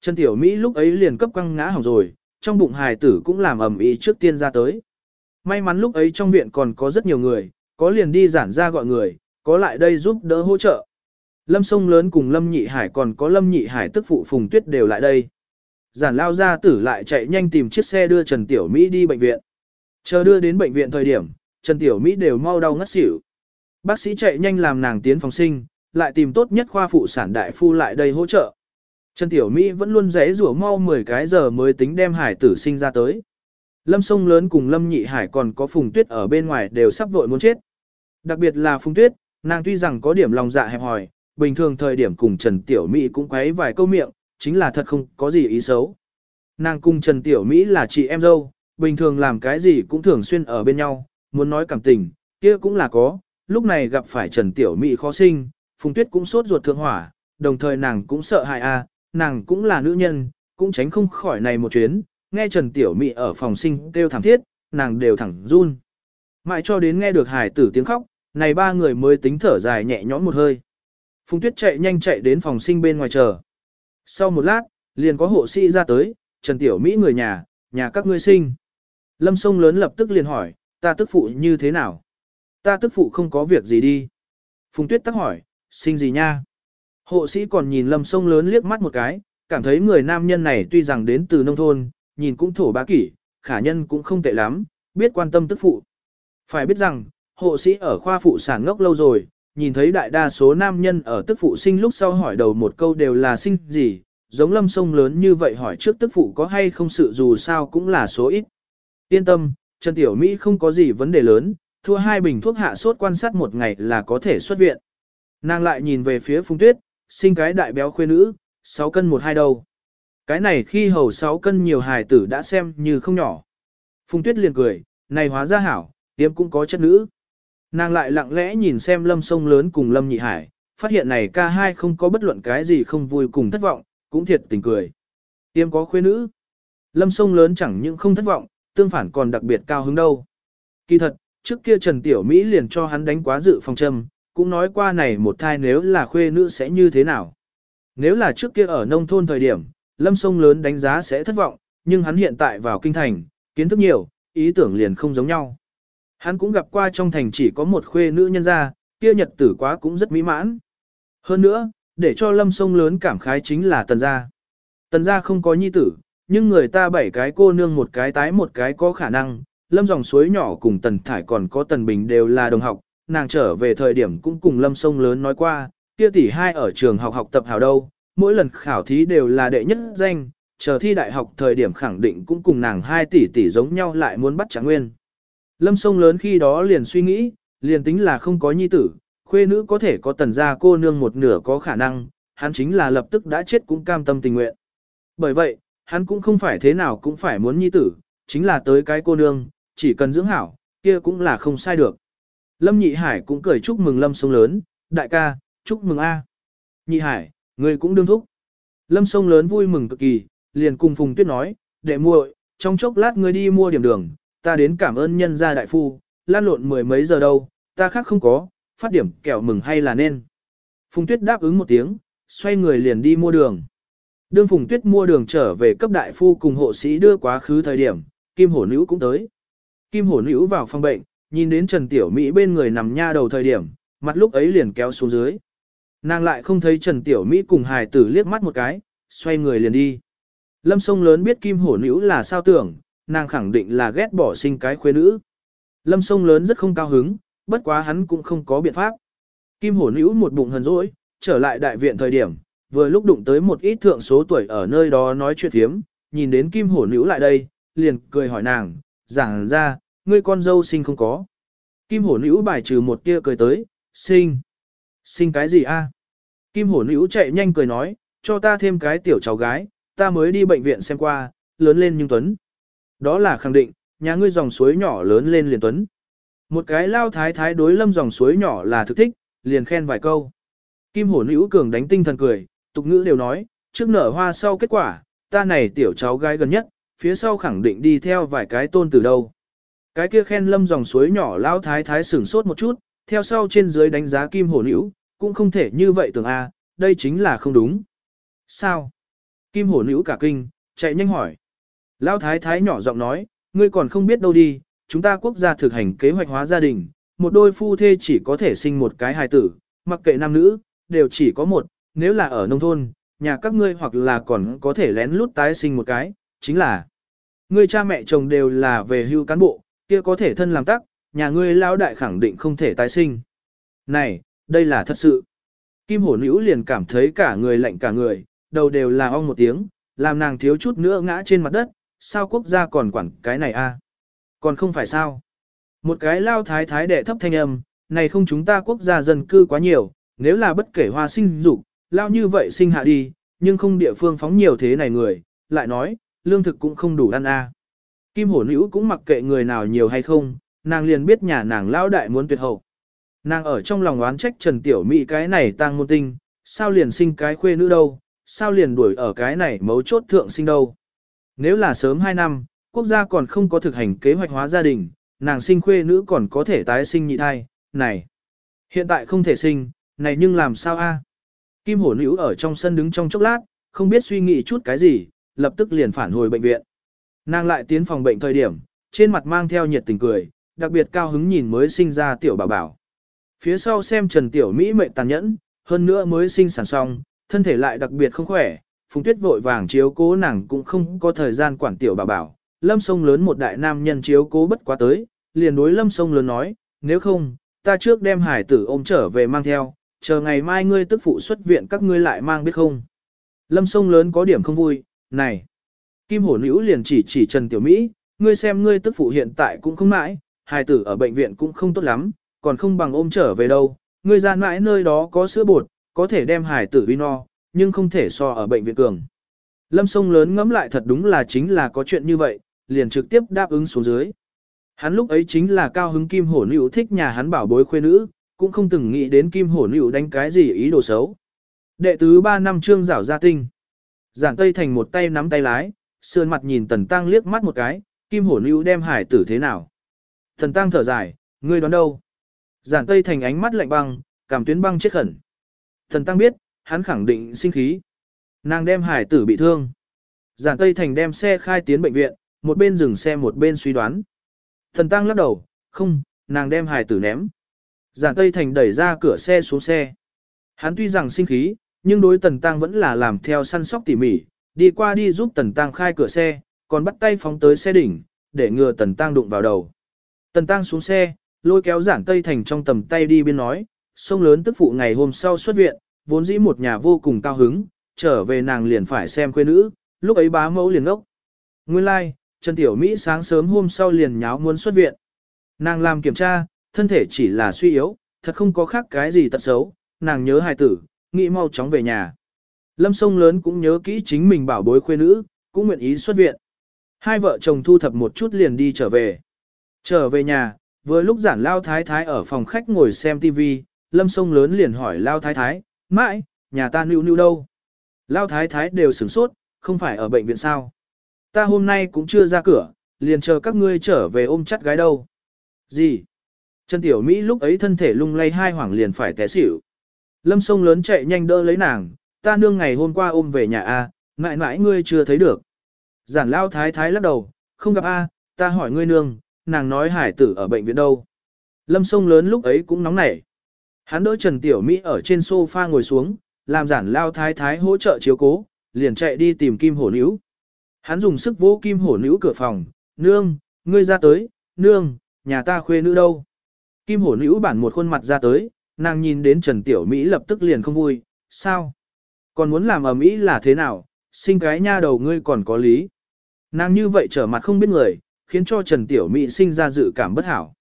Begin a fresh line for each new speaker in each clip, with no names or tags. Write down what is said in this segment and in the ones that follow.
Trần Tiểu Mỹ lúc ấy liền cấp quăng ngã hỏng rồi, trong bụng hài tử cũng làm ầm ĩ trước tiên ra tới. May mắn lúc ấy trong viện còn có rất nhiều người, có liền đi giản ra gọi người, có lại đây giúp đỡ hỗ trợ. Lâm sông lớn cùng Lâm Nhị Hải còn có Lâm Nhị Hải tức phụ Phùng Tuyết đều lại đây. Giản lao ra tử lại chạy nhanh tìm chiếc xe đưa Trần Tiểu Mỹ đi bệnh viện. Chờ đưa đến bệnh viện thời điểm, Trần Tiểu Mỹ đều mau đau ngất xỉu. Bác sĩ chạy nhanh làm nàng tiến phòng sinh, lại tìm tốt nhất khoa phụ sản đại phu lại đây hỗ trợ. Trần Tiểu Mỹ vẫn luôn rẽ rủa mau 10 cái giờ mới tính đem hải tử sinh ra tới. Lâm sông lớn cùng Lâm nhị hải còn có phùng tuyết ở bên ngoài đều sắp vội muốn chết. Đặc biệt là phùng tuyết, nàng tuy rằng có điểm lòng dạ hẹp hòi, bình thường thời điểm cùng Trần Tiểu Mỹ cũng quấy vài câu miệng, chính là thật không có gì ý xấu. Nàng cùng Trần Tiểu Mỹ là chị em dâu, bình thường làm cái gì cũng thường xuyên ở bên nhau, muốn nói cảm tình, kia cũng là có, lúc này gặp phải Trần Tiểu Mỹ khó sinh, Phùng Tuyết cũng sốt ruột thượng hỏa, đồng thời nàng cũng sợ hại a, nàng cũng là nữ nhân, cũng tránh không khỏi này một chuyến, nghe Trần Tiểu Mỹ ở phòng sinh kêu thảm thiết, nàng đều thẳng run. Mãi cho đến nghe được hải tử tiếng khóc, này ba người mới tính thở dài nhẹ nhõm một hơi. Phùng Tuyết chạy nhanh chạy đến phòng sinh bên ngoài chờ. Sau một lát, liền có hộ sĩ ra tới, Trần Tiểu Mỹ người nhà, nhà các ngươi sinh. Lâm sông lớn lập tức liền hỏi, ta tức phụ như thế nào? Ta tức phụ không có việc gì đi. Phùng Tuyết tắc hỏi, sinh gì nha? Hộ sĩ còn nhìn lâm sông lớn liếc mắt một cái, cảm thấy người nam nhân này tuy rằng đến từ nông thôn, nhìn cũng thổ bá kỷ, khả nhân cũng không tệ lắm, biết quan tâm tức phụ. Phải biết rằng, hộ sĩ ở khoa phụ sản ngốc lâu rồi, nhìn thấy đại đa số nam nhân ở tức phụ sinh lúc sau hỏi đầu một câu đều là sinh gì, giống lâm sông lớn như vậy hỏi trước tức phụ có hay không sự dù sao cũng là số ít. Yên tâm, Trần Tiểu Mỹ không có gì vấn đề lớn, thua hai bình thuốc hạ sốt quan sát một ngày là có thể xuất viện. Nàng lại nhìn về phía Phùng Tuyết, sinh cái đại béo khuê nữ, 6 cân một hai đâu. Cái này khi hầu 6 cân nhiều hài tử đã xem như không nhỏ. Phùng Tuyết liền cười, này hóa ra hảo, tiêm cũng có chất nữ. Nàng lại lặng lẽ nhìn xem lâm sông lớn cùng lâm nhị hải, phát hiện này ca hai không có bất luận cái gì không vui cùng thất vọng, cũng thiệt tình cười. Tiêm có khuê nữ. Lâm sông lớn chẳng những không thất vọng, tương phản còn đặc biệt cao hứng đâu. Kỳ thật, trước kia Trần Tiểu Mỹ liền cho hắn đánh quá dự phòng châm, cũng nói qua này một thai nếu là khuê nữ sẽ như thế nào. Nếu là trước kia ở nông thôn thời điểm, lâm sông lớn đánh giá sẽ thất vọng, nhưng hắn hiện tại vào kinh thành, kiến thức nhiều, ý tưởng liền không giống nhau. Hắn cũng gặp qua trong thành chỉ có một khuê nữ nhân gia, kia nhật tử quá cũng rất mỹ mãn. Hơn nữa, để cho lâm sông lớn cảm khái chính là tần gia. Tần gia không có nhi tử, nhưng người ta bảy cái cô nương một cái tái một cái có khả năng, lâm dòng suối nhỏ cùng tần thải còn có tần bình đều là đồng học, nàng trở về thời điểm cũng cùng lâm sông lớn nói qua, kia tỷ hai ở trường học học tập hào đâu, mỗi lần khảo thí đều là đệ nhất danh, chờ thi đại học thời điểm khẳng định cũng cùng nàng hai tỷ tỷ giống nhau lại muốn bắt trạng nguyên. Lâm sông lớn khi đó liền suy nghĩ, liền tính là không có nhi tử, khuê nữ có thể có tần gia cô nương một nửa có khả năng, hắn chính là lập tức đã chết cũng cam tâm tình nguyện. Bởi vậy, hắn cũng không phải thế nào cũng phải muốn nhi tử, chính là tới cái cô nương, chỉ cần dưỡng hảo, kia cũng là không sai được. Lâm Nhị Hải cũng cười chúc mừng Lâm Sông Lớn, đại ca, chúc mừng A. Nhị Hải, người cũng đương thúc. Lâm Sông Lớn vui mừng cực kỳ, liền cùng Phùng Tuyết nói, đệ muội, trong chốc lát ngươi đi mua điểm đường, ta đến cảm ơn nhân gia đại phu, lan lộn mười mấy giờ đâu, ta khác không có, phát điểm kẹo mừng hay là nên. Phùng Tuyết đáp ứng một tiếng, xoay người liền đi mua đường. Đương Phùng Tuyết mua đường trở về cấp đại phu cùng hộ sĩ đưa quá khứ thời điểm, Kim Hổ Nữ cũng tới. Kim Hổ Nữ vào phòng bệnh, nhìn đến Trần Tiểu Mỹ bên người nằm nha đầu thời điểm, mặt lúc ấy liền kéo xuống dưới. Nàng lại không thấy Trần Tiểu Mỹ cùng hài tử liếc mắt một cái, xoay người liền đi. Lâm sông lớn biết Kim Hổ Nữ là sao tưởng, nàng khẳng định là ghét bỏ sinh cái khuê nữ. Lâm sông lớn rất không cao hứng, bất quá hắn cũng không có biện pháp. Kim Hổ Nữ một bụng hờn dỗi, trở lại đại viện thời điểm, vừa lúc đụng tới một ít thượng số tuổi ở nơi đó nói chuyện thiếm, nhìn đến Kim Hổ Nữ lại đây, liền cười hỏi nàng, giảng ra, ngươi con dâu sinh không có. Kim hổ nữ bài trừ một tia cười tới, sinh. Sinh cái gì a? Kim hổ nữ chạy nhanh cười nói, cho ta thêm cái tiểu cháu gái, ta mới đi bệnh viện xem qua, lớn lên nhưng tuấn. Đó là khẳng định, nhà ngươi dòng suối nhỏ lớn lên liền tuấn. Một cái lao thái thái đối lâm dòng suối nhỏ là thực thích, liền khen vài câu. Kim hổ nữ cường đánh tinh thần cười, tục ngữ đều nói, trước nở hoa sau kết quả, ta này tiểu cháu gái gần nhất, phía sau khẳng định đi theo vài cái tôn từ đâu. Cái kia khen lâm dòng suối nhỏ lão thái thái sửng sốt một chút, theo sau trên dưới đánh giá kim hổ nữ, cũng không thể như vậy tưởng a, đây chính là không đúng. Sao? Kim hổ nữ cả kinh, chạy nhanh hỏi. Lão thái thái nhỏ giọng nói, ngươi còn không biết đâu đi, chúng ta quốc gia thực hành kế hoạch hóa gia đình, một đôi phu thê chỉ có thể sinh một cái hài tử, mặc kệ nam nữ, đều chỉ có một, nếu là ở nông thôn, nhà các ngươi hoặc là còn có thể lén lút tái sinh một cái, chính là ngươi cha mẹ chồng đều là về hưu cán bộ, kia có thể thân làm tắc, nhà ngươi lão đại khẳng định không thể tái sinh. Này, đây là thật sự. Kim hổ nữ liền cảm thấy cả người lạnh cả người, đầu đều là ong một tiếng, làm nàng thiếu chút nữa ngã trên mặt đất, sao quốc gia còn quản cái này a? Còn không phải sao? Một cái lao thái thái đệ thấp thanh âm, này không chúng ta quốc gia dân cư quá nhiều, nếu là bất kể hoa sinh dục, lao như vậy sinh hạ đi, nhưng không địa phương phóng nhiều thế này người, lại nói, lương thực cũng không đủ ăn a. Kim hổ nữ cũng mặc kệ người nào nhiều hay không, nàng liền biết nhà nàng lao đại muốn tuyệt hậu. Nàng ở trong lòng oán trách Trần Tiểu Mỹ cái này tang môn tinh, sao liền sinh cái khuê nữ đâu, sao liền đuổi ở cái này mấu chốt thượng sinh đâu. Nếu là sớm 2 năm, quốc gia còn không có thực hành kế hoạch hóa gia đình, nàng sinh khuê nữ còn có thể tái sinh nhị thai, này. Hiện tại không thể sinh, này nhưng làm sao a? Kim hổ nữ ở trong sân đứng trong chốc lát, không biết suy nghĩ chút cái gì, lập tức liền phản hồi bệnh viện. Nàng lại tiến phòng bệnh thời điểm, trên mặt mang theo nhiệt tình cười, đặc biệt cao hứng nhìn mới sinh ra tiểu bảo bảo. Phía sau xem Trần Tiểu Mỹ mệnh tàn nhẫn, hơn nữa mới sinh sản xong, thân thể lại đặc biệt không khỏe, Phùng Tuyết vội vàng chiếu cố nàng cũng không có thời gian quản tiểu bảo bảo. Lâm sông lớn một đại nam nhân chiếu cố bất quá tới, liền đối lâm sông lớn nói, nếu không, ta trước đem hải tử ôm trở về mang theo, chờ ngày mai ngươi tức phụ xuất viện các ngươi lại mang biết không. Lâm sông lớn có điểm không vui, này. Kim hổ nữ liền chỉ chỉ Trần Tiểu Mỹ, ngươi xem ngươi tức phụ hiện tại cũng không mãi, hải tử ở bệnh viện cũng không tốt lắm, còn không bằng ôm trở về đâu, ngươi ra mãi nơi đó có sữa bột, có thể đem hải tử vi no, nhưng không thể so ở bệnh viện cường. Lâm sông lớn ngẫm lại thật đúng là chính là có chuyện như vậy, liền trực tiếp đáp ứng xuống dưới. Hắn lúc ấy chính là cao hứng kim hổ nữ thích nhà hắn bảo bối khuê nữ, cũng không từng nghĩ đến kim hổ nữ đánh cái gì ý đồ xấu. Đệ tứ 3 năm trương rảo gia tinh. Giản Tây Thành một tay nắm tay lái, sườn mặt nhìn Tần Tăng liếc mắt một cái, kim hổ nữ đem hải tử thế nào. Tần Tăng thở dài, ngươi đoán đâu? Giản Tây Thành ánh mắt lạnh băng, cảm tuyến băng chết khẩn. Tần Tăng biết, hắn khẳng định sinh khí. Nàng đem hải tử bị thương. Giản Tây Thành đem xe khai tiến bệnh viện, một bên dừng xe một bên suy đoán. Thần Tăng lắc đầu, không, nàng đem hải tử ném. Giản Tây Thành đẩy ra cửa xe xuống xe. Hắn tuy rằng sinh khí, nhưng đối Tần Tăng vẫn là làm theo săn sóc tỉ mỉ, đi qua đi giúp Tần Tăng khai cửa xe, còn bắt tay phóng tới xe đỉnh, để ngừa Tần Tăng đụng vào đầu. Tần Tăng xuống xe, lôi kéo Giản Tây Thành trong tầm tay đi bên nói, sông lớn tức phụ ngày hôm sau xuất viện, vốn dĩ một nhà vô cùng cao hứng, trở về nàng liền phải xem quê nữ, lúc ấy bá mẫu liền ngốc. Nguyên lai, like, Trần Tiểu Mỹ sáng sớm hôm sau liền nháo muốn xuất viện. Nàng làm kiểm tra, thân thể chỉ là suy yếu, thật không có khác cái gì tật xấu, nàng nhớ hài tử, nghĩ mau chóng về nhà. Lâm sông lớn cũng nhớ kỹ chính mình bảo bối khuê nữ, cũng nguyện ý xuất viện. Hai vợ chồng thu thập một chút liền đi trở về. Trở về nhà, vừa lúc giản lao thái thái ở phòng khách ngồi xem TV, lâm sông lớn liền hỏi lao thái thái, mãi, nhà ta nưu nưu đâu? Lao thái thái đều sửng sốt, không phải ở bệnh viện sao? Ta hôm nay cũng chưa ra cửa, liền chờ các ngươi trở về ôm chắt gái đâu. Gì? Trần Tiểu Mỹ lúc ấy thân thể lung lay hai hoảng liền phải té xỉu. Lâm sông lớn chạy nhanh đỡ lấy nàng, ta nương ngày hôm qua ôm về nhà A, mãi mãi ngươi chưa thấy được. Giản lao thái thái lắc đầu, không gặp A, ta hỏi ngươi nương, nàng nói hải tử ở bệnh viện đâu. Lâm sông lớn lúc ấy cũng nóng nảy. Hắn đỡ Trần Tiểu Mỹ ở trên sofa ngồi xuống, làm giản lao thái thái hỗ trợ chiếu cố, liền chạy đi tìm kim hổ níu. Hắn dùng sức vỗ kim hổ níu cửa phòng, nương, ngươi ra tới, nương, nhà ta khuê nữ đâu. Kim hổ níu bản một khuôn mặt ra tới, nàng nhìn đến Trần Tiểu Mỹ lập tức liền không vui, sao? Còn muốn làm ở Mỹ là thế nào, sinh cái nha đầu ngươi còn có lý. Nàng như vậy trở mặt không biết người, khiến cho Trần Tiểu Mỹ sinh ra dự cảm bất hảo.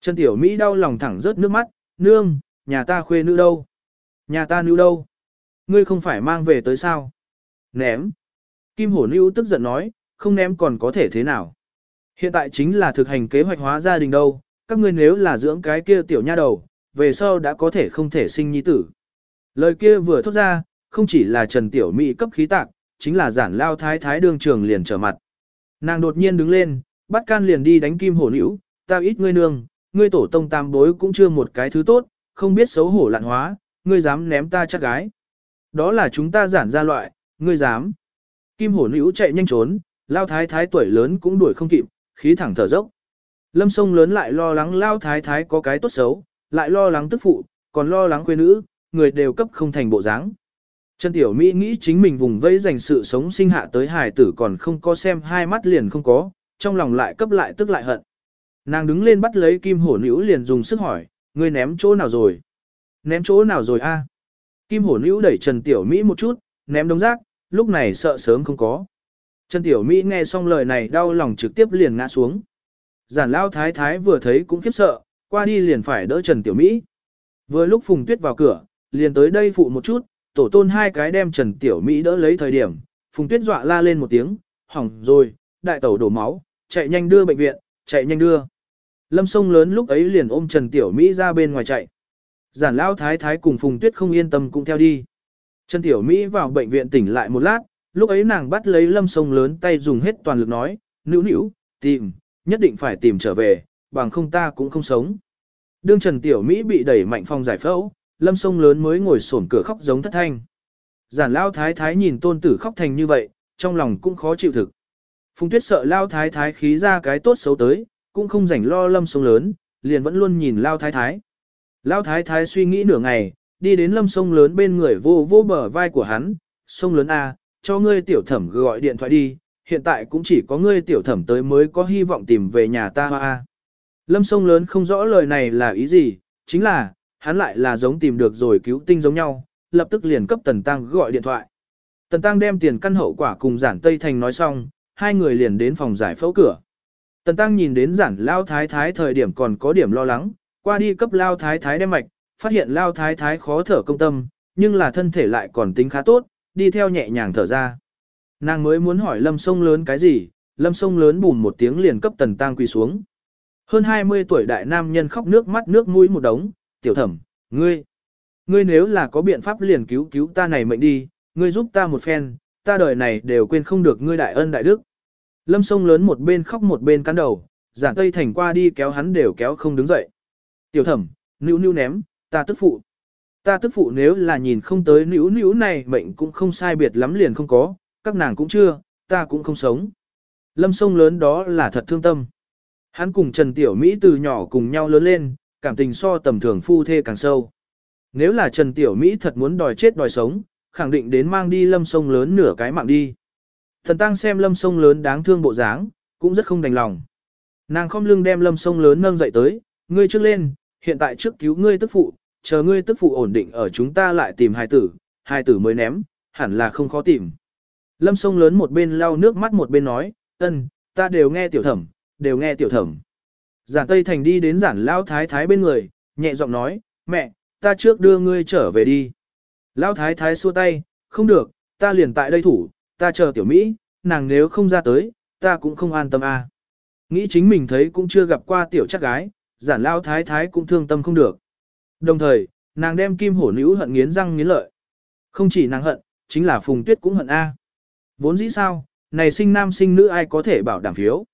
Trần Tiểu Mỹ đau lòng thẳng rớt nước mắt, nương, nhà ta khuê nữ đâu? Nhà ta nữ đâu? Ngươi không phải mang về tới sao? Ném. Kim Hổ Nưu tức giận nói, không ném còn có thể thế nào? Hiện tại chính là thực hành kế hoạch hóa gia đình đâu, các ngươi nếu là dưỡng cái kia tiểu nha đầu, về sau đã có thể không thể sinh nhi tử. Lời kia vừa thốt ra, không chỉ là Trần Tiểu Mỹ cấp khí tạc, chính là giản lao thái thái đương trường liền trở mặt. Nàng đột nhiên đứng lên, bắt can liền đi đánh kim hổ nữ, ta ít ngươi nương, ngươi tổ tông tam bối cũng chưa một cái thứ tốt, không biết xấu hổ lạn hóa, ngươi dám ném ta chắc gái. Đó là chúng ta giản ra loại, ngươi dám. Kim hổ nữ chạy nhanh trốn, lao thái thái tuổi lớn cũng đuổi không kịp, khí thẳng thở dốc. Lâm sông lớn lại lo lắng lao thái thái có cái tốt xấu, lại lo lắng tức phụ, còn lo lắng quê nữ, người đều cấp không thành bộ dáng. Trần Tiểu Mỹ nghĩ chính mình vùng vây dành sự sống sinh hạ tới hài tử còn không có xem hai mắt liền không có, trong lòng lại cấp lại tức lại hận. Nàng đứng lên bắt lấy kim hổ nữ liền dùng sức hỏi, ngươi ném chỗ nào rồi? Ném chỗ nào rồi a? Kim hổ nữ đẩy Trần Tiểu Mỹ một chút, ném đống rác, lúc này sợ sớm không có. Trần Tiểu Mỹ nghe xong lời này đau lòng trực tiếp liền ngã xuống. Giản lao thái thái vừa thấy cũng khiếp sợ, qua đi liền phải đỡ Trần Tiểu Mỹ. Vừa lúc Phùng Tuyết vào cửa, liền tới đây phụ một chút, tổ tôn hai cái đem Trần Tiểu Mỹ đỡ lấy thời điểm, Phùng Tuyết dọa la lên một tiếng, hỏng rồi, đại tẩu đổ máu, chạy nhanh đưa bệnh viện, chạy nhanh đưa. Lâm sông lớn lúc ấy liền ôm Trần Tiểu Mỹ ra bên ngoài chạy. Giản Lão thái thái cùng Phùng Tuyết không yên tâm cũng theo đi. Trần Tiểu Mỹ vào bệnh viện tỉnh lại một lát, lúc ấy nàng bắt lấy lâm sông lớn tay dùng hết toàn lực nói, nữu nữu, tìm, nhất định phải tìm trở về, bằng không ta cũng không sống. Đương Trần Tiểu Mỹ bị đẩy mạnh phong giải phẫu, lâm sông lớn mới ngồi xổm cửa khóc giống thất thanh. Giản lao thái thái nhìn tôn tử khóc thành như vậy, trong lòng cũng khó chịu thực. Phùng tuyết sợ lao thái thái khí ra cái tốt xấu tới, cũng không rảnh lo lâm sông lớn, liền vẫn luôn nhìn lao thái thái. Lao thái thái suy nghĩ nửa ngày, đi đến lâm sông lớn bên người vô vô bờ vai của hắn, sông lớn A, cho ngươi tiểu thẩm gọi điện thoại đi, hiện tại cũng chỉ có ngươi tiểu thẩm tới mới có hy vọng tìm về nhà ta A. Lâm sông lớn không rõ lời này là ý gì, chính là, hắn lại là giống tìm được rồi cứu tinh giống nhau, lập tức liền cấp Tần Tăng gọi điện thoại. Tần Tăng đem tiền căn hậu quả cùng giản Tây Thành nói xong, hai người liền đến phòng giải phẫu cửa. Tần Tăng nhìn đến giản Lao Thái Thái thời điểm còn có điểm lo lắng, qua đi cấp Lao Thái Thái đem mạch, phát hiện Lao Thái Thái khó thở công tâm, nhưng là thân thể lại còn tính khá tốt, đi theo nhẹ nhàng thở ra. Nàng mới muốn hỏi Lâm Sông lớn cái gì, Lâm Sông lớn bùn một tiếng liền cấp Tần Tăng quỳ xuống. Hơn 20 tuổi đại nam nhân khóc nước mắt nước mũi một đống, tiểu thẩm, ngươi, ngươi nếu là có biện pháp liền cứu cứu ta này mệnh đi, ngươi giúp ta một phen, ta đời này đều quên không được ngươi đại ân đại đức. Lâm sông lớn một bên khóc một bên cắn đầu, giản tây thành qua đi kéo hắn đều kéo không đứng dậy. Tiểu thẩm, nữ nữ ném, ta tức phụ. Ta tức phụ nếu là nhìn không tới nữ nữ này mệnh cũng không sai biệt lắm liền không có, các nàng cũng chưa, ta cũng không sống. Lâm sông lớn đó là thật thương tâm. Hắn cùng Trần Tiểu Mỹ từ nhỏ cùng nhau lớn lên, cảm tình so tầm thường phu thê càng sâu. Nếu là Trần Tiểu Mỹ thật muốn đòi chết đòi sống, khẳng định đến mang đi lâm sông lớn nửa cái mạng đi. Thần Tăng xem lâm sông lớn đáng thương bộ dáng, cũng rất không đành lòng. Nàng không lưng đem lâm sông lớn nâng dậy tới, ngươi trước lên, hiện tại trước cứu ngươi tức phụ, chờ ngươi tức phụ ổn định ở chúng ta lại tìm hai tử, hai tử mới ném, hẳn là không khó tìm. Lâm sông lớn một bên lau nước mắt một bên nói, ân, ta đều nghe tiểu thẩm, đều nghe tiểu thẩm. Giản Tây Thành đi đến giản Lão Thái Thái bên người, nhẹ giọng nói, mẹ, ta trước đưa ngươi trở về đi. Lão Thái Thái xua tay, không được, ta liền tại đây thủ, ta chờ tiểu Mỹ, nàng nếu không ra tới, ta cũng không an tâm a. À. Nghĩ chính mình thấy cũng chưa gặp qua tiểu chắc gái, giản Lão Thái Thái cũng thương tâm không được. Đồng thời, nàng đem kim hổ nữ hận nghiến răng nghiến lợi. Không chỉ nàng hận, chính là Phùng Tuyết cũng hận a. Vốn dĩ sao, này sinh nam sinh nữ ai có thể bảo đảm phiếu.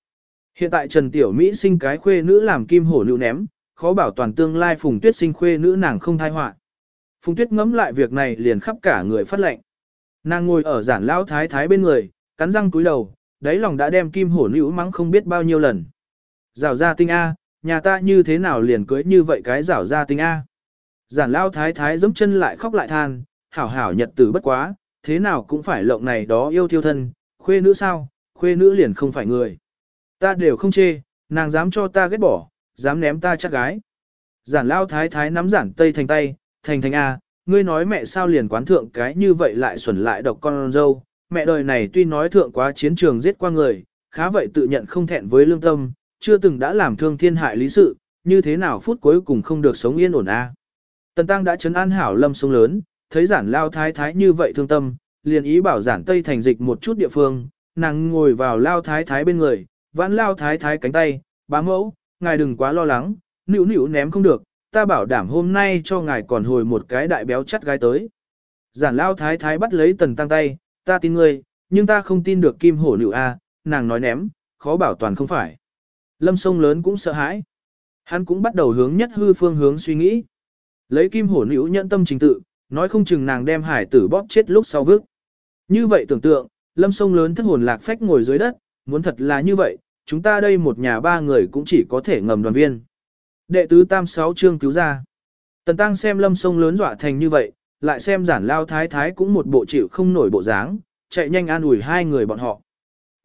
Hiện tại Trần Tiểu Mỹ sinh cái khuê nữ làm kim hổ nữ ném, khó bảo toàn tương lai Phùng Tuyết sinh khuê nữ nàng không thai họa. Phùng Tuyết ngẫm lại việc này liền khắp cả người phát lệnh. Nàng ngồi ở giản lão thái thái bên người, cắn răng cúi đầu, đáy lòng đã đem kim hổ nữ mắng không biết bao nhiêu lần. Giảo gia tinh A, nhà ta như thế nào liền cưới như vậy cái giảo gia tinh A. Giản lão thái thái giẫm chân lại khóc lại than, hảo hảo nhật tử bất quá, thế nào cũng phải lộng này đó yêu thiêu thân, khuê nữ sao, khuê nữ liền không phải người. Ta đều không chê, nàng dám cho ta ghét bỏ, dám ném ta chắc gái. Giản lao thái thái nắm giản tây thành tay, thành thành a, ngươi nói mẹ sao liền quán thượng cái như vậy lại xuẩn lại độc con dâu, mẹ đời này tuy nói thượng quá chiến trường giết qua người, khá vậy tự nhận không thẹn với lương tâm, chưa từng đã làm thương thiên hại lý sự, như thế nào phút cuối cùng không được sống yên ổn a. Tần Tăng đã chấn an hảo lâm sông lớn, thấy giản lao thái thái như vậy thương tâm, liền ý bảo giản tây thành dịch một chút địa phương, nàng ngồi vào lao thái thái bên người, vãn lao thái thái cánh tay, bá mẫu, ngài đừng quá lo lắng, nữu nữu ném không được, ta bảo đảm hôm nay cho ngài còn hồi một cái đại béo chắt gái tới. Giản lao thái thái bắt lấy tần tăng tay, ta tin ngươi, nhưng ta không tin được kim hổ nữu a, nàng nói ném, khó bảo toàn không phải. Lâm sông lớn cũng sợ hãi. Hắn cũng bắt đầu hướng nhất hư phương hướng suy nghĩ. Lấy kim hổ nữ nhận tâm trình tự, nói không chừng nàng đem hải tử bóp chết lúc sau vước. Như vậy tưởng tượng, lâm sông lớn thất hồn lạc phách ngồi dưới đất, muốn thật là như vậy, chúng ta đây một nhà ba người cũng chỉ có thể ngầm đoàn viên. Đệ tứ tam sáu chương cứu ra. Tần tăng xem lâm sông lớn dọa thành như vậy, lại xem giản lao thái thái cũng một bộ chịu không nổi bộ dáng, chạy nhanh an ủi hai người bọn họ.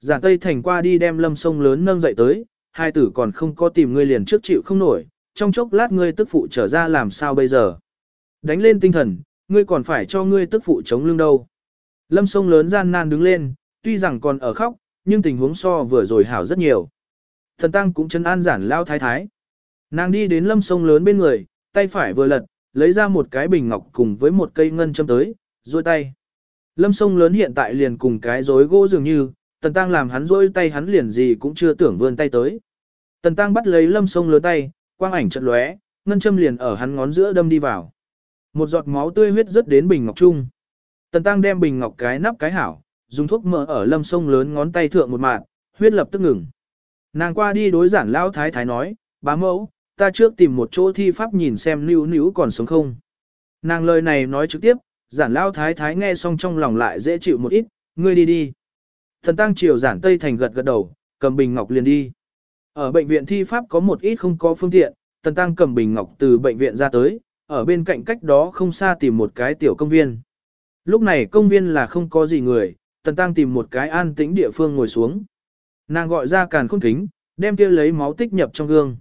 Giản Tây Thành qua đi đem lâm sông lớn nâng dậy tới, hai tử còn không có tìm ngươi liền trước chịu không nổi, trong chốc lát ngươi tức phụ trở ra làm sao bây giờ. Đánh lên tinh thần, ngươi còn phải cho ngươi tức phụ chống lưng đâu. Lâm sông lớn gian nan đứng lên, tuy rằng còn ở khóc, nhưng tình huống so vừa rồi hảo rất nhiều. Thần Tăng cũng chân an giản lao thái thái. Nàng đi đến lâm sông lớn bên người, tay phải vừa lật, lấy ra một cái bình ngọc cùng với một cây ngân châm tới, duỗi tay. Lâm sông lớn hiện tại liền cùng cái rối gỗ dường như, Tần Tăng làm hắn rỗi tay hắn liền gì cũng chưa tưởng vươn tay tới. Tần Tăng bắt lấy lâm sông lớn tay, quang ảnh chợt lóe, ngân châm liền ở hắn ngón giữa đâm đi vào. Một giọt máu tươi huyết rớt đến bình ngọc trung. Tần Tăng đem bình ngọc cái nắp cái hảo, dùng thuốc mỡ ở lâm sông lớn ngón tay thượng một mạng, huyết lập tức ngừng. Nàng qua đi đối giản lão thái thái nói, bá mẫu, ta trước tìm một chỗ thi pháp nhìn xem níu níu còn sống không. Nàng lời này nói trực tiếp, giản lão thái thái nghe xong trong lòng lại dễ chịu một ít, ngươi đi đi. Thần tăng triều giản tây thành gật gật đầu, cầm bình ngọc liền đi. Ở bệnh viện thi pháp có một ít không có phương tiện, thần tăng cầm bình ngọc từ bệnh viện ra tới, ở bên cạnh cách đó không xa tìm một cái tiểu công viên. Lúc này công viên là không có gì người, Tần Tăng tìm một cái an tĩnh địa phương ngồi xuống. Nàng gọi ra càn khôn kính, đem kia lấy máu tích nhập trong gương.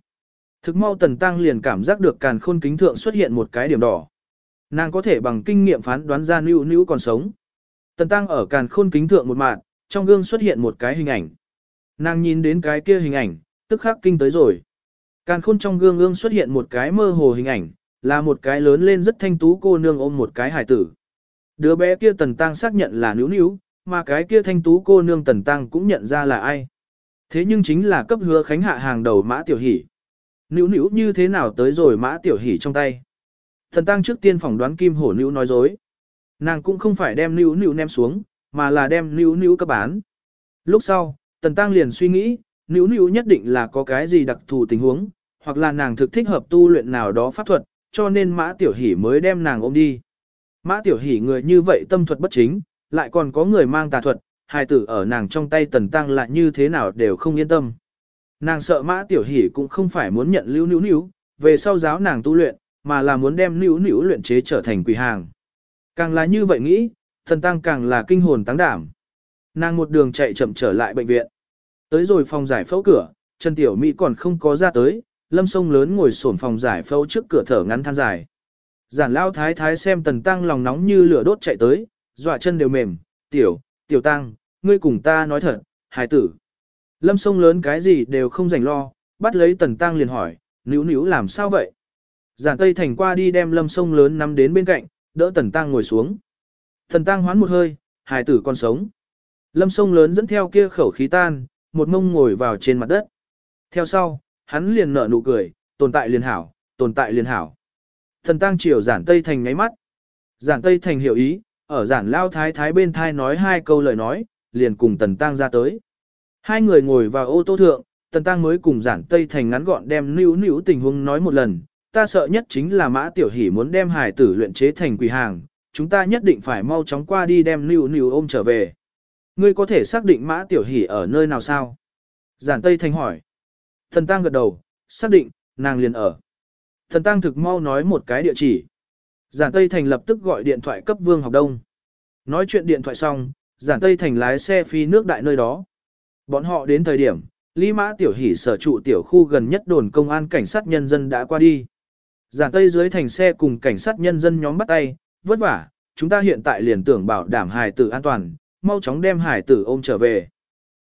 Thực mau Tần Tăng liền cảm giác được càn khôn kính thượng xuất hiện một cái điểm đỏ. Nàng có thể bằng kinh nghiệm phán đoán ra nữ nữ còn sống. Tần Tăng ở càn khôn kính thượng một mạng, trong gương xuất hiện một cái hình ảnh. Nàng nhìn đến cái kia hình ảnh, tức khắc kinh tới rồi. Càn khôn trong gương gương xuất hiện một cái mơ hồ hình ảnh, là một cái lớn lên rất thanh tú cô nương ôm một cái hài tử. Đứa bé kia Tần Tăng xác nhận là nữ nữ, mà cái kia thanh tú cô nương Tần Tăng cũng nhận ra là ai. Thế nhưng chính là cấp hứa khánh hạ hàng đầu mã tiểu hỷ. Nữ nữ như thế nào tới rồi mã tiểu hỷ trong tay. Thần Tăng trước tiên phỏng đoán kim hổ nữ nói dối. Nàng cũng không phải đem nữ nữ ném xuống, mà là đem nữ nữ cấp bán. Lúc sau, Tần Tăng liền suy nghĩ, nữ nữ nhất định là có cái gì đặc thù tình huống, hoặc là nàng thực thích hợp tu luyện nào đó pháp thuật, cho nên mã tiểu hỷ mới đem nàng ôm đi. Mã tiểu hỷ người như vậy tâm thuật bất chính, lại còn có người mang tà thuật, hài tử ở nàng trong tay tần tăng lại như thế nào đều không yên tâm. Nàng sợ mã tiểu hỷ cũng không phải muốn nhận lưu nữ nữ, về sau giáo nàng tu luyện, mà là muốn đem nữ nữ luyện chế trở thành quỷ hàng. Càng là như vậy nghĩ, thần tăng càng là kinh hồn tăng đảm. Nàng một đường chạy chậm trở lại bệnh viện. Tới rồi phòng giải phẫu cửa, Trần Tiểu Mỹ còn không có ra tới, lâm sông lớn ngồi sổn phòng giải phẫu trước cửa thở ngắn than dài. Giản lao thái thái xem tần tăng lòng nóng như lửa đốt chạy tới, dọa chân đều mềm, tiểu, tiểu tăng, ngươi cùng ta nói thật, hài tử. Lâm sông lớn cái gì đều không rảnh lo, bắt lấy tần tăng liền hỏi, níu níu làm sao vậy? Giản Tây Thành qua đi đem lâm sông lớn nắm đến bên cạnh, đỡ tần tăng ngồi xuống. Tần tăng hoán một hơi, hài tử còn sống. Lâm sông lớn dẫn theo kia khẩu khí tan, một mông ngồi vào trên mặt đất. Theo sau, hắn liền nở nụ cười, tồn tại liền hảo, tồn tại liền hảo. Thần tăng chiều giản Tây Thành ngáy mắt. Giản Tây Thành hiểu ý, ở giản lao thái thái bên thai nói hai câu lời nói, liền cùng tần tăng ra tới. Hai người ngồi vào ô tô thượng, tần tăng mới cùng giản Tây Thành ngắn gọn đem níu níu tình huống nói một lần. Ta sợ nhất chính là mã tiểu hỷ muốn đem hải tử luyện chế thành quỷ hàng, chúng ta nhất định phải mau chóng qua đi đem níu níu ôm trở về. Ngươi có thể xác định mã tiểu hỷ ở nơi nào sao? Giản Tây Thành hỏi. Thần tăng gật đầu, xác định, nàng liền ở. Thần tăng thực mau nói một cái địa chỉ. Giản Tây Thành lập tức gọi điện thoại cấp Vương Học Đông. Nói chuyện điện thoại xong, Giản Tây Thành lái xe phi nước đại nơi đó. Bọn họ đến thời điểm, Lý Mã Tiểu Hỷ sở trụ tiểu khu gần nhất đồn công an cảnh sát nhân dân đã qua đi. Giản Tây dưới thành xe cùng cảnh sát nhân dân nhóm bắt tay, vất vả, chúng ta hiện tại liền tưởng bảo đảm hải tử an toàn, mau chóng đem hải tử ôm trở về.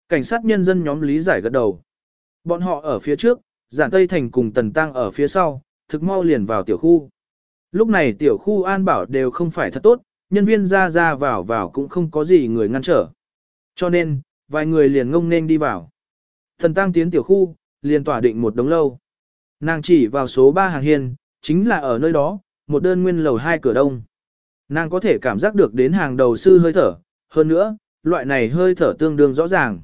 Cảnh sát nhân dân nhóm lý giải gật đầu. Bọn họ ở phía trước, Giản Tây Thành cùng Tần Tăng ở phía sau, thực mau liền vào tiểu khu. Lúc này tiểu khu an bảo đều không phải thật tốt, nhân viên ra ra vào vào cũng không có gì người ngăn trở. Cho nên, vài người liền ngông nên đi vào. Thần tăng tiến tiểu khu, liền tỏa định một đống lâu. Nàng chỉ vào số 3 hàng hiên, chính là ở nơi đó, một đơn nguyên lầu hai cửa đông. Nàng có thể cảm giác được đến hàng đầu sư hơi thở, hơn nữa, loại này hơi thở tương đương rõ ràng.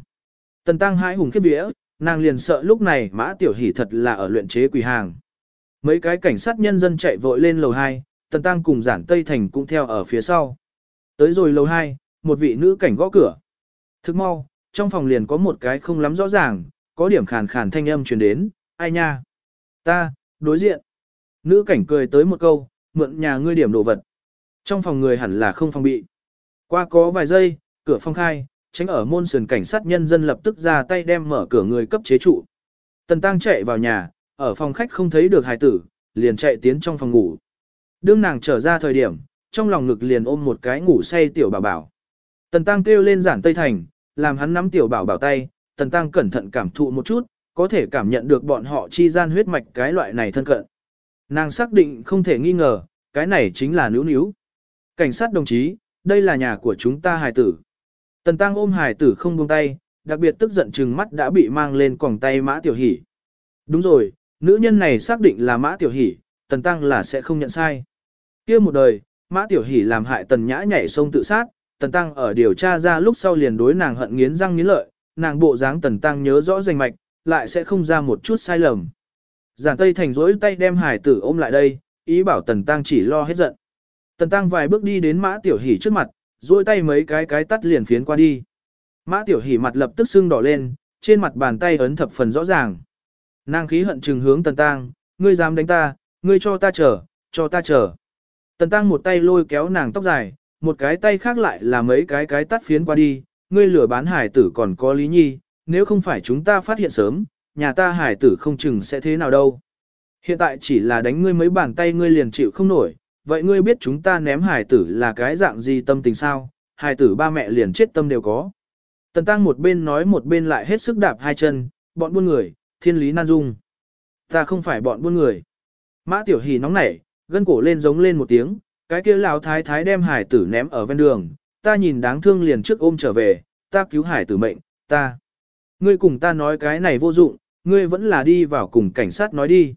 Tần tăng hãi hùng khiếp vía, nàng liền sợ lúc này mã tiểu hỷ thật là ở luyện chế quỷ hàng. Mấy cái cảnh sát nhân dân chạy vội lên lầu 2, Tần Tăng cùng giản Tây Thành cũng theo ở phía sau. Tới rồi lầu 2, một vị nữ cảnh gõ cửa. Thức mau, trong phòng liền có một cái không lắm rõ ràng, có điểm khàn khàn thanh âm truyền đến, ai nha? Ta, đối diện. Nữ cảnh cười tới một câu, mượn nhà ngươi điểm đồ vật. Trong phòng người hẳn là không phòng bị. Qua có vài giây, cửa phong khai, tránh ở môn sườn cảnh sát nhân dân lập tức ra tay đem mở cửa người cấp chế trụ. Tần Tăng chạy vào nhà, ở phòng khách không thấy được hài tử, liền chạy tiến trong phòng ngủ. Đương nàng trở ra thời điểm, trong lòng ngực liền ôm một cái ngủ say tiểu bảo bảo. Tần Tăng kêu lên giản Tây Thành, làm hắn nắm tiểu bảo bảo tay, Tần Tăng cẩn thận cảm thụ một chút, có thể cảm nhận được bọn họ chi gian huyết mạch cái loại này thân cận. Nàng xác định không thể nghi ngờ, cái này chính là nữ níu. Cảnh sát đồng chí, đây là nhà của chúng ta hài tử. Tần Tăng ôm hài tử không buông tay, đặc biệt tức giận chừng mắt đã bị mang lên quòng tay mã tiểu hỷ. Đúng rồi, nữ nhân này xác định là mã tiểu hỷ, Tần Tăng là sẽ không nhận sai. kia một đời, mã tiểu hỷ làm hại Tần Nhã nhảy sông tự sát, Tần Tăng ở điều tra ra lúc sau liền đối nàng hận nghiến răng nghiến lợi, nàng bộ dáng Tần Tăng nhớ rõ danh mạch, lại sẽ không ra một chút sai lầm. Giản Tây Thành rỗi tay đem hải tử ôm lại đây, ý bảo Tần Tăng chỉ lo hết giận. Tần Tăng vài bước đi đến Mã Tiểu Hỷ trước mặt, rỗi tay mấy cái cái tắt liền phiến qua đi. Mã Tiểu Hỷ mặt lập tức sưng đỏ lên, trên mặt bàn tay ấn thập phần rõ ràng. Nàng khí hận trừng hướng Tần Tăng, ngươi dám đánh ta, ngươi cho ta chờ, cho ta chờ. Tần Tăng một tay lôi kéo nàng tóc dài, một cái tay khác lại là mấy cái cái tắt phiến qua đi, ngươi lừa bán hải tử còn có lý nhi, nếu không phải chúng ta phát hiện sớm, nhà ta hải tử không chừng sẽ thế nào đâu. Hiện tại chỉ là đánh ngươi mấy bàn tay ngươi liền chịu không nổi, vậy ngươi biết chúng ta ném hải tử là cái dạng gì tâm tình sao, hải tử ba mẹ liền chết tâm đều có. Tần tăng một bên nói một bên lại hết sức đạp hai chân, bọn buôn người, thiên lý nan dung. Ta không phải bọn buôn người. Mã tiểu hỉ nóng nảy, gân cổ lên giống lên một tiếng, cái kia lão thái thái đem hải tử ném ở ven đường, ta nhìn đáng thương liền trước ôm trở về, ta cứu hải tử mệnh, ta. Ngươi cùng ta nói cái này vô dụng, ngươi vẫn là đi vào cùng cảnh sát nói đi.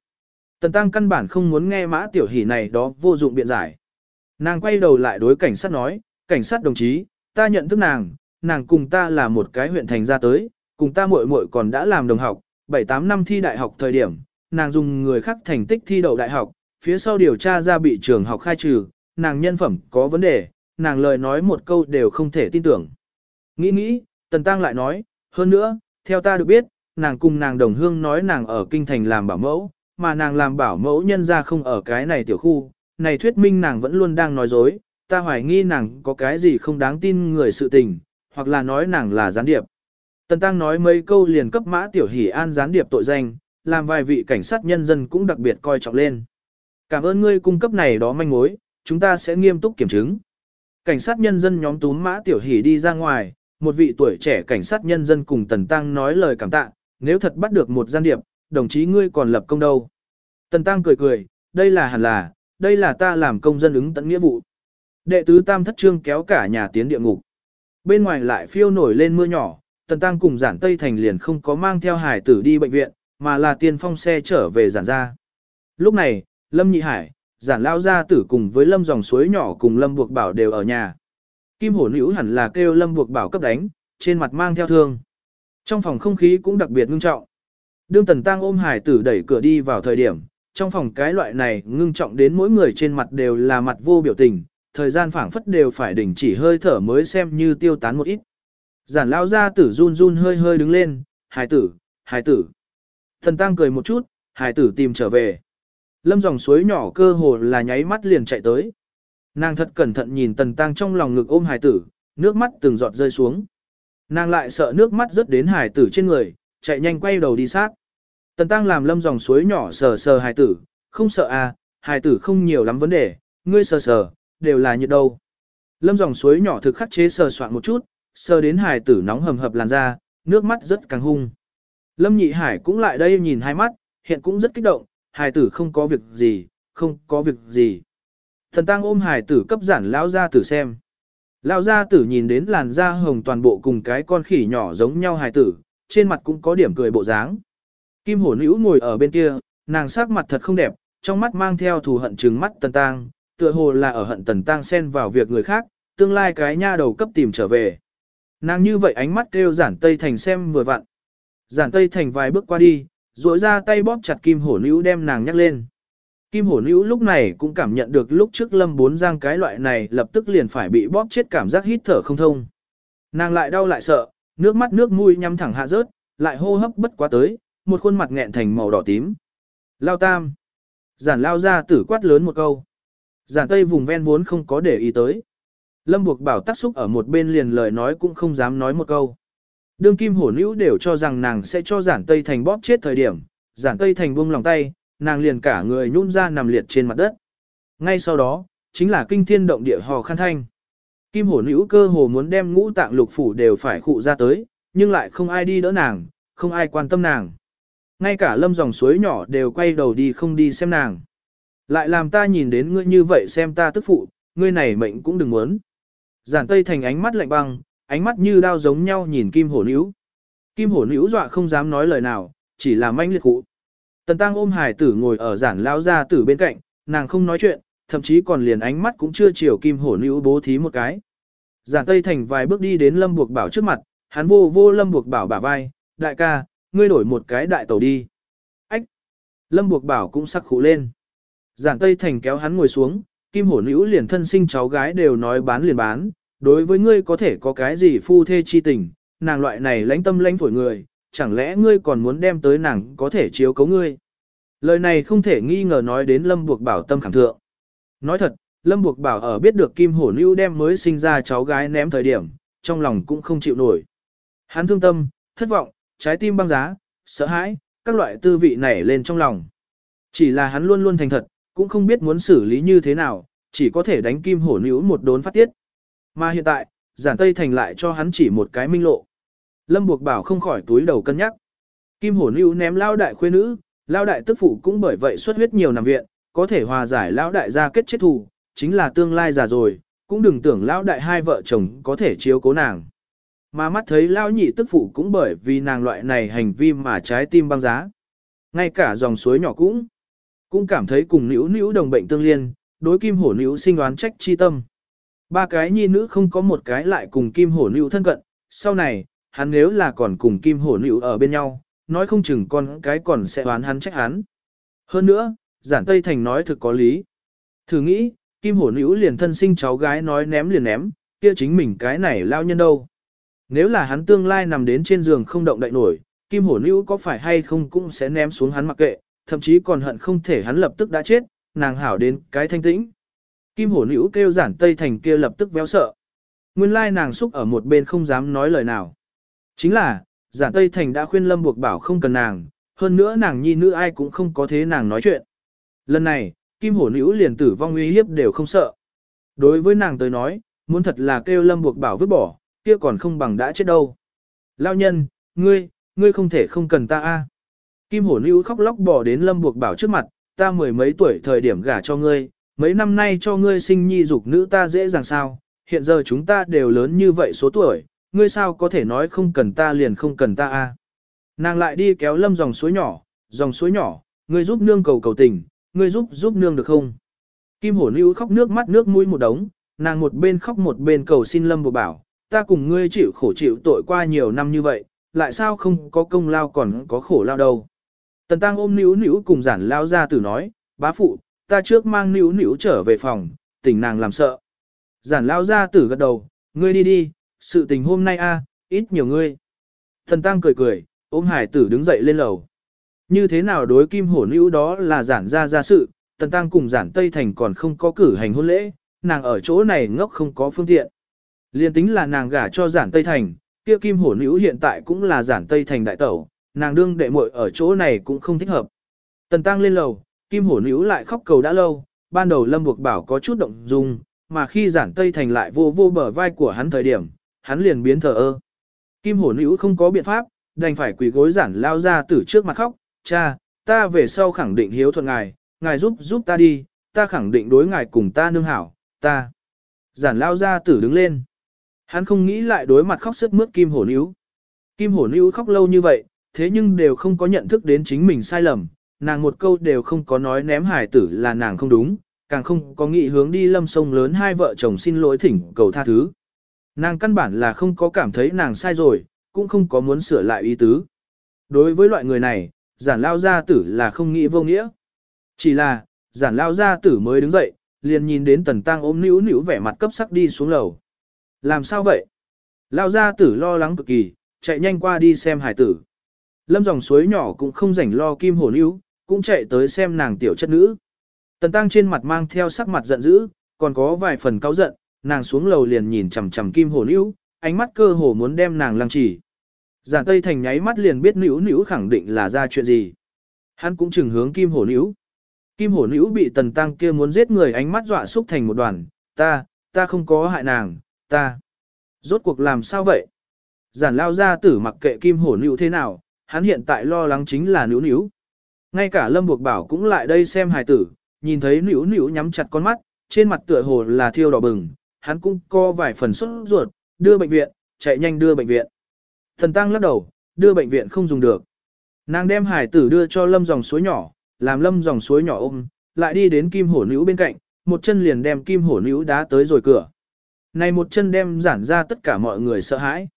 Tần Tăng căn bản không muốn nghe mã tiểu hỷ này đó vô dụng biện giải. Nàng quay đầu lại đối cảnh sát nói, cảnh sát đồng chí, ta nhận thức nàng, nàng cùng ta là một cái huyện thành ra tới, cùng ta muội muội còn đã làm đồng học, 7-8 năm thi đại học thời điểm, nàng dùng người khác thành tích thi đậu đại học, phía sau điều tra ra bị trường học khai trừ, nàng nhân phẩm có vấn đề, nàng lời nói một câu đều không thể tin tưởng. Nghĩ nghĩ, Tần Tăng lại nói, hơn nữa, theo ta được biết, nàng cùng nàng đồng hương nói nàng ở kinh thành làm bảo mẫu, mà nàng làm bảo mẫu nhân ra không ở cái này tiểu khu, này thuyết minh nàng vẫn luôn đang nói dối, ta hoài nghi nàng có cái gì không đáng tin người sự tình, hoặc là nói nàng là gián điệp. Tần Tăng nói mấy câu liền cấp mã tiểu hỷ an gián điệp tội danh, làm vài vị cảnh sát nhân dân cũng đặc biệt coi trọng lên. Cảm ơn ngươi cung cấp này đó manh mối, chúng ta sẽ nghiêm túc kiểm chứng. Cảnh sát nhân dân nhóm túm mã tiểu hỷ đi ra ngoài, một vị tuổi trẻ cảnh sát nhân dân cùng Tần Tăng nói lời cảm tạ, nếu thật bắt được một gian điệp, đồng chí ngươi còn lập công đâu. Tần Tăng cười cười, đây là hẳn là, đây là ta làm công dân ứng tận nghĩa vụ. Đệ tứ tam thất trương kéo cả nhà tiến địa ngục. Bên ngoài lại phiêu nổi lên mưa nhỏ, Tần Tăng cùng giản Tây Thành liền không có mang theo hải tử đi bệnh viện, mà là tiên phong xe trở về giản ra. Lúc này, Lâm Nhị Hải, giản lao gia tử cùng với Lâm dòng suối nhỏ cùng Lâm buộc bảo đều ở nhà. Kim hổ nữ hẳn là kêu lâm buộc bảo cấp đánh, trên mặt mang theo thương. Trong phòng không khí cũng đặc biệt ngưng trọng. Đương tần tăng ôm hải tử đẩy cửa đi vào thời điểm, trong phòng cái loại này ngưng trọng đến mỗi người trên mặt đều là mặt vô biểu tình, thời gian phảng phất đều phải đình chỉ hơi thở mới xem như tiêu tán một ít. Giản lao ra tử run run hơi hơi đứng lên, hải tử, hải tử. Thần tăng cười một chút, hải tử tìm trở về. Lâm dòng suối nhỏ cơ hồ là nháy mắt liền chạy tới. Nàng thật cẩn thận nhìn tần tăng trong lòng ngực ôm hải tử, nước mắt từng giọt rơi xuống. Nàng lại sợ nước mắt rớt đến hải tử trên người, chạy nhanh quay đầu đi sát. Tần tăng làm lâm dòng suối nhỏ sờ sờ hải tử, không sợ à, hải tử không nhiều lắm vấn đề, ngươi sờ sờ, đều là nhiệt đâu. Lâm dòng suối nhỏ thực khắc chế sờ soạn một chút, sờ đến hải tử nóng hầm hập làn da, nước mắt rất càng hung. Lâm nhị hải cũng lại đây nhìn hai mắt, hiện cũng rất kích động, hải tử không có việc gì, không có việc gì. Thần tăng ôm hải tử cấp giản lão gia tử xem. Lão gia tử nhìn đến làn da hồng toàn bộ cùng cái con khỉ nhỏ giống nhau hải tử, trên mặt cũng có điểm cười bộ dáng. Kim hổ nữ ngồi ở bên kia, nàng sắc mặt thật không đẹp, trong mắt mang theo thù hận trừng mắt tần tăng, tựa hồ là ở hận tần tăng xen vào việc người khác, tương lai cái nha đầu cấp tìm trở về. Nàng như vậy ánh mắt kêu giản tây thành xem vừa vặn. Giản tây thành vài bước qua đi, duỗi ra tay bóp chặt kim hổ nữ đem nàng nhắc lên. Kim hổ nữ lúc này cũng cảm nhận được lúc trước lâm bốn giang cái loại này lập tức liền phải bị bóp chết cảm giác hít thở không thông. Nàng lại đau lại sợ, nước mắt nước mũi nhắm thẳng hạ rớt, lại hô hấp bất quá tới, một khuôn mặt nghẹn thành màu đỏ tím. Lao tam. Giản lao ra tử quát lớn một câu. Giản tây vùng ven vốn không có để ý tới. Lâm buộc bảo tác xúc ở một bên liền lời nói cũng không dám nói một câu. Đương kim hổ nữ đều cho rằng nàng sẽ cho giản tây thành bóp chết thời điểm. Giản tây thành buông lòng tay, nàng liền cả người nhún ra nằm liệt trên mặt đất. Ngay sau đó, chính là kinh thiên động địa hò khăn thanh. Kim hổ nữ cơ hồ muốn đem ngũ tạng lục phủ đều phải khụ ra tới, nhưng lại không ai đi đỡ nàng, không ai quan tâm nàng. Ngay cả lâm dòng suối nhỏ đều quay đầu đi không đi xem nàng. Lại làm ta nhìn đến ngươi như vậy xem ta tức phụ, ngươi này mệnh cũng đừng muốn. Giản tây thành ánh mắt lạnh băng, ánh mắt như đao giống nhau nhìn kim hổ nữ. Kim hổ nữ dọa không dám nói lời nào, chỉ là manh liệt cụ. Tần tăng ôm hải tử ngồi ở giản lao ra tử bên cạnh, nàng không nói chuyện, thậm chí còn liền ánh mắt cũng chưa chiều kim hổ nữ bố thí một cái. Giản Tây Thành vài bước đi đến Lâm Buộc Bảo trước mặt, hắn vô vô Lâm Buộc Bảo bả vai, đại ca, ngươi đổi một cái đại tàu đi. Ách! Lâm Buộc Bảo cũng sắc khủ lên. Giản Tây Thành kéo hắn ngồi xuống, kim hổ nữ liền thân sinh cháu gái đều nói bán liền bán, đối với ngươi có thể có cái gì phu thê chi tình, nàng loại này lãnh tâm lãnh phổi người, chẳng lẽ ngươi còn muốn đem tới nàng có thể chiếu cấu ngươi. Lời này không thể nghi ngờ nói đến Lâm Buộc Bảo tâm khẳng thượng. Nói thật, Lâm Buộc Bảo ở biết được Kim Hổ Nưu đem mới sinh ra cháu gái ném thời điểm, trong lòng cũng không chịu nổi. Hắn thương tâm, thất vọng, trái tim băng giá, sợ hãi, các loại tư vị nảy lên trong lòng. Chỉ là hắn luôn luôn thành thật, cũng không biết muốn xử lý như thế nào, chỉ có thể đánh Kim Hổ nữ một đốn phát tiết. Mà hiện tại, giản Tây Thành lại cho hắn chỉ một cái minh lộ. Lâm Buộc Bảo không khỏi túi đầu cân nhắc. Kim Hổ nữ ném lao đại khuê nữ, lao đại tức phụ cũng bởi vậy xuất huyết nhiều nằm viện, có thể hòa giải lão đại gia kết chết thù, chính là tương lai già rồi, cũng đừng tưởng lão đại hai vợ chồng có thể chiếu cố nàng. Mà mắt thấy lão nhị tức phụ cũng bởi vì nàng loại này hành vi mà trái tim băng giá. Ngay cả dòng suối nhỏ cũng, cũng cảm thấy cùng nữ nữ đồng bệnh tương liên, đối kim hổ nữ sinh đoán trách chi tâm. Ba cái nhi nữ không có một cái lại cùng kim hổ nữ thân cận, sau này, hắn nếu là còn cùng kim hổ nữ ở bên nhau, nói không chừng con cái còn sẽ đoán hắn trách hắn. Hơn nữa, giản Tây Thành nói thực có lý. Thử nghĩ, Kim Hổ Nữ liền thân sinh cháu gái nói ném liền ném, kia chính mình cái này lao nhân đâu. Nếu là hắn tương lai nằm đến trên giường không động đậy nổi, Kim Hổ Nữ có phải hay không cũng sẽ ném xuống hắn mặc kệ, thậm chí còn hận không thể hắn lập tức đã chết, nàng hảo đến cái thanh tĩnh. Kim Hổ Nữ kêu giản Tây Thành kia lập tức véo sợ. Nguyên lai nàng xúc ở một bên không dám nói lời nào. Chính là, giản Tây Thành đã khuyên Lâm buộc bảo không cần nàng, hơn nữa nàng nhi nữ ai cũng không có thế nàng nói chuyện. Lần này, Kim Hổ Nữ liền tử vong uy hiếp đều không sợ. Đối với nàng tới nói, muốn thật là kêu Lâm buộc bảo vứt bỏ, kia còn không bằng đã chết đâu. Lao nhân, ngươi, ngươi không thể không cần ta a. Kim Hổ Lưu khóc lóc bỏ đến Lâm buộc bảo trước mặt, ta mười mấy tuổi thời điểm gả cho ngươi, mấy năm nay cho ngươi sinh nhi dục nữ ta dễ dàng sao, hiện giờ chúng ta đều lớn như vậy số tuổi, ngươi sao có thể nói không cần ta liền không cần ta a? Nàng lại đi kéo Lâm dòng suối nhỏ, dòng suối nhỏ, ngươi giúp nương cầu cầu tình, ngươi giúp giúp nương được không? Kim hổ Lưu khóc nước mắt nước mũi một đống, nàng một bên khóc một bên cầu xin lâm Buộc bảo, ta cùng ngươi chịu khổ chịu tội qua nhiều năm như vậy, lại sao không có công lao còn có khổ lao đâu. Tần tăng ôm níu níu cùng giản lao ra tử nói, bá phụ, ta trước mang níu níu trở về phòng, tỉnh nàng làm sợ. Giản lao ra tử gật đầu, ngươi đi đi, sự tình hôm nay a, ít nhiều ngươi. Tần tăng cười cười, ôm hải tử đứng dậy lên lầu. Như thế nào đối kim hổ Nữu đó là giản ra ra sự, tần tăng cùng giản Tây Thành còn không có cử hành hôn lễ, nàng ở chỗ này ngốc không có phương tiện. Liên tính là nàng gả cho giản Tây Thành, kia kim hổ nữ hiện tại cũng là giản Tây Thành đại tẩu, nàng đương đệ muội ở chỗ này cũng không thích hợp. Tần tăng lên lầu, kim hổ nữ lại khóc cầu đã lâu, ban đầu lâm buộc bảo có chút động dung, mà khi giản Tây Thành lại vô vô bờ vai của hắn thời điểm, hắn liền biến thờ ơ. Kim hổ nữ không có biện pháp, đành phải quỳ gối giản lao ra từ trước mặt khóc, cha, ta về sau khẳng định hiếu thuận ngài, ngài giúp giúp ta đi, ta khẳng định đối ngài cùng ta nương hảo, ta. Giản lao ra tử đứng lên. Hắn không nghĩ lại đối mặt khóc sức mướt kim hổ níu. Kim hổ níu khóc lâu như vậy, thế nhưng đều không có nhận thức đến chính mình sai lầm, nàng một câu đều không có nói ném hải tử là nàng không đúng, càng không có nghị hướng đi lâm sông lớn hai vợ chồng xin lỗi thỉnh cầu tha thứ. Nàng căn bản là không có cảm thấy nàng sai rồi, cũng không có muốn sửa lại ý tứ. Đối với loại người này, giản lao gia tử là không nghĩ vô nghĩa. Chỉ là, giản lao gia tử mới đứng dậy, liền nhìn đến tần tăng ôm níu níu vẻ mặt cấp sắc đi xuống lầu. Làm sao vậy? Lao gia tử lo lắng cực kỳ, chạy nhanh qua đi xem hải tử. Lâm dòng suối nhỏ cũng không rảnh lo kim hổ níu, cũng chạy tới xem nàng tiểu chất nữ. Tần tăng trên mặt mang theo sắc mặt giận dữ, còn có vài phần cáu giận, nàng xuống lầu liền nhìn chằm chằm kim hổ níu, ánh mắt cơ hồ muốn đem nàng lăng chỉ. Giản Tây Thành nháy mắt liền biết nữ nữ khẳng định là ra chuyện gì. Hắn cũng chừng hướng kim hổ níu. Kim hổ níu bị tần tăng kia muốn giết người ánh mắt dọa xúc thành một đoàn, ta, ta không có hại nàng, ta. Rốt cuộc làm sao vậy? Giản lao ra tử mặc kệ kim hổ níu thế nào, hắn hiện tại lo lắng chính là nữ nữ. Ngay cả lâm buộc bảo cũng lại đây xem hài tử, nhìn thấy nữ nữ nhắm chặt con mắt, trên mặt tựa hồ là thiêu đỏ bừng, hắn cũng co vài phần xuất ruột, đưa bệnh viện, chạy nhanh đưa bệnh viện. Thần tăng lắc đầu, đưa bệnh viện không dùng được. Nàng đem hải tử đưa cho lâm dòng suối nhỏ, làm lâm dòng suối nhỏ ôm, lại đi đến kim hổ nữ bên cạnh, một chân liền đem kim hổ nữ đá tới rồi cửa. Này một chân đem giản ra tất cả mọi người sợ hãi.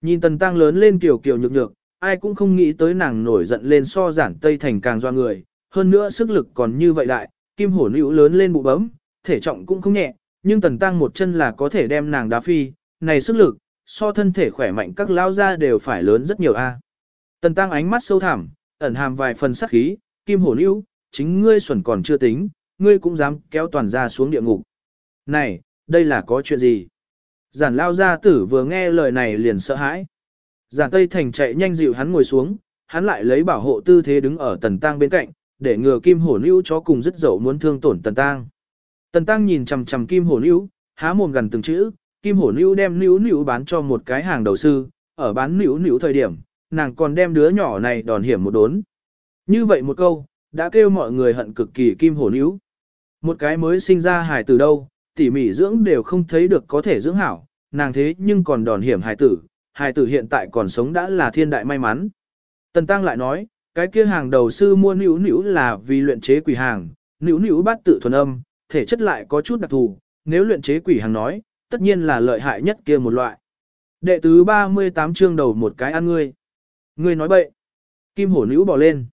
Nhìn tần tăng lớn lên kiểu kiểu nhược nhược, ai cũng không nghĩ tới nàng nổi giận lên so giản tây thành càng doa người, hơn nữa sức lực còn như vậy đại, kim hổ nữ lớn lên bụ bấm, thể trọng cũng không nhẹ, nhưng tần tăng một chân là có thể đem nàng đá phi, này sức lực, so thân thể khỏe mạnh các lao ra đều phải lớn rất nhiều a. Tần tăng ánh mắt sâu thẳm, ẩn hàm vài phần sắc khí, kim hổ nữ, chính ngươi xuẩn còn chưa tính, ngươi cũng dám kéo toàn ra xuống địa ngục. Này, đây là có chuyện gì? Giản lao gia tử vừa nghe lời này liền sợ hãi. Giản Tây Thành chạy nhanh dịu hắn ngồi xuống, hắn lại lấy bảo hộ tư thế đứng ở tần tang bên cạnh, để ngừa kim hổ nữ chó cùng dứt dậu muốn thương tổn tần tang. Tần tang nhìn chằm chằm kim hổ nữ, há mồm gần từng chữ, kim hổ nữ đem nữ nữ bán cho một cái hàng đầu sư, ở bán nữ nữ thời điểm, nàng còn đem đứa nhỏ này đòn hiểm một đốn. Như vậy một câu, đã kêu mọi người hận cực kỳ kim hổ níu. Một cái mới sinh ra hài tử đâu, tỉ mỉ dưỡng đều không thấy được có thể dưỡng hảo, nàng thế nhưng còn đòn hiểm hài tử, hài tử hiện tại còn sống đã là thiên đại may mắn. Tần Tăng lại nói, cái kia hàng đầu sư mua nữ nữ là vì luyện chế quỷ hàng, nữ nữ bát tự thuần âm, thể chất lại có chút đặc thù, nếu luyện chế quỷ hàng nói, tất nhiên là lợi hại nhất kia một loại. Đệ tứ 38 chương đầu một cái ăn ngươi. Ngươi nói bậy. Kim hổ nữ bỏ lên.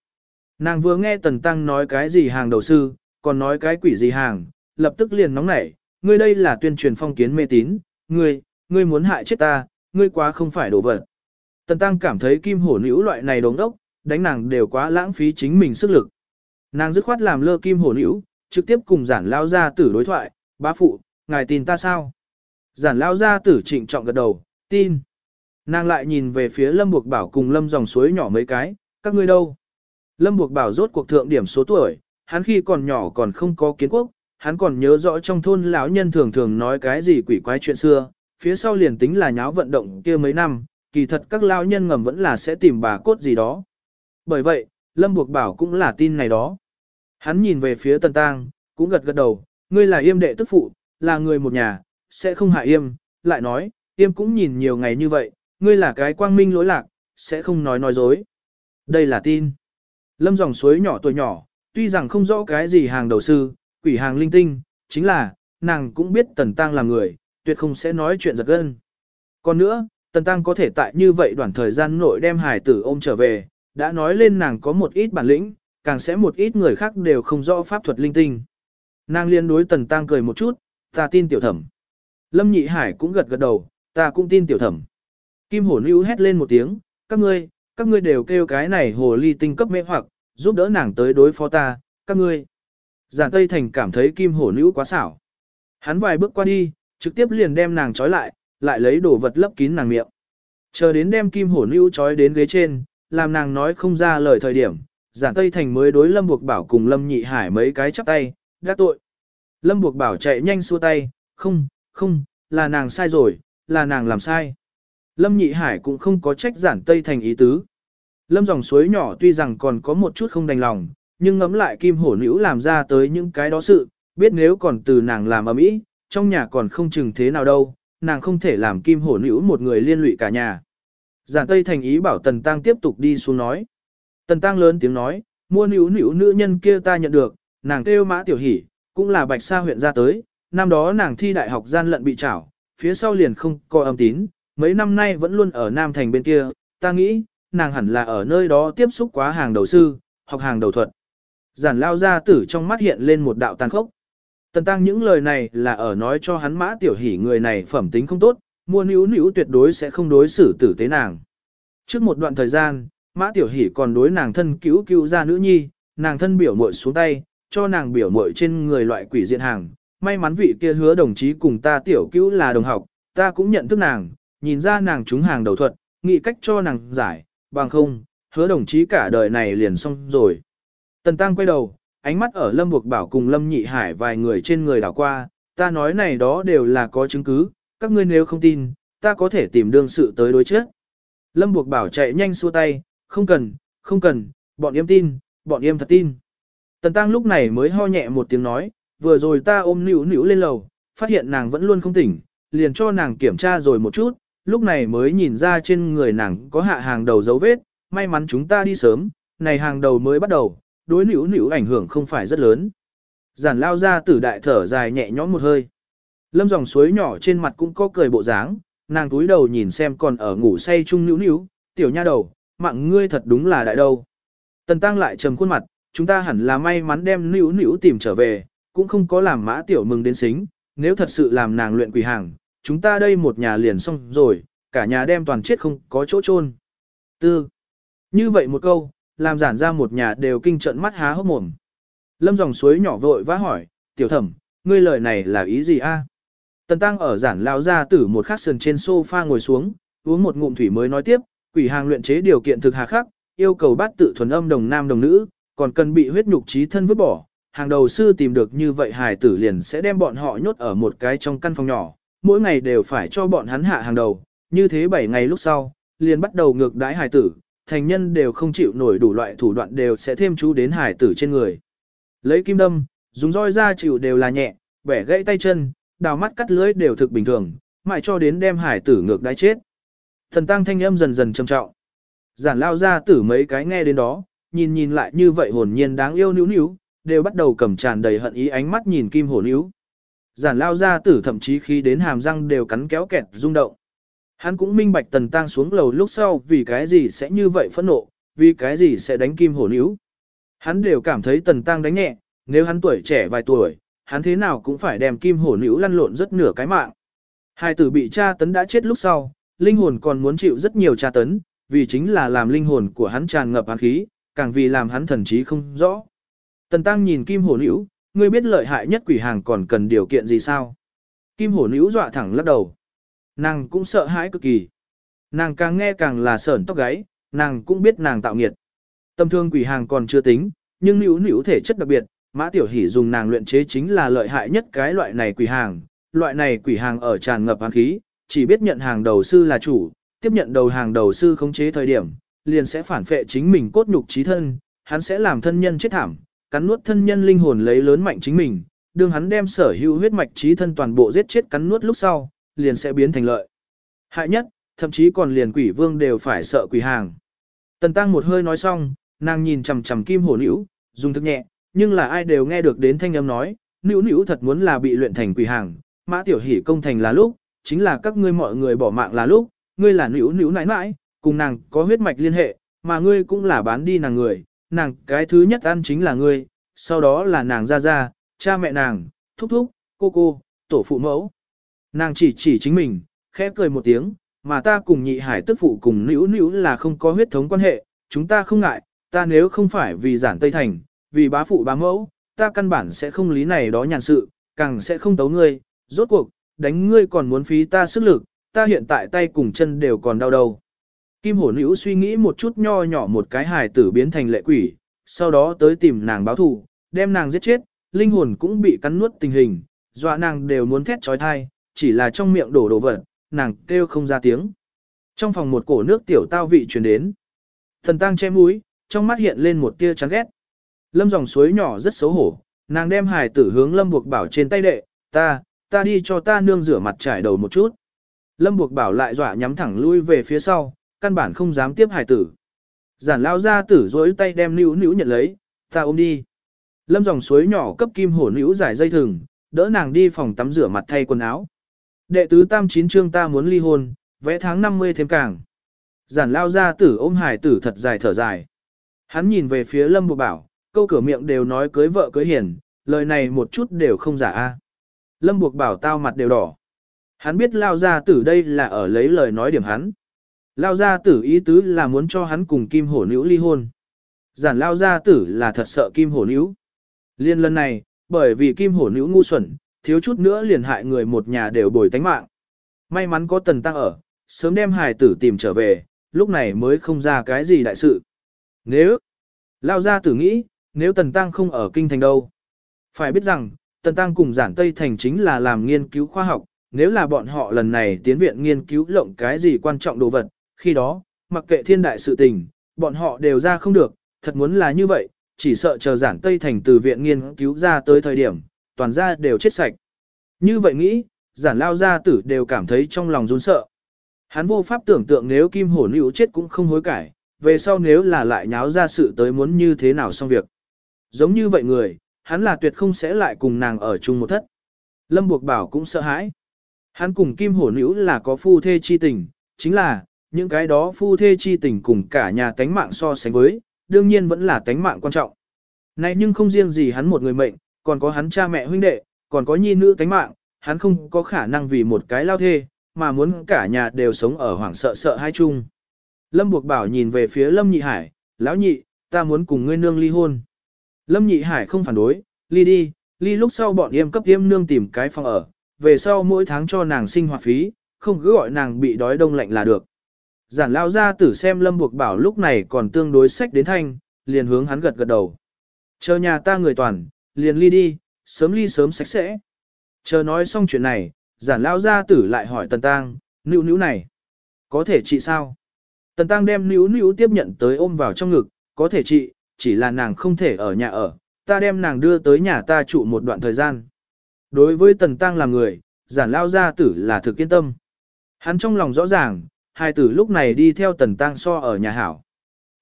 Nàng vừa nghe Tần Tăng nói cái gì hàng đầu sư, còn nói cái quỷ gì hàng, lập tức liền nóng nảy, ngươi đây là tuyên truyền phong kiến mê tín, ngươi, ngươi muốn hại chết ta, ngươi quá không phải đồ vật. Tần Tăng cảm thấy kim hổ nữ loại này đống đốc, đánh nàng đều quá lãng phí chính mình sức lực. Nàng dứt khoát làm lơ kim hổ nữ, trực tiếp cùng giản lao ra tử đối thoại, bá phụ, ngài tin ta sao? Giản lao ra tử trịnh trọng gật đầu, tin. Nàng lại nhìn về phía lâm buộc bảo cùng lâm dòng suối nhỏ mấy cái, các ngươi đâu? Lâm buộc bảo rốt cuộc thượng điểm số tuổi, hắn khi còn nhỏ còn không có kiến quốc, hắn còn nhớ rõ trong thôn lão nhân thường thường nói cái gì quỷ quái chuyện xưa, phía sau liền tính là nháo vận động kia mấy năm, kỳ thật các lão nhân ngầm vẫn là sẽ tìm bà cốt gì đó. Bởi vậy, Lâm Buộc Bảo cũng là tin này đó. Hắn nhìn về phía Tần Tăng, cũng gật gật đầu, ngươi là yêm đệ tức phụ, là người một nhà, sẽ không hại yêm, lại nói, yêm cũng nhìn nhiều ngày như vậy, ngươi là cái quang minh lỗi lạc, sẽ không nói nói dối. Đây là tin. Lâm dòng suối nhỏ tuổi nhỏ, tuy rằng không rõ cái gì hàng đầu sư, quỷ hàng linh tinh, chính là, nàng cũng biết Tần Tăng là người, tuyệt không sẽ nói chuyện giật gân. Còn nữa, Tần Tăng có thể tại như vậy đoạn thời gian nội đem hải tử ôm trở về, đã nói lên nàng có một ít bản lĩnh, càng sẽ một ít người khác đều không rõ pháp thuật linh tinh. Nàng liên đối Tần Tăng cười một chút, ta tin tiểu thẩm. Lâm Nhị Hải cũng gật gật đầu, ta cũng tin tiểu thẩm. Kim Hổ Nữu hét lên một tiếng, các ngươi, các ngươi đều kêu cái này hồ ly tinh cấp mê hoặc, giúp đỡ nàng tới đối phó ta, các ngươi. Giản Tây Thành cảm thấy Kim Hổ Nữu quá xảo. Hắn vài bước qua đi, trực tiếp liền đem nàng trói lại, lại lấy đồ vật lấp kín nàng miệng. Chờ đến đem Kim Hổ lưu trói đến ghế trên, làm nàng nói không ra lời thời điểm, Giản Tây Thành mới đối Lâm Buộc Bảo cùng Lâm Nhị Hải mấy cái chắp tay, gác tội. Lâm Buộc Bảo chạy nhanh xua tay, không, không, là nàng sai rồi, là nàng làm sai. Lâm Nhị Hải cũng không có trách Giản Tây Thành ý tứ. Lâm dòng suối nhỏ tuy rằng còn có một chút không đành lòng, nhưng ngẫm lại kim hổ nữ làm ra tới những cái đó sự, biết nếu còn từ nàng làm ở mỹ, trong nhà còn không chừng thế nào đâu, nàng không thể làm kim hổ nữ một người liên lụy cả nhà. Giản Tây thành ý bảo Tần Tăng tiếp tục đi xuống nói. Tần Tăng lớn tiếng nói, mua nữ nữ nữ nhân kia ta nhận được, nàng kêu mã tiểu hỷ, cũng là bạch sa huyện ra tới, năm đó nàng thi đại học gian lận bị trảo, phía sau liền không có âm tín, mấy năm nay vẫn luôn ở Nam Thành bên kia, ta nghĩ, nàng hẳn là ở nơi đó tiếp xúc quá hàng đầu sư, học hàng đầu thuật. Giản lao ra tử trong mắt hiện lên một đạo tàn khốc. Tần tăng những lời này là ở nói cho hắn mã tiểu hỉ người này phẩm tính không tốt, mua níu níu tuyệt đối sẽ không đối xử tử tế nàng. Trước một đoạn thời gian, Mã Tiểu Hỷ còn đối nàng thân cứu cứu ra nữ nhi, nàng thân biểu muội xuống tay, cho nàng biểu muội trên người loại quỷ diện hàng. May mắn vị kia hứa đồng chí cùng ta tiểu cứu là đồng học, ta cũng nhận thức nàng, nhìn ra nàng trúng hàng đầu thuật, nghĩ cách cho nàng giải, bằng không, hứa đồng chí cả đời này liền xong rồi. Tần Tăng quay đầu, ánh mắt ở Lâm Buộc Bảo cùng Lâm Nhị Hải vài người trên người đảo qua, ta nói này đó đều là có chứng cứ, các ngươi nếu không tin, ta có thể tìm đương sự tới đối trước. Lâm Buộc Bảo chạy nhanh xua tay, không cần, không cần, bọn em tin, bọn em thật tin. Tần Tăng lúc này mới ho nhẹ một tiếng nói, vừa rồi ta ôm nữu nữu lên lầu, phát hiện nàng vẫn luôn không tỉnh, liền cho nàng kiểm tra rồi một chút, lúc này mới nhìn ra trên người nàng có hạ hàng đầu dấu vết, may mắn chúng ta đi sớm, này hàng đầu mới bắt đầu, đối nữ nữ ảnh hưởng không phải rất lớn. Giản lao ra tử đại thở dài nhẹ nhõm một hơi. Lâm dòng suối nhỏ trên mặt cũng có cười bộ dáng, nàng túi đầu nhìn xem còn ở ngủ say chung nữ nữ, tiểu nha đầu, mạng ngươi thật đúng là đại đâu. Tần tăng lại trầm khuôn mặt, chúng ta hẳn là may mắn đem nữ nữ tìm trở về, cũng không có làm mã tiểu mừng đến xính, nếu thật sự làm nàng luyện quỷ hàng, chúng ta đây một nhà liền xong rồi, cả nhà đem toàn chết không có chỗ chôn. Tư. Như vậy một câu, làm giản ra một nhà đều kinh trận mắt há hốc mồm. Lâm dòng suối nhỏ vội vã hỏi, tiểu thẩm, ngươi lời này là ý gì a? Tần tăng ở giản lao ra tử một khắc sườn trên sofa ngồi xuống, uống một ngụm thủy mới nói tiếp, quỷ hàng luyện chế điều kiện thực hà khắc, yêu cầu bát tự thuần âm đồng nam đồng nữ, còn cần bị huyết nhục trí thân vứt bỏ. Hàng đầu sư tìm được như vậy hài tử liền sẽ đem bọn họ nhốt ở một cái trong căn phòng nhỏ, mỗi ngày đều phải cho bọn hắn hạ hàng đầu, như thế 7 ngày lúc sau, liền bắt đầu ngược đái hài tử, thành nhân đều không chịu nổi đủ loại thủ đoạn đều sẽ thêm chú đến hải tử trên người. Lấy kim đâm, dùng roi ra chịu đều là nhẹ, bẻ gãy tay chân, đào mắt cắt lưỡi đều thực bình thường, mãi cho đến đem hải tử ngược đáy chết. Thần tăng thanh âm dần dần trầm trọng. Giản lao ra tử mấy cái nghe đến đó, nhìn nhìn lại như vậy hồn nhiên đáng yêu níu níu, đều bắt đầu cầm tràn đầy hận ý ánh mắt nhìn kim hổ níu. Giản lao ra tử thậm chí khi đến hàm răng đều cắn kéo kẹt rung động. Hắn cũng minh bạch tần tăng xuống lầu lúc sau vì cái gì sẽ như vậy phẫn nộ, vì cái gì sẽ đánh kim hổ níu. Hắn đều cảm thấy tần tăng đánh nhẹ, nếu hắn tuổi trẻ vài tuổi, hắn thế nào cũng phải đem kim hổ níu lăn lộn rất nửa cái mạng. Hai tử bị cha tấn đã chết lúc sau, linh hồn còn muốn chịu rất nhiều tra tấn, vì chính là làm linh hồn của hắn tràn ngập hàn khí, càng vì làm hắn thần trí không rõ. Tần Tăng nhìn Kim Hổ níu, ngươi biết lợi hại nhất quỷ hàng còn cần điều kiện gì sao? Kim Hổ níu dọa thẳng lắc đầu. Nàng cũng sợ hãi cực kỳ. Nàng càng nghe càng là sởn tóc gáy, nàng cũng biết nàng tạo nghiệt. Tâm thương quỷ hàng còn chưa tính, nhưng nữ nữ thể chất đặc biệt, Mã Tiểu Hỷ dùng nàng luyện chế chính là lợi hại nhất cái loại này quỷ hàng. Loại này quỷ hàng ở tràn ngập hàng khí, chỉ biết nhận hàng đầu sư là chủ, tiếp nhận đầu hàng đầu sư khống chế thời điểm, liền sẽ phản phệ chính mình cốt nhục trí thân, hắn sẽ làm thân nhân chết thảm, cắn nuốt thân nhân linh hồn lấy lớn mạnh chính mình, đương hắn đem sở hữu huyết mạch trí thân toàn bộ giết chết cắn nuốt lúc sau, liền sẽ biến thành lợi. Hại nhất, thậm chí còn liền quỷ vương đều phải sợ quỷ hàng. Tần Tăng một hơi nói xong, nàng nhìn chằm chằm kim hổ nữ, dùng thức nhẹ, nhưng là ai đều nghe được đến thanh âm nói, nữ nữ thật muốn là bị luyện thành quỷ hàng, mã tiểu hỷ công thành là lúc, chính là các ngươi mọi người bỏ mạng là lúc, ngươi là nữ nữ nãi nãi, cùng nàng có huyết mạch liên hệ, mà ngươi cũng là bán đi nàng người, nàng cái thứ nhất ăn chính là ngươi, sau đó là nàng ra ra, cha mẹ nàng, thúc thúc, cô cô, tổ phụ mẫu. Nàng chỉ chỉ chính mình, khẽ cười một tiếng, mà ta cùng nhị hải tức phụ cùng nữ nữ là không có huyết thống quan hệ, chúng ta không ngại, ta nếu không phải vì giản Tây Thành, vì bá phụ bá mẫu, ta căn bản sẽ không lý này đó nhàn sự, càng sẽ không tấu ngươi, rốt cuộc, đánh ngươi còn muốn phí ta sức lực, ta hiện tại tay cùng chân đều còn đau đầu. Kim hổ nữ suy nghĩ một chút nho nhỏ một cái hài tử biến thành lệ quỷ, sau đó tới tìm nàng báo thù, đem nàng giết chết, linh hồn cũng bị cắn nuốt tình hình, dọa nàng đều muốn thét trói thai, chỉ là trong miệng đổ đồ vật, nàng kêu không ra tiếng. Trong phòng một cổ nước tiểu tao vị truyền đến. Thần tăng che mũi, trong mắt hiện lên một tia chán ghét. Lâm dòng suối nhỏ rất xấu hổ, nàng đem hài tử hướng lâm buộc bảo trên tay đệ, ta, ta đi cho ta nương rửa mặt trải đầu một chút. Lâm buộc bảo lại dọa nhắm thẳng lui về phía sau, căn bản không dám tiếp hải tử. Giản lao ra tử dối tay đem níu níu nhận lấy, ta ôm đi. Lâm dòng suối nhỏ cấp kim hổ níu giải dây thừng, đỡ nàng đi phòng tắm rửa mặt thay quần áo. Đệ tứ tam chín chương ta muốn ly hôn, vẽ tháng 50 thêm càng. Giản lao ra tử ôm hải tử thật dài thở dài. Hắn nhìn về phía lâm buộc bảo, câu cửa miệng đều nói cưới vợ cưới hiền, lời này một chút đều không giả a. Lâm buộc bảo tao mặt đều đỏ. Hắn biết lao ra tử đây là ở lấy lời nói điểm hắn. Lao gia tử ý tứ là muốn cho hắn cùng kim hổ nữ ly hôn. Giản lao gia tử là thật sợ kim hổ nữ. Liên lần này, bởi vì kim hổ nữ ngu xuẩn, thiếu chút nữa liền hại người một nhà đều bồi tánh mạng. May mắn có tần tăng ở, sớm đem hài tử tìm trở về, lúc này mới không ra cái gì đại sự. Nếu, lao gia tử nghĩ, nếu tần tăng không ở kinh thành đâu. Phải biết rằng, tần tăng cùng giản Tây Thành chính là làm nghiên cứu khoa học, nếu là bọn họ lần này tiến viện nghiên cứu lộng cái gì quan trọng đồ vật, khi đó, mặc kệ thiên đại sự tình, bọn họ đều ra không được, thật muốn là như vậy, chỉ sợ chờ giản Tây Thành từ viện nghiên cứu ra tới thời điểm, toàn ra đều chết sạch. Như vậy nghĩ, giản lao gia tử đều cảm thấy trong lòng run sợ. Hắn vô pháp tưởng tượng nếu kim hổ nữ chết cũng không hối cải, về sau nếu là lại nháo ra sự tới muốn như thế nào xong việc. Giống như vậy người, hắn là tuyệt không sẽ lại cùng nàng ở chung một thất. Lâm Buộc Bảo cũng sợ hãi. Hắn cùng kim hổ nữ là có phu thê chi tình, chính là, những cái đó phu thê chi tình cùng cả nhà tánh mạng so sánh với, đương nhiên vẫn là tánh mạng quan trọng. Này nhưng không riêng gì hắn một người mệnh, còn có hắn cha mẹ huynh đệ, còn có nhi nữ tánh mạng, hắn không có khả năng vì một cái lao thê, mà muốn cả nhà đều sống ở hoảng sợ sợ hai chung. Lâm Buộc Bảo nhìn về phía Lâm Nhị Hải, lão nhị, ta muốn cùng ngươi nương ly hôn. Lâm Nhị Hải không phản đối, ly đi, ly lúc sau bọn yêm cấp yêm nương tìm cái phòng ở, về sau mỗi tháng cho nàng sinh hoạt phí, không cứ gọi nàng bị đói đông lạnh là được. Giản lao ra tử xem Lâm Buộc Bảo lúc này còn tương đối sách đến thanh, liền hướng hắn gật gật đầu. Chờ nhà ta người toàn, liền ly đi, sớm ly sớm sạch sẽ. Chờ nói xong chuyện này, giản lao gia tử lại hỏi tần tang, nữ nữ này, có thể trị sao? Tần tang đem nữ nữ tiếp nhận tới ôm vào trong ngực, có thể trị, chỉ là nàng không thể ở nhà ở, ta đem nàng đưa tới nhà ta trụ một đoạn thời gian. Đối với tần tang là người, giản lao gia tử là thực yên tâm. Hắn trong lòng rõ ràng, hai tử lúc này đi theo tần tang so ở nhà hảo.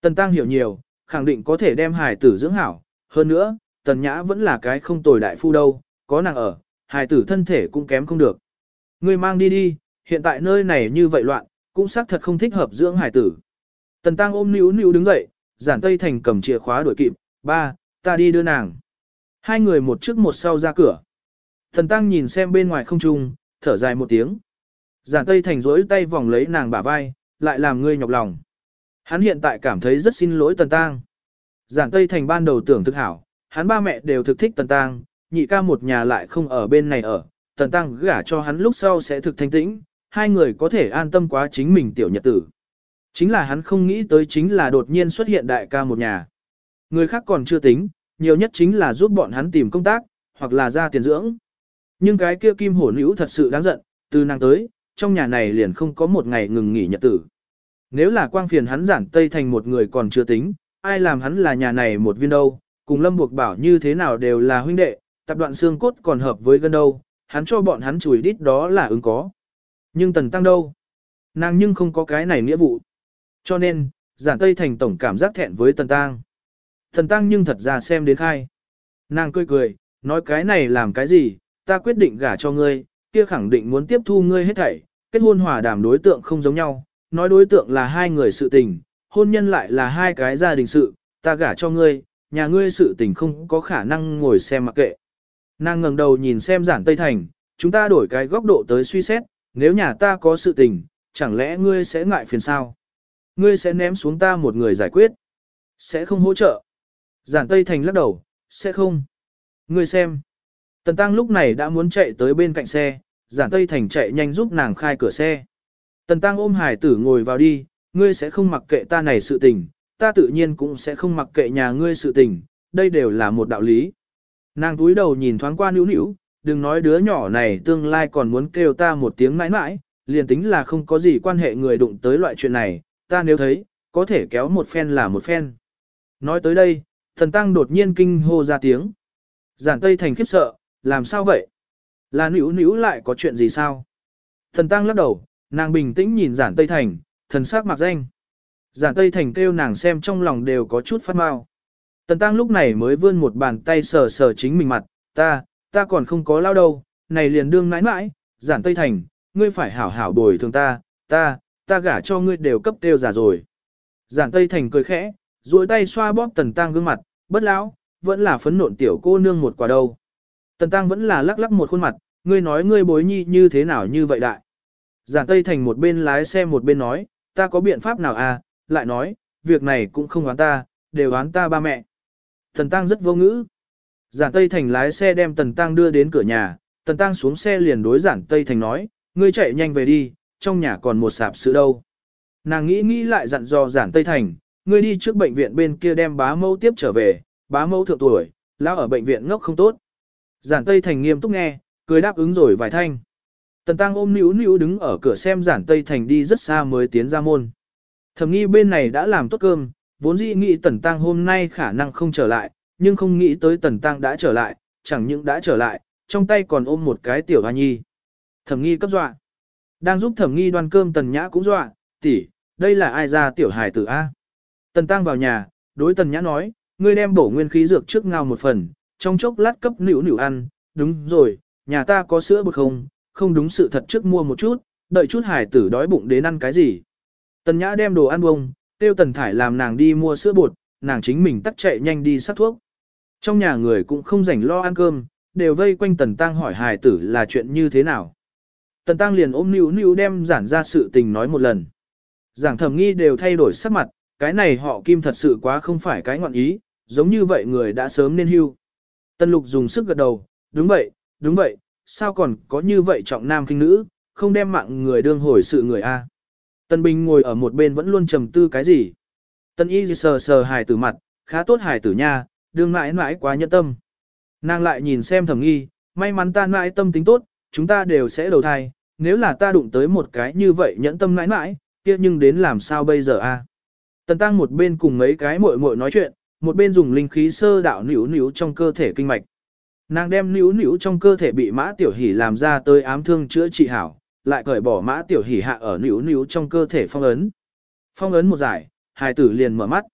Tần tang hiểu nhiều, khẳng định có thể đem hài tử dưỡng hảo, hơn nữa, tần nhã vẫn là cái không tồi đại phu đâu, có nàng ở, hài tử thân thể cũng kém không được. Ngươi mang đi đi, hiện tại nơi này như vậy loạn, cũng xác thật không thích hợp dưỡng hài tử. Tần tăng ôm níu níu đứng dậy, giản tây thành cầm chìa khóa đuổi kịp, ba, ta đi đưa nàng. Hai người một trước một sau ra cửa. Tần tăng nhìn xem bên ngoài không trung, thở dài một tiếng. Giản tây thành rỗi tay vòng lấy nàng bả vai, lại làm ngươi nhọc lòng. Hắn hiện tại cảm thấy rất xin lỗi tần tăng. Giản tây thành ban đầu tưởng thực hảo, hắn ba mẹ đều thực thích tần tăng, nhị ca một nhà lại không ở bên này ở, tần tăng gả cho hắn lúc sau sẽ thực thanh tĩnh, hai người có thể an tâm quá chính mình tiểu nhật tử. Chính là hắn không nghĩ tới chính là đột nhiên xuất hiện đại ca một nhà. Người khác còn chưa tính, nhiều nhất chính là giúp bọn hắn tìm công tác, hoặc là ra tiền dưỡng. Nhưng cái kia kim hổ nữ thật sự đáng giận, từ nàng tới, trong nhà này liền không có một ngày ngừng nghỉ nhật tử. Nếu là quang phiền hắn giản tây thành một người còn chưa tính, ai làm hắn là nhà này một viên đâu, cùng lâm buộc bảo như thế nào đều là huynh đệ, tập đoạn xương cốt còn hợp với gân đâu, hắn cho bọn hắn chùi đít đó là ứng có. Nhưng tần tăng đâu? Nàng nhưng không có cái này nghĩa vụ. Cho nên, giản tây thành tổng cảm giác thẹn với tần tăng. Tần tăng nhưng thật ra xem đến khai. Nàng cười cười, nói cái này làm cái gì, ta quyết định gả cho ngươi, kia khẳng định muốn tiếp thu ngươi hết thảy, kết hôn hòa đàm đối tượng không giống nhau, nói đối tượng là hai người sự tình, hôn nhân lại là hai cái gia đình sự, ta gả cho ngươi, nhà ngươi sự tình không có khả năng ngồi xem mặc kệ. Nàng ngẩng đầu nhìn xem giản Tây Thành, chúng ta đổi cái góc độ tới suy xét, nếu nhà ta có sự tình, chẳng lẽ ngươi sẽ ngại phiền sao? Ngươi sẽ ném xuống ta một người giải quyết? Sẽ không hỗ trợ? Giản Tây Thành lắc đầu, sẽ không. Ngươi xem. Tần Tăng lúc này đã muốn chạy tới bên cạnh xe, Giản Tây Thành chạy nhanh giúp nàng khai cửa xe. Tần Tăng ôm hải tử ngồi vào đi, ngươi sẽ không mặc kệ ta này sự tình, ta tự nhiên cũng sẽ không mặc kệ nhà ngươi sự tình, đây đều là một đạo lý. Nàng túi đầu nhìn thoáng qua nữu nữu, đừng nói đứa nhỏ này tương lai còn muốn kêu ta một tiếng mãi mãi, liền tính là không có gì quan hệ người đụng tới loại chuyện này, ta nếu thấy, có thể kéo một phen là một phen. Nói tới đây, thần tăng đột nhiên kinh hô ra tiếng. Giản Tây Thành khiếp sợ, làm sao vậy? Là nữu nữu lại có chuyện gì sao? Thần tăng lắc đầu, nàng bình tĩnh nhìn giản Tây Thành, thần sắc mặc danh. Giản Tây Thành kêu nàng xem trong lòng đều có chút phát mau. Tần Tăng lúc này mới vươn một bàn tay sờ sờ chính mình mặt, ta, ta còn không có lao đâu, này liền đương mãi mãi, giản Tây Thành, ngươi phải hảo hảo bồi thường ta, ta, ta gả cho ngươi đều cấp đều giả rồi. Giản Tây Thành cười khẽ, duỗi tay xoa bóp Tần Tăng gương mặt, bất lão, vẫn là phấn nộn tiểu cô nương một quả đâu. Tần Tăng vẫn là lắc lắc một khuôn mặt, ngươi nói ngươi bối nhi như thế nào như vậy đại. Giản Tây Thành một bên lái xe một bên nói, ta có biện pháp nào à, lại nói, việc này cũng không oán ta, đều oán ta ba mẹ. Tần Tăng rất vô ngữ. Giản Tây Thành lái xe đem Tần Tăng đưa đến cửa nhà, Tần Tăng xuống xe liền đối Giản Tây Thành nói, ngươi chạy nhanh về đi, trong nhà còn một sạp sự đâu. Nàng nghĩ nghĩ lại dặn dò Giản Tây Thành, ngươi đi trước bệnh viện bên kia đem bá mẫu tiếp trở về, bá mẫu thượng tuổi, lão ở bệnh viện ngốc không tốt. Giản Tây Thành nghiêm túc nghe, cười đáp ứng rồi vài thanh. Tần Tăng ôm níu níu đứng ở cửa xem Giản Tây Thành đi rất xa mới tiến ra môn. Thẩm nghi bên này đã làm tốt cơm, vốn dĩ nghĩ Tần Tăng hôm nay khả năng không trở lại, nhưng không nghĩ tới Tần Tăng đã trở lại, chẳng những đã trở lại, trong tay còn ôm một cái tiểu hoa nhi. Thẩm nghi cấp dọa. Đang giúp thẩm nghi đoan cơm Tần Nhã cũng dọa, tỷ, đây là ai ra tiểu hài tử A. Tần Tăng vào nhà, đối Tần Nhã nói, ngươi đem bổ nguyên khí dược trước ngao một phần, trong chốc lát cấp nữu nữu ăn, đúng rồi, nhà ta có sữa bột không, không đúng sự thật trước mua một chút, đợi chút hải tử đói bụng đến ăn cái gì. Tần Nhã đem đồ ăn bông, tiêu Tần Thải làm nàng đi mua sữa bột, nàng chính mình tắt chạy nhanh đi sắc thuốc. Trong nhà người cũng không rảnh lo ăn cơm, đều vây quanh Tần Tăng hỏi hài tử là chuyện như thế nào. Tần Tăng liền ôm níu níu đem giản ra sự tình nói một lần. Giảng thẩm nghi đều thay đổi sắc mặt, cái này họ kim thật sự quá không phải cái ngọn ý, giống như vậy người đã sớm nên hưu. Tần lục dùng sức gật đầu, đúng vậy, đúng vậy, sao còn có như vậy trọng nam kinh nữ, không đem mạng người đương hồi sự người A. Tần Bình ngồi ở một bên vẫn luôn trầm tư cái gì. Tần Y sờ sờ hài tử mặt, khá tốt hài tử nha, đương mãi mãi quá nhẫn tâm. Nàng lại nhìn xem thẩm nghi, may mắn ta mãi tâm tính tốt, chúng ta đều sẽ đầu thai, nếu là ta đụng tới một cái như vậy nhẫn tâm mãi mãi, kia nhưng đến làm sao bây giờ a? Tần Tăng một bên cùng mấy cái muội muội nói chuyện, một bên dùng linh khí sơ đạo nữu nữu trong cơ thể kinh mạch. Nàng đem nữu nữu trong cơ thể bị mã tiểu hỉ làm ra tới ám thương chữa trị hảo, lại cởi bỏ mã tiểu hỉ hạ ở nữu nữu trong cơ thể phong ấn. Phong ấn một giải, hài tử liền mở mắt.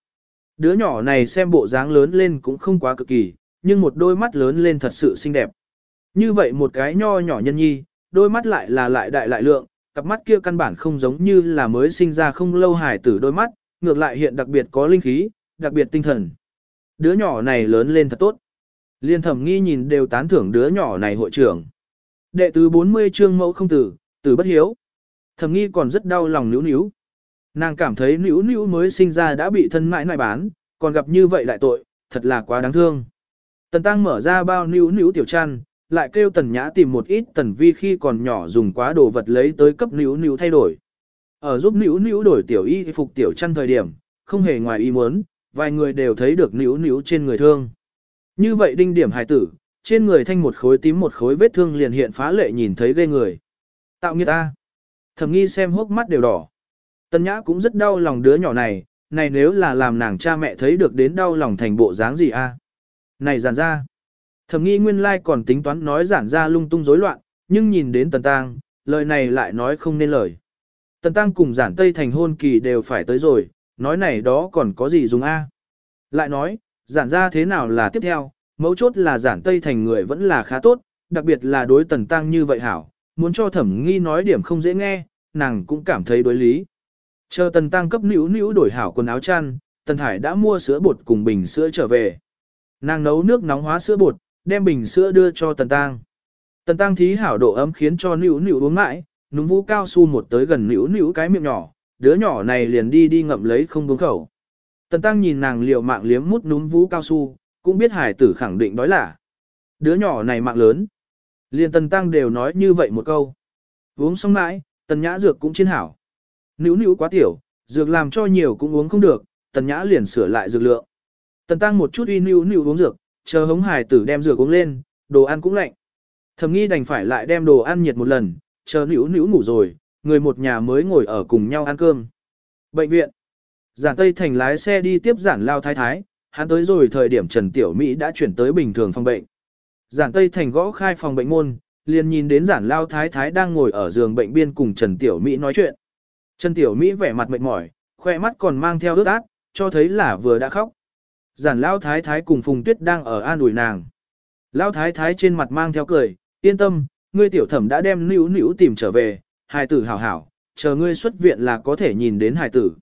Đứa nhỏ này xem bộ dáng lớn lên cũng không quá cực kỳ, nhưng một đôi mắt lớn lên thật sự xinh đẹp. Như vậy một cái nho nhỏ nhân nhi, đôi mắt lại là lại đại lại lượng, cặp mắt kia căn bản không giống như là mới sinh ra không lâu hài tử đôi mắt, ngược lại hiện đặc biệt có linh khí, đặc biệt tinh thần. Đứa nhỏ này lớn lên thật tốt. Liên thẩm nghi nhìn đều tán thưởng đứa nhỏ này hội trưởng. Đệ tứ 40 chương mẫu không tử, tử bất hiếu. Thẩm nghi còn rất đau lòng níu níu. Nàng cảm thấy níu níu mới sinh ra đã bị thân mãi mãi bán, còn gặp như vậy lại tội, thật là quá đáng thương. Tần tăng mở ra bao níu níu tiểu trăn lại kêu tần nhã tìm một ít tần vi khi còn nhỏ dùng quá đồ vật lấy tới cấp níu níu thay đổi. Ở giúp níu níu đổi tiểu y phục tiểu trăn thời điểm, không hề ngoài ý muốn, vài người đều thấy được níu níu trên người thương. Như vậy đinh điểm hài tử, trên người thanh một khối tím một khối vết thương liền hiện phá lệ nhìn thấy ghê người. Tạo nghiệt ta. Thẩm nghi xem hốc mắt đều đỏ. Tần nhã cũng rất đau lòng đứa nhỏ này, này nếu là làm nàng cha mẹ thấy được đến đau lòng thành bộ dáng gì a? Này giản ra. Thẩm nghi nguyên lai còn tính toán nói giản ra lung tung rối loạn, nhưng nhìn đến tần tang, lời này lại nói không nên lời. Tần tăng cùng giản tây thành hôn kỳ đều phải tới rồi, nói này đó còn có gì dùng a? Lại nói, giản ra thế nào là tiếp theo, mấu chốt là giản tây thành người vẫn là khá tốt, đặc biệt là đối tần tăng như vậy hảo, muốn cho thẩm nghi nói điểm không dễ nghe, nàng cũng cảm thấy đối lý. Chờ tần tăng cấp nữ nữ đổi hảo quần áo chăn, tần thải đã mua sữa bột cùng bình sữa trở về. Nàng nấu nước nóng hóa sữa bột, đem bình sữa đưa cho tần tăng. Tần tăng thí hảo độ ấm khiến cho nữ nữ uống mãi, núm vũ cao su một tới gần nữ nữ cái miệng nhỏ, đứa nhỏ này liền đi đi ngậm lấy không buông khẩu. Tần tăng nhìn nàng liều mạng liếm mút núm vũ cao su, cũng biết hải tử khẳng định đói là. Đứa nhỏ này mạng lớn. Liền tần tăng đều nói như vậy một câu. Uống xong mãi, tần nhã dược cũng chiến hảo. Níu níu quá tiểu, dược làm cho nhiều cũng uống không được, tần nhã liền sửa lại dược lượng. Tần tăng một chút uy níu níu uống dược, chờ hống hải tử đem dược uống lên, đồ ăn cũng lạnh. Thầm nghi đành phải lại đem đồ ăn nhiệt một lần, chờ níu níu ngủ rồi, người một nhà mới ngồi ở cùng nhau ăn cơm. Bệnh viện. Giản Tây Thành lái xe đi tiếp giản lao thái thái, hắn tới rồi thời điểm Trần Tiểu Mỹ đã chuyển tới bình thường phòng bệnh. Giản Tây Thành gõ khai phòng bệnh môn, liền nhìn đến giản lao thái thái đang ngồi ở giường bệnh biên cùng Trần Tiểu Mỹ nói chuyện. Trần Tiểu Mỹ vẻ mặt mệt mỏi, khoe mắt còn mang theo ướt át, cho thấy là vừa đã khóc. Giản lao thái thái cùng Phùng Tuyết đang ở an ủi nàng. Lao thái thái trên mặt mang theo cười, yên tâm, ngươi tiểu thẩm đã đem nữ nữ tìm trở về, hài tử hảo hảo, chờ ngươi xuất viện là có thể nhìn đến hài tử.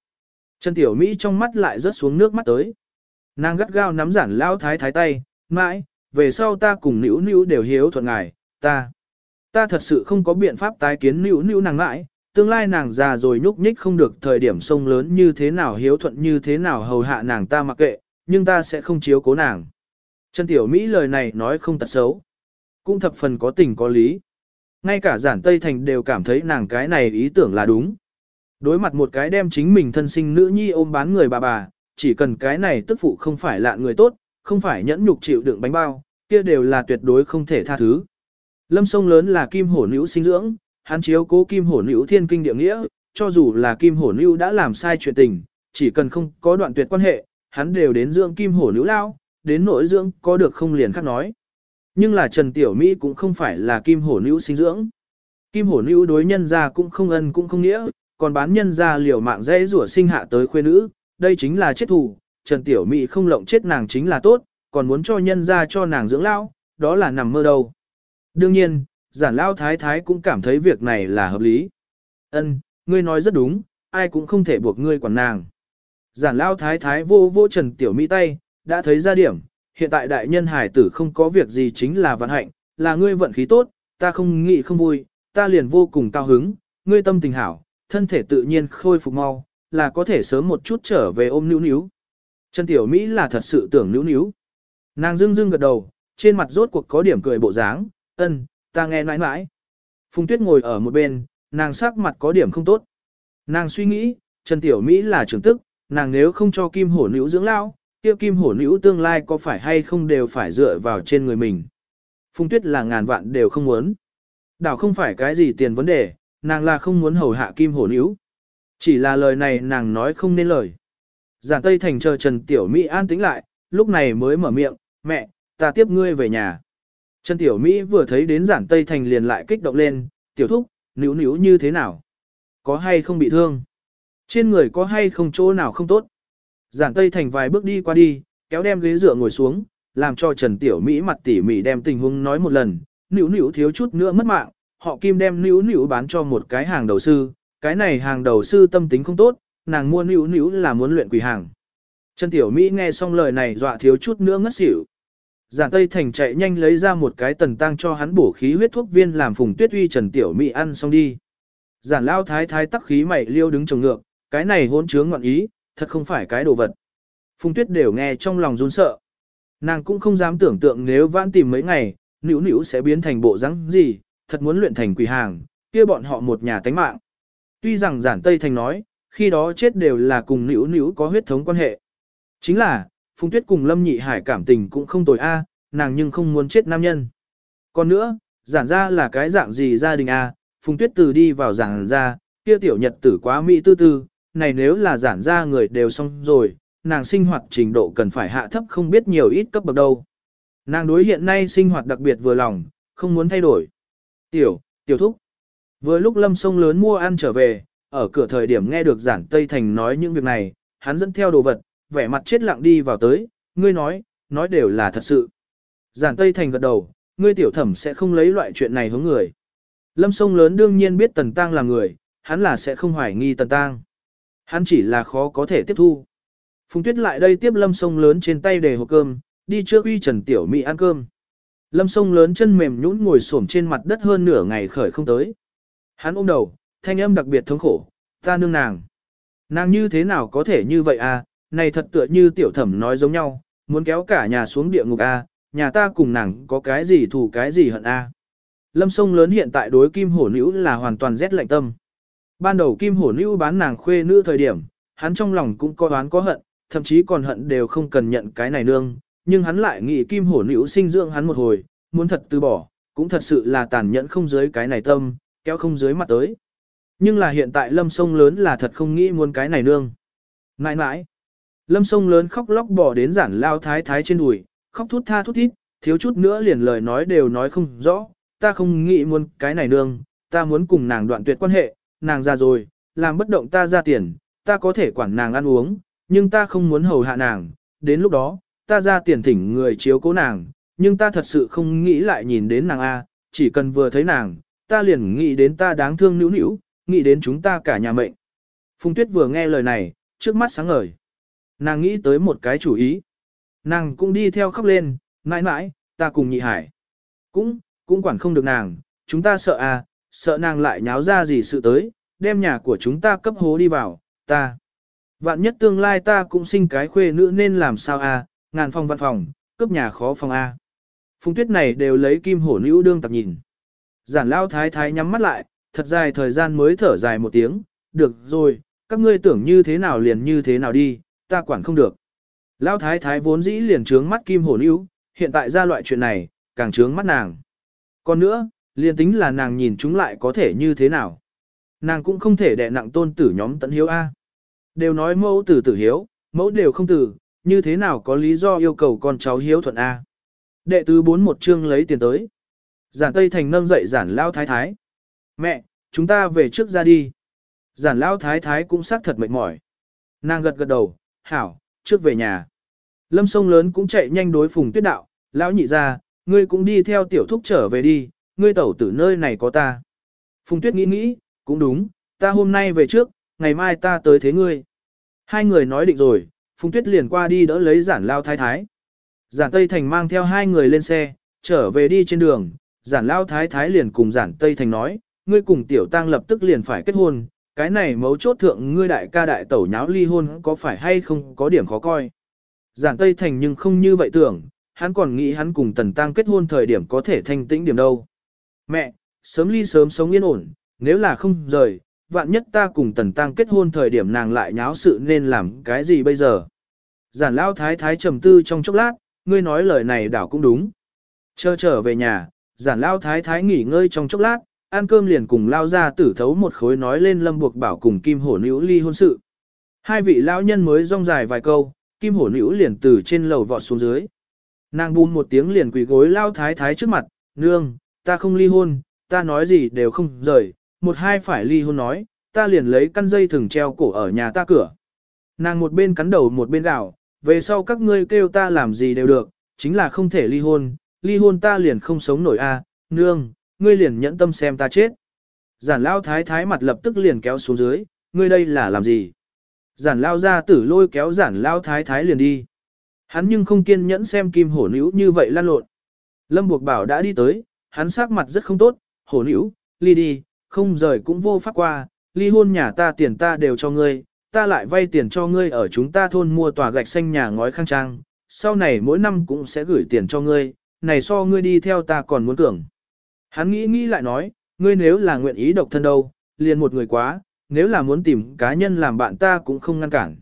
Trần Tiểu Mỹ trong mắt lại rớt xuống nước mắt tới. Nàng gắt gao nắm giản lao thái thái tay, mãi, về sau ta cùng nữ nữ đều hiếu thuận ngài, ta. Ta thật sự không có biện pháp tái kiến nữ nữ nàng mãi, tương lai nàng già rồi nhúc nhích không được thời điểm sông lớn như thế nào hiếu thuận như thế nào hầu hạ nàng ta mặc kệ, nhưng ta sẽ không chiếu cố nàng. Trần Tiểu Mỹ lời này nói không tật xấu, cũng thập phần có tình có lý. Ngay cả giản Tây Thành đều cảm thấy nàng cái này ý tưởng là đúng. Đối mặt một cái đem chính mình thân sinh nữ nhi ôm bán người bà bà, chỉ cần cái này tức phụ không phải lạ người tốt, không phải nhẫn nhục chịu đựng bánh bao, kia đều là tuyệt đối không thể tha thứ. Lâm sông lớn là kim hổ nữ sinh dưỡng, hắn chiếu cố kim hổ nữ thiên kinh địa nghĩa, cho dù là kim hổ nữ đã làm sai chuyện tình, chỉ cần không có đoạn tuyệt quan hệ, hắn đều đến dưỡng kim hổ nữ lao, đến nội dưỡng có được không liền khác nói. Nhưng là Trần Tiểu Mỹ cũng không phải là kim hổ nữ sinh dưỡng. Kim hổ nữ đối nhân ra cũng không ân cũng không nghĩa, còn bán nhân ra liều mạng dễ rủa sinh hạ tới khuê nữ, đây chính là chết thù, Trần Tiểu Mỹ không lộng chết nàng chính là tốt, còn muốn cho nhân ra cho nàng dưỡng lao, đó là nằm mơ đâu. Đương nhiên, giản lao thái thái cũng cảm thấy việc này là hợp lý. Ân, ngươi nói rất đúng, ai cũng không thể buộc ngươi quản nàng. Giản lao thái thái vô vô Trần Tiểu Mỹ tay, đã thấy ra điểm, hiện tại đại nhân hải tử không có việc gì chính là vận hạnh, là ngươi vận khí tốt, ta không nghĩ không vui, ta liền vô cùng cao hứng, ngươi tâm tình hảo, thân thể tự nhiên khôi phục mau, là có thể sớm một chút trở về ôm níu níu. Trần Tiểu Mỹ là thật sự tưởng níu níu. Nàng dưng dưng gật đầu, trên mặt rốt cuộc có điểm cười bộ dáng, ân, ta nghe nãi mãi. Phùng Tuyết ngồi ở một bên, nàng sắc mặt có điểm không tốt. Nàng suy nghĩ, Trần Tiểu Mỹ là trưởng tức, nàng nếu không cho kim hổ nữ dưỡng lao, kia kim hổ nữ tương lai có phải hay không đều phải dựa vào trên người mình. Phùng Tuyết là ngàn vạn đều không muốn. Đảo không phải cái gì tiền vấn đề, nàng là không muốn hầu hạ kim hổ nữ. Chỉ là lời này nàng nói không nên lời. Giản Tây Thành chờ Trần Tiểu Mỹ an tĩnh lại, lúc này mới mở miệng, mẹ, ta tiếp ngươi về nhà. Trần Tiểu Mỹ vừa thấy đến giản Tây Thành liền lại kích động lên, tiểu thúc, níu níu như thế nào? Có hay không bị thương? Trên người có hay không chỗ nào không tốt? Giản Tây Thành vài bước đi qua đi, kéo đem ghế dựa ngồi xuống, làm cho Trần Tiểu Mỹ mặt tỉ mỉ đem tình huống nói một lần, níu níu thiếu chút nữa mất mạng, họ kim đem níu níu bán cho một cái hàng đầu sư, cái này hàng đầu sư tâm tính không tốt, nàng mua níu níu là muốn luyện quỷ hàng. Trần Tiểu Mỹ nghe xong lời này dọa thiếu chút nữa ngất xỉu. Giản Tây Thành chạy nhanh lấy ra một cái tần tăng cho hắn bổ khí huyết thuốc viên làm phùng tuyết uy Trần Tiểu Mỹ ăn xong đi. Giản lao thái thái tắc khí mày liêu đứng trồng ngược, cái này hỗn chướng ngọn ý, thật không phải cái đồ vật. Phùng tuyết đều nghe trong lòng run sợ. Nàng cũng không dám tưởng tượng nếu vãn tìm mấy ngày, nữu nữu sẽ biến thành bộ rắn gì, thật muốn luyện thành quỷ hàng, kia bọn họ một nhà tánh mạng. Tuy rằng giản Tây Thành nói, khi đó chết đều là cùng nữu nữu có huyết thống quan hệ. Chính là, Phùng Tuyết cùng Lâm Nhị Hải cảm tình cũng không tồi a, nàng nhưng không muốn chết nam nhân. Còn nữa, giản ra là cái dạng gì gia đình a, Phùng Tuyết từ đi vào giản ra, kia tiểu nhật tử quá mỹ tư tư, này nếu là giản ra người đều xong rồi, nàng sinh hoạt trình độ cần phải hạ thấp không biết nhiều ít cấp bậc đâu. Nàng đối hiện nay sinh hoạt đặc biệt vừa lòng, không muốn thay đổi. Tiểu, tiểu thúc. Vừa lúc lâm sông lớn mua ăn trở về, ở cửa thời điểm nghe được giản Tây Thành nói những việc này, hắn dẫn theo đồ vật, vẻ mặt chết lặng đi vào tới, ngươi nói, nói đều là thật sự. Giản Tây Thành gật đầu, ngươi tiểu thẩm sẽ không lấy loại chuyện này hướng người. Lâm sông lớn đương nhiên biết Tần Tăng là người, hắn là sẽ không hoài nghi Tần Tăng. Hắn chỉ là khó có thể tiếp thu. Phùng Tuyết lại đây tiếp Lâm sông lớn trên tay để hộp cơm, đi trước uy Trần Tiểu Mỹ ăn cơm. Lâm sông lớn chân mềm nhũn ngồi xổm trên mặt đất hơn nửa ngày khởi không tới. Hắn ôm đầu, thanh âm đặc biệt thống khổ, ta nương nàng. Nàng như thế nào có thể như vậy à, này thật tựa như tiểu thẩm nói giống nhau, muốn kéo cả nhà xuống địa ngục A, nhà ta cùng nàng có cái gì thù cái gì hận A. Lâm sông lớn hiện tại đối kim hổ nữ là hoàn toàn rét lạnh tâm. Ban đầu kim hổ nữ bán nàng khuê nữ thời điểm, hắn trong lòng cũng có oán có hận, thậm chí còn hận đều không cần nhận cái này nương, nhưng hắn lại nghĩ kim hổ nữ sinh dưỡng hắn một hồi, muốn thật từ bỏ, cũng thật sự là tàn nhẫn không dưới cái này tâm, kéo không dưới mặt tới. Nhưng là hiện tại lâm sông lớn là thật không nghĩ muốn cái này nương. Nãi nãi, Lâm sông lớn khóc lóc bỏ đến giản lao thái thái trên đùi, khóc thút tha thút thít, thiếu chút nữa liền lời nói đều nói không rõ, ta không nghĩ muốn cái này nương, ta muốn cùng nàng đoạn tuyệt quan hệ, nàng ra rồi, làm bất động ta ra tiền, ta có thể quản nàng ăn uống, nhưng ta không muốn hầu hạ nàng, đến lúc đó, ta ra tiền thỉnh người chiếu cố nàng, nhưng ta thật sự không nghĩ lại nhìn đến nàng A, chỉ cần vừa thấy nàng, ta liền nghĩ đến ta đáng thương nữu nữu, nghĩ đến chúng ta cả nhà mệnh. Phùng Tuyết vừa nghe lời này, trước mắt sáng ngời. Nàng nghĩ tới một cái chủ ý. Nàng cũng đi theo khóc lên, mãi mãi, ta cùng nhị hải. Cũng, cũng quản không được nàng, chúng ta sợ à, sợ nàng lại nháo ra gì sự tới, đem nhà của chúng ta cấp hố đi vào, ta. Vạn nhất tương lai ta cũng sinh cái khuê nữ nên làm sao a? ngàn phòng văn phòng, cấp nhà khó phòng a. Phùng tuyết này đều lấy kim hổ nữ đương tặc nhìn. Giản lao thái thái nhắm mắt lại, thật dài thời gian mới thở dài một tiếng, được rồi, các ngươi tưởng như thế nào liền như thế nào đi, ta quản không được. Lão thái thái vốn dĩ liền trướng mắt kim hổ nữ, hiện tại ra loại chuyện này, càng trướng mắt nàng. Còn nữa, liền tính là nàng nhìn chúng lại có thể như thế nào. Nàng cũng không thể đè nặng tôn tử nhóm tận hiếu A. Đều nói mẫu tử tử hiếu, mẫu đều không tử, như thế nào có lý do yêu cầu con cháu hiếu thuận A. Đệ tứ bốn một chương lấy tiền tới. Giản Tây Thành nâng dậy giản lao thái thái. Mẹ, chúng ta về trước ra đi. Giản lao thái thái cũng xác thật mệt mỏi. Nàng gật gật đầu, hảo, trước về nhà. Lâm sông lớn cũng chạy nhanh đối phùng tuyết đạo, lão nhị ra, ngươi cũng đi theo tiểu thúc trở về đi, ngươi tẩu tử nơi này có ta. Phùng tuyết nghĩ nghĩ, cũng đúng, ta hôm nay về trước, ngày mai ta tới thế ngươi. Hai người nói định rồi, Phùng tuyết liền qua đi đỡ lấy giản lao thái thái. Giản Tây Thành mang theo hai người lên xe, trở về đi trên đường, giản lao thái thái liền cùng giản Tây Thành nói, ngươi cùng tiểu tăng lập tức liền phải kết hôn, cái này mấu chốt thượng ngươi đại ca đại tẩu nháo ly hôn có phải hay không có điểm khó coi. Giản Tây Thành nhưng không như vậy tưởng, hắn còn nghĩ hắn cùng tần tăng kết hôn thời điểm có thể thanh tĩnh điểm đâu. Mẹ, sớm ly sớm sống yên ổn, nếu là không rời, vạn nhất ta cùng tần tăng kết hôn thời điểm nàng lại nháo sự nên làm cái gì bây giờ. Giản lao thái thái trầm tư trong chốc lát, ngươi nói lời này đảo cũng đúng. Chờ trở về nhà, giản lao thái thái nghỉ ngơi trong chốc lát, ăn cơm liền cùng lao ra tử thấu một khối nói lên lâm buộc bảo cùng kim hổ nữ ly hôn sự. Hai vị lão nhân mới rong dài vài câu, kim hổ nữ liền từ trên lầu vọt xuống dưới. Nàng bùn một tiếng liền quỳ gối lao thái thái trước mặt, nương, ta không ly hôn, ta nói gì đều không rời, một hai phải ly hôn nói, ta liền lấy căn dây thừng treo cổ ở nhà ta cửa. Nàng một bên cắn đầu một bên gạo, về sau các ngươi kêu ta làm gì đều được, chính là không thể ly hôn, ly hôn ta liền không sống nổi a, nương, ngươi liền nhẫn tâm xem ta chết. Giản lao thái thái mặt lập tức liền kéo xuống dưới, ngươi đây là làm gì? Giản lao ra tử lôi kéo giản lao thái thái liền đi. Hắn nhưng không kiên nhẫn xem kim hổ nữ như vậy lan lộn. Lâm buộc bảo đã đi tới, hắn sắc mặt rất không tốt, hổ nữ, ly đi, không rời cũng vô pháp qua, ly hôn nhà ta tiền ta đều cho ngươi, ta lại vay tiền cho ngươi ở chúng ta thôn mua tòa gạch xanh nhà ngói khang trang, sau này mỗi năm cũng sẽ gửi tiền cho ngươi, này so ngươi đi theo ta còn muốn tưởng. Hắn nghĩ nghĩ lại nói, ngươi nếu là nguyện ý độc thân đâu, liền một người quá, nếu là muốn tìm cá nhân làm bạn ta cũng không ngăn cản.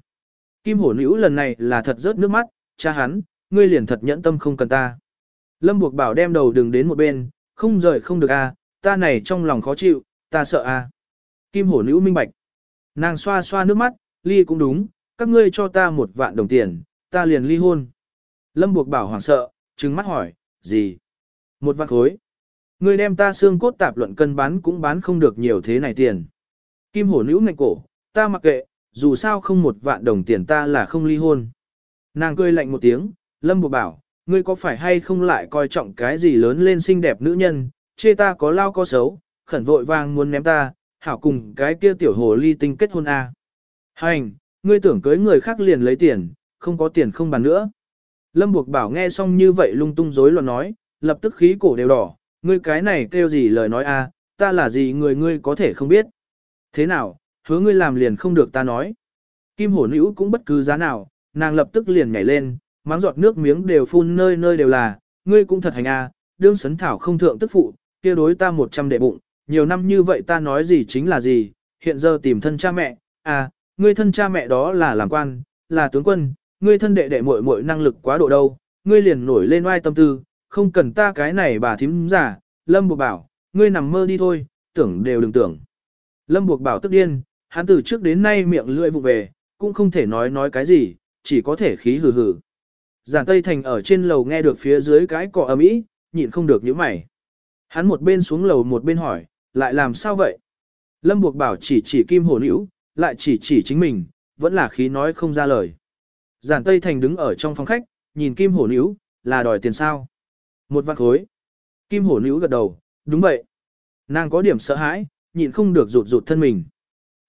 Kim hổ nữ lần này là thật rớt nước mắt, cha hắn, ngươi liền thật nhẫn tâm không cần ta. Lâm buộc bảo đem đầu đừng đến một bên, không rời không được a, ta này trong lòng khó chịu, ta sợ a. Kim hổ nữ minh bạch. Nàng xoa xoa nước mắt, ly cũng đúng, các ngươi cho ta một vạn đồng tiền, ta liền ly hôn. Lâm buộc bảo hoảng sợ, trừng mắt hỏi, gì? Một vạn khối. Ngươi đem ta xương cốt tạp luận cân bán cũng bán không được nhiều thế này tiền. Kim hổ nữ ngạnh cổ, ta mặc kệ, dù sao không một vạn đồng tiền ta là không ly hôn. Nàng cười lạnh một tiếng, lâm bộ bảo, ngươi có phải hay không lại coi trọng cái gì lớn lên xinh đẹp nữ nhân, chê ta có lao có xấu, khẩn vội vàng muốn ném ta, hảo cùng cái kia tiểu hồ ly tinh kết hôn à. Hành, ngươi tưởng cưới người khác liền lấy tiền, không có tiền không bàn nữa. Lâm buộc bảo nghe xong như vậy lung tung rối loạn nói, lập tức khí cổ đều đỏ, ngươi cái này kêu gì lời nói a? ta là gì người ngươi có thể không biết. Thế nào, hứa ngươi làm liền không được ta nói. Kim hổ nữ cũng bất cứ giá nào, nàng lập tức liền nhảy lên, máng giọt nước miếng đều phun nơi nơi đều là, ngươi cũng thật hành a, đương sấn thảo không thượng tức phụ, kia đối ta một trăm đệ bụng, nhiều năm như vậy ta nói gì chính là gì, hiện giờ tìm thân cha mẹ, à, ngươi thân cha mẹ đó là làm quan, là tướng quân, ngươi thân đệ đệ muội muội năng lực quá độ đâu, ngươi liền nổi lên oai tâm tư, không cần ta cái này bà thím giả, lâm buộc bảo, ngươi nằm mơ đi thôi, tưởng đều đừng tưởng. Lâm buộc bảo tức điên, hắn từ trước đến nay miệng lưỡi vụ về, cũng không thể nói nói cái gì, chỉ có thể khí hừ hừ. Giản Tây Thành ở trên lầu nghe được phía dưới cái cọ ầm ĩ, nhịn không được những mày. Hắn một bên xuống lầu một bên hỏi, lại làm sao vậy? Lâm buộc bảo chỉ chỉ kim hổ nữ, lại chỉ chỉ chính mình, vẫn là khí nói không ra lời. Giản Tây Thành đứng ở trong phòng khách, nhìn kim hổ nữ, là đòi tiền sao? Một vạn khối. Kim hổ nữ gật đầu, đúng vậy. Nàng có điểm sợ hãi, nhịn không được rụt rụt thân mình.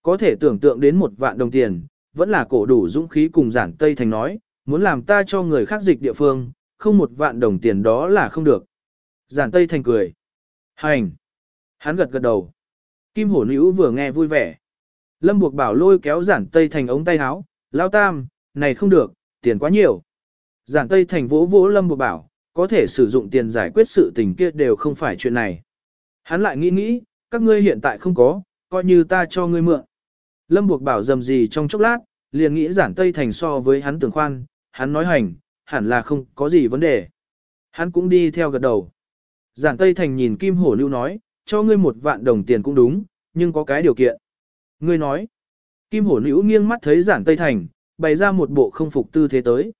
Có thể tưởng tượng đến một vạn đồng tiền, vẫn là cổ đủ dũng khí cùng giản Tây Thành nói, muốn làm ta cho người khác dịch địa phương, không một vạn đồng tiền đó là không được. Giản Tây Thành cười. Hành. Hắn gật gật đầu. Kim hổ nữ vừa nghe vui vẻ. Lâm buộc bảo lôi kéo giản tây thành ống tay áo, lao tam, này không được, tiền quá nhiều. Giản tây thành vỗ vỗ lâm buộc bảo, có thể sử dụng tiền giải quyết sự tình kia đều không phải chuyện này. Hắn lại nghĩ nghĩ, các ngươi hiện tại không có, coi như ta cho ngươi mượn. Lâm buộc bảo dầm gì trong chốc lát, liền nghĩ giản tây thành so với hắn tưởng khoan, hắn nói hành, hẳn là không có gì vấn đề. Hắn cũng đi theo gật đầu. Giản tây thành nhìn kim hổ lưu nói, cho ngươi một vạn đồng tiền cũng đúng, nhưng có cái điều kiện. Ngươi nói, kim hổ lưu nghiêng mắt thấy giản tây thành, bày ra một bộ không phục tư thế tới.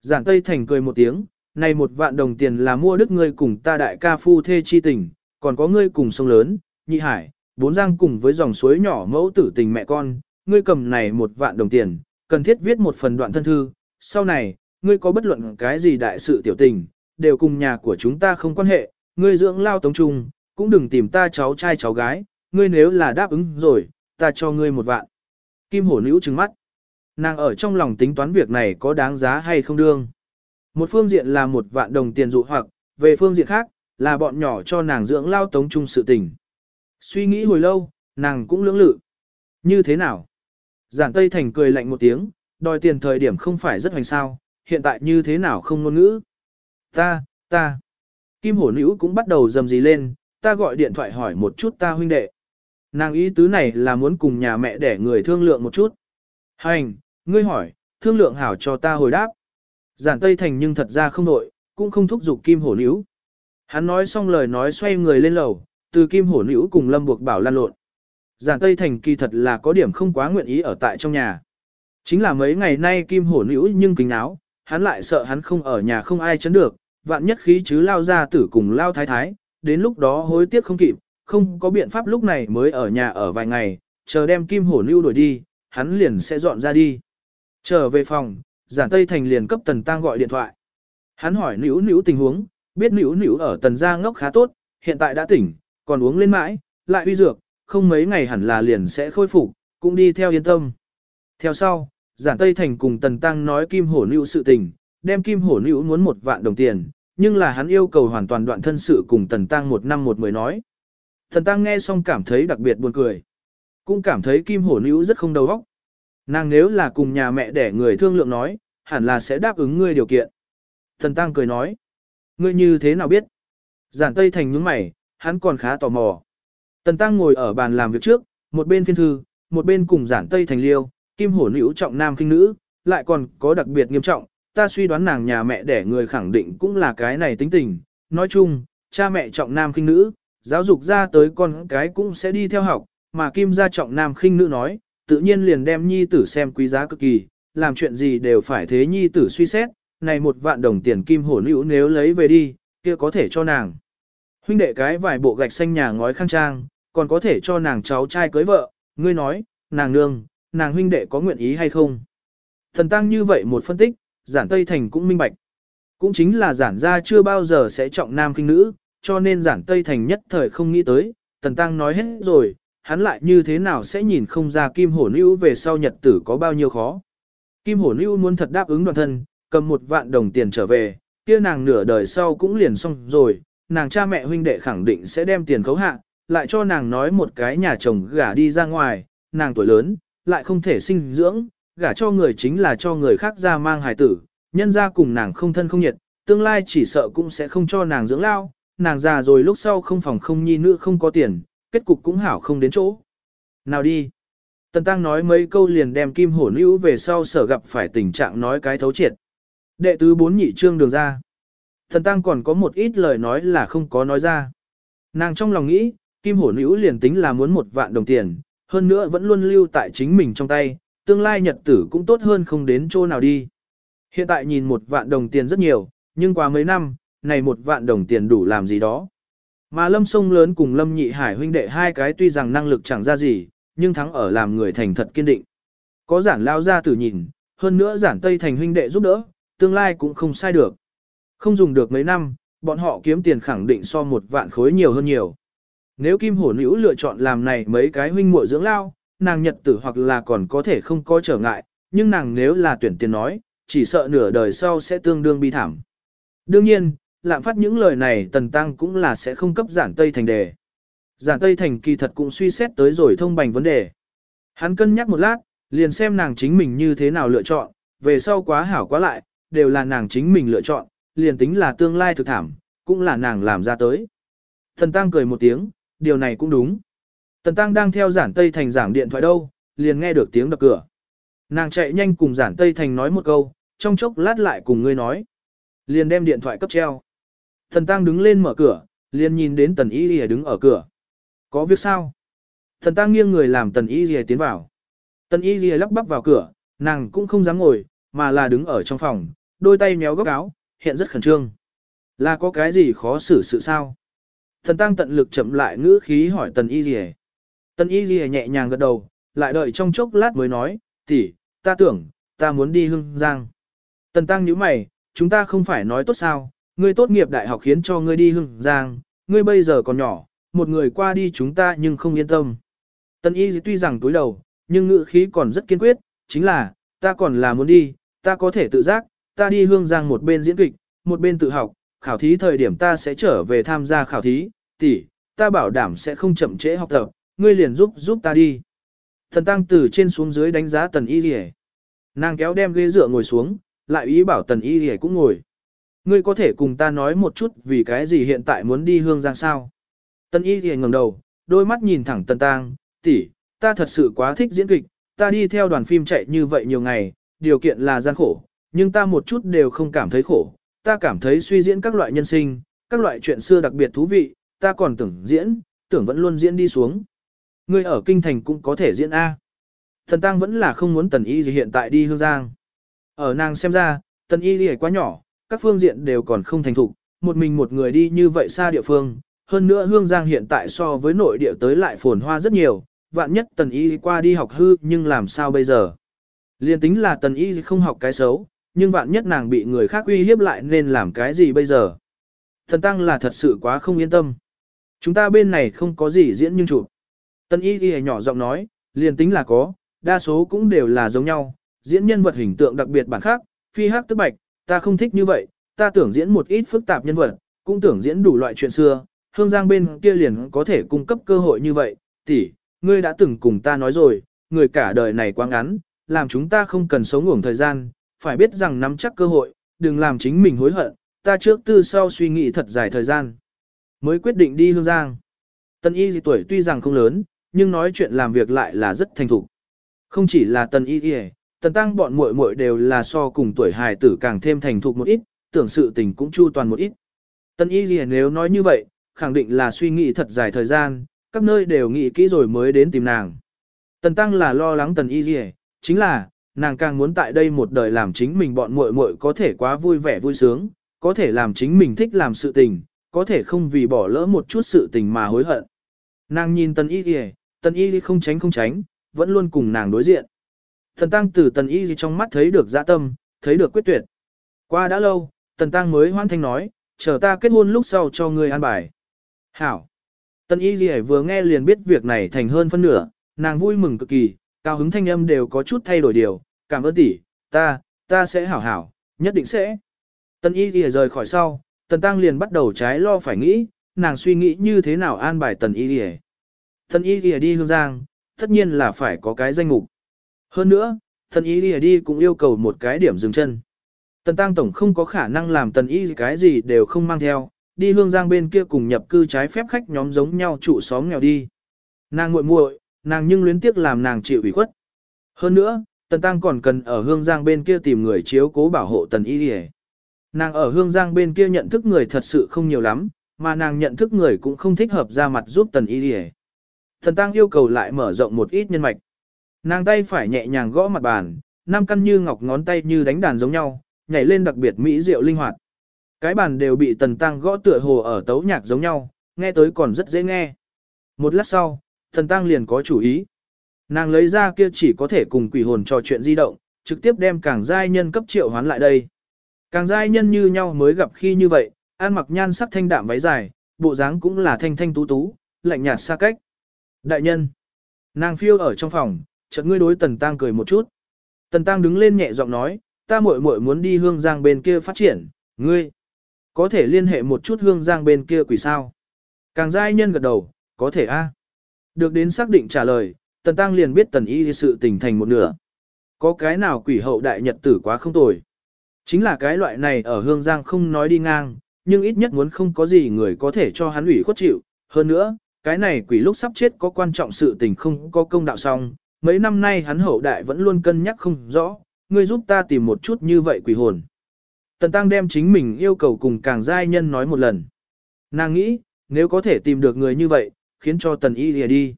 Giản tây thành cười một tiếng, này một vạn đồng tiền là mua đức ngươi cùng ta đại ca phu thê chi tình, còn có ngươi cùng sông lớn, nhị hải, bốn giang cùng với dòng suối nhỏ mẫu tử tình mẹ con, ngươi cầm này một vạn đồng tiền, cần thiết viết một phần đoạn thân thư, sau này, ngươi có bất luận cái gì đại sự tiểu tình, đều cùng nhà của chúng ta không quan hệ, ngươi dưỡng lao tống trung, cũng đừng tìm ta cháu trai cháu gái, ngươi nếu là đáp ứng rồi, ta cho ngươi một vạn. Kim hổ nữ trừng mắt. Nàng ở trong lòng tính toán việc này có đáng giá hay không đương. Một phương diện là một vạn đồng tiền dụ hoặc, về phương diện khác, là bọn nhỏ cho nàng dưỡng lao tống chung sự tình. Suy nghĩ hồi lâu, nàng cũng lưỡng lự. Như thế nào? Giản Tây Thành cười lạnh một tiếng, đòi tiền thời điểm không phải rất hoành sao, hiện tại như thế nào không ngôn ngữ. Ta, ta. Kim hổ nữ cũng bắt đầu dầm gì lên, ta gọi điện thoại hỏi một chút ta huynh đệ. Nàng ý tứ này là muốn cùng nhà mẹ để người thương lượng một chút. Hành, ngươi hỏi, thương lượng hảo cho ta hồi đáp. Giản Tây Thành nhưng thật ra không nội, cũng không thúc giục Kim hổ nữ. Hắn nói xong lời nói xoay người lên lầu, từ Kim hổ nữ cùng Lâm buộc bảo lan lộn. Giản Tây Thành kỳ thật là có điểm không quá nguyện ý ở tại trong nhà. Chính là mấy ngày nay Kim hổ nữ nhưng kính áo, hắn lại sợ hắn không ở nhà không ai chấn được, vạn nhất khí chứ lao ra tử cùng lao thái thái, đến lúc đó hối tiếc không kịp, không có biện pháp lúc này mới ở nhà ở vài ngày, chờ đem Kim hổ nữ đuổi đi, hắn liền sẽ dọn ra đi. Trở về phòng, giản Tây Thành liền cấp Tần Tăng gọi điện thoại. Hắn hỏi nữ nữ tình huống, biết nữ nữ ở Tần Gia ngốc khá tốt, hiện tại đã tỉnh, còn uống lên mãi, lại uy dược, không mấy ngày hẳn là liền sẽ khôi phục, cũng đi theo yên tâm. Theo sau, giản Tây Thành cùng Tần Tăng nói Kim Hổ Nữu sự tình, đem Kim Hổ Nữu muốn một vạn đồng tiền, nhưng là hắn yêu cầu hoàn toàn đoạn thân sự cùng Tần Tăng một năm một mười nói. Tần Tăng nghe xong cảm thấy đặc biệt buồn cười. Cũng cảm thấy Kim Hổ Nữu rất không đầu óc. Nàng nếu là cùng nhà mẹ để người thương lượng nói, hẳn là sẽ đáp ứng ngươi điều kiện. Thần Tăng cười nói. Ngươi như thế nào biết? Giản Tây Thành nhướng mày, hắn còn khá tò mò. Tần Tăng ngồi ở bàn làm việc trước, một bên phiên thư, một bên cùng giản Tây Thành liêu, kim hổ nữ trọng nam kinh nữ, lại còn có đặc biệt nghiêm trọng, ta suy đoán nàng nhà mẹ đẻ người khẳng định cũng là cái này tính tình. Nói chung, cha mẹ trọng nam kinh nữ, giáo dục ra tới con cái cũng sẽ đi theo học, mà kim gia trọng nam khinh nữ nói, tự nhiên liền đem nhi tử xem quý giá cực kỳ, làm chuyện gì đều phải thế nhi tử suy xét, này một vạn đồng tiền kim hổ nữ nếu lấy về đi, kia có thể cho nàng. Huynh đệ cái vài bộ gạch xanh nhà ngói khang trang, còn có thể cho nàng cháu trai cưới vợ, ngươi nói, nàng nương, nàng huynh đệ có nguyện ý hay không. Thần tăng như vậy một phân tích, giản Tây Thành cũng minh bạch. Cũng chính là giản gia chưa bao giờ sẽ trọng nam kinh nữ, cho nên giản Tây Thành nhất thời không nghĩ tới, tần tăng nói hết rồi, hắn lại như thế nào sẽ nhìn không ra kim hổ nữ về sau nhật tử có bao nhiêu khó. Kim hổ nữ muốn thật đáp ứng đoàn thân, cầm một vạn đồng tiền trở về, kia nàng nửa đời sau cũng liền xong rồi, nàng cha mẹ huynh đệ khẳng định sẽ đem tiền khấu hạ, lại cho nàng nói một cái nhà chồng gả đi ra ngoài, nàng tuổi lớn, lại không thể sinh dưỡng, gả cho người chính là cho người khác ra mang hài tử, nhân ra cùng nàng không thân không nhiệt, tương lai chỉ sợ cũng sẽ không cho nàng dưỡng lao, nàng già rồi lúc sau không phòng không nhi nữa không có tiền, kết cục cũng hảo không đến chỗ. Nào đi. Tần Tăng nói mấy câu liền đem kim hổ nữ về sau sở gặp phải tình trạng nói cái thấu triệt. Đệ tứ bốn nhị trương đường ra. Thần Tăng còn có một ít lời nói là không có nói ra. Nàng trong lòng nghĩ, kim hổ nữ liền tính là muốn một vạn đồng tiền, hơn nữa vẫn luôn lưu tại chính mình trong tay, tương lai nhật tử cũng tốt hơn không đến chỗ nào đi. Hiện tại nhìn một vạn đồng tiền rất nhiều, nhưng qua mấy năm, này một vạn đồng tiền đủ làm gì đó. Mà lâm sông lớn cùng lâm nhị hải huynh đệ hai cái tuy rằng năng lực chẳng ra gì, nhưng thắng ở làm người thành thật kiên định. Có giản lao ra tử nhìn, hơn nữa giản tây thành huynh đệ giúp đỡ, tương lai cũng không sai được. Không dùng được mấy năm, bọn họ kiếm tiền khẳng định so một vạn khối nhiều hơn nhiều. Nếu Kim Hổ Nữ lựa chọn làm này mấy cái huynh muội dưỡng lao, nàng nhật tử hoặc là còn có thể không có trở ngại, nhưng nàng nếu là tuyển tiền nói, chỉ sợ nửa đời sau sẽ tương đương bi thảm. Đương nhiên, lạm phát những lời này Tần Tăng cũng là sẽ không cấp giản Tây Thành đề. Giản Tây Thành kỳ thật cũng suy xét tới rồi thông bành vấn đề. Hắn cân nhắc một lát, liền xem nàng chính mình như thế nào lựa chọn, về sau quá hảo quá lại, đều là nàng chính mình lựa chọn, liền tính là tương lai thực thảm, cũng là nàng làm ra tới. Thần Tăng cười một tiếng, điều này cũng đúng. Tần Tăng đang theo giản Tây Thành giảng điện thoại đâu, liền nghe được tiếng đập cửa. Nàng chạy nhanh cùng giản Tây Thành nói một câu, trong chốc lát lại cùng ngươi nói. Liền đem điện thoại cấp treo. Thần Tăng đứng lên mở cửa, liền nhìn đến Tần Y Lìa đứng ở cửa. Có việc sao? Thần Tăng nghiêng người làm Tần Y Lìa tiến vào. Tần Y Lìa lắp bắp vào cửa, nàng cũng không dám ngồi, mà là đứng ở trong phòng, đôi tay méo góc áo, hiện rất khẩn trương. Là có cái gì khó xử sự sao? Thần Tăng tận lực chậm lại ngữ khí hỏi Tần Y Lìa. Tần Y Lìa nhẹ nhàng gật đầu, lại đợi trong chốc lát mới nói, tỷ, ta tưởng, ta muốn đi hương giang. Tần Tăng nhíu mày, chúng ta không phải nói tốt sao, ngươi tốt nghiệp đại học khiến cho ngươi đi hương giang, ngươi bây giờ còn nhỏ, một người qua đi chúng ta nhưng không yên tâm. Tần Y tuy rằng túi đầu, nhưng ngữ khí còn rất kiên quyết, chính là, ta còn là muốn đi, ta có thể tự giác, ta đi hương giang một bên diễn kịch, một bên tự học, khảo thí thời điểm ta sẽ trở về tham gia khảo thí, tỷ, ta bảo đảm sẽ không chậm trễ học tập, ngươi liền giúp giúp ta đi. Thần tăng từ trên xuống dưới đánh giá tần y rỉ. Nàng kéo đem ghế dựa ngồi xuống, lại ý bảo tần y rỉ cũng ngồi. Ngươi có thể cùng ta nói một chút vì cái gì hiện tại muốn đi hương giang sao? Tần y thì ngẩng đầu, đôi mắt nhìn thẳng tần tăng, tỷ, ta thật sự quá thích diễn kịch, ta đi theo đoàn phim chạy như vậy nhiều ngày, điều kiện là gian khổ, nhưng ta một chút đều không cảm thấy khổ, ta cảm thấy suy diễn các loại nhân sinh, các loại chuyện xưa đặc biệt thú vị, ta còn tưởng diễn, tưởng vẫn luôn diễn đi xuống. Ngươi ở kinh thành cũng có thể diễn A. Thần Tăng vẫn là không muốn tần y gì hiện tại đi hương giang. Ở nàng xem ra, tần y gì quá nhỏ, các phương diện đều còn không thành thục, một mình một người đi như vậy xa địa phương. Hơn nữa hương giang hiện tại so với nội địa tới lại phồn hoa rất nhiều, vạn nhất tần y qua đi học hư nhưng làm sao bây giờ. Liên tính là tần y không học cái xấu, nhưng vạn nhất nàng bị người khác uy hiếp lại nên làm cái gì bây giờ. Thần Tăng là thật sự quá không yên tâm. Chúng ta bên này không có gì diễn nhưng chụp. Tần y ghi nhỏ giọng nói, liền tính là có, đa số cũng đều là giống nhau, diễn nhân vật hình tượng đặc biệt bản khác, phi hắc tức bạch, ta không thích như vậy, ta tưởng diễn một ít phức tạp nhân vật, cũng tưởng diễn đủ loại chuyện xưa, hương giang bên kia liền có thể cung cấp cơ hội như vậy, tỷ, ngươi đã từng cùng ta nói rồi, người cả đời này quá ngắn, làm chúng ta không cần sống ngủng thời gian, phải biết rằng nắm chắc cơ hội, đừng làm chính mình hối hận, ta trước tư sau suy nghĩ thật dài thời gian. Mới quyết định đi hương giang. Tần y gì tuổi tuy rằng không lớn, nhưng nói chuyện làm việc lại là rất thành thục. Không chỉ là tần y gì, tần tăng bọn muội muội đều là so cùng tuổi hài tử càng thêm thành thục một ít, tưởng sự tình cũng chu toàn một ít. Tần y gì nếu nói như vậy, khẳng định là suy nghĩ thật dài thời gian, các nơi đều nghĩ kỹ rồi mới đến tìm nàng. Tần tăng là lo lắng tần y gì, chính là, nàng càng muốn tại đây một đời làm chính mình bọn muội muội có thể quá vui vẻ vui sướng, có thể làm chính mình thích làm sự tình, có thể không vì bỏ lỡ một chút sự tình mà hối hận. Nàng nhìn tần y gì, tần y không tránh không tránh, vẫn luôn cùng nàng đối diện. Thần tăng từ tần y trong mắt thấy được dạ tâm, thấy được quyết tuyệt. Qua đã lâu, tần tăng mới hoan thanh nói, chờ ta kết hôn lúc sau cho ngươi an bài. Hảo. Tần y gì vừa nghe liền biết việc này thành hơn phân nửa, nàng vui mừng cực kỳ, cao hứng thanh âm đều có chút thay đổi điều, cảm ơn tỷ, ta, ta sẽ hảo hảo, nhất định sẽ. Tần y gì rời khỏi sau, tần tăng liền bắt đầu trái lo phải nghĩ, nàng suy nghĩ như thế nào an bài tần y gì. Tần y gì đi hương giang, tất nhiên là phải có cái danh mục. Hơn nữa, tần y gì đi cũng yêu cầu một cái điểm dừng chân. Tần tăng tổng không có khả năng làm tần y cái gì đều không mang theo, đi hương giang bên kia cùng nhập cư trái phép khách nhóm giống nhau trụ xóm nghèo đi. Nàng muội muội, nàng nhưng luyến tiếc làm nàng chịu ủy khuất. Hơn nữa, Tần Tăng còn cần ở Hương Giang bên kia tìm người chiếu cố bảo hộ Tần Y Điề. Nàng ở Hương Giang bên kia nhận thức người thật sự không nhiều lắm, mà nàng nhận thức người cũng không thích hợp ra mặt giúp Tần Y Điề. Tần Tăng yêu cầu lại mở rộng một ít nhân mạch. Nàng tay phải nhẹ nhàng gõ mặt bàn, năm căn như ngọc ngón tay như đánh đàn giống nhau, nhảy lên đặc biệt mỹ diệu linh hoạt. Cái bàn đều bị Tần Tăng gõ tựa hồ ở tấu nhạc giống nhau, nghe tới còn rất dễ nghe. Một lát sau, Tần Tăng liền có chủ ý. Nàng lấy ra kia chỉ có thể cùng quỷ hồn trò chuyện di động, trực tiếp đem càng giai nhân cấp triệu hoán lại đây. Càng giai nhân như nhau mới gặp khi như vậy, ăn mặc nhan sắc thanh đạm váy dài, bộ dáng cũng là thanh thanh tú tú, lạnh nhạt xa cách. Đại nhân, nàng phiêu ở trong phòng, chợt ngươi đối Tần Tăng cười một chút. Tần Tăng đứng lên nhẹ giọng nói, ta muội muội muốn đi hương giang bên kia phát triển, ngươi có thể liên hệ một chút hương giang bên kia quỷ sao. Càng giai nhân gật đầu, có thể a. Được đến xác định trả lời, Tần Tăng liền biết Tần Y sự tình thành một nửa. Có cái nào quỷ hậu đại nhật tử quá không tồi. Chính là cái loại này ở Hương Giang không nói đi ngang, nhưng ít nhất muốn không có gì người có thể cho hắn ủy khuất chịu. Hơn nữa, cái này quỷ lúc sắp chết có quan trọng sự tình không có công đạo xong, mấy năm nay hắn hậu đại vẫn luôn cân nhắc không rõ, ngươi giúp ta tìm một chút như vậy quỷ hồn. Tần Tăng đem chính mình yêu cầu cùng càng giai nhân nói một lần. Nàng nghĩ, nếu có thể tìm được người như vậy, khiến cho Tần Y lìa đi.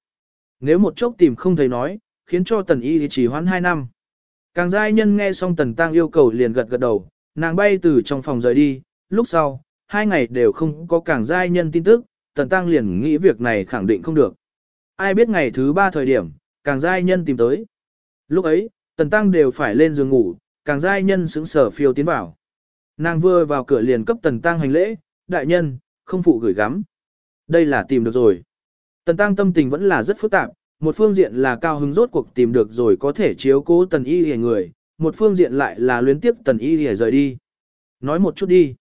Nếu một chốc tìm không thấy nói, khiến cho Tần Y chỉ hoãn 2 năm. Càng giai nhân nghe xong Tần Tăng yêu cầu liền gật gật đầu, nàng bay từ trong phòng rời đi, lúc sau, hai ngày đều không có càng giai nhân tin tức, Tần Tăng liền nghĩ việc này khẳng định không được. Ai biết ngày thứ ba thời điểm, càng giai nhân tìm tới. Lúc ấy, Tần Tăng đều phải lên giường ngủ, càng giai nhân sững sờ phiêu tiến vào. Nàng vừa vào cửa liền cấp Tần Tăng hành lễ, đại nhân, không phụ gửi gắm. Đây là tìm được rồi. Tần Tăng tâm tình vẫn là rất phức tạp, một phương diện là cao hứng rốt cuộc tìm được rồi có thể chiếu cố Tần Y hề người, một phương diện lại là luyến tiếp Tần Y hề rời đi. Nói một chút đi.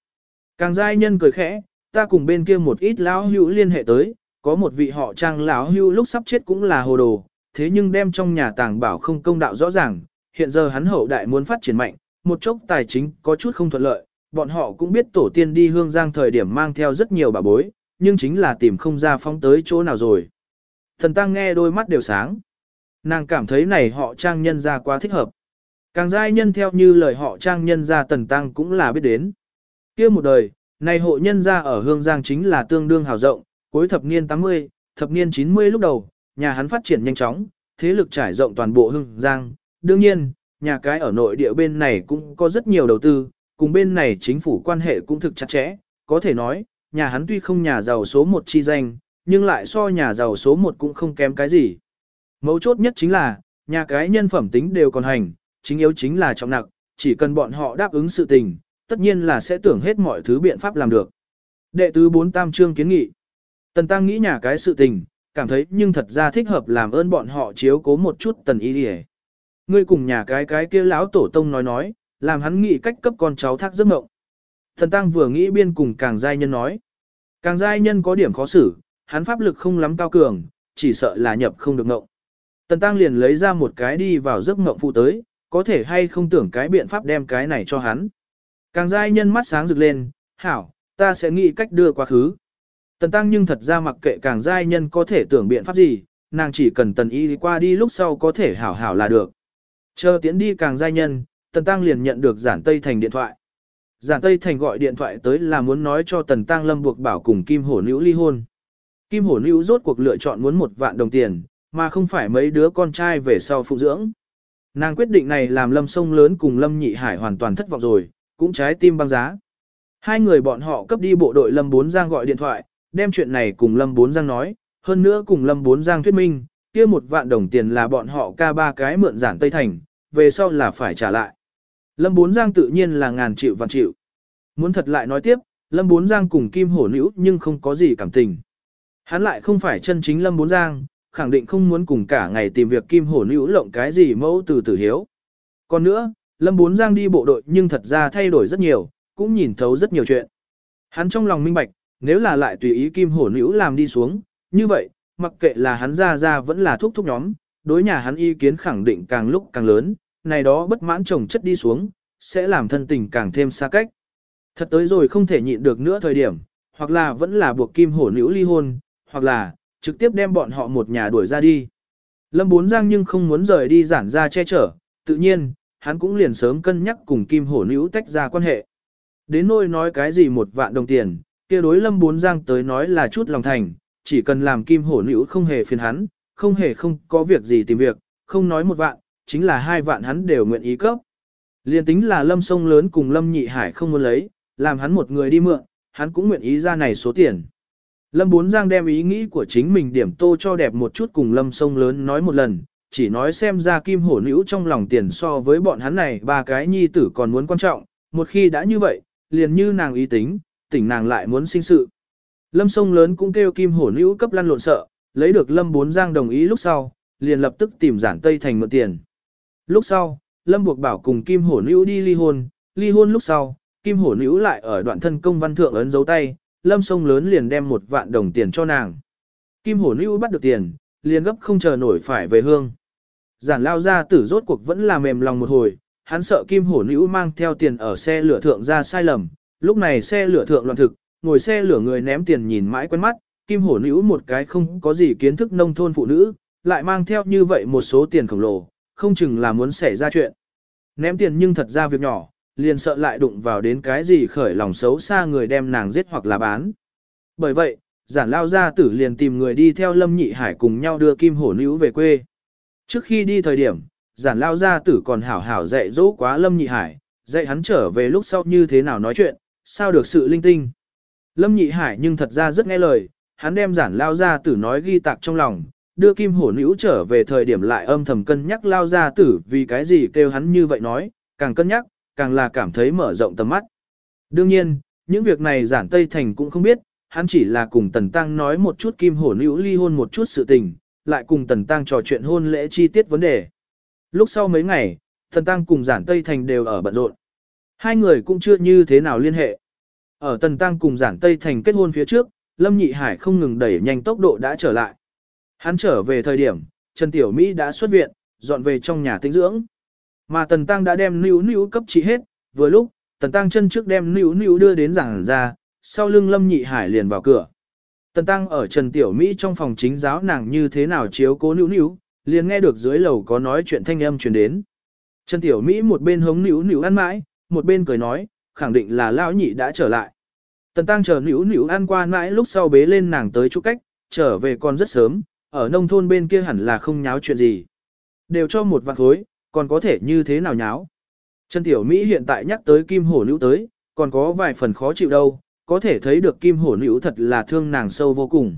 Càng giai nhân cười khẽ, ta cùng bên kia một ít lão hữu liên hệ tới, có một vị họ trang lão hữu lúc sắp chết cũng là hồ đồ, thế nhưng đem trong nhà tàng bảo không công đạo rõ ràng, hiện giờ hắn hậu đại muốn phát triển mạnh, một chốc tài chính có chút không thuận lợi, bọn họ cũng biết tổ tiên đi hương giang thời điểm mang theo rất nhiều bà bối, nhưng chính là tìm không ra phóng tới chỗ nào rồi. Thần tăng nghe đôi mắt đều sáng. Nàng cảm thấy này họ trang nhân ra quá thích hợp. Càng giai nhân theo như lời họ trang nhân ra tần tăng cũng là biết đến. kia một đời, này hộ nhân ra ở Hương Giang chính là tương đương hào rộng, cuối thập niên 80, thập niên 90 lúc đầu, nhà hắn phát triển nhanh chóng, thế lực trải rộng toàn bộ Hưng Giang. Đương nhiên, nhà cái ở nội địa bên này cũng có rất nhiều đầu tư, cùng bên này chính phủ quan hệ cũng thực chặt chẽ, có thể nói, nhà hắn tuy không nhà giàu số 1 chi danh, nhưng lại so nhà giàu số 1 cũng không kém cái gì. Mấu chốt nhất chính là, nhà cái nhân phẩm tính đều còn hành, chính yếu chính là trọng nặng, chỉ cần bọn họ đáp ứng sự tình, tất nhiên là sẽ tưởng hết mọi thứ biện pháp làm được. Đệ tứ bốn tam trương kiến nghị. Tần Tăng nghĩ nhà cái sự tình, cảm thấy nhưng thật ra thích hợp làm ơn bọn họ chiếu cố một chút tần y đi Ngươi cùng nhà cái cái kia lão tổ tông nói nói, làm hắn nghĩ cách cấp con cháu thác giấc mộng. thần Tăng vừa nghĩ biên cùng càng giai nhân nói. Càng giai nhân có điểm khó xử, hắn pháp lực không lắm cao cường, chỉ sợ là nhập không được mộng. Tần Tăng liền lấy ra một cái đi vào giấc mộng phụ tới, có thể hay không tưởng cái biện pháp đem cái này cho hắn. Càng giai nhân mắt sáng rực lên, hảo, ta sẽ nghĩ cách đưa quá khứ. Tần tăng nhưng thật ra mặc kệ càng giai nhân có thể tưởng biện pháp gì, nàng chỉ cần tần y qua đi lúc sau có thể hảo hảo là được. Chờ tiến đi càng giai nhân, tần tăng liền nhận được giản Tây Thành điện thoại. Giản Tây Thành gọi điện thoại tới là muốn nói cho tần tăng lâm buộc bảo cùng Kim Hổ Nữ ly hôn. Kim Hổ Nữ rốt cuộc lựa chọn muốn một vạn đồng tiền, mà không phải mấy đứa con trai về sau phụ dưỡng. Nàng quyết định này làm lâm sông lớn cùng lâm nhị hải hoàn toàn thất vọng rồi, cũng trái tim băng giá. Hai người bọn họ cấp đi bộ đội Lâm Bốn Giang gọi điện thoại, đem chuyện này cùng Lâm Bốn Giang nói, hơn nữa cùng Lâm Bốn Giang thuyết minh, kia một vạn đồng tiền là bọn họ ca ba cái mượn giản Tây Thành, về sau là phải trả lại. Lâm Bốn Giang tự nhiên là ngàn triệu vạn triệu. Muốn thật lại nói tiếp, Lâm Bốn Giang cùng Kim Hổ Nữ nhưng không có gì cảm tình. Hắn lại không phải chân chính Lâm Bốn Giang, khẳng định không muốn cùng cả ngày tìm việc Kim Hổ Nữ lộng cái gì mẫu từ tử hiếu. Còn nữa, Lâm Bốn Giang đi bộ đội nhưng thật ra thay đổi rất nhiều, cũng nhìn thấu rất nhiều chuyện. Hắn trong lòng minh bạch, nếu là lại tùy ý kim hổ nữ làm đi xuống, như vậy, mặc kệ là hắn ra ra vẫn là thúc thúc nhóm, đối nhà hắn ý kiến khẳng định càng lúc càng lớn, này đó bất mãn chồng chất đi xuống, sẽ làm thân tình càng thêm xa cách. Thật tới rồi không thể nhịn được nữa thời điểm, hoặc là vẫn là buộc kim hổ nữ ly hôn, hoặc là trực tiếp đem bọn họ một nhà đuổi ra đi. Lâm Bốn Giang nhưng không muốn rời đi giản ra che chở, tự nhiên, hắn cũng liền sớm cân nhắc cùng Kim Hổ Nữ tách ra quan hệ. Đến nôi nói cái gì một vạn đồng tiền, kia đối Lâm Bốn Giang tới nói là chút lòng thành, chỉ cần làm Kim Hổ Nữ không hề phiền hắn, không hề không có việc gì tìm việc, không nói một vạn, chính là hai vạn hắn đều nguyện ý cấp. Liên tính là Lâm Sông lớn cùng Lâm Nhị Hải không muốn lấy, làm hắn một người đi mượn, hắn cũng nguyện ý ra này số tiền. Lâm Bốn Giang đem ý nghĩ của chính mình điểm tô cho đẹp một chút cùng Lâm Sông lớn nói một lần, chỉ nói xem ra kim hổ nữ trong lòng tiền so với bọn hắn này ba cái nhi tử còn muốn quan trọng, một khi đã như vậy, liền như nàng ý tính, tỉnh nàng lại muốn sinh sự. Lâm sông lớn cũng kêu kim hổ nữ cấp lăn lộn sợ, lấy được Lâm bốn giang đồng ý lúc sau, liền lập tức tìm giản Tây Thành mượn tiền. Lúc sau, Lâm buộc bảo cùng kim hổ nữ đi ly hôn, ly hôn lúc sau, kim hổ nữ lại ở đoạn thân công văn thượng ấn dấu tay, Lâm sông lớn liền đem một vạn đồng tiền cho nàng. Kim hổ nữ bắt được tiền, liền gấp không chờ nổi phải về hương. Giản lao ra tử rốt cuộc vẫn là mềm lòng một hồi, hắn sợ kim hổ nữ mang theo tiền ở xe lửa thượng ra sai lầm. Lúc này xe lửa thượng loạn thực, ngồi xe lửa người ném tiền nhìn mãi quen mắt, kim hổ nữ một cái không có gì kiến thức nông thôn phụ nữ, lại mang theo như vậy một số tiền khổng lồ, không chừng là muốn xảy ra chuyện. Ném tiền nhưng thật ra việc nhỏ, liền sợ lại đụng vào đến cái gì khởi lòng xấu xa người đem nàng giết hoặc là bán. Bởi vậy, giản lao gia tử liền tìm người đi theo Lâm Nhị Hải cùng nhau đưa Kim Hổ Nữ về quê. Trước khi đi thời điểm, giản lao gia tử còn hảo hảo dạy dỗ quá Lâm Nhị Hải, dạy hắn trở về lúc sau như thế nào nói chuyện, sao được sự linh tinh. Lâm Nhị Hải nhưng thật ra rất nghe lời, hắn đem giản lao gia tử nói ghi tạc trong lòng, đưa Kim Hổ Nữ trở về thời điểm lại âm thầm cân nhắc lao gia tử vì cái gì kêu hắn như vậy nói, càng cân nhắc, càng là cảm thấy mở rộng tầm mắt. Đương nhiên, những việc này giản Tây Thành cũng không biết, hắn chỉ là cùng Tần Tăng nói một chút kim hổ nữ ly hôn một chút sự tình, lại cùng Tần Tăng trò chuyện hôn lễ chi tiết vấn đề. Lúc sau mấy ngày, Tần Tăng cùng giản Tây Thành đều ở bận rộn. Hai người cũng chưa như thế nào liên hệ. Ở Tần Tăng cùng giản Tây Thành kết hôn phía trước, Lâm Nhị Hải không ngừng đẩy nhanh tốc độ đã trở lại. Hắn trở về thời điểm, Trần Tiểu Mỹ đã xuất viện, dọn về trong nhà tĩnh dưỡng. Mà Tần Tăng đã đem níu níu cấp trị hết, vừa lúc, Tần Tăng chân trước đem níu níu đưa đến giảng ra, sau lưng Lâm Nhị Hải liền vào cửa. Tần Tăng ở Trần Tiểu Mỹ trong phòng chính giáo nàng như thế nào chiếu cố níu níu, liền nghe được dưới lầu có nói chuyện thanh âm truyền đến. Trần Tiểu Mỹ một bên hống níu níu ăn mãi, một bên cười nói, khẳng định là lão nhị đã trở lại. Tần Tăng chờ níu níu ăn qua mãi lúc sau bế lên nàng tới chỗ cách, trở về còn rất sớm, ở nông thôn bên kia hẳn là không nháo chuyện gì. Đều cho một vạn khối, còn có thể như thế nào nháo. Trần Tiểu Mỹ hiện tại nhắc tới kim hổ nữ tới, còn có vài phần khó chịu đâu, có thể thấy được kim hổ nữ thật là thương nàng sâu vô cùng.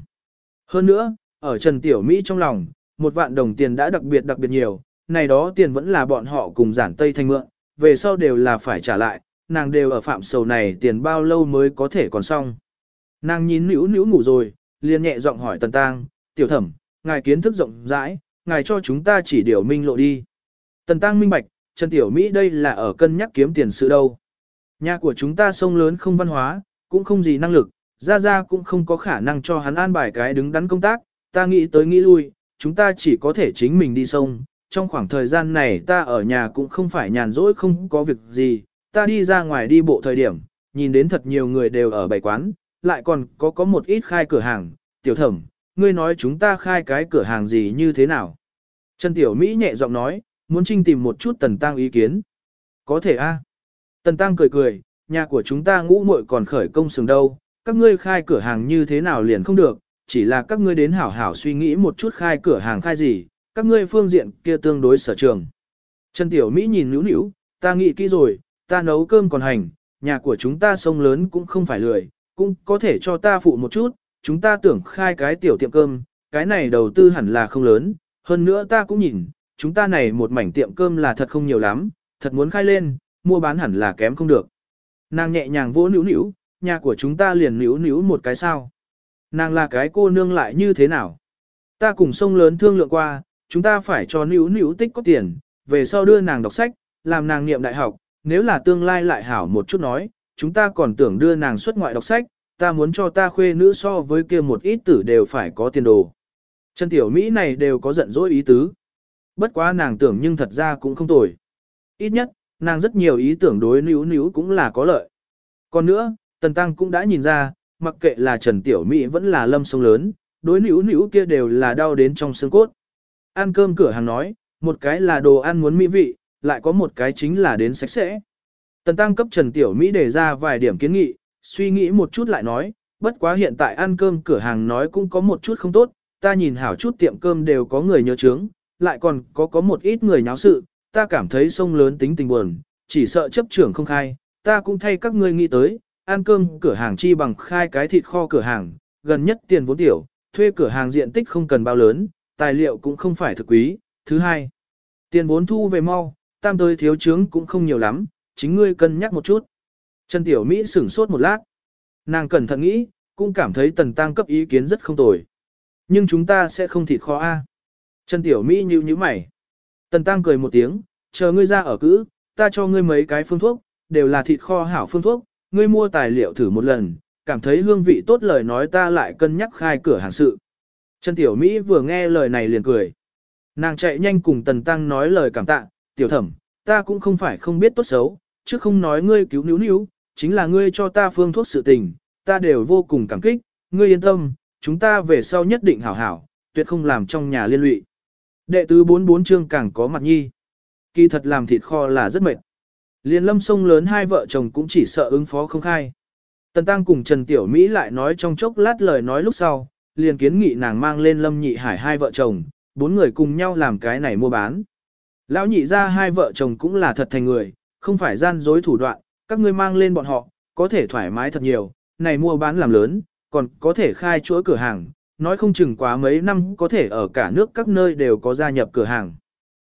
Hơn nữa, ở Trần Tiểu Mỹ trong lòng, một vạn đồng tiền đã đặc biệt đặc biệt nhiều, này đó tiền vẫn là bọn họ cùng giản Tây Thanh mượn, về sau đều là phải trả lại, nàng đều ở phạm sầu này tiền bao lâu mới có thể còn xong. Nàng nhìn nữ nữ ngủ rồi, liền nhẹ giọng hỏi Tần tang tiểu thẩm, ngài kiến thức rộng rãi, ngài cho chúng ta chỉ điều minh lộ đi. Tần tang minh bạch, Trần Tiểu Mỹ đây là ở cân nhắc kiếm tiền sự đâu. Nhà của chúng ta sông lớn không văn hóa, cũng không gì năng lực, ra ra cũng không có khả năng cho hắn an bài cái đứng đắn công tác, ta nghĩ tới nghĩ lui, chúng ta chỉ có thể chính mình đi sông. Trong khoảng thời gian này ta ở nhà cũng không phải nhàn rỗi không có việc gì, ta đi ra ngoài đi bộ thời điểm, nhìn đến thật nhiều người đều ở bày quán, lại còn có có một ít khai cửa hàng, tiểu thẩm, ngươi nói chúng ta khai cái cửa hàng gì như thế nào. Trần Tiểu Mỹ nhẹ giọng nói, muốn trinh tìm một chút Tần Tăng ý kiến. Có thể a. Tần Tăng cười cười, nhà của chúng ta ngũ muội còn khởi công sừng đâu, các ngươi khai cửa hàng như thế nào liền không được, chỉ là các ngươi đến hảo hảo suy nghĩ một chút khai cửa hàng khai gì, các ngươi phương diện kia tương đối sở trường. Trần Tiểu Mỹ nhìn nữu nữu, ta nghĩ kỹ rồi, ta nấu cơm còn hành, nhà của chúng ta sông lớn cũng không phải lười, cũng có thể cho ta phụ một chút, chúng ta tưởng khai cái tiểu tiệm cơm, cái này đầu tư hẳn là không lớn, hơn nữa ta cũng nhìn, chúng ta này một mảnh tiệm cơm là thật không nhiều lắm, thật muốn khai lên, mua bán hẳn là kém không được. Nàng nhẹ nhàng vỗ nữu nữu, nhà của chúng ta liền nữu nữu một cái sao. Nàng là cái cô nương lại như thế nào? Ta cùng sông lớn thương lượng qua, chúng ta phải cho nữu nữu tích có tiền, về sau đưa nàng đọc sách, làm nàng niệm đại học, nếu là tương lai lại hảo một chút nói, chúng ta còn tưởng đưa nàng xuất ngoại đọc sách, ta muốn cho ta khuê nữ so với kia một ít tử đều phải có tiền đồ. Trần Tiểu Mỹ này đều có giận dỗi ý tứ. Bất quá nàng tưởng nhưng thật ra cũng không tồi. Ít nhất, nàng rất nhiều ý tưởng đối níu níu cũng là có lợi. Còn nữa, Tần Tăng cũng đã nhìn ra, mặc kệ là Trần Tiểu Mỹ vẫn là lâm sông lớn, đối níu níu kia đều là đau đến trong xương cốt. Ăn cơm cửa hàng nói, một cái là đồ ăn muốn mỹ vị, lại có một cái chính là đến sạch sẽ. Tần Tăng cấp Trần Tiểu Mỹ đề ra vài điểm kiến nghị, suy nghĩ một chút lại nói, bất quá hiện tại ăn cơm cửa hàng nói cũng có một chút không tốt, ta nhìn hảo chút tiệm cơm đều có người nhớ chướng, lại còn có có một ít người nháo sự, ta cảm thấy sông lớn tính tình buồn, chỉ sợ chấp trưởng không khai, ta cũng thay các ngươi nghĩ tới, ăn cơm cửa hàng chi bằng khai cái thịt kho cửa hàng, gần nhất tiền vốn tiểu, thuê cửa hàng diện tích không cần bao lớn, tài liệu cũng không phải thực quý. Thứ hai, tiền vốn thu về mau, tam tới thiếu trướng cũng không nhiều lắm, chính ngươi cân nhắc một chút. Trần Tiểu Mỹ sửng sốt một lát. Nàng cẩn thận nghĩ, cũng cảm thấy tần tăng cấp ý kiến rất không tồi. Nhưng chúng ta sẽ không thịt kho A. Trần Tiểu Mỹ nhíu nhíu mày. Tần Tăng cười một tiếng, chờ ngươi ra ở cữ, ta cho ngươi mấy cái phương thuốc, đều là thịt kho hảo phương thuốc, ngươi mua tài liệu thử một lần, cảm thấy hương vị tốt lời nói ta lại cân nhắc khai cửa hàng sự. Trần Tiểu Mỹ vừa nghe lời này liền cười. Nàng chạy nhanh cùng Tần Tăng nói lời cảm tạ, tiểu thẩm, ta cũng không phải không biết tốt xấu, chứ không nói ngươi cứu níu níu, chính là ngươi cho ta phương thuốc sự tình, ta đều vô cùng cảm kích, ngươi yên tâm, chúng ta về sau nhất định hảo hảo, tuyệt không làm trong nhà liên lụy. Đệ tứ bốn bốn chương càng có mặt nhi. Kỳ thật làm thịt kho là rất mệt. Liên lâm sông lớn hai vợ chồng cũng chỉ sợ ứng phó không khai. Tần Tăng cùng Trần Tiểu Mỹ lại nói trong chốc lát lời nói lúc sau, liền kiến nghị nàng mang lên lâm nhị hải hai vợ chồng, bốn người cùng nhau làm cái này mua bán. Lão nhị ra hai vợ chồng cũng là thật thành người, không phải gian dối thủ đoạn, các ngươi mang lên bọn họ, có thể thoải mái thật nhiều, này mua bán làm lớn, còn có thể khai chuỗi cửa hàng, nói không chừng quá mấy năm có thể ở cả nước các nơi đều có gia nhập cửa hàng.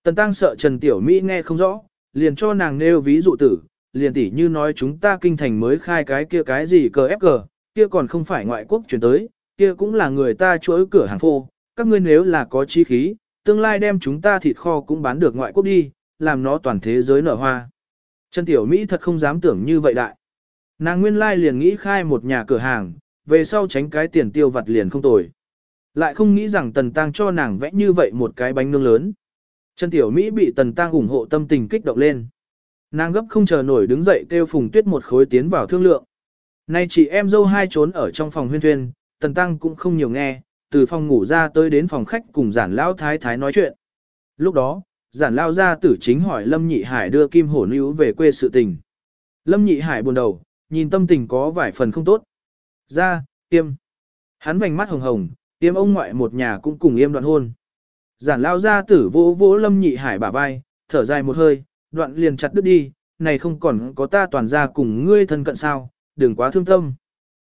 Tần Tăng sợ Trần Tiểu Mỹ nghe không rõ, liền cho nàng nêu ví dụ tử, liền tỉ như nói chúng ta kinh thành mới khai cái kia cái gì cờ ép cờ, kia còn không phải ngoại quốc chuyển tới, kia cũng là người ta chuỗi cửa hàng phô, các ngươi nếu là có chi khí, tương lai đem chúng ta thịt kho cũng bán được ngoại quốc đi, làm nó toàn thế giới nở hoa. Trần Tiểu Mỹ thật không dám tưởng như vậy đại. Nàng nguyên lai liền nghĩ khai một nhà cửa hàng, về sau tránh cái tiền tiêu vặt liền không tồi. Lại không nghĩ rằng Tần Tăng cho nàng vẽ như vậy một cái bánh nướng lớn. Trần Tiểu Mỹ bị Tần Tăng ủng hộ tâm tình kích động lên. Nàng gấp không chờ nổi đứng dậy kêu Phùng Tuyết một khối tiến vào thương lượng. Nay chị em dâu hai trốn ở trong phòng huyên thuyên, Tần Tăng cũng không nhiều nghe, từ phòng ngủ ra tới đến phòng khách cùng giản lao thái thái nói chuyện. Lúc đó, giản lao ra tử chính hỏi Lâm Nhị Hải đưa Kim Hổ Níu về quê sự tình. Lâm Nhị Hải buồn đầu, nhìn tâm tình có vài phần không tốt. Ra, tiêm. Hắn vành mắt hồng hồng, tiêm ông ngoại một nhà cũng cùng yêm đoạn hôn. Giản lao ra tử vỗ vỗ Lâm Nhị Hải bả vai, thở dài một hơi, đoạn liền chặt đứt đi, này không còn có ta toàn ra cùng ngươi thân cận sao, đừng quá thương tâm.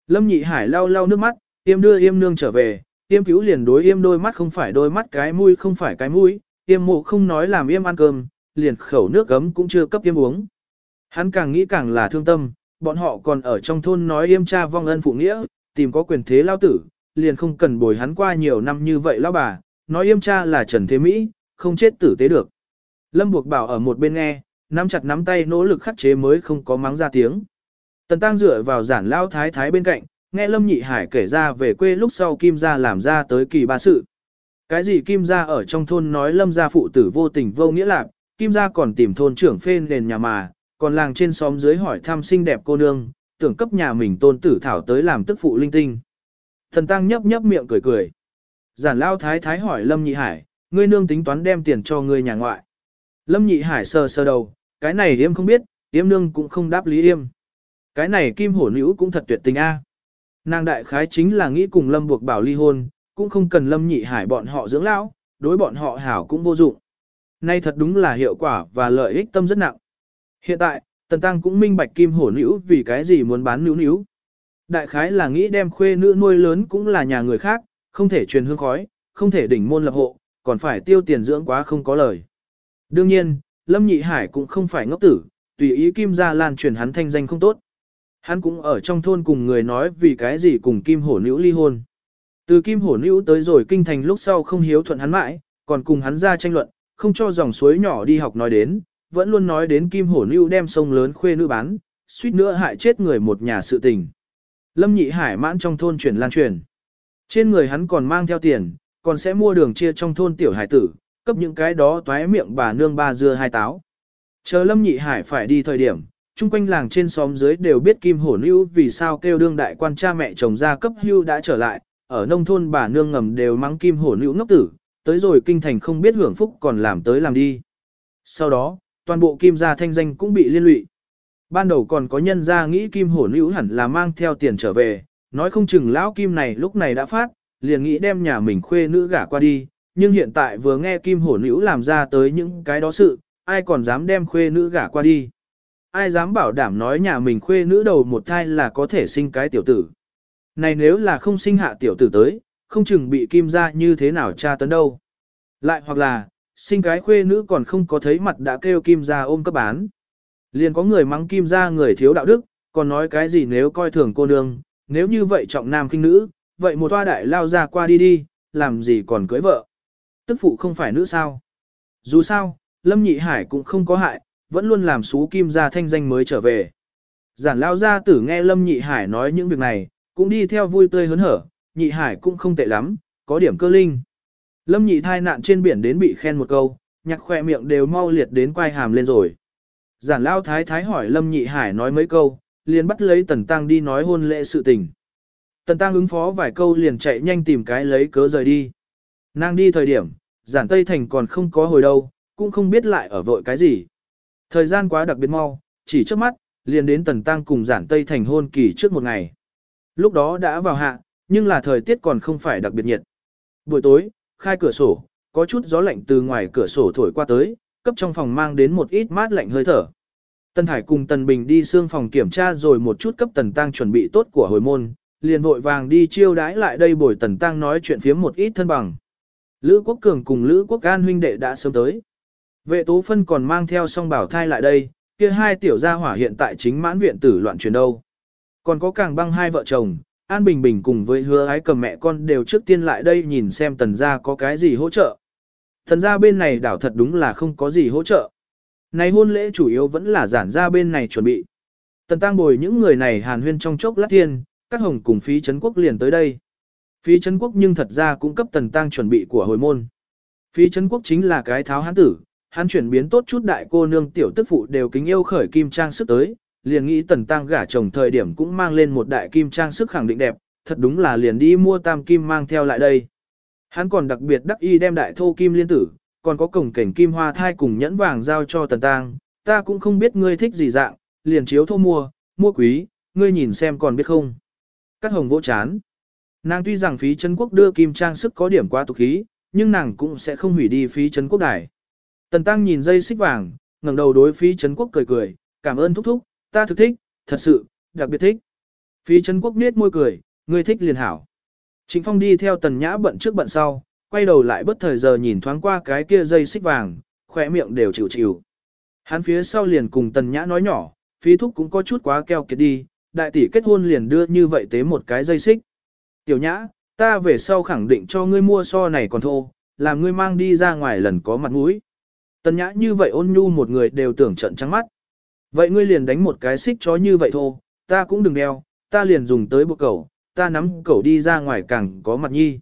Lâm Nhị Hải lau lau nước mắt, tiêm đưa yêm nương trở về, Yêm cứu liền đối yêm đôi mắt không phải đôi mắt cái mũi không phải cái mũi, yêm mộ không nói làm yêm ăn cơm, liền khẩu nước gấm cũng chưa cấp yêm uống. Hắn càng nghĩ càng là thương tâm, bọn họ còn ở trong thôn nói yêm cha vong ân phụ nghĩa, tìm có quyền thế lao tử, liền không cần bồi hắn qua nhiều năm như vậy lao bà, nói yêm cha là Trần Thế Mỹ, không chết tử tế được. Lâm buộc bảo ở một bên nghe, nắm chặt nắm tay nỗ lực khắc chế mới không có mắng ra tiếng. Tần Tăng dựa vào giản lao thái thái bên cạnh, nghe Lâm Nhị Hải kể ra về quê lúc sau Kim gia làm ra tới kỳ ba sự. Cái gì Kim gia ở trong thôn nói Lâm gia phụ tử vô tình vô nghĩa lạc, Kim gia còn tìm thôn trưởng phê nền nhà mà, còn làng trên xóm dưới hỏi thăm xinh đẹp cô nương, tưởng cấp nhà mình tôn tử thảo tới làm tức phụ linh tinh. Thần Tăng nhấp nhấp miệng cười cười. Giản lao thái thái hỏi Lâm Nhị Hải, ngươi nương tính toán đem tiền cho ngươi nhà ngoại. Lâm Nhị Hải sờ sờ đầu, cái này yêm không biết, yêm nương cũng không đáp lý yêm. Cái này kim hổ nữ cũng thật tuyệt tình a. Nàng đại khái chính là nghĩ cùng Lâm buộc bảo ly hôn, cũng không cần Lâm nhị hải bọn họ dưỡng lão, đối bọn họ hảo cũng vô dụng. Nay thật đúng là hiệu quả và lợi ích tâm rất nặng. Hiện tại, Tần Tăng cũng minh bạch kim hổ nữ vì cái gì muốn bán nữ nữ. Đại khái là nghĩ đem khuê nữ nuôi lớn cũng là nhà người khác, không thể truyền hương khói, không thể đỉnh môn lập hộ, còn phải tiêu tiền dưỡng quá không có lời. Đương nhiên, Lâm Nhị Hải cũng không phải ngốc tử, tùy ý Kim Gia Lan truyền hắn thanh danh không tốt. Hắn cũng ở trong thôn cùng người nói vì cái gì cùng Kim Hổ Nữ ly hôn. Từ Kim Hổ Nữ tới rồi kinh thành lúc sau không hiếu thuận hắn mãi, còn cùng hắn ra tranh luận, không cho dòng suối nhỏ đi học nói đến, vẫn luôn nói đến Kim Hổ Nữ đem sông lớn khuê nữ bán, suýt nữa hại chết người một nhà sự tình. Lâm Nhị Hải mãn trong thôn chuyển lan truyền. Trên người hắn còn mang theo tiền, còn sẽ mua đường chia trong thôn tiểu hải tử, cấp những cái đó toái miệng bà nương ba dưa hai táo. Chờ Lâm Nhị Hải phải đi thời điểm, chung quanh làng trên xóm dưới đều biết Kim Hổ Nưu vì sao kêu đương đại quan cha mẹ chồng gia cấp hưu đã trở lại, ở nông thôn bà nương ngầm đều mắng Kim Hổ Nưu ngốc tử, tới rồi kinh thành không biết hưởng phúc còn làm tới làm đi. Sau đó, toàn bộ Kim gia thanh danh cũng bị liên lụy. Ban đầu còn có nhân gia nghĩ Kim Hổ Nưu hẳn là mang theo tiền trở về, nói không chừng lão Kim này lúc này đã phát, liền nghĩ đem nhà mình khuê nữ gả qua đi, nhưng hiện tại vừa nghe Kim Hổ Nữu làm ra tới những cái đó sự, ai còn dám đem khuê nữ gả qua đi ai dám bảo đảm nói nhà mình khuê nữ đầu một thai là có thể sinh cái tiểu tử. Này nếu là không sinh hạ tiểu tử tới, không chừng bị kim ra như thế nào tra tấn đâu. Lại hoặc là, sinh cái khuê nữ còn không có thấy mặt đã kêu kim ra ôm cấp bán. Liền có người mắng kim ra người thiếu đạo đức, còn nói cái gì nếu coi thường cô nương, nếu như vậy trọng nam kinh nữ, vậy một toa đại lao ra qua đi đi, làm gì còn cưới vợ. Tức phụ không phải nữ sao. Dù sao, Lâm Nhị Hải cũng không có hại, vẫn luôn làm xú kim gia thanh danh mới trở về. Giản lao gia tử nghe Lâm Nhị Hải nói những việc này, cũng đi theo vui tươi hớn hở, Nhị Hải cũng không tệ lắm, có điểm cơ linh. Lâm nhị thai nạn trên biển đến bị khen một câu, nhạc khoe miệng đều mau liệt đến quay hàm lên rồi. Giản lao thái thái hỏi Lâm nhị hải nói mấy câu, liền bắt lấy tần tăng đi nói hôn lễ sự tình. Tần tăng ứng phó vài câu liền chạy nhanh tìm cái lấy cớ rời đi. Nàng đi thời điểm, giản Tây Thành còn không có hồi đâu, cũng không biết lại ở vội cái gì. Thời gian quá đặc biệt mau, chỉ trước mắt, liền đến tần tăng cùng giản Tây Thành hôn kỳ trước một ngày. Lúc đó đã vào hạ, nhưng là thời tiết còn không phải đặc biệt nhiệt. Buổi tối, khai cửa sổ, có chút gió lạnh từ ngoài cửa sổ thổi qua tới, cấp trong phòng mang đến một ít mát lạnh hơi thở. Tân Thải cùng Tần Bình đi xương phòng kiểm tra rồi một chút cấp Tần Tăng chuẩn bị tốt của hồi môn, liền vội vàng đi chiêu đãi lại đây bồi Tần Tăng nói chuyện phiếm một ít thân bằng. Lữ Quốc Cường cùng Lữ Quốc An huynh đệ đã sớm tới. Vệ tố phân còn mang theo song bảo thai lại đây, kia hai tiểu gia hỏa hiện tại chính mãn viện tử loạn truyền đâu. Còn có càng băng hai vợ chồng, An Bình Bình cùng với hứa ái cầm mẹ con đều trước tiên lại đây nhìn xem tần gia có cái gì hỗ trợ. Tần gia bên này đảo thật đúng là không có gì hỗ trợ. Này hôn lễ chủ yếu vẫn là giản gia bên này chuẩn bị. Tần tăng bồi những người này hàn huyên trong chốc lát thiên, các hồng cùng phí Trấn quốc liền tới đây. Phí Trấn quốc nhưng thật ra cũng cấp tần tăng chuẩn bị của hồi môn. Phí Trấn quốc chính là cái tháo hán tử, hắn chuyển biến tốt chút đại cô nương tiểu tức phụ đều kính yêu khởi kim trang sức tới, liền nghĩ tần tăng gả chồng thời điểm cũng mang lên một đại kim trang sức khẳng định đẹp, thật đúng là liền đi mua tam kim mang theo lại đây. Hắn còn đặc biệt đắc y đem đại thô kim liên tử, còn có cổng cảnh kim hoa thai cùng nhẫn vàng giao cho tần tăng, ta cũng không biết ngươi thích gì dạng, liền chiếu thô mua, mua quý, ngươi nhìn xem còn biết không. Cắt hồng vỗ chán. Nàng tuy rằng phí chân quốc đưa kim trang sức có điểm quá tục khí, nhưng nàng cũng sẽ không hủy đi phí chân quốc đài. Tần tăng nhìn dây xích vàng, ngẩng đầu đối phí Trấn quốc cười cười, cảm ơn thúc thúc, ta thực thích, thật sự, đặc biệt thích. Phí Trấn quốc nết môi cười, ngươi thích liền hảo. Trịnh Phong đi theo tần nhã bận trước bận sau, quay đầu lại bất thời giờ nhìn thoáng qua cái kia dây xích vàng, khỏe miệng đều chịu chịu. Hắn phía sau liền cùng tần nhã nói nhỏ, phí thúc cũng có chút quá keo kiệt đi, đại tỷ kết hôn liền đưa như vậy tế một cái dây xích. Tiểu nhã, ta về sau khẳng định cho ngươi mua so này còn thô, làm ngươi mang đi ra ngoài lần có mặt mũi. Tần nhã như vậy ôn nhu một người đều tưởng trận trắng mắt. Vậy ngươi liền đánh một cái xích chó như vậy thô, ta cũng đừng đeo, ta liền dùng tới bộ cầu, ta nắm cẩu đi ra ngoài càng có mặt nhi.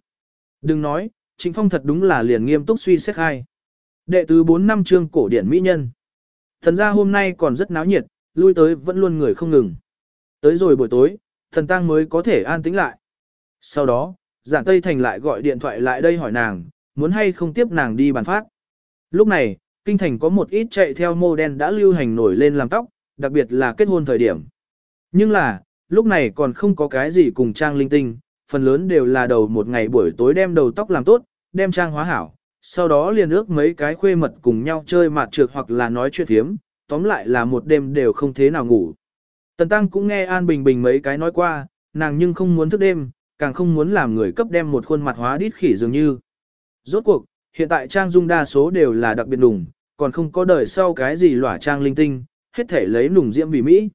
Đừng nói, Trịnh Phong thật đúng là liền nghiêm túc suy xét hai. Đệ tứ 4 năm chương cổ điển mỹ nhân. Thần ra hôm nay còn rất náo nhiệt, lui tới vẫn luôn người không ngừng. Tới rồi buổi tối, thần tang mới có thể an tĩnh lại. Sau đó, giản Tây Thành lại gọi điện thoại lại đây hỏi nàng, muốn hay không tiếp nàng đi bàn phát. Lúc này, kinh thành có một ít chạy theo mô đen đã lưu hành nổi lên làm tóc, đặc biệt là kết hôn thời điểm. Nhưng là, lúc này còn không có cái gì cùng trang linh tinh, phần lớn đều là đầu một ngày buổi tối đem đầu tóc làm tốt, đem trang hóa hảo, sau đó liền ước mấy cái khuê mật cùng nhau chơi mạt trượt hoặc là nói chuyện thiếm, tóm lại là một đêm đều không thế nào ngủ. Tần Tăng cũng nghe An Bình Bình mấy cái nói qua, nàng nhưng không muốn thức đêm, càng không muốn làm người cấp đem một khuôn mặt hóa đít khỉ dường như. Rốt cuộc, hiện tại trang dung đa số đều là đặc biệt nùng, còn không có đời sau cái gì lỏa trang linh tinh, hết thể lấy nùng diễm vì Mỹ.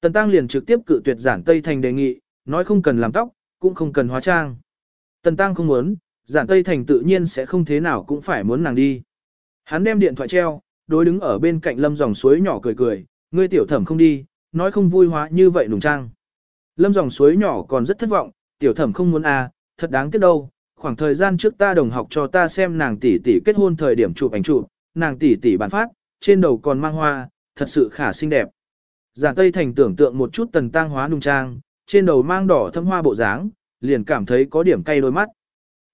Tần Tăng liền trực tiếp cự tuyệt giản Tây Thành đề nghị, nói không cần làm tóc, cũng không cần hóa trang. Tần Tăng không muốn, giản Tây Thành tự nhiên sẽ không thế nào cũng phải muốn nàng đi. Hắn đem điện thoại treo, đối đứng ở bên cạnh lâm dòng suối nhỏ cười cười, ngươi tiểu thẩm không đi, nói không vui hóa như vậy nùng trang. Lâm dòng suối nhỏ còn rất thất vọng, tiểu thẩm không muốn à, thật đáng tiếc đâu, khoảng thời gian trước ta đồng học cho ta xem nàng tỷ tỷ kết hôn thời điểm chụp ảnh chụp, nàng tỷ tỷ bản phát, trên đầu còn mang hoa, thật sự khả xinh đẹp. Giản Tây Thành tưởng tượng một chút tần tang hóa nung trang, trên đầu mang đỏ thâm hoa bộ dáng, liền cảm thấy có điểm cay đôi mắt.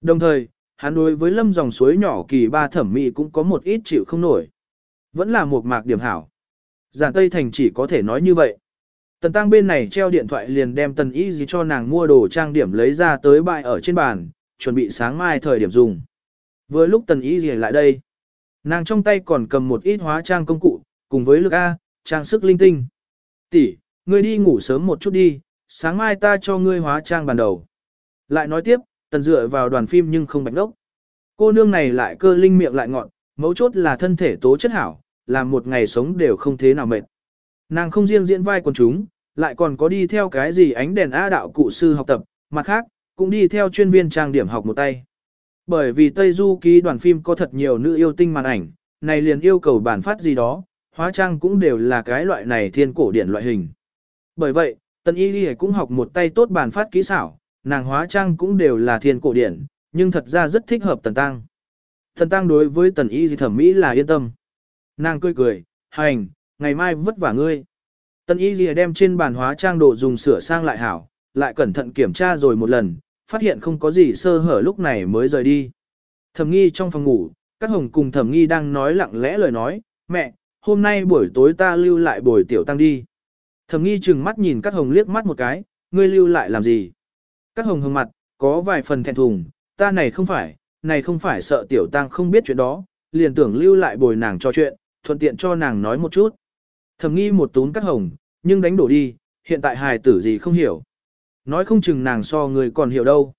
Đồng thời, hắn đối với lâm dòng suối nhỏ kỳ ba thẩm mỹ cũng có một ít chịu không nổi. Vẫn là một mạc điểm hảo. Giản Tây Thành chỉ có thể nói như vậy. Tần tăng bên này treo điện thoại liền đem tần y gì cho nàng mua đồ trang điểm lấy ra tới bại ở trên bàn, chuẩn bị sáng mai thời điểm dùng. Vừa lúc tần ý gì lại đây, nàng trong tay còn cầm một ít hóa trang công cụ, cùng với lực A, trang sức linh tinh tỷ, ngươi đi ngủ sớm một chút đi, sáng mai ta cho ngươi hóa trang bàn đầu. Lại nói tiếp, tần dựa vào đoàn phim nhưng không bạch đốc. Cô nương này lại cơ linh miệng lại ngọn, mấu chốt là thân thể tố chất hảo, làm một ngày sống đều không thế nào mệt. Nàng không riêng diễn vai quần chúng, lại còn có đi theo cái gì ánh đèn A đạo cụ sư học tập, mặt khác, cũng đi theo chuyên viên trang điểm học một tay. Bởi vì Tây Du ký đoàn phim có thật nhiều nữ yêu tinh màn ảnh, này liền yêu cầu bản phát gì đó, hóa trang cũng đều là cái loại này thiên cổ điển loại hình. Bởi vậy, Tần Y Ghi cũng học một tay tốt bản phát kỹ xảo, nàng hóa trang cũng đều là thiên cổ điển, nhưng thật ra rất thích hợp tần tăng. Tần tăng đối với tần y Ghi thẩm mỹ là yên tâm. Nàng cười cười, hành, ngày mai vất vả ngươi. Tần y Ghi đem trên bàn hóa trang đồ dùng sửa sang lại hảo, lại cẩn thận kiểm tra rồi một lần, phát hiện không có gì sơ hở lúc này mới rời đi. Thẩm nghi trong phòng ngủ, các hồng cùng thẩm nghi đang nói lặng lẽ lời nói, mẹ, hôm nay buổi tối ta lưu lại buổi tiểu tăng đi. Thẩm nghi chừng mắt nhìn các hồng liếc mắt một cái, ngươi lưu lại làm gì? Các hồng hồng mặt, có vài phần thẹn thùng, ta này không phải, này không phải sợ tiểu tăng không biết chuyện đó, liền tưởng lưu lại bồi nàng cho chuyện, thuận tiện cho nàng nói một chút. Thẩm nghi một tún các hồng, nhưng đánh đổ đi, hiện tại hài tử gì không hiểu. Nói không chừng nàng so người còn hiểu đâu.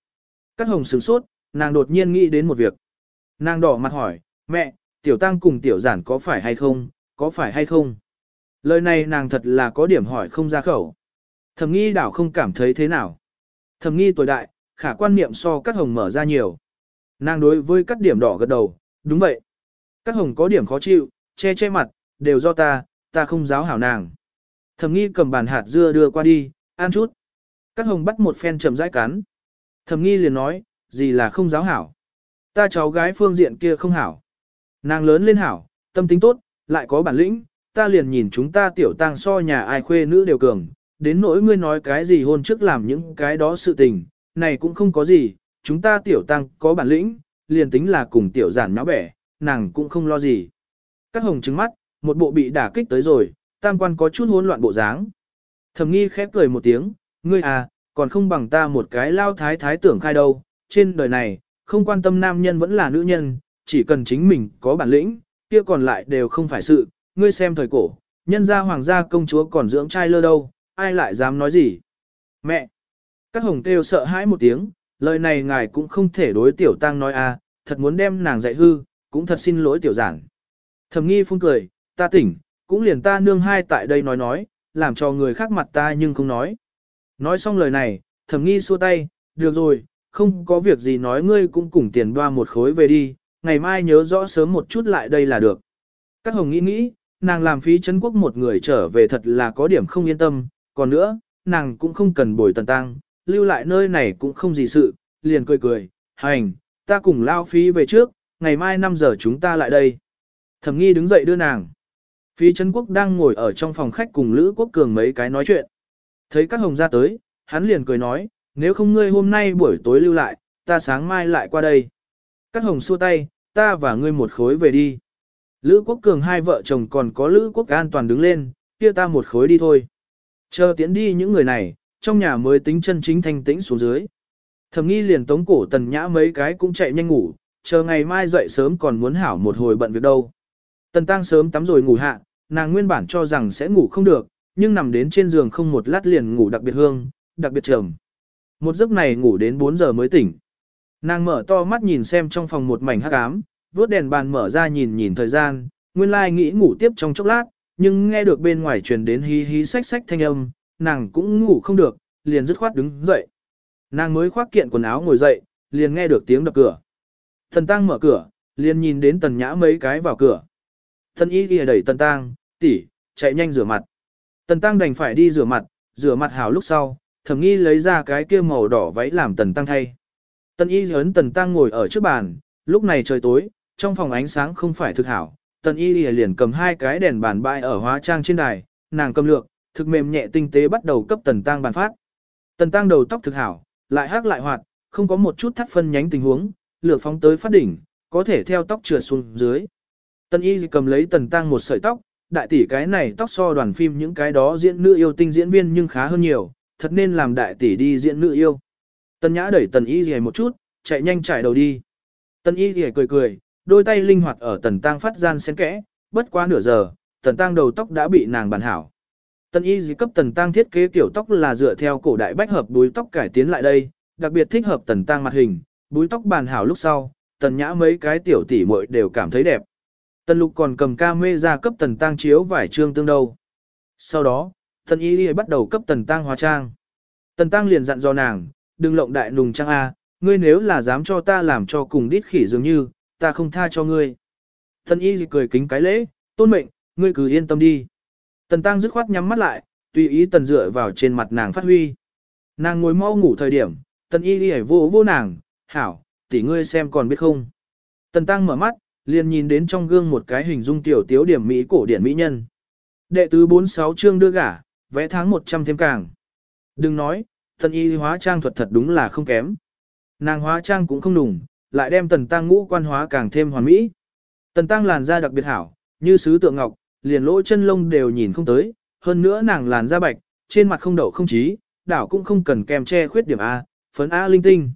Cát hồng sửng sốt, nàng đột nhiên nghĩ đến một việc. Nàng đỏ mặt hỏi, mẹ, tiểu tăng cùng tiểu giản có phải hay không, có phải hay không? Lời này nàng thật là có điểm hỏi không ra khẩu. Thẩm nghi đảo không cảm thấy thế nào. Thẩm nghi tuổi đại, khả quan niệm so các hồng mở ra nhiều. Nàng đối với các điểm đỏ gật đầu, đúng vậy. Các hồng có điểm khó chịu, che che mặt, đều do ta, ta không giáo hảo nàng. Thẩm nghi cầm bàn hạt dưa đưa qua đi, ăn chút. Các hồng bắt một phen chậm rãi cắn. Thẩm nghi liền nói, gì là không giáo hảo. Ta cháu gái phương diện kia không hảo. Nàng lớn lên hảo, tâm tính tốt, lại có bản lĩnh, ta liền nhìn chúng ta tiểu tang so nhà ai khuê nữ đều cường, đến nỗi ngươi nói cái gì hôn trước làm những cái đó sự tình, này cũng không có gì, chúng ta tiểu tăng có bản lĩnh, liền tính là cùng tiểu giản nháo bẻ, nàng cũng không lo gì. Các hồng trứng mắt, một bộ bị đả kích tới rồi, tam quan có chút hỗn loạn bộ dáng. Thẩm nghi khép cười một tiếng, ngươi à, còn không bằng ta một cái lao thái thái tưởng khai đâu, trên đời này, không quan tâm nam nhân vẫn là nữ nhân, chỉ cần chính mình có bản lĩnh, kia còn lại đều không phải sự, ngươi xem thời cổ, nhân gia hoàng gia công chúa còn dưỡng trai lơ đâu, ai lại dám nói gì. Mẹ! Các hồng kêu sợ hãi một tiếng, lời này ngài cũng không thể đối tiểu tăng nói à, thật muốn đem nàng dạy hư, cũng thật xin lỗi tiểu giản. Thầm nghi phun cười, ta tỉnh, cũng liền ta nương hai tại đây nói nói, làm cho người khác mặt ta nhưng không nói. Nói xong lời này, thẩm nghi xua tay, được rồi, không có việc gì nói ngươi cũng cùng tiền đoa một khối về đi, ngày mai nhớ rõ sớm một chút lại đây là được. Các hồng nghĩ nghĩ, nàng làm phí Trấn quốc một người trở về thật là có điểm không yên tâm, còn nữa, nàng cũng không cần bồi tần tăng, lưu lại nơi này cũng không gì sự, liền cười cười, hành, ta cùng lao phí về trước, ngày mai 5 giờ chúng ta lại đây. Thẩm nghi đứng dậy đưa nàng. Phí Trấn Quốc đang ngồi ở trong phòng khách cùng Lữ Quốc Cường mấy cái nói chuyện. Thấy các hồng ra tới, hắn liền cười nói, nếu không ngươi hôm nay buổi tối lưu lại, ta sáng mai lại qua đây. Các hồng xua tay, ta và ngươi một khối về đi. Lữ Quốc Cường hai vợ chồng còn có Lữ Quốc An toàn đứng lên, kia ta một khối đi thôi. Chờ tiến đi những người này, trong nhà mới tính chân chính thanh tĩnh xuống dưới. Thẩm nghi liền tống cổ tần nhã mấy cái cũng chạy nhanh ngủ, chờ ngày mai dậy sớm còn muốn hảo một hồi bận việc đâu. Tần tăng sớm tắm rồi ngủ hạ, nàng nguyên bản cho rằng sẽ ngủ không được, nhưng nằm đến trên giường không một lát liền ngủ đặc biệt hương, đặc biệt trầm. Một giấc này ngủ đến 4 giờ mới tỉnh. Nàng mở to mắt nhìn xem trong phòng một mảnh hắc ám, vớt đèn bàn mở ra nhìn nhìn thời gian, nguyên lai nghĩ ngủ tiếp trong chốc lát, nhưng nghe được bên ngoài truyền đến hí hí sách sách thanh âm, nàng cũng ngủ không được, liền dứt khoát đứng dậy. Nàng mới khoác kiện quần áo ngồi dậy, liền nghe được tiếng đập cửa. Thần Tăng mở cửa, liền nhìn đến Tần Nhã mấy cái vào cửa. Thần Y ghi đẩy Tần Tăng, tỷ, chạy nhanh rửa mặt. Tần Tăng đành phải đi rửa mặt, rửa mặt hào lúc sau, thẩm nghi lấy ra cái kia màu đỏ váy làm Tần Tăng thay. Tần Y ấn Tần Tăng ngồi ở trước bàn, lúc này trời tối, trong phòng ánh sáng không phải thực hảo. Tần Y liền cầm hai cái đèn bàn bãi ở hóa trang trên đài, nàng cầm lược, thực mềm nhẹ tinh tế bắt đầu cấp Tần Tăng bàn phát. Tần Tăng đầu tóc thực hảo, lại hắc lại hoạt, không có một chút thắt phân nhánh tình huống, lược phóng tới phát đỉnh, có thể theo tóc trượt xuống dưới. Tần Y cầm lấy Tần Tăng một sợi tóc, đại tỷ cái này tóc so đoàn phim những cái đó diễn nữ yêu tinh diễn viên nhưng khá hơn nhiều, thật nên làm đại tỷ đi diễn nữ yêu. Tần Nhã đẩy Tần Y gì một chút, chạy nhanh chạy đầu đi. Tần Y gì cười cười, đôi tay linh hoạt ở Tần Tăng phát gian xen kẽ, bất quá nửa giờ, Tần Tăng đầu tóc đã bị nàng bàn hảo. Tần y dì cấp tần tăng thiết kế kiểu tóc là dựa theo cổ đại bách hợp búi tóc cải tiến lại đây, đặc biệt thích hợp tần tăng mặt hình, búi tóc bàn hảo lúc sau, tần nhã mấy cái tiểu tỷ muội đều cảm thấy đẹp. Tần lục còn cầm ca mê ra cấp tần tăng chiếu vải trương tương đầu. Sau đó, tần y Y bắt đầu cấp tần tăng hóa trang. Tần tăng liền dặn dò nàng, đừng lộng đại nùng trang A, ngươi nếu là dám cho ta làm cho cùng đít khỉ dường như, ta không tha cho ngươi. Tần y Y cười kính cái lễ, tôn mệnh, ngươi cứ yên tâm đi. Tần Tăng dứt khoát nhắm mắt lại, tùy ý tần dựa vào trên mặt nàng phát huy. Nàng ngồi mau ngủ thời điểm, tần y y vô vô nàng, hảo, tỷ ngươi xem còn biết không. Tần Tăng mở mắt, liền nhìn đến trong gương một cái hình dung tiểu tiếu điểm mỹ cổ điển mỹ nhân. Đệ tứ 46 chương đưa gả, vẽ tháng 100 thêm càng. Đừng nói, thần y hóa trang thuật thật đúng là không kém. Nàng hóa trang cũng không đủng, lại đem tần tăng ngũ quan hóa càng thêm hoàn mỹ. Tần tăng làn da đặc biệt hảo, như sứ tượng ngọc, liền lỗ chân lông đều nhìn không tới, hơn nữa nàng làn da bạch, trên mặt không đậu không trí đảo cũng không cần kèm che khuyết điểm A, phấn A linh tinh.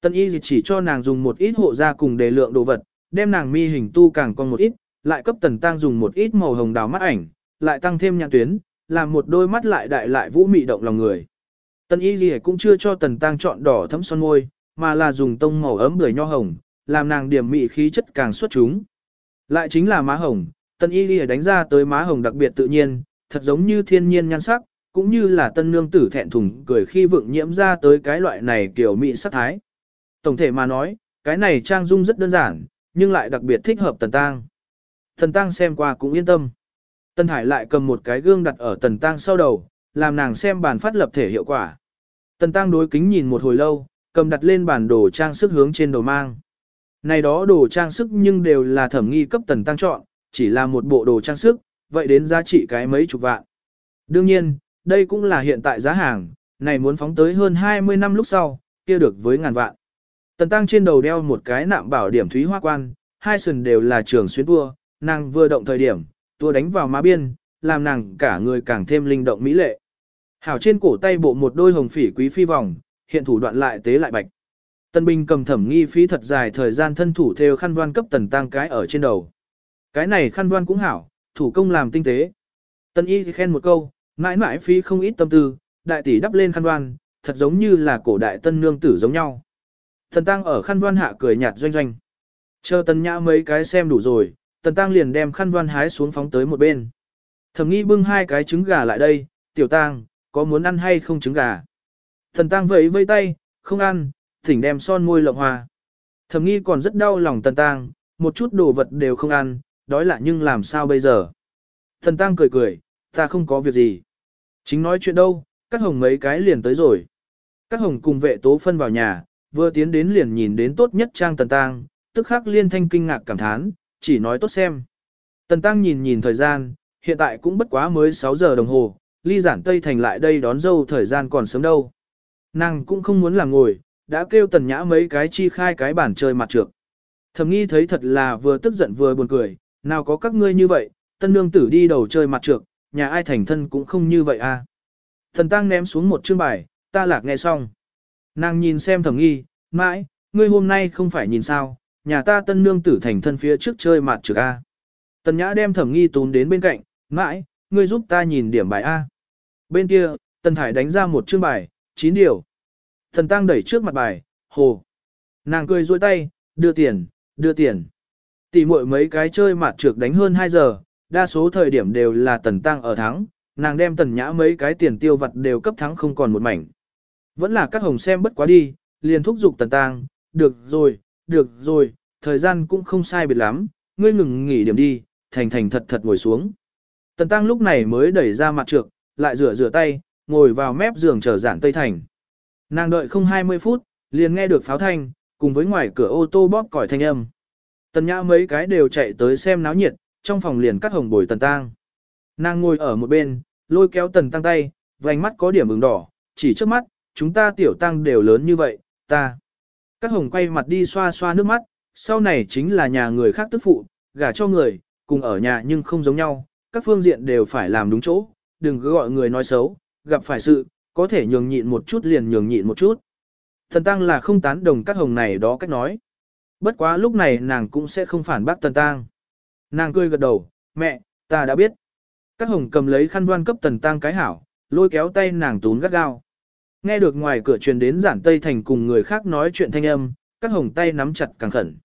Tần y chỉ cho nàng dùng một ít hộ da cùng đề lượng đồ vật, đem nàng mi hình tu càng con một ít, lại cấp tần tăng dùng một ít màu hồng đào mắt ảnh, lại tăng thêm nhãn tuyến, làm một đôi mắt lại đại lại vũ mị động lòng người. Tần y gì cũng chưa cho tần tăng chọn đỏ thấm son môi, mà là dùng tông màu ấm bưởi nho hồng, làm nàng điểm mị khí chất càng xuất chúng. Lại chính là má hồng, tần y gì đánh ra tới má hồng đặc biệt tự nhiên, thật giống như thiên nhiên nhan sắc, cũng như là tân nương tử thẹn thùng cười khi vượng nhiễm ra tới cái loại này kiểu mị sắc thái. Tổng thể mà nói, cái này trang dung rất đơn giản, nhưng lại đặc biệt thích hợp tần tăng. Tần tăng xem qua cũng yên tâm. Tần Hải lại cầm một cái gương đặt ở tần tăng sau đầu, làm nàng xem bản phát lập thể hiệu quả. Tần tăng đối kính nhìn một hồi lâu, cầm đặt lên bản đồ trang sức hướng trên đầu mang. Này đó đồ trang sức nhưng đều là thẩm nghi cấp tần tăng chọn, chỉ là một bộ đồ trang sức, vậy đến giá trị cái mấy chục vạn. Đương nhiên, đây cũng là hiện tại giá hàng, này muốn phóng tới hơn 20 năm lúc sau, kia được với ngàn vạn. Tần tăng trên đầu đeo một cái nạm bảo điểm thúy hoa quan, hai sừng đều là trường xuyên tua, nàng vừa động thời điểm, tua đánh vào má biên, làm nàng cả người càng thêm linh động mỹ lệ. Hảo trên cổ tay bộ một đôi hồng phỉ quý phi vòng, hiện thủ đoạn lại tế lại bạch. Tân Bình cầm thẩm nghi phí thật dài thời gian thân thủ theo khăn đoan cấp tần tăng cái ở trên đầu. Cái này khăn đoan cũng hảo, thủ công làm tinh tế. Tân y thì khen một câu, mãi mãi phí không ít tâm tư, đại tỷ đắp lên khăn đoan, thật giống như là cổ đại tân nương tử giống nhau. Tần tăng ở khăn đoan hạ cười nhạt doanh doanh. Chờ tần nhã mấy cái xem đủ rồi, tần tăng liền đem khăn đoan hái xuống phóng tới một bên. Thẩm nghi bưng hai cái trứng gà lại đây, tiểu Tăng, có muốn ăn hay không trứng gà? Thần tăng vẫy vây tay, không ăn, thỉnh đem son môi lộng hoa. Thẩm nghi còn rất đau lòng tần tăng, một chút đồ vật đều không ăn, đói lạ nhưng làm sao bây giờ? Thần tăng cười cười, ta không có việc gì. Chính nói chuyện đâu, các hồng mấy cái liền tới rồi. Các hồng cùng vệ tố phân vào nhà, vừa tiến đến liền nhìn đến tốt nhất trang tần tang tức khắc liên thanh kinh ngạc cảm thán, chỉ nói tốt xem. Tần tăng nhìn nhìn thời gian, hiện tại cũng bất quá mới 6 giờ đồng hồ, ly giản Tây Thành lại đây đón dâu thời gian còn sớm đâu. Nàng cũng không muốn làm ngồi, đã kêu tần nhã mấy cái chi khai cái bản chơi mặt trược. Thầm nghi thấy thật là vừa tức giận vừa buồn cười, nào có các ngươi như vậy, tân nương tử đi đầu chơi mặt trược, nhà ai thành thân cũng không như vậy à. Thần tăng ném xuống một chương bài, ta lạc nghe xong. Nàng nhìn xem Thẩm nghi, mãi, ngươi hôm nay không phải nhìn sao, nhà ta tân nương tử thành thân phía trước chơi mặt trực a. Tần nhã đem thẩm nghi tún đến bên cạnh, mãi, ngươi giúp ta nhìn điểm bài A. Bên kia, tần thải đánh ra một chương bài, 9 điều. Thần tăng đẩy trước mặt bài, hồ. Nàng cười dôi tay, đưa tiền, đưa tiền. Tỷ muội mấy cái chơi mặt trược đánh hơn 2 giờ, đa số thời điểm đều là tần tăng ở thắng, nàng đem tần nhã mấy cái tiền tiêu vật đều cấp thắng không còn một mảnh. Vẫn là các hồng xem bất quá đi, liền thúc giục tần tăng, được rồi, được rồi, thời gian cũng không sai biệt lắm, ngươi ngừng nghỉ điểm đi, thành thành thật thật ngồi xuống. Tần tăng lúc này mới đẩy ra mặt trược, lại rửa rửa tay, ngồi vào mép giường chờ giản Tây Thành. Nàng đợi không 20 phút, liền nghe được pháo thanh, cùng với ngoài cửa ô tô bóp còi thanh âm. Tần nhã mấy cái đều chạy tới xem náo nhiệt, trong phòng liền cắt hồng bồi tần tang. Nàng ngồi ở một bên, lôi kéo tần tăng tay, vành mắt có điểm ửng đỏ, chỉ trước mắt, chúng ta tiểu tăng đều lớn như vậy, ta. các hồng quay mặt đi xoa xoa nước mắt, sau này chính là nhà người khác tức phụ, gả cho người, cùng ở nhà nhưng không giống nhau, các phương diện đều phải làm đúng chỗ, đừng cứ gọi người nói xấu, gặp phải sự, có thể nhường nhịn một chút liền nhường nhịn một chút. Thần Tăng là không tán đồng các hồng này đó cách nói. Bất quá lúc này nàng cũng sẽ không phản bác Tần Tăng. Nàng cười gật đầu, mẹ, ta đã biết. Các hồng cầm lấy khăn đoan cấp Tần Tăng cái hảo, lôi kéo tay nàng tún gắt gao. Nghe được ngoài cửa truyền đến giản Tây Thành cùng người khác nói chuyện thanh âm, các hồng tay nắm chặt càng khẩn.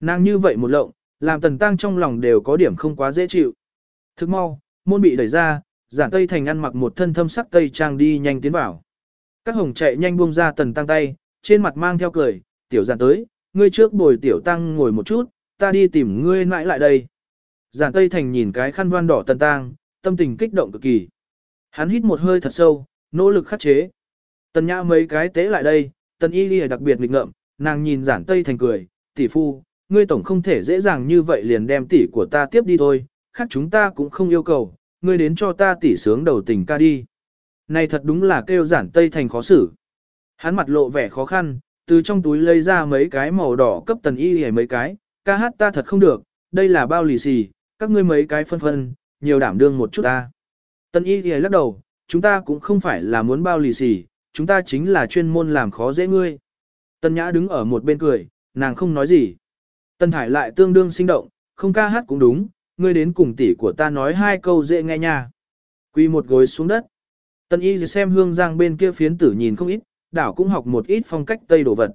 Nàng như vậy một lộng, làm Tần Tăng trong lòng đều có điểm không quá dễ chịu. Thức mau, môn bị đẩy ra, giản tây thành ăn mặc một thân thâm sắc tây trang đi nhanh tiến vào. Các hồng chạy nhanh buông ra tần tăng tay, trên mặt mang theo cười, tiểu giản tới, ngươi trước bồi tiểu tăng ngồi một chút, ta đi tìm ngươi mãi lại đây. Giản tây thành nhìn cái khăn voan đỏ tần tăng, tâm tình kích động cực kỳ. Hắn hít một hơi thật sâu, nỗ lực khắc chế. Tần nhã mấy cái tế lại đây, tần y lìa đặc biệt nghịch ngợm, nàng nhìn giản tây thành cười, tỷ phu, ngươi tổng không thể dễ dàng như vậy liền đem tỷ của ta tiếp đi thôi, khác chúng ta cũng không yêu cầu, ngươi đến cho ta tỷ sướng đầu tình ca đi. Này thật đúng là kêu giản tây thành khó xử. Hắn mặt lộ vẻ khó khăn, từ trong túi lấy ra mấy cái màu đỏ cấp tần y hề mấy cái, ca hát ta thật không được, đây là bao lì xì, các ngươi mấy cái phân phân, nhiều đảm đương một chút ta. Tần y hề lắc đầu, chúng ta cũng không phải là muốn bao lì xì, chúng ta chính là chuyên môn làm khó dễ ngươi. Tân nhã đứng ở một bên cười, nàng không nói gì. Tân thải lại tương đương sinh động, không ca hát cũng đúng, ngươi đến cùng tỷ của ta nói hai câu dễ nghe nha. Quy một gối xuống đất. Tân y xem hương giang bên kia phiến tử nhìn không ít, đảo cũng học một ít phong cách Tây đồ vật.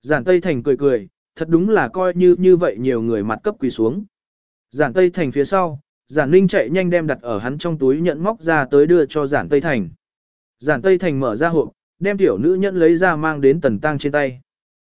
Giản Tây Thành cười cười, thật đúng là coi như như vậy nhiều người mặt cấp quỳ xuống. Giản Tây Thành phía sau, Giản Ninh chạy nhanh đem đặt ở hắn trong túi nhận móc ra tới đưa cho Giản Tây Thành. Giản Tây Thành mở ra hộp, đem tiểu nữ nhẫn lấy ra mang đến Tần Tăng trên tay.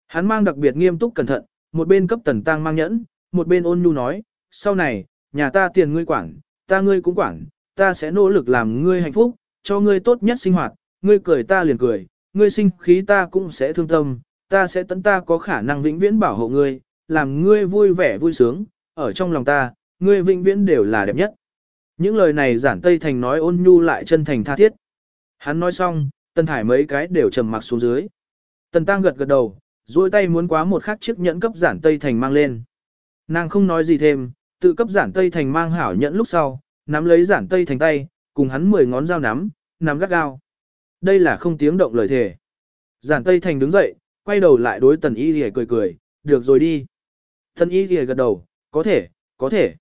Hắn mang đặc biệt nghiêm túc cẩn thận, một bên cấp Tần Tăng mang nhẫn, một bên ôn nhu nói, sau này, nhà ta tiền ngươi quản, ta ngươi cũng quản, ta sẽ nỗ lực làm ngươi hạnh phúc, cho ngươi tốt nhất sinh hoạt, ngươi cười ta liền cười, ngươi sinh khí ta cũng sẽ thương tâm, ta sẽ tận ta có khả năng vĩnh viễn bảo hộ ngươi, làm ngươi vui vẻ vui sướng, ở trong lòng ta, ngươi vĩnh viễn đều là đẹp nhất. Những lời này giản Tây Thành nói ôn nhu lại chân thành tha thiết. Hắn nói xong, tần Thải mấy cái đều trầm mặc xuống dưới. Tần Tăng gật gật đầu, duỗi tay muốn quá một khắc chiếc nhẫn cấp giản Tây Thành mang lên. Nàng không nói gì thêm, tự cấp giản Tây Thành mang hảo nhẫn lúc sau, nắm lấy giản Tây Thành tay, cùng hắn mười ngón dao nắm, nắm gắt gao. Đây là không tiếng động lời thề. Giản Tây Thành đứng dậy, quay đầu lại đối Tần Y lì cười cười, được rồi đi. Tần Y lì gật đầu, có thể, có thể.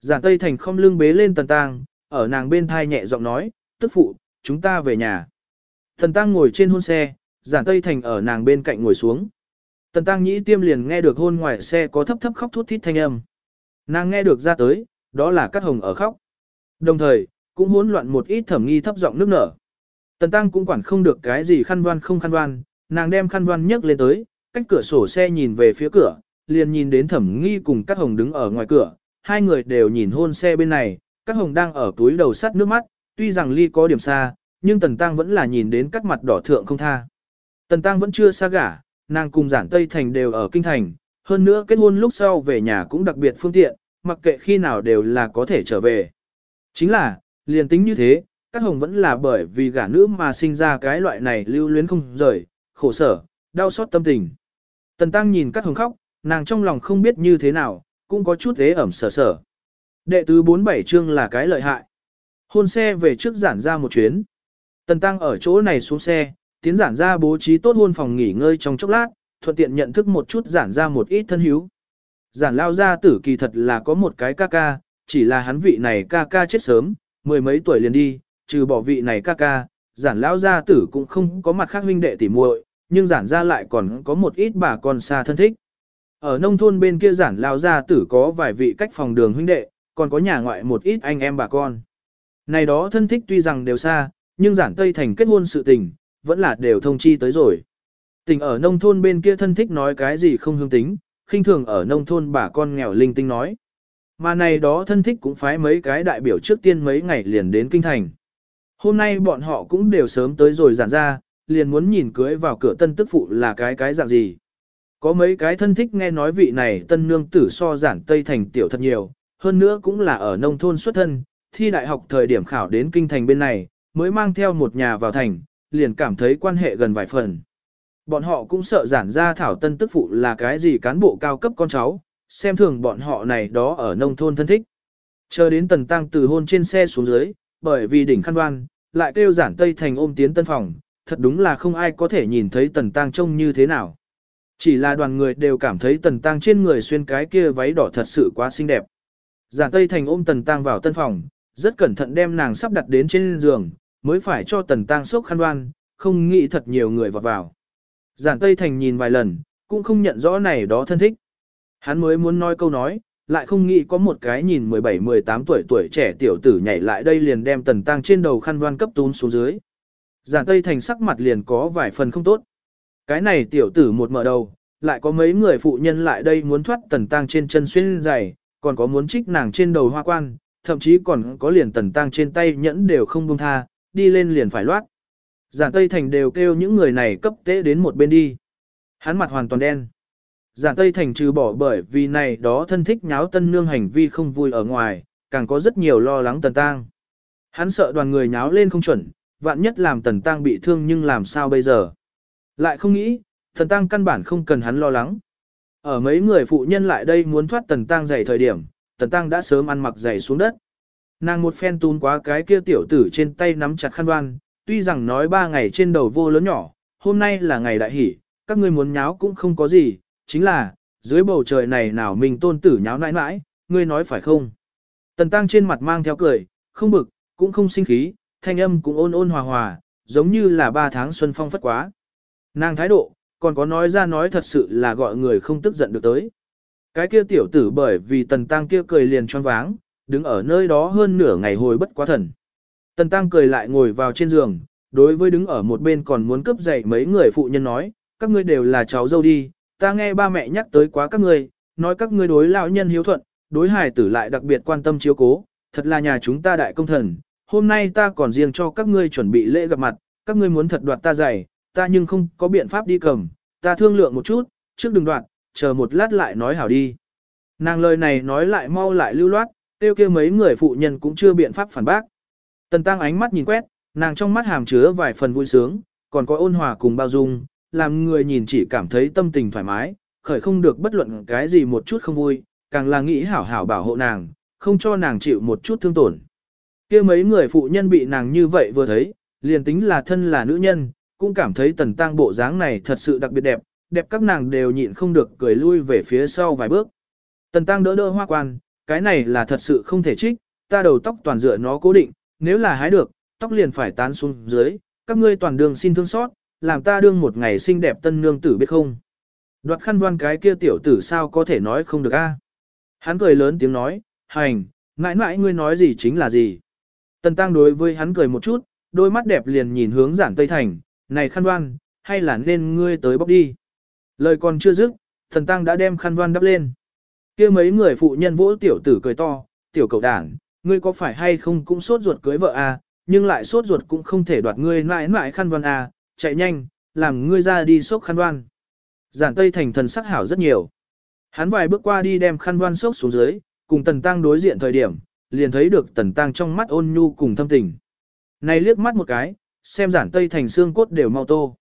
Giản Tây Thành không lưng bế lên Tần Tăng, ở nàng bên thai nhẹ giọng nói, tức phụ, chúng ta về nhà. Thần Tăng ngồi trên hôn xe, Giản Tây Thành ở nàng bên cạnh ngồi xuống. Tần Tăng nhĩ tiêm liền nghe được hôn ngoài xe có thấp thấp khóc thút thít thanh âm. Nàng nghe được ra tới, đó là Cát Hồng ở khóc. Đồng thời, cũng hỗn loạn một ít thẩm nghi thấp giọng nước nở. Tần Tăng cũng quản không được cái gì khăn đoan không khăn đoan, nàng đem khăn đoan nhấc lên tới, cách cửa sổ xe nhìn về phía cửa, liền nhìn đến thẩm nghi cùng Cát hồng đứng ở ngoài cửa, hai người đều nhìn hôn xe bên này, các hồng đang ở túi đầu sắt nước mắt, tuy rằng ly có điểm xa, nhưng Tần Tăng vẫn là nhìn đến các mặt đỏ thượng không tha. Tần Tăng vẫn chưa xa gả, nàng cùng giản Tây Thành đều ở Kinh Thành, hơn nữa kết hôn lúc sau về nhà cũng đặc biệt phương tiện, mặc kệ khi nào đều là có thể trở về. Chính là, liền tính như thế, các hồng vẫn là bởi vì gả nữ mà sinh ra cái loại này lưu luyến không rời, khổ sở, đau xót tâm tình. Tần Tăng nhìn các hồng khóc, nàng trong lòng không biết như thế nào, cũng có chút thế ẩm sở sở. Đệ tứ 47 chương là cái lợi hại. Hôn xe về trước giản ra một chuyến. Tần Tăng ở chỗ này xuống xe, tiến giản ra bố trí tốt hôn phòng nghỉ ngơi trong chốc lát, thuận tiện nhận thức một chút giản ra một ít thân hiếu. Giản lao ra tử kỳ thật là có một cái ca ca, chỉ là hắn vị này ca ca chết sớm, mười mấy tuổi liền đi, trừ bỏ vị này ca ca, giản lao gia tử cũng không có mặt khác huynh đệ tỉ muội, nhưng giản ra lại còn có một ít bà con xa thân thích. Ở nông thôn bên kia giản lao gia tử có vài vị cách phòng đường huynh đệ, còn có nhà ngoại một ít anh em bà con. Này đó thân thích tuy rằng đều xa, nhưng giản Tây Thành kết hôn sự tình, vẫn là đều thông chi tới rồi. Tình ở nông thôn bên kia thân thích nói cái gì không hương tính, khinh thường ở nông thôn bà con nghèo linh tinh nói. Mà này đó thân thích cũng phái mấy cái đại biểu trước tiên mấy ngày liền đến kinh thành. Hôm nay bọn họ cũng đều sớm tới rồi giản ra, liền muốn nhìn cưới vào cửa tân tức phụ là cái cái dạng gì. Có mấy cái thân thích nghe nói vị này tân nương tử so giản Tây Thành tiểu thật nhiều, hơn nữa cũng là ở nông thôn xuất thân, thi đại học thời điểm khảo đến kinh thành bên này, mới mang theo một nhà vào thành, liền cảm thấy quan hệ gần vài phần. Bọn họ cũng sợ giản ra thảo tân tức phụ là cái gì cán bộ cao cấp con cháu, xem thường bọn họ này đó ở nông thôn thân thích. Chờ đến tần tăng từ hôn trên xe xuống dưới, bởi vì đỉnh khăn đoan, lại kêu giản Tây Thành ôm tiến tân phòng, thật đúng là không ai có thể nhìn thấy tần tăng trông như thế nào. Chỉ là đoàn người đều cảm thấy tần tăng trên người xuyên cái kia váy đỏ thật sự quá xinh đẹp. Giản Tây Thành ôm tần tăng vào tân phòng, rất cẩn thận đem nàng sắp đặt đến trên giường, mới phải cho tần tang sốc khăn đoan, không nghĩ thật nhiều người vọt vào. Giản Tây Thành nhìn vài lần, cũng không nhận rõ này đó thân thích. Hắn mới muốn nói câu nói, lại không nghĩ có một cái nhìn 17-18 tuổi tuổi trẻ tiểu tử nhảy lại đây liền đem tần tang trên đầu khăn đoan cấp tún xuống dưới. Giản Tây Thành sắc mặt liền có vài phần không tốt. Cái này tiểu tử một mở đầu, lại có mấy người phụ nhân lại đây muốn thoát tần tang trên chân xuyên giày, còn có muốn trích nàng trên đầu hoa quan, thậm chí còn có liền tần tăng trên tay nhẫn đều không buông tha, đi lên liền phải loát. Giản Tây Thành đều kêu những người này cấp tế đến một bên đi. Hắn mặt hoàn toàn đen. Giản Tây Thành trừ bỏ bởi vì này đó thân thích nháo tân nương hành vi không vui ở ngoài, càng có rất nhiều lo lắng tần tang. Hắn sợ đoàn người nháo lên không chuẩn, vạn nhất làm tần tang bị thương nhưng làm sao bây giờ. Lại không nghĩ, tần tăng căn bản không cần hắn lo lắng. Ở mấy người phụ nhân lại đây muốn thoát tần tăng giày thời điểm, tần tăng đã sớm ăn mặc giày xuống đất. Nàng một phen tún quá cái kia tiểu tử trên tay nắm chặt khăn đoan, tuy rằng nói ba ngày trên đầu vô lớn nhỏ, hôm nay là ngày đại hỷ, các ngươi muốn nháo cũng không có gì, chính là, dưới bầu trời này nào mình tôn tử nháo nãi nãi, ngươi nói phải không? Tần tăng trên mặt mang theo cười, không bực, cũng không sinh khí, thanh âm cũng ôn ôn hòa hòa, giống như là ba tháng xuân phong phất quá. Nàng thái độ, còn có nói ra nói thật sự là gọi người không tức giận được tới. Cái kia tiểu tử bởi vì tần tăng kia cười liền choáng váng, đứng ở nơi đó hơn nửa ngày hồi bất quá thần. Tần tăng cười lại ngồi vào trên giường, đối với đứng ở một bên còn muốn cướp dậy mấy người phụ nhân nói, các ngươi đều là cháu dâu đi, ta nghe ba mẹ nhắc tới quá các ngươi, nói các ngươi đối lão nhân hiếu thuận, đối hài tử lại đặc biệt quan tâm chiếu cố, thật là nhà chúng ta đại công thần, hôm nay ta còn riêng cho các ngươi chuẩn bị lễ gặp mặt, các ngươi muốn thật đoạt ta giày, ta nhưng không có biện pháp đi cầm, ta thương lượng một chút, trước đừng đoạt, chờ một lát lại nói hảo đi. Nàng lời này nói lại mau lại lưu loát, tiêu kia mấy người phụ nhân cũng chưa biện pháp phản bác. Tần tăng ánh mắt nhìn quét, nàng trong mắt hàm chứa vài phần vui sướng, còn có ôn hòa cùng bao dung, làm người nhìn chỉ cảm thấy tâm tình thoải mái, khởi không được bất luận cái gì một chút không vui, càng là nghĩ hảo hảo bảo hộ nàng, không cho nàng chịu một chút thương tổn. kia mấy người phụ nhân bị nàng như vậy vừa thấy, liền tính là thân là nữ nhân, cũng cảm thấy tần tăng bộ dáng này thật sự đặc biệt đẹp, đẹp các nàng đều nhịn không được cười lui về phía sau vài bước. Tần tăng đỡ đỡ hoa quan, cái này là thật sự không thể trích, ta đầu tóc toàn dựa nó cố định, nếu là hái được, tóc liền phải tán xuống dưới, các ngươi toàn đường xin thương xót, làm ta đương một ngày xinh đẹp tân nương tử biết không. Đoạt khăn văn cái kia tiểu tử sao có thể nói không được a? Hắn cười lớn tiếng nói, hành, mãi mãi ngươi nói gì chính là gì. Tần tăng đối với hắn cười một chút, đôi mắt đẹp liền nhìn hướng giản Tây Thành, này khăn đoan, hay là nên ngươi tới bóc đi. Lời còn chưa dứt, thần tăng đã đem khăn văn đắp lên. kia mấy người phụ nhân vỗ tiểu tử cười to, tiểu cậu đảng, ngươi có phải hay không cũng sốt ruột cưới vợ à, nhưng lại sốt ruột cũng không thể đoạt ngươi mãi mãi khăn văn à, chạy nhanh, làm ngươi ra đi sốc khăn văn. Giản Tây Thành thần sắc hảo rất nhiều. Hắn vài bước qua đi đem khăn văn sốc xuống dưới, cùng Tần Tăng đối diện thời điểm, liền thấy được Tần Tăng trong mắt ôn nhu cùng thâm tình. Này liếc mắt một cái, xem giản tây thành xương cốt đều mau tô.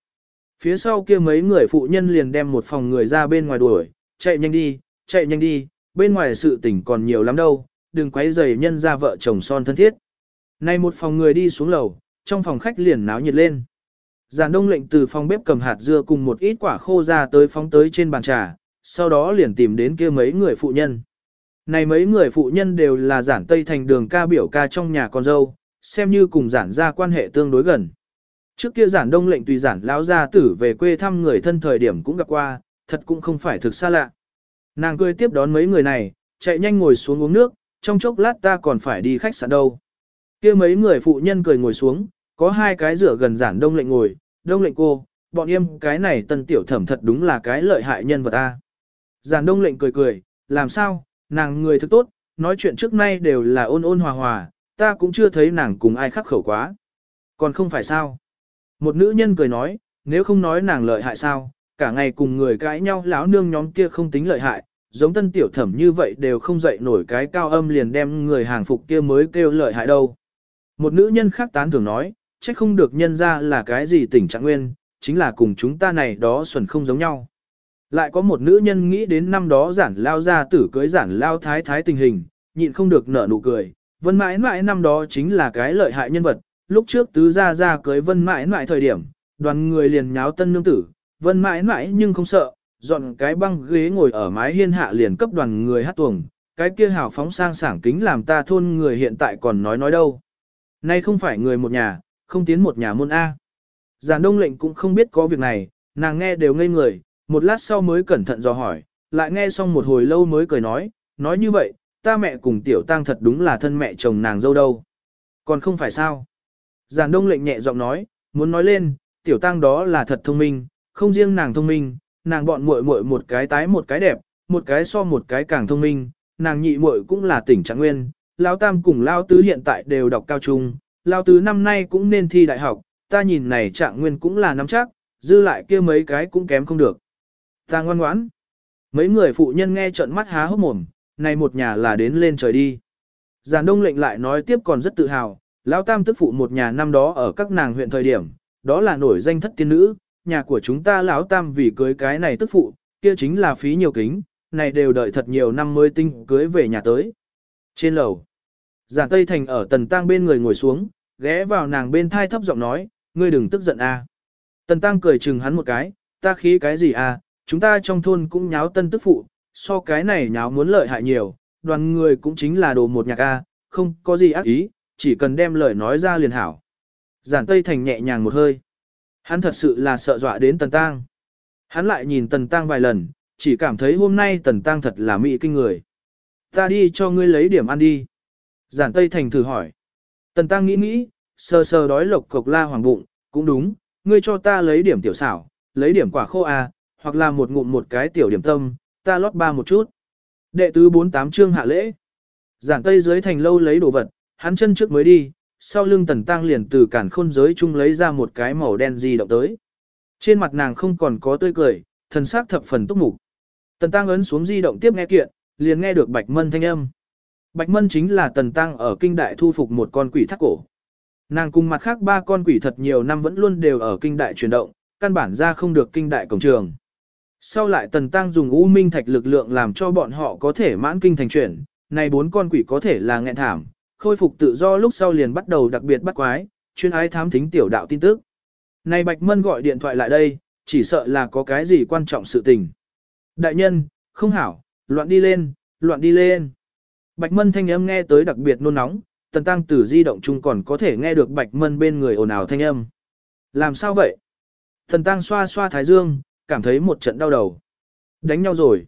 Phía sau kia mấy người phụ nhân liền đem một phòng người ra bên ngoài đuổi, chạy nhanh đi, chạy nhanh đi, bên ngoài sự tình còn nhiều lắm đâu, đừng quấy rầy nhân ra vợ chồng son thân thiết. Này một phòng người đi xuống lầu, trong phòng khách liền náo nhiệt lên. Giản đông lệnh từ phòng bếp cầm hạt dưa cùng một ít quả khô ra tới phóng tới trên bàn trà, sau đó liền tìm đến kia mấy người phụ nhân. Này mấy người phụ nhân đều là giản tây thành đường ca biểu ca trong nhà con dâu, xem như cùng giản ra quan hệ tương đối gần. Trước kia giản đông lệnh tùy giản lão gia tử về quê thăm người thân thời điểm cũng gặp qua, thật cũng không phải thực xa lạ. Nàng cười tiếp đón mấy người này, chạy nhanh ngồi xuống uống nước, trong chốc lát ta còn phải đi khách sạn đâu. kia mấy người phụ nhân cười ngồi xuống, có hai cái rửa gần giản đông lệnh ngồi, đông lệnh cô, bọn em cái này tân tiểu thẩm thật đúng là cái lợi hại nhân vật ta. Giản đông lệnh cười cười, làm sao, nàng người thực tốt, nói chuyện trước nay đều là ôn ôn hòa hòa, ta cũng chưa thấy nàng cùng ai khắc khẩu quá. Còn không phải sao? Một nữ nhân cười nói, nếu không nói nàng lợi hại sao, cả ngày cùng người cãi nhau lão nương nhóm kia không tính lợi hại, giống tân tiểu thẩm như vậy đều không dậy nổi cái cao âm liền đem người hàng phục kia mới kêu lợi hại đâu. Một nữ nhân khác tán thường nói, trách không được nhân ra là cái gì tỉnh trạng nguyên, chính là cùng chúng ta này đó xuẩn không giống nhau. Lại có một nữ nhân nghĩ đến năm đó giản lao ra tử cưới giản lao thái thái tình hình, nhịn không được nở nụ cười, vân mãi mãi năm đó chính là cái lợi hại nhân vật, lúc trước tứ gia gia cưới vân mãi mãi thời điểm, đoàn người liền nháo tân nương tử, vân mãi mãi nhưng không sợ, dọn cái băng ghế ngồi ở mái hiên hạ liền cấp đoàn người hát tuồng, cái kia hào phóng sang sảng kính làm ta thôn người hiện tại còn nói nói đâu. Nay không phải người một nhà, không tiến một nhà môn A. Giản đông lệnh cũng không biết có việc này, nàng nghe đều ngây người, một lát sau mới cẩn thận dò hỏi, lại nghe xong một hồi lâu mới cười nói, nói như vậy, ta mẹ cùng tiểu tăng thật đúng là thân mẹ chồng nàng dâu đâu. Còn không phải sao. Giản đông lệnh nhẹ giọng nói, muốn nói lên, tiểu tăng đó là thật thông minh, không riêng nàng thông minh, nàng bọn muội muội một cái tái một cái đẹp, một cái so một cái càng thông minh, nàng nhị muội cũng là tỉnh trạng nguyên, lão tam cùng Lão tứ hiện tại đều đọc cao trung, Lão tứ năm nay cũng nên thi đại học, ta nhìn này trạng nguyên cũng là nắm chắc, dư lại kia mấy cái cũng kém không được. Ta ngoan ngoãn. Mấy người phụ nhân nghe trợn mắt há hốc mồm, này một nhà là đến lên trời đi. Giản đông lệnh lại nói tiếp còn rất tự hào, lão tam tức phụ một nhà năm đó ở các nàng huyện thời điểm, đó là nổi danh thất tiên nữ, nhà của chúng ta lão tam vì cưới cái này tức phụ, kia chính là phí nhiều kính, này đều đợi thật nhiều năm mới tinh cưới về nhà tới. Trên lầu, giản Tây Thành ở tần tang bên người ngồi xuống, ghé vào nàng bên thai thấp giọng nói, ngươi đừng tức giận a. Tần tăng cười chừng hắn một cái, ta khí cái gì à? chúng ta trong thôn cũng nháo tân tức phụ, so cái này nháo muốn lợi hại nhiều, đoàn người cũng chính là đồ một nhạc a, không có gì ác ý, chỉ cần đem lời nói ra liền hảo. Giản Tây Thành nhẹ nhàng một hơi. Hắn thật sự là sợ dọa đến Tần Tăng. Hắn lại nhìn Tần Tăng vài lần, chỉ cảm thấy hôm nay Tần Tăng thật là mỹ kinh người. Ta đi cho ngươi lấy điểm ăn đi. Giản Tây Thành thử hỏi. Tần Tăng nghĩ nghĩ, sờ sờ đói lộc cục la hoàng bụng, cũng đúng, ngươi cho ta lấy điểm tiểu xảo, lấy điểm quả khô à, hoặc là một ngụm một cái tiểu điểm tâm, ta lót ba một chút. Đệ tứ 48 chương hạ lễ. Giản Tây dưới thành lâu lấy đồ vật, hắn chân trước mới đi, sau lưng tần tăng liền từ cản khôn giới chung lấy ra một cái màu đen di động tới. Trên mặt nàng không còn có tươi cười, thần sắc thập phần túc mục. Tần tăng ấn xuống di động tiếp nghe kiện, liền nghe được bạch mân thanh âm. Bạch mân chính là tần tăng ở kinh đại thu phục một con quỷ thác cổ. Nàng cùng mặt khác ba con quỷ thật nhiều năm vẫn luôn đều ở kinh đại chuyển động, căn bản ra không được kinh đại cổng trường. Sau lại tần tăng dùng u minh thạch lực lượng làm cho bọn họ có thể mãn kinh thành chuyển, này bốn con quỷ có thể là nghẹn thảm, khôi phục tự do lúc sau liền bắt đầu đặc biệt bắt quái, chuyên ái thám thính tiểu đạo tin tức. Này Bạch Mân gọi điện thoại lại đây, chỉ sợ là có cái gì quan trọng sự tình. Đại nhân, không hảo, loạn đi lên, loạn đi lên. Bạch Mân thanh âm nghe tới đặc biệt nôn nóng, tần tăng tử di động chung còn có thể nghe được Bạch Mân bên người ồn ào thanh âm. Làm sao vậy? Thần tăng xoa xoa thái dương, cảm thấy một trận đau đầu. Đánh nhau rồi.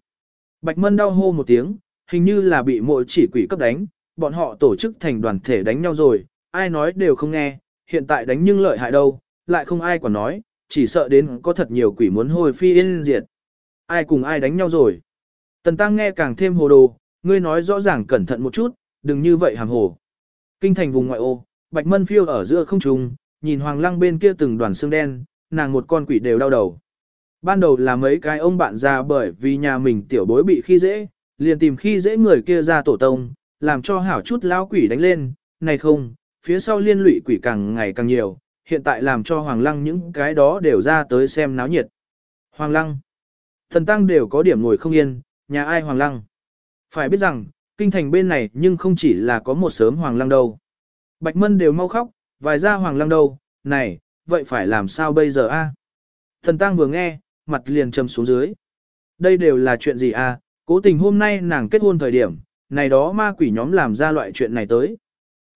Bạch Mân đau hô một tiếng, hình như là bị mội chỉ quỷ cấp đánh, bọn họ tổ chức thành đoàn thể đánh nhau rồi, ai nói đều không nghe, hiện tại đánh nhưng lợi hại đâu, lại không ai còn nói, chỉ sợ đến có thật nhiều quỷ muốn hồi phi yên diệt. Ai cùng ai đánh nhau rồi. Tần Tăng nghe càng thêm hồ đồ, ngươi nói rõ ràng cẩn thận một chút, đừng như vậy hàm hồ. Kinh thành vùng ngoại ô, Bạch Mân phiêu ở giữa không trung, nhìn Hoàng Lăng bên kia từng đoàn xương đen, nàng một con quỷ đều đau đầu. Ban đầu là mấy cái ông bạn già bởi vì nhà mình tiểu bối bị khi dễ, liền tìm khi dễ người kia ra tổ tông, làm cho hảo chút lão quỷ đánh lên, này không, phía sau liên lụy quỷ càng ngày càng nhiều, hiện tại làm cho Hoàng Lăng những cái đó đều ra tới xem náo nhiệt. Hoàng Lăng, thần tăng đều có điểm ngồi không yên, nhà ai Hoàng Lăng. Phải biết rằng, kinh thành bên này nhưng không chỉ là có một sớm Hoàng Lăng đâu. Bạch Mân đều mau khóc, vài ra Hoàng Lăng đâu, này, vậy phải làm sao bây giờ a? Thần tăng vừa nghe, mặt liền trầm xuống dưới. Đây đều là chuyện gì a? Cố tình hôm nay nàng kết hôn thời điểm, này đó ma quỷ nhóm làm ra loại chuyện này tới.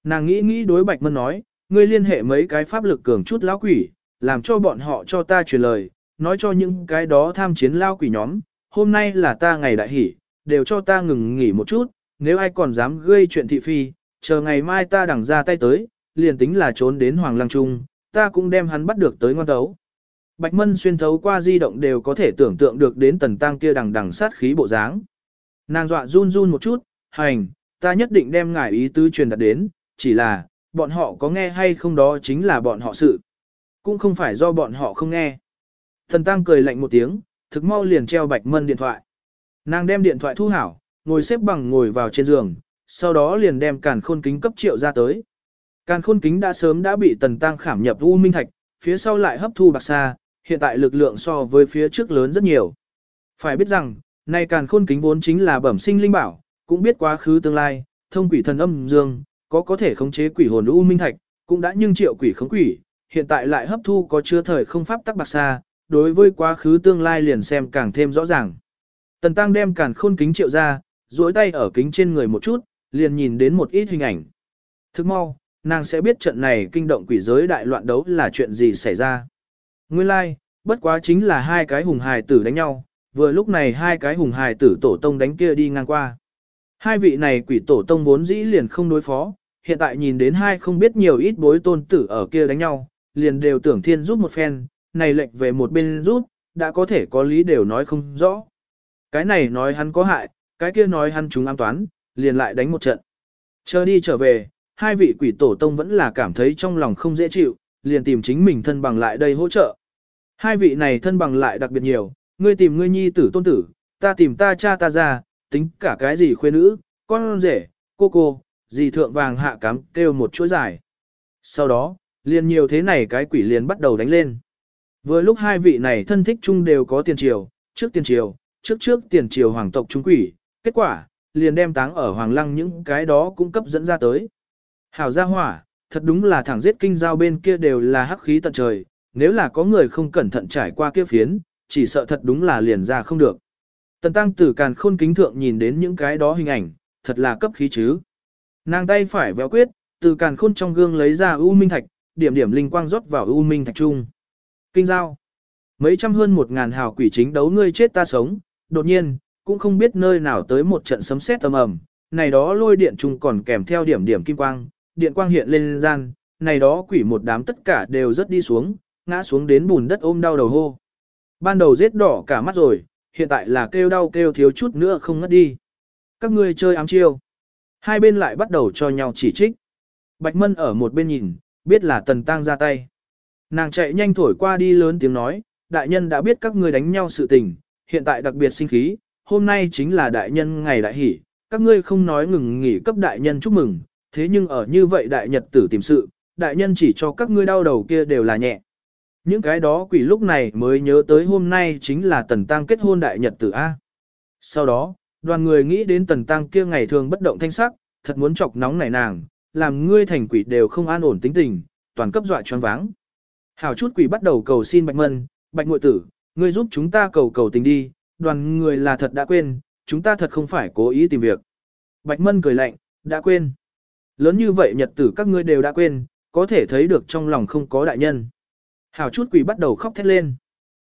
Nàng nghĩ nghĩ đối Bạch Mân nói, ngươi liên hệ mấy cái pháp lực cường chút lão quỷ, làm cho bọn họ cho ta truyền lời, nói cho những cái đó tham chiến lao quỷ nhóm, hôm nay là ta ngày đại hỷ, đều cho ta ngừng nghỉ một chút, nếu ai còn dám gây chuyện thị phi, chờ ngày mai ta đằng ra tay tới, liền tính là trốn đến Hoàng Lăng Trung, ta cũng đem hắn bắt được tới ngoan tấu. Bạch Mân xuyên thấu qua di động đều có thể tưởng tượng được đến tần tăng kia đằng đằng sát khí bộ dáng. Nàng dọa run run một chút, hành, ta nhất định đem ngài ý tứ truyền đạt đến, chỉ là, bọn họ có nghe hay không đó chính là bọn họ sự. Cũng không phải do bọn họ không nghe. Thần Tăng cười lạnh một tiếng, thực mau liền treo Bạch Mân điện thoại. Nàng đem điện thoại thu hảo, ngồi xếp bằng ngồi vào trên giường, sau đó liền đem càn khôn kính cấp triệu ra tới. Càn khôn kính đã sớm đã bị Tần Tăng khảm nhập U Minh Thạch, phía sau lại hấp thu bạc xa, hiện tại lực lượng so với phía trước lớn rất nhiều. Phải biết rằng, nay càn khôn kính vốn chính là bẩm sinh linh bảo, cũng biết quá khứ tương lai, thông quỷ thần âm dương, có có thể khống chế quỷ hồn u minh thạch, cũng đã nhưng triệu quỷ khống quỷ, hiện tại lại hấp thu có chứa thời không pháp tắc bạc xa, đối với quá khứ tương lai liền xem càng thêm rõ ràng. Tần Tăng đem càn khôn kính triệu ra, duỗi tay ở kính trên người một chút, liền nhìn đến một ít hình ảnh. Thức mau, nàng sẽ biết trận này kinh động quỷ giới đại loạn đấu là chuyện gì xảy ra. Nguyên lai, like, bất quá chính là hai cái hùng hài tử đánh nhau, vừa lúc này hai cái hùng hài tử tổ tông đánh kia đi ngang qua. Hai vị này quỷ tổ tông vốn dĩ liền không đối phó, hiện tại nhìn đến hai không biết nhiều ít bối tôn tử ở kia đánh nhau, liền đều tưởng thiên giúp một phen, này lệnh về một bên giúp, đã có thể có lý đều nói không rõ. Cái này nói hắn có hại, cái kia nói hắn chúng an toán, liền lại đánh một trận. Chờ đi trở về, hai vị quỷ tổ tông vẫn là cảm thấy trong lòng không dễ chịu, liền tìm chính mình thân bằng lại đây hỗ trợ. Hai vị này thân bằng lại đặc biệt nhiều, ngươi tìm ngươi nhi tử tôn tử, ta tìm ta cha ta ra, tính cả cái gì khuê nữ, con rể, cô cô, gì thượng vàng hạ cám kêu một chuỗi dài. Sau đó, liền nhiều thế này cái quỷ liền bắt đầu đánh lên. Vừa lúc hai vị này thân thích chung đều có tiền triều, trước tiền triều, trước trước tiền triều hoàng tộc trung quỷ, kết quả, liền đem táng ở hoàng lăng những cái đó cung cấp dẫn ra tới. Hảo gia hỏa, thật đúng là thẳng giết kinh giao bên kia đều là hắc khí tận trời, nếu là có người không cẩn thận trải qua kia phiến, chỉ sợ thật đúng là liền ra không được. Tần tăng tử càn khôn kính thượng nhìn đến những cái đó hình ảnh, thật là cấp khí chứ. Nàng tay phải véo quyết, từ càn khôn trong gương lấy ra u minh thạch, điểm điểm linh quang rót vào u minh thạch trung. Kinh giao. Mấy trăm hơn một ngàn hào quỷ chính đấu ngươi chết ta sống, đột nhiên, cũng không biết nơi nào tới một trận sấm sét âm ầm, này đó lôi điện trung còn kèm theo điểm điểm kim quang, điện quang hiện lên gian, này đó quỷ một đám tất cả đều rất đi xuống, ngã xuống đến bùn đất ôm đau đầu hô. Ban đầu giết đỏ cả mắt rồi, hiện tại là kêu đau kêu thiếu chút nữa không ngất đi. Các ngươi chơi ám chiêu. Hai bên lại bắt đầu cho nhau chỉ trích. Bạch Mân ở một bên nhìn, biết là Tần Tăng ra tay. Nàng chạy nhanh thổi qua đi lớn tiếng nói, đại nhân đã biết các ngươi đánh nhau sự tình, hiện tại đặc biệt sinh khí, hôm nay chính là đại nhân ngày đại hỷ, các ngươi không nói ngừng nghỉ cấp đại nhân chúc mừng, thế nhưng ở như vậy đại nhật tử tìm sự, đại nhân chỉ cho các ngươi đau đầu kia đều là nhẹ. Những cái đó quỷ lúc này mới nhớ tới hôm nay chính là tần tăng kết hôn đại nhật tử A. Sau đó, đoàn người nghĩ đến tần tăng kia ngày thường bất động thanh sắc, thật muốn chọc nóng nảy nàng, làm ngươi thành quỷ đều không an ổn tính tình, toàn cấp dọa choáng váng. Hảo chút quỷ bắt đầu cầu xin Bạch Mân, Bạch Ngụy Tử, ngươi giúp chúng ta cầu cầu tình đi, đoàn người là thật đã quên, chúng ta thật không phải cố ý tìm việc. Bạch Mân cười lạnh, đã quên. Lớn như vậy nhật tử các ngươi đều đã quên, có thể thấy được trong lòng không có đại nhân. Hảo chút quỷ bắt đầu khóc thét lên.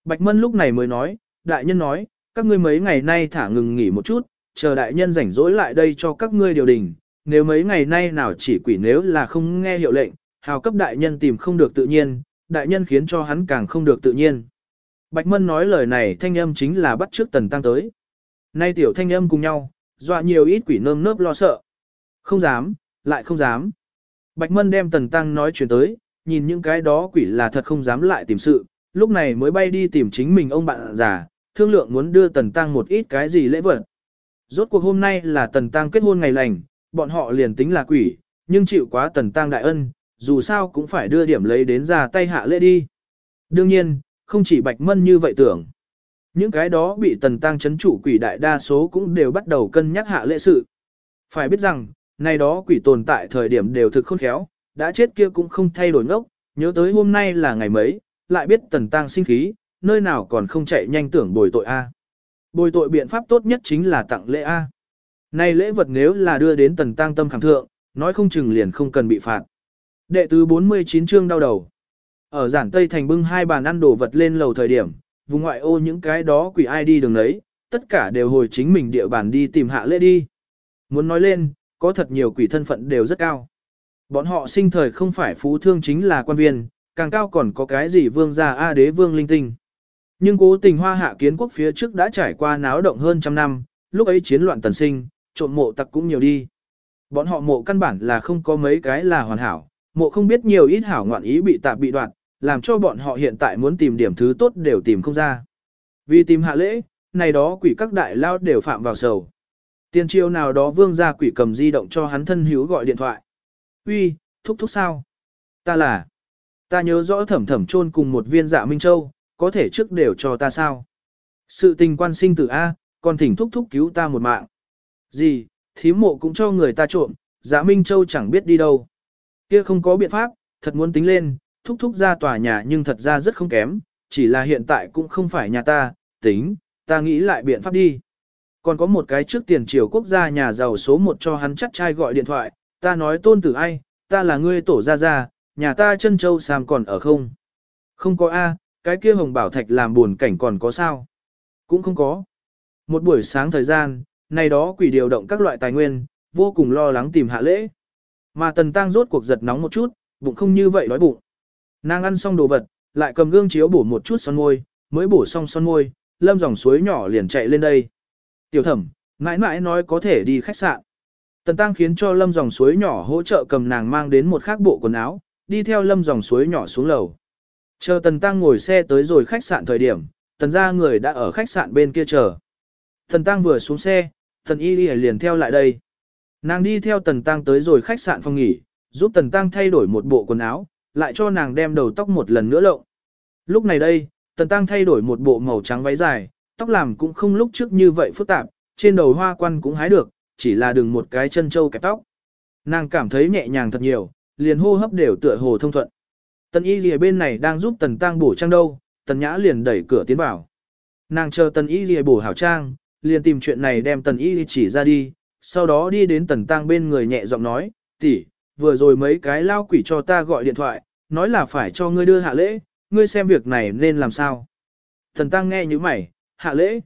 Bạch Mân lúc này mới nói, đại nhân nói, các ngươi mấy ngày nay thả ngừng nghỉ một chút, chờ đại nhân rảnh rỗi lại đây cho các ngươi điều đình. Nếu mấy ngày nay nào chỉ quỷ nếu là không nghe hiệu lệnh, hào cấp đại nhân tìm không được tự nhiên, đại nhân khiến cho hắn càng không được tự nhiên. Bạch Mân nói lời này thanh âm chính là bắt trước tần tăng tới. Nay tiểu thanh âm cùng nhau, dọa nhiều ít quỷ nơm nớp lo sợ. Không dám, lại không dám. Bạch Mân đem tần tăng nói chuyện tới, nhìn những cái đó quỷ là thật không dám lại tìm sự, lúc này mới bay đi tìm chính mình ông bạn già, thương lượng muốn đưa tần tăng một ít cái gì lễ vật. Rốt cuộc hôm nay là tần tăng kết hôn ngày lành, bọn họ liền tính là quỷ, nhưng chịu quá tần tăng đại ân, dù sao cũng phải đưa điểm lấy đến ra tay hạ lễ đi. Đương nhiên, không chỉ Bạch Mân như vậy tưởng. Những cái đó bị tần tăng chấn chủ quỷ đại đa số cũng đều bắt đầu cân nhắc hạ lễ sự. Phải biết rằng, nay đó quỷ tồn tại thời điểm đều thực khôn khéo, đã chết kia cũng không thay đổi ngốc, nhớ tới hôm nay là ngày mấy, lại biết tần tăng sinh khí, nơi nào còn không chạy nhanh tưởng bồi tội A. Bồi tội biện pháp tốt nhất chính là tặng lễ A. Này lễ vật nếu là đưa đến tần tăng tâm khảm thượng, nói không chừng liền không cần bị phạt. Đệ tứ 49 chương đau đầu. Ở giản Tây Thành bưng hai bàn ăn đồ vật lên lầu thời điểm, vùng ngoại ô những cái đó quỷ ai đi đường đấy, tất cả đều hồi chính mình địa bàn đi tìm hạ lễ đi. Muốn nói lên, có thật nhiều quỷ thân phận đều rất cao. Bọn họ sinh thời không phải phú thương chính là quan viên, càng cao còn có cái gì vương gia A đế vương linh tinh. Nhưng cố tình hoa hạ kiến quốc phía trước đã trải qua náo động hơn trăm năm, lúc ấy chiến loạn tần sinh, trộm mộ tặc cũng nhiều đi. Bọn họ mộ căn bản là không có mấy cái là hoàn hảo, mộ không biết nhiều ít hảo ngoạn ý bị tạp bị đoạn, làm cho bọn họ hiện tại muốn tìm điểm thứ tốt đều tìm không ra. Vì tìm hạ lễ, này đó quỷ các đại lao đều phạm vào sầu. Tiên triều nào đó vương gia quỷ cầm di động cho hắn thân hữu gọi điện thoại. Uy, thúc thúc sao? Ta là. Ta nhớ rõ thẩm thẩm chôn cùng một viên dạ Minh Châu, có thể trước đều cho ta sao? Sự tình quan sinh tử A, còn thỉnh thúc thúc cứu ta một mạng. Gì, thím mộ cũng cho người ta trộm, dạ Minh Châu chẳng biết đi đâu. Kia không có biện pháp, thật muốn tính lên, thúc thúc ra tòa nhà nhưng thật ra rất không kém, chỉ là hiện tại cũng không phải nhà ta, tính, ta nghĩ lại biện pháp đi. Còn có một cái trước tiền triều quốc gia nhà giàu số một cho hắn chắc trai gọi điện thoại, ta nói tôn tử ai, ta là ngươi tổ gia gia, nhà ta chân châu sam còn ở không? Không có A, cái kia hồng bảo thạch làm buồn cảnh còn có sao? Cũng không có. Một buổi sáng thời gian, này đó quỷ điều động các loại tài nguyên, vô cùng lo lắng tìm hạ lễ. Mà tần tăng rốt cuộc giật nóng một chút, bụng không như vậy đói bụng. Nàng ăn xong đồ vật, lại cầm gương chiếu bổ một chút son môi, mới bổ xong son môi, lâm dòng suối nhỏ liền chạy lên đây. Tiểu thẩm, mãi mãi nói có thể đi khách sạn. Tần tăng khiến cho lâm dòng suối nhỏ hỗ trợ cầm nàng mang đến một khác bộ quần áo, đi theo lâm dòng suối nhỏ xuống lầu. Chờ tần tăng ngồi xe tới rồi khách sạn thời điểm, tần ra người đã ở khách sạn bên kia chờ. Tần tăng vừa xuống xe, tần y liền theo lại đây. Nàng đi theo tần tăng tới rồi khách sạn phòng nghỉ, giúp tần tăng thay đổi một bộ quần áo, lại cho nàng đem đầu tóc một lần nữa lộng. Lúc này đây, tần tăng thay đổi một bộ màu trắng váy dài, tóc làm cũng không lúc trước như vậy phức tạp, trên đầu hoa quan cũng hái được, chỉ là đừng một cái chân châu kẹp tóc. Nàng cảm thấy nhẹ nhàng thật nhiều, liền hô hấp đều tựa hồ thông thuận. Tần y lìa bên này đang giúp tần tăng bổ trang đâu, tần nhã liền đẩy cửa tiến vào. Nàng chờ tần y lìa bổ hảo trang, liền tìm chuyện này đem tần y chỉ ra đi, sau đó đi đến tần tăng bên người nhẹ giọng nói, tỷ, vừa rồi mấy cái lao quỷ cho ta gọi điện thoại, nói là phải cho ngươi đưa hạ lễ, ngươi xem việc này nên làm sao. Tần tăng nghe như mày, hạ lễ.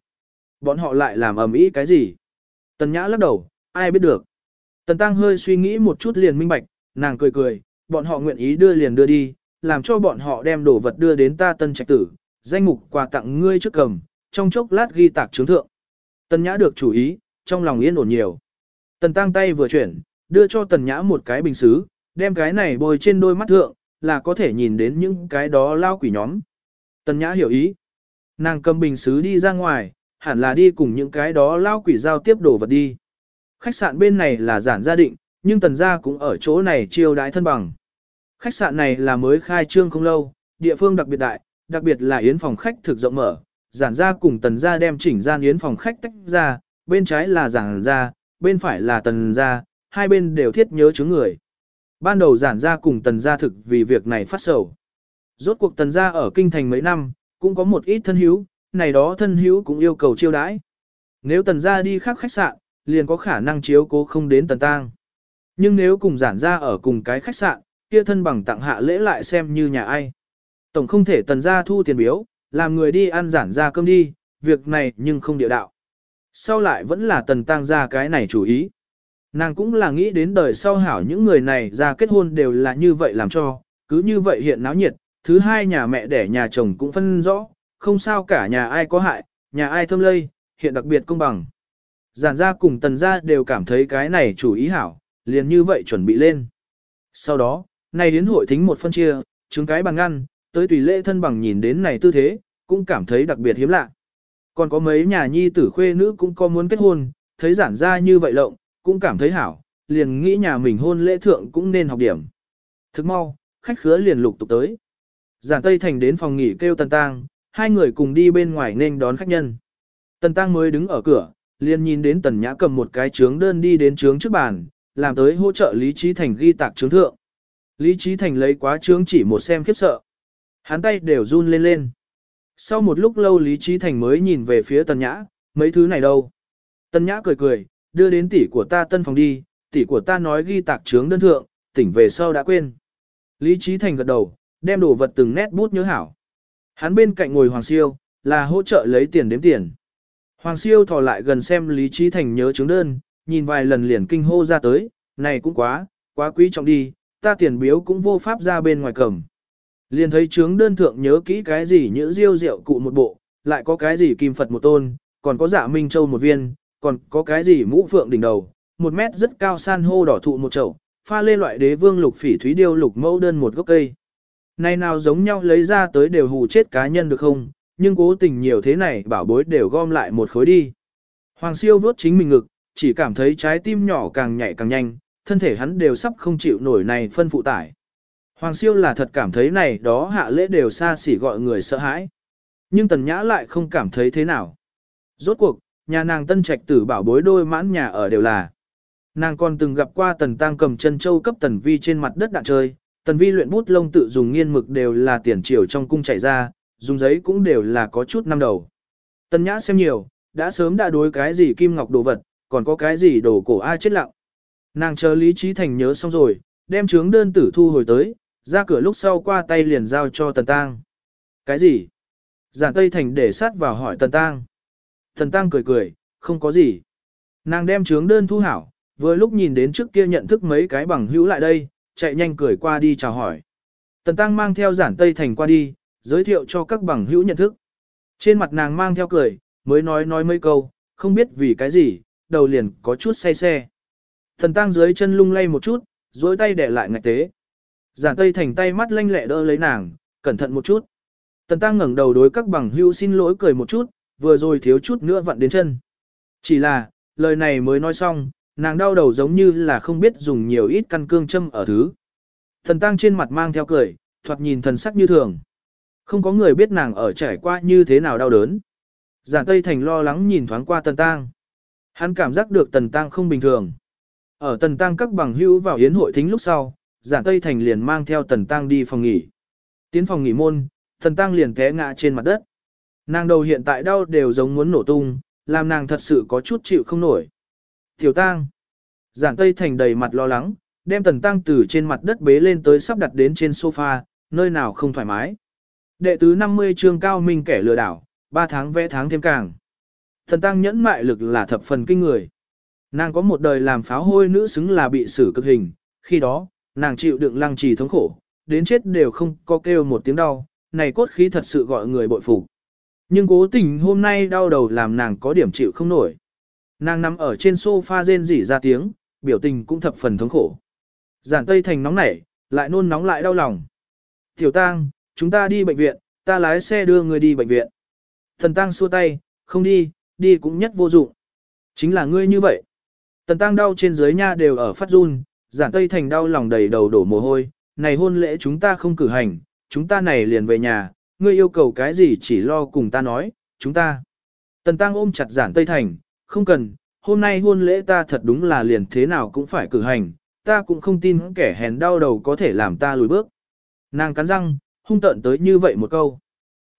Bọn họ lại làm ầm ĩ cái gì? Tần nhã lắc đầu, ai biết được. Tần tăng hơi suy nghĩ một chút liền minh bạch, nàng cười cười, bọn họ nguyện ý đưa liền đưa đi, làm cho bọn họ đem đồ vật đưa đến ta tân trạch tử, danh mục quà tặng ngươi trước cầm, trong chốc lát ghi tạc chứng thượng. Tần nhã được chủ ý, trong lòng yên ổn nhiều. Tần tăng tay vừa chuyển, đưa cho tần nhã một cái bình xứ, đem cái này bôi trên đôi mắt thượng, là có thể nhìn đến những cái đó lao quỷ nhóm. Tần nhã hiểu ý. Nàng cầm bình xứ đi ra ngoài, hẳn là đi cùng những cái đó lao quỷ giao tiếp đồ vật đi. Khách sạn bên này là giản gia định, nhưng tần gia cũng ở chỗ này chiêu đãi thân bằng. Khách sạn này là mới khai trương không lâu, địa phương đặc biệt đại, đặc biệt là yến phòng khách thực rộng mở. Giản gia cùng tần gia đem chỉnh gian yến phòng khách tách ra, bên trái là giản gia, bên phải là tần gia, hai bên đều thiết nhớ chứng người. Ban đầu giản gia cùng tần gia thực vì việc này phát sầu. Rốt cuộc tần gia ở kinh thành mấy năm, cũng có một ít thân hữu, này đó thân hữu cũng yêu cầu chiêu đãi. Nếu tần gia đi khác khách sạn, liền có khả năng chiếu cố không đến tần tang. Nhưng nếu cùng giản gia ở cùng cái khách sạn, kia thân bằng tặng hạ lễ lại xem như nhà ai. Tổng không thể tần gia thu tiền biếu, làm người đi ăn giản gia cơm đi, việc này nhưng không địa đạo. Sau lại vẫn là tần tang ra cái này chủ ý. Nàng cũng là nghĩ đến đời sau hảo những người này ra kết hôn đều là như vậy làm cho, cứ như vậy hiện náo nhiệt, thứ hai nhà mẹ đẻ nhà chồng cũng phân rõ, không sao cả nhà ai có hại, nhà ai thâm lây, hiện đặc biệt công bằng. Giản gia cùng tần gia đều cảm thấy cái này chủ ý hảo, liền như vậy chuẩn bị lên. Sau đó, này đến hội thính một phân chia, chứng cái bằng ngăn, tới tùy lễ thân bằng nhìn đến này tư thế, cũng cảm thấy đặc biệt hiếm lạ. Còn có mấy nhà nhi tử khuê nữ cũng có muốn kết hôn, thấy giản gia như vậy lộng, cũng cảm thấy hảo, liền nghĩ nhà mình hôn lễ thượng cũng nên học điểm. Thức mau, khách khứa liền lục tục tới. Giản Tây Thành đến phòng nghỉ kêu Tần tang hai người cùng đi bên ngoài nên đón khách nhân. Tần Tăng mới đứng ở cửa, liền nhìn đến Tần Nhã cầm một cái trướng đơn đi đến trướng trước bàn, làm tới hỗ trợ Lý Trí Thành ghi tạc trướng thượng. Lý Trí Thành lấy quá trướng chỉ một xem khiếp sợ. Hắn tay đều run lên lên. Sau một lúc lâu Lý Trí Thành mới nhìn về phía Tần Nhã, mấy thứ này đâu. Tần Nhã cười cười, đưa đến tỷ của ta tân phòng đi, tỷ của ta nói ghi tạc trướng đơn thượng, tỉnh về sau đã quên. Lý Trí Thành gật đầu, đem đồ vật từng nét bút nhớ hảo. Hắn bên cạnh ngồi Hoàng Siêu, là hỗ trợ lấy tiền đếm tiền. Hoàng Siêu thò lại gần xem Lý Trí Thành nhớ chứng đơn, nhìn vài lần liền kinh hô ra tới, này cũng quá, quá quý trọng đi, ta tiền biếu cũng vô pháp ra bên ngoài cầm. Liền thấy chứng đơn thượng nhớ kỹ cái gì nhữ diêu rượu cụ một bộ, lại có cái gì kim Phật một tôn, còn có dạ minh châu một viên, còn có cái gì mũ phượng đỉnh đầu, một mét rất cao san hô đỏ thụ một chậu, pha lê loại đế vương lục phỉ thúy điêu lục mẫu đơn một gốc cây. Này nào giống nhau lấy ra tới đều hù chết cá nhân được không, nhưng cố tình nhiều thế này bảo bối đều gom lại một khối đi. Hoàng siêu vốt chính mình ngực, chỉ cảm thấy trái tim nhỏ càng nhảy càng nhanh, thân thể hắn đều sắp không chịu nổi này phân phụ tải. Hoàng siêu là thật cảm thấy này đó hạ lễ đều xa xỉ gọi người sợ hãi. Nhưng tần nhã lại không cảm thấy thế nào. Rốt cuộc, nhà nàng tân trạch tử bảo bối đôi mãn nhà ở đều là. Nàng còn từng gặp qua tần tăng cầm chân châu cấp tần vi trên mặt đất đạn chơi, tần vi luyện bút lông tự dùng nghiên mực đều là tiền triều trong cung chạy ra, dùng giấy cũng đều là có chút năm đầu. Tần nhã xem nhiều, đã sớm đã đối cái gì kim ngọc đồ vật, còn có cái gì đồ cổ ai chết lặng. Nàng chờ Lý Trí Thành nhớ xong rồi, đem trướng đơn tử thu hồi tới, ra cửa lúc sau qua tay liền giao cho Tần Tăng. Cái gì? Giản Tây Thành để sát vào hỏi Tần Tăng. Tần Tăng cười cười, không có gì. Nàng đem trướng đơn thu hảo, vừa lúc nhìn đến trước kia nhận thức mấy cái bằng hữu lại đây, chạy nhanh cười qua đi chào hỏi. Tần Tăng mang theo giản Tây Thành qua đi, giới thiệu cho các bằng hữu nhận thức. Trên mặt nàng mang theo cười, mới nói nói mấy câu, không biết vì cái gì, đầu liền có chút say xe. Thần Tăng dưới chân lung lay một chút, dối tay để lại ngạch tế. Giản Tây Thành tay mắt lanh lẹ đỡ lấy nàng, cẩn thận một chút. Tần Tăng ngẩng đầu đối các bằng hữu xin lỗi cười một chút, vừa rồi thiếu chút nữa vặn đến chân. Chỉ là, lời này mới nói xong, nàng đau đầu giống như là không biết dùng nhiều ít căn cương châm ở thứ. Thần Tăng trên mặt mang theo cười, thoạt nhìn thần sắc như thường. Không có người biết nàng ở trải qua như thế nào đau đớn. Giản Tây Thành lo lắng nhìn thoáng qua Tần Tăng. Hắn cảm giác được Tần Tăng không bình thường. Ở Tần Tăng các bằng hữu vào yến hội thính lúc sau, Giản Tây Thành liền mang theo Tần Tăng đi phòng nghỉ. Tiến phòng nghỉ môn, Tần Tăng liền té ngã trên mặt đất. Nàng đầu hiện tại đau đều giống muốn nổ tung, làm nàng thật sự có chút chịu không nổi. Tiểu tang Giản Tây Thành đầy mặt lo lắng, đem Tần Tăng từ trên mặt đất bế lên tới sắp đặt đến trên sofa, nơi nào không thoải mái. Đệ tứ 50 chương cao minh kẻ lừa đảo, 3 tháng vẽ tháng thêm càng. Thần Tăng nhẫn mại lực là thập phần kinh người. Nàng có một đời làm pháo hôi nữ xứng là bị xử cực hình, khi đó, nàng chịu đựng lăng trì thống khổ, đến chết đều không có kêu một tiếng đau, này cốt khí thật sự gọi người bội phục. Nhưng cố tình hôm nay đau đầu làm nàng có điểm chịu không nổi. Nàng nằm ở trên sofa rên rỉ ra tiếng, biểu tình cũng thập phần thống khổ. Giản Tây Thành nóng nảy, lại nôn nóng lại đau lòng. Tiểu Tăng, chúng ta đi bệnh viện, ta lái xe đưa người đi bệnh viện. Thần Tăng xua tay, không đi, đi cũng nhất vô dụng. Chính là ngươi như vậy. Tần Tăng đau trên dưới nha đều ở phát run, giản Tây Thành đau lòng đầy đầu đổ mồ hôi, này hôn lễ chúng ta không cử hành, chúng ta này liền về nhà, ngươi yêu cầu cái gì chỉ lo cùng ta nói, chúng ta. Tần Tăng ôm chặt giản Tây Thành, không cần, hôm nay hôn lễ ta thật đúng là liền thế nào cũng phải cử hành, ta cũng không tin kẻ hèn đau đầu có thể làm ta lùi bước. Nàng cắn răng, hung tận tới như vậy một câu.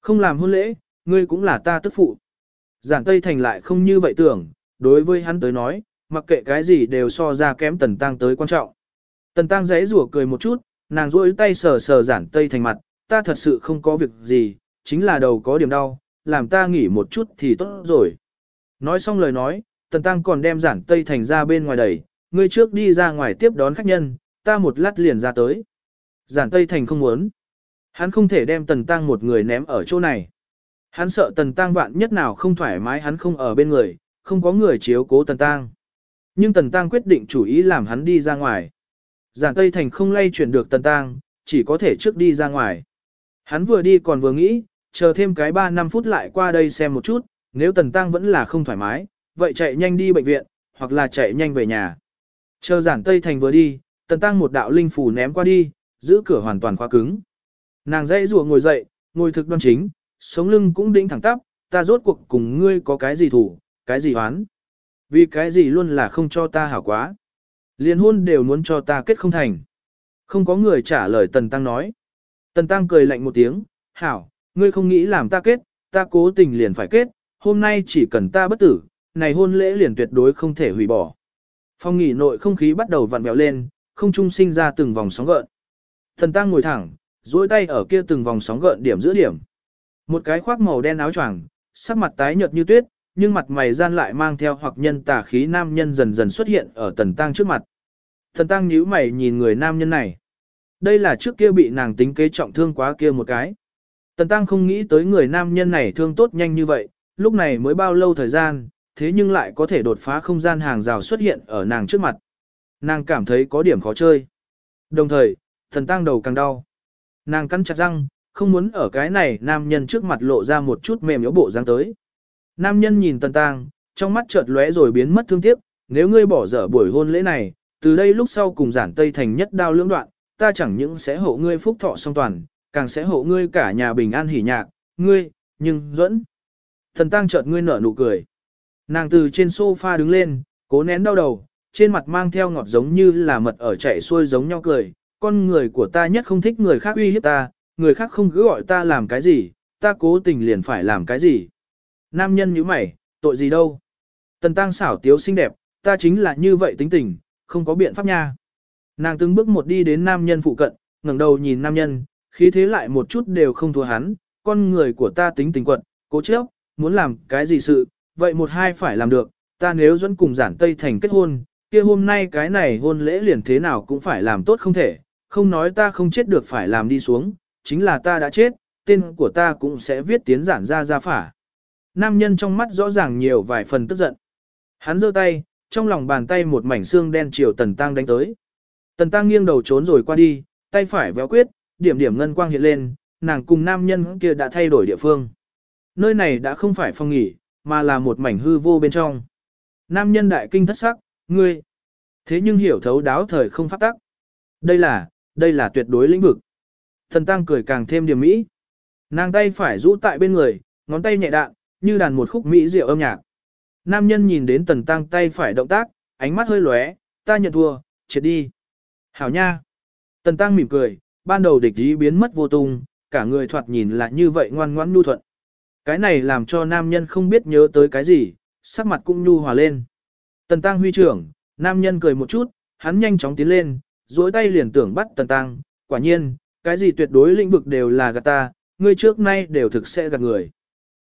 Không làm hôn lễ, ngươi cũng là ta tức phụ. Giản Tây Thành lại không như vậy tưởng, đối với hắn tới nói, mặc kệ cái gì đều so ra kém Tần Tăng tới quan trọng. Tần Tăng giấy rủa cười một chút, nàng duỗi tay sờ sờ Giản Tây Thành mặt, ta thật sự không có việc gì, chính là đầu có điểm đau, làm ta nghỉ một chút thì tốt rồi. Nói xong lời nói, Tần Tăng còn đem Giản Tây Thành ra bên ngoài đẩy, ngươi trước đi ra ngoài tiếp đón khách nhân, ta một lát liền ra tới. Giản Tây Thành không muốn. Hắn không thể đem Tần Tăng một người ném ở chỗ này. Hắn sợ Tần Tăng vạn nhất nào không thoải mái hắn không ở bên người, không có người chiếu cố Tần Tăng. Nhưng Tần Tăng quyết định chủ ý làm hắn đi ra ngoài. Giản Tây Thành không lay chuyển được Tần Tăng, chỉ có thể trước đi ra ngoài. Hắn vừa đi còn vừa nghĩ, chờ thêm cái 3 năm phút lại qua đây xem một chút, nếu Tần Tăng vẫn là không thoải mái, vậy chạy nhanh đi bệnh viện, hoặc là chạy nhanh về nhà. Chờ giản Tây Thành vừa đi, Tần Tăng một đạo linh phủ ném qua đi, giữ cửa hoàn toàn khóa cứng. Nàng dãy rùa ngồi dậy, ngồi thực đoan chính, sống lưng cũng đĩnh thẳng tắp, ta rốt cuộc cùng ngươi có cái gì thủ, cái gì oán. Vì cái gì luôn là không cho ta hảo quá. Liên hôn đều muốn cho ta kết không thành. Không có người trả lời Tần Tăng nói. Tần Tăng cười lạnh một tiếng, hảo, ngươi không nghĩ làm ta kết, ta cố tình liền phải kết, hôm nay chỉ cần ta bất tử, này hôn lễ liền tuyệt đối không thể hủy bỏ. Phong nghỉ nội không khí bắt đầu vặn vẹo lên, không trung sinh ra từng vòng sóng gợn. Thần Tăng ngồi thẳng, duỗi tay ở kia từng vòng sóng gợn điểm giữa điểm. Một cái khoác màu đen áo choàng, sắc mặt tái nhợt như tuyết, nhưng mặt mày gian lại mang theo hoặc nhân tà khí nam nhân dần dần xuất hiện ở Tần Tăng trước mặt. Tần Tăng nhíu mày nhìn người nam nhân này. Đây là trước kia bị nàng tính kế trọng thương quá kia một cái. Tần Tăng không nghĩ tới người nam nhân này thương tốt nhanh như vậy, lúc này mới bao lâu thời gian, thế nhưng lại có thể đột phá không gian hàng rào xuất hiện ở nàng trước mặt. Nàng cảm thấy có điểm khó chơi. Đồng thời, thần tăng đầu càng đau. Nàng cắn chặt răng, không muốn ở cái này nam nhân trước mặt lộ ra một chút mềm yếu bộ dáng tới. Nam nhân nhìn tần tăng, trong mắt chợt lóe rồi biến mất thương tiếc, nếu ngươi bỏ dở buổi hôn lễ này, từ đây lúc sau cùng giản tây thành nhất đao lưỡng đoạn, ta chẳng những sẽ hộ ngươi phúc thọ song toàn, càng sẽ hộ ngươi cả nhà bình an hỉ nhạc, ngươi, nhưng dẫn. Thần tăng chợt ngươi nở nụ cười. Nàng từ trên sofa đứng lên, cố nén đau đầu, trên mặt mang theo ngọt giống như là mật ở chạy xuôi giống nhau cười. Con người của ta nhất không thích người khác uy hiếp ta, người khác không cứ gọi ta làm cái gì, ta cố tình liền phải làm cái gì. Nam nhân như mày, tội gì đâu. Tần tăng xảo tiếu xinh đẹp, ta chính là như vậy tính tình, không có biện pháp nha. Nàng từng bước một đi đến nam nhân phụ cận, ngẩng đầu nhìn nam nhân, khí thế lại một chút đều không thua hắn, con người của ta tính tình quận, cố chấp, muốn làm cái gì sự, vậy một hai phải làm được, ta nếu dẫn cùng giản Tây Thành kết hôn, kia hôm nay cái này hôn lễ liền thế nào cũng phải làm tốt không thể, không nói ta không chết được phải làm đi xuống, chính là ta đã chết, tên của ta cũng sẽ viết tiến giản ra ra phả. Nam nhân trong mắt rõ ràng nhiều vài phần tức giận. Hắn giơ tay, trong lòng bàn tay một mảnh xương đen chiều Tần Tăng đánh tới. Tần Tăng nghiêng đầu trốn rồi qua đi, tay phải véo quyết, điểm điểm ngân quang hiện lên, nàng cùng nam nhân kia đã thay đổi địa phương. Nơi này đã không phải phòng nghỉ, mà là một mảnh hư vô bên trong. Nam nhân đại kinh thất sắc, ngươi. Thế nhưng hiểu thấu đáo thời không phát tắc. Đây là, đây là tuyệt đối lĩnh vực. Thần tăng cười càng thêm điểm mỹ. Nàng tay phải rũ tại bên người, ngón tay nhẹ đạn, như đàn một khúc mỹ diệu âm nhạc. Nam nhân nhìn đến tần tăng tay phải động tác, ánh mắt hơi lóe, ta nhận thua, triệt đi. Hảo nha. Tần tăng mỉm cười, ban đầu địch ý biến mất vô tung, cả người thoạt nhìn là như vậy ngoan ngoãn nhu thuận. Cái này làm cho nam nhân không biết nhớ tới cái gì, sắc mặt cũng nhu hòa lên. Tần tăng huy trưởng, nam nhân cười một chút, hắn nhanh chóng tiến lên, duỗi tay liền tưởng bắt tần tăng, quả nhiên, cái gì tuyệt đối lĩnh vực đều là gạt ta, ngươi trước nay đều thực sẽ gạt người.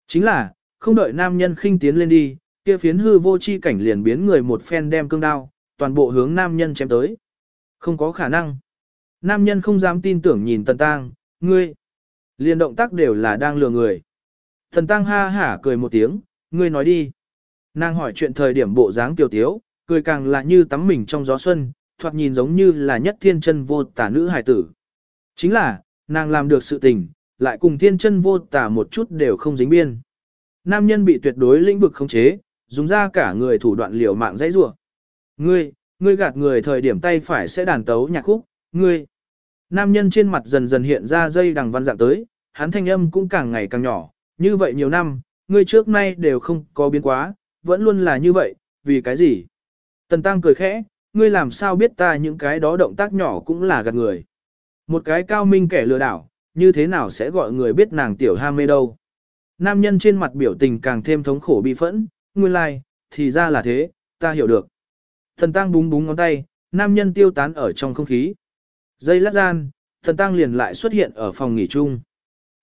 Chính là, không đợi nam nhân khinh tiến lên đi, kia phiến hư vô chi cảnh liền biến người một phen đem cương đao, toàn bộ hướng nam nhân chém tới. Không có khả năng. Nam nhân không dám tin tưởng nhìn tần tăng, ngươi. Liền động tác đều là đang lừa người. Thần tăng ha hả cười một tiếng, ngươi nói đi. Nàng hỏi chuyện thời điểm bộ dáng tiểu tiếu, cười càng là như tắm mình trong gió xuân, thoạt nhìn giống như là nhất thiên chân vô tả nữ hài tử. Chính là, nàng làm được sự tình, lại cùng thiên chân vô tả một chút đều không dính biên. Nam nhân bị tuyệt đối lĩnh vực khống chế, dùng ra cả người thủ đoạn liều mạng dãy rủa. Ngươi, ngươi gạt người thời điểm tay phải sẽ đàn tấu nhạc khúc, ngươi. Nam nhân trên mặt dần dần hiện ra dây đằng văn dạng tới, hắn thanh âm cũng càng ngày càng nhỏ, như vậy nhiều năm, ngươi trước nay đều không có biến quá, vẫn luôn là như vậy, vì cái gì? Tần Tăng cười khẽ, ngươi làm sao biết ta những cái đó động tác nhỏ cũng là gạt người. Một cái cao minh kẻ lừa đảo, như thế nào sẽ gọi người biết nàng tiểu ham mê đâu. Nam nhân trên mặt biểu tình càng thêm thống khổ bị phẫn, nguyên lai, like, thì ra là thế, ta hiểu được. Thần Tăng búng búng ngón tay, nam nhân tiêu tán ở trong không khí. Dây lát gian, thần Tăng liền lại xuất hiện ở phòng nghỉ chung.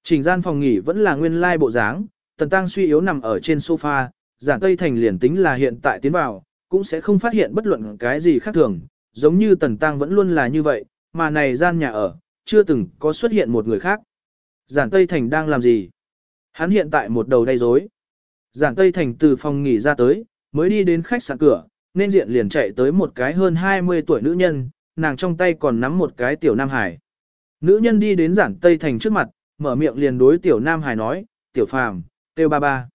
Trình gian phòng nghỉ vẫn là nguyên lai bộ dáng, Tần Tăng suy yếu nằm ở trên sofa, giản tây thành liền tính là hiện tại tiến vào, cũng sẽ không phát hiện bất luận cái gì khác thường, giống như tần tăng vẫn luôn là như vậy, mà này gian nhà ở, chưa từng có xuất hiện một người khác. Giản Tây Thành đang làm gì? Hắn hiện tại một đầu đầy rối. Giản Tây Thành từ phòng nghỉ ra tới, mới đi đến khách sạn cửa, nên diện liền chạy tới một cái hơn 20 tuổi nữ nhân, nàng trong tay còn nắm một cái tiểu Nam Hải. Nữ nhân đi đến Giản Tây Thành trước mặt, mở miệng liền đối tiểu Nam Hải nói, tiểu phàm, tiêu ba ba.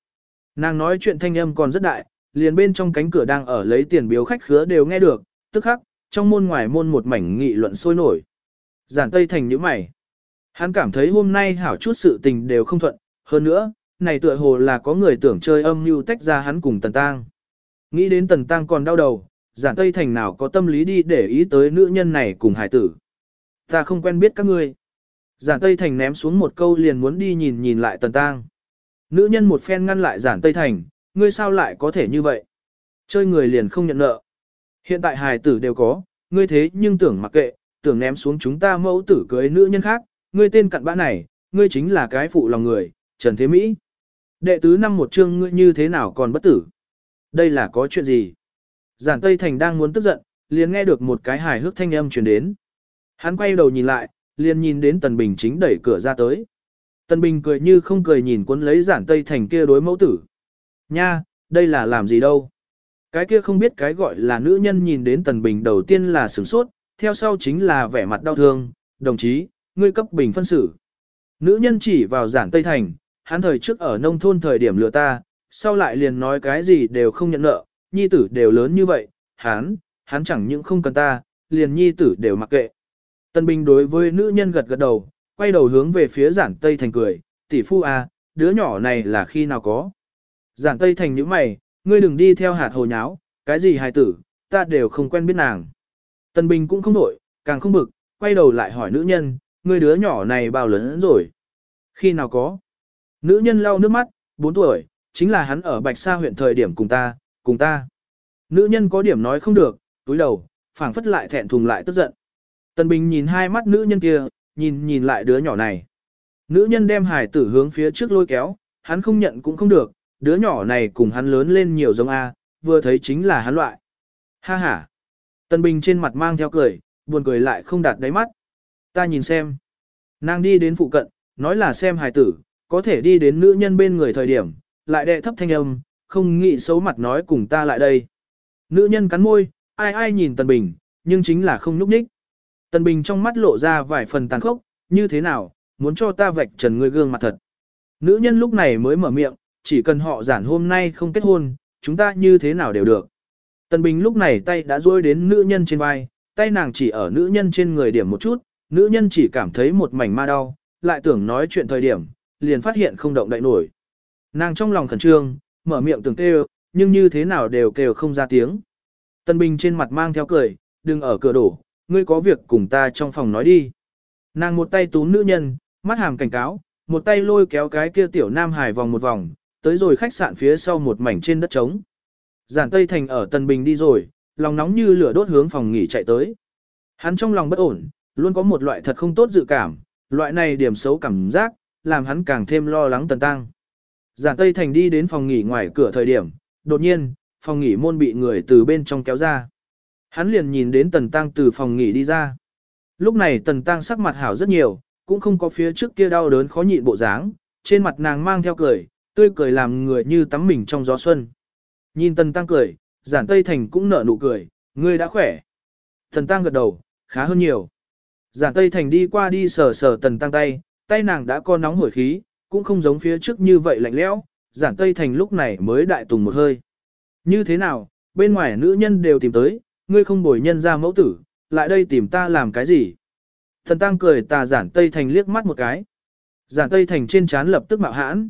Nàng nói chuyện thanh âm còn rất đại, liền bên trong cánh cửa đang ở lấy tiền biếu khách khứa đều nghe được, tức khắc, trong môn ngoài môn một mảnh nghị luận sôi nổi. Giản Tây Thành nhíu mày. Hắn cảm thấy hôm nay hảo chút sự tình đều không thuận, hơn nữa, này tựa hồ là có người tưởng chơi âm mưu tách ra hắn cùng Tần Tăng. Nghĩ đến Tần Tăng còn đau đầu, Giản Tây Thành nào có tâm lý đi để ý tới nữ nhân này cùng hải tử. Ta không quen biết các ngươi. Giản Tây Thành ném xuống một câu liền muốn đi nhìn nhìn lại Tần Tăng. Nữ nhân một phen ngăn lại Giản Tây Thành, ngươi sao lại có thể như vậy? Chơi người liền không nhận nợ. Hiện tại hài tử đều có, ngươi thế nhưng tưởng mặc kệ, tưởng ném xuống chúng ta mẫu tử cưới nữ nhân khác, ngươi tên cặn bã này, ngươi chính là cái phụ lòng người, Trần Thế Mỹ. Đệ tứ năm một chương ngươi như thế nào còn bất tử? Đây là có chuyện gì? Giản Tây Thành đang muốn tức giận, liền nghe được một cái hài hước thanh âm truyền đến. Hắn quay đầu nhìn lại, liền nhìn đến Tần Bình chính đẩy cửa ra tới. Tần Bình cười như không cười nhìn cuốn lấy Giản Tây Thành kia đối mẫu tử. Nha, đây là làm gì đâu? Cái kia không biết cái gọi là nữ nhân nhìn đến Tần Bình đầu tiên là sửng sốt, theo sau chính là vẻ mặt đau thương, đồng chí, ngươi cấp bình phân xử. Nữ nhân chỉ vào giản Tây Thành, hắn thời trước ở nông thôn thời điểm lừa ta, sau lại liền nói cái gì đều không nhận nợ, nhi tử đều lớn như vậy, hắn, hắn chẳng những không cần ta, liền nhi tử đều mặc kệ tân Bình đối với nữ nhân gật gật đầu, quay đầu hướng về phía giản Tây Thành cười, tỷ phu à, đứa nhỏ này là khi nào có. Giản Tây Thành những mày, ngươi đừng đi theo hạt hồ nháo, cái gì hài tử, ta đều không quen biết nàng. tân Bình cũng không đổi, càng không bực, quay đầu lại hỏi nữ nhân, ngươi đứa nhỏ này bao lớn rồi? Khi nào có? Nữ nhân lau nước mắt, 4 tuổi, chính là hắn ở Bạch Sa huyện thời điểm cùng ta, cùng ta. Nữ nhân có điểm nói không được, túi đầu, phảng phất lại thẹn thùng lại tức giận. Tần Bình nhìn hai mắt nữ nhân kia, nhìn nhìn lại đứa nhỏ này. Nữ nhân đem hải tử hướng phía trước lôi kéo, hắn không nhận cũng không được, đứa nhỏ này cùng hắn lớn lên nhiều giống A, vừa thấy chính là hắn loại. Ha ha. Tần Bình trên mặt mang theo cười, buồn cười lại không đạt đáy mắt. Ta nhìn xem. Nàng đi đến phụ cận, nói là xem hài tử, có thể đi đến nữ nhân bên người thời điểm, lại đệ thấp thanh âm, không nghĩ xấu mặt nói cùng ta lại đây. Nữ nhân cắn môi, ai ai nhìn Tần Bình, nhưng chính là không núp ních. Tần Bình trong mắt lộ ra vài phần tàn khốc, như thế nào, muốn cho ta vạch trần ngươi gương mặt thật. Nữ nhân lúc này mới mở miệng, chỉ cần họ giản hôm nay không kết hôn, chúng ta như thế nào đều được. Tần Bình lúc này tay đã duỗi đến nữ nhân trên vai, tay nàng chỉ ở nữ nhân trên người điểm một chút, nữ nhân chỉ cảm thấy một mảnh ma đau, lại tưởng nói chuyện thời điểm, liền phát hiện không động đậy nổi. Nàng trong lòng khẩn trương, mở miệng tưởng kêu, nhưng như thế nào đều kêu không ra tiếng. Tần Bình trên mặt mang theo cười, đừng ở cửa đổ, ngươi có việc cùng ta trong phòng nói đi. Nàng một tay túm nữ nhân, mắt hàm cảnh cáo, một tay lôi kéo cái kia tiểu nam hải vòng một vòng, tới rồi khách sạn phía sau một mảnh trên đất trống. Giản Tây Thành ở Tân Bình đi rồi, lòng nóng như lửa đốt hướng phòng nghỉ chạy tới. Hắn trong lòng bất ổn, luôn có một loại thật không tốt dự cảm, loại này điểm xấu cảm giác, làm hắn càng thêm lo lắng Tần Tăng. Giản Tây Thành đi đến phòng nghỉ ngoài cửa thời điểm, đột nhiên, phòng nghỉ môn bị người từ bên trong kéo ra. Hắn liền nhìn đến Tần Tăng từ phòng nghỉ đi ra. Lúc này Tần Tăng sắc mặt hảo rất nhiều, cũng không có phía trước kia đau đớn khó nhịn bộ dáng, trên mặt nàng mang theo cười, tươi cười làm người như tắm mình trong gió xuân. Nhìn Tần Tăng cười, giản Tây Thành cũng nở nụ cười, ngươi đã khỏe. Tần Tăng gật đầu, khá hơn nhiều. Giản Tây Thành đi qua đi sờ sờ Tần Tăng tay, tay nàng đã có nóng hổi khí, cũng không giống phía trước như vậy lạnh lẽo. Giản Tây Thành lúc này mới đại tùng một hơi. Như thế nào, bên ngoài nữ nhân đều tìm tới, ngươi không bồi nhân ra mẫu tử, lại đây tìm ta làm cái gì? Thần Tăng cười tà giản Tây Thành liếc mắt một cái. Giản Tây Thành trên trán lập tức mạo hãn.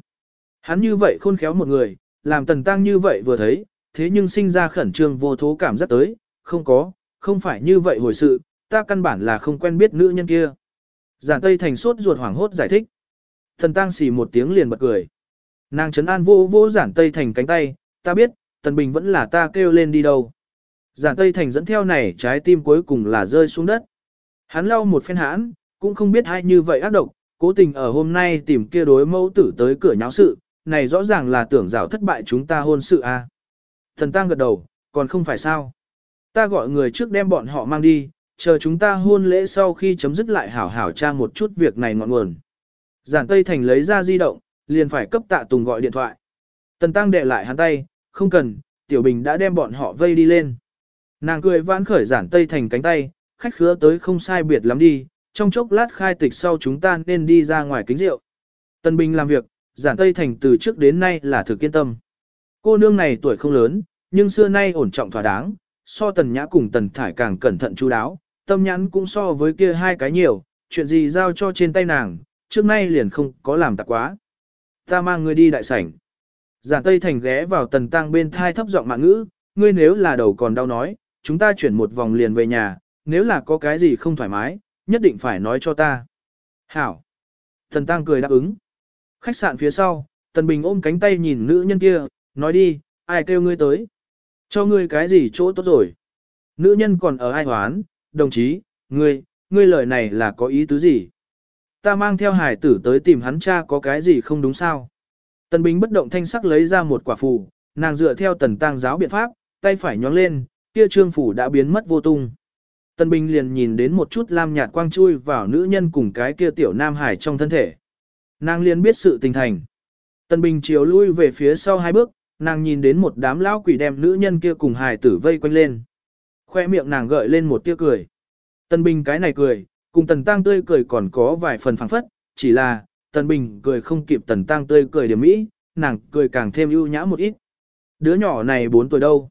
Hắn như vậy khôn khéo một người, làm Tần Tăng như vậy vừa thấy, thế nhưng sinh ra khẩn trương vô thố cảm giác tới, không có, không phải như vậy hồi sự, ta căn bản là không quen biết nữ nhân kia. Giản Tây Thành sốt ruột hoảng hốt giải thích. Thần Tăng xì một tiếng liền bật cười. Nàng trấn an vô vô giản Tây Thành cánh tay, ta biết, Tần Bình vẫn là ta kêu lên đi đâu. Giản Tây Thành dẫn theo này trái tim cuối cùng là rơi xuống đất. Hắn lau một phen hãn, cũng không biết ai như vậy ác độc, cố tình ở hôm nay tìm kia đối mẫu tử tới cửa nháo sự, này rõ ràng là tưởng rào thất bại chúng ta hôn sự a. À. Thần Tăng gật đầu, còn không phải sao. Ta gọi người trước đem bọn họ mang đi, chờ chúng ta hôn lễ sau khi chấm dứt lại hảo hảo tra một chút việc này ngọn nguồn. Giản Tây Thành lấy ra di động, liền phải cấp tạ Tùng gọi điện thoại. Tần Tăng đệ lại hắn tay, không cần, Tiểu Bình đã đem bọn họ vây đi lên. Nàng cười vãn khởi giản Tây Thành cánh tay, khách khứa tới không sai biệt lắm đi, trong chốc lát khai tịch sau chúng ta nên đi ra ngoài kính rượu. Tần Bình làm việc, giản Tây Thành từ trước đến nay là thực kiên tâm. Cô nương này tuổi không lớn, nhưng xưa nay ổn trọng thỏa đáng, so tần nhã cùng tần thải càng cẩn thận chú đáo, tâm nhãn cũng so với kia hai cái nhiều, chuyện gì giao cho trên tay nàng, trước nay liền không có làm tạp quá. Ta mang người đi đại sảnh. Giản Tây Thành ghé vào tần tăng bên thai thấp giọng mạng ngữ, ngươi nếu là đầu còn đau nói, chúng ta chuyển một vòng liền về nhà, nếu là có cái gì không thoải mái, nhất định phải nói cho ta. Hảo. Tần tăng cười đáp ứng. Khách sạn phía sau, tần bình ôm cánh tay nhìn nữ nhân kia, nói đi, ai kêu ngươi tới. Cho ngươi cái gì chỗ tốt rồi. Nữ nhân còn ở ai hoán, đồng chí, ngươi, ngươi lời này là có ý tứ gì? Ta mang theo hải tử tới tìm hắn cha có cái gì không đúng sao? Tần Bình bất động thanh sắc lấy ra một quả phù, nàng dựa theo tần tăng giáo biện pháp, tay phải nhón lên, kia trương phủ đã biến mất vô tung. tân Bình liền nhìn đến một chút lam nhạt quang chui vào nữ nhân cùng cái kia tiểu nam hải trong thân thể. Nàng liền biết sự tình thành. tân Bình chiều lui về phía sau hai bước, nàng nhìn đến một đám lão quỷ đem nữ nhân kia cùng hải tử vây quanh lên. Khoe miệng nàng gợi lên một tia cười. tân Bình cái này cười, cùng tần tăng tươi cười còn có vài phần phảng phất, chỉ là, tần Bình cười không kịp tần tăng tươi cười điểm mỹ, nàng cười càng thêm ưu nhã một ít. Đứa nhỏ này 4 tuổi đâu?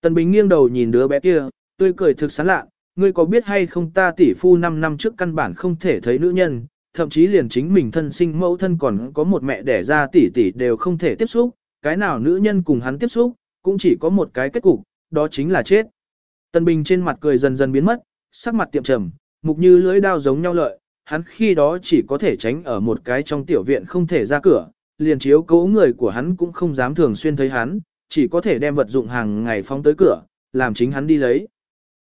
Tần Bình nghiêng đầu nhìn đứa bé kia, tươi cười thực sán lạ, ngươi có biết hay không ta tỷ phu 5 năm trước căn bản không thể thấy nữ nhân, thậm chí liền chính mình thân sinh mẫu thân còn có một mẹ đẻ ra tỷ tỷ đều không thể tiếp xúc, cái nào nữ nhân cùng hắn tiếp xúc, cũng chỉ có một cái kết cục, đó chính là chết. Tần Bình trên mặt cười dần dần biến mất, sắc mặt tiệm trầm, mục như lưỡi đao giống nhau lợi, hắn khi đó chỉ có thể tránh ở một cái trong tiểu viện không thể ra cửa, liền chiếu cố người của hắn cũng không dám thường xuyên thấy hắn, chỉ có thể đem vật dụng hàng ngày phóng tới cửa, làm chính hắn đi lấy.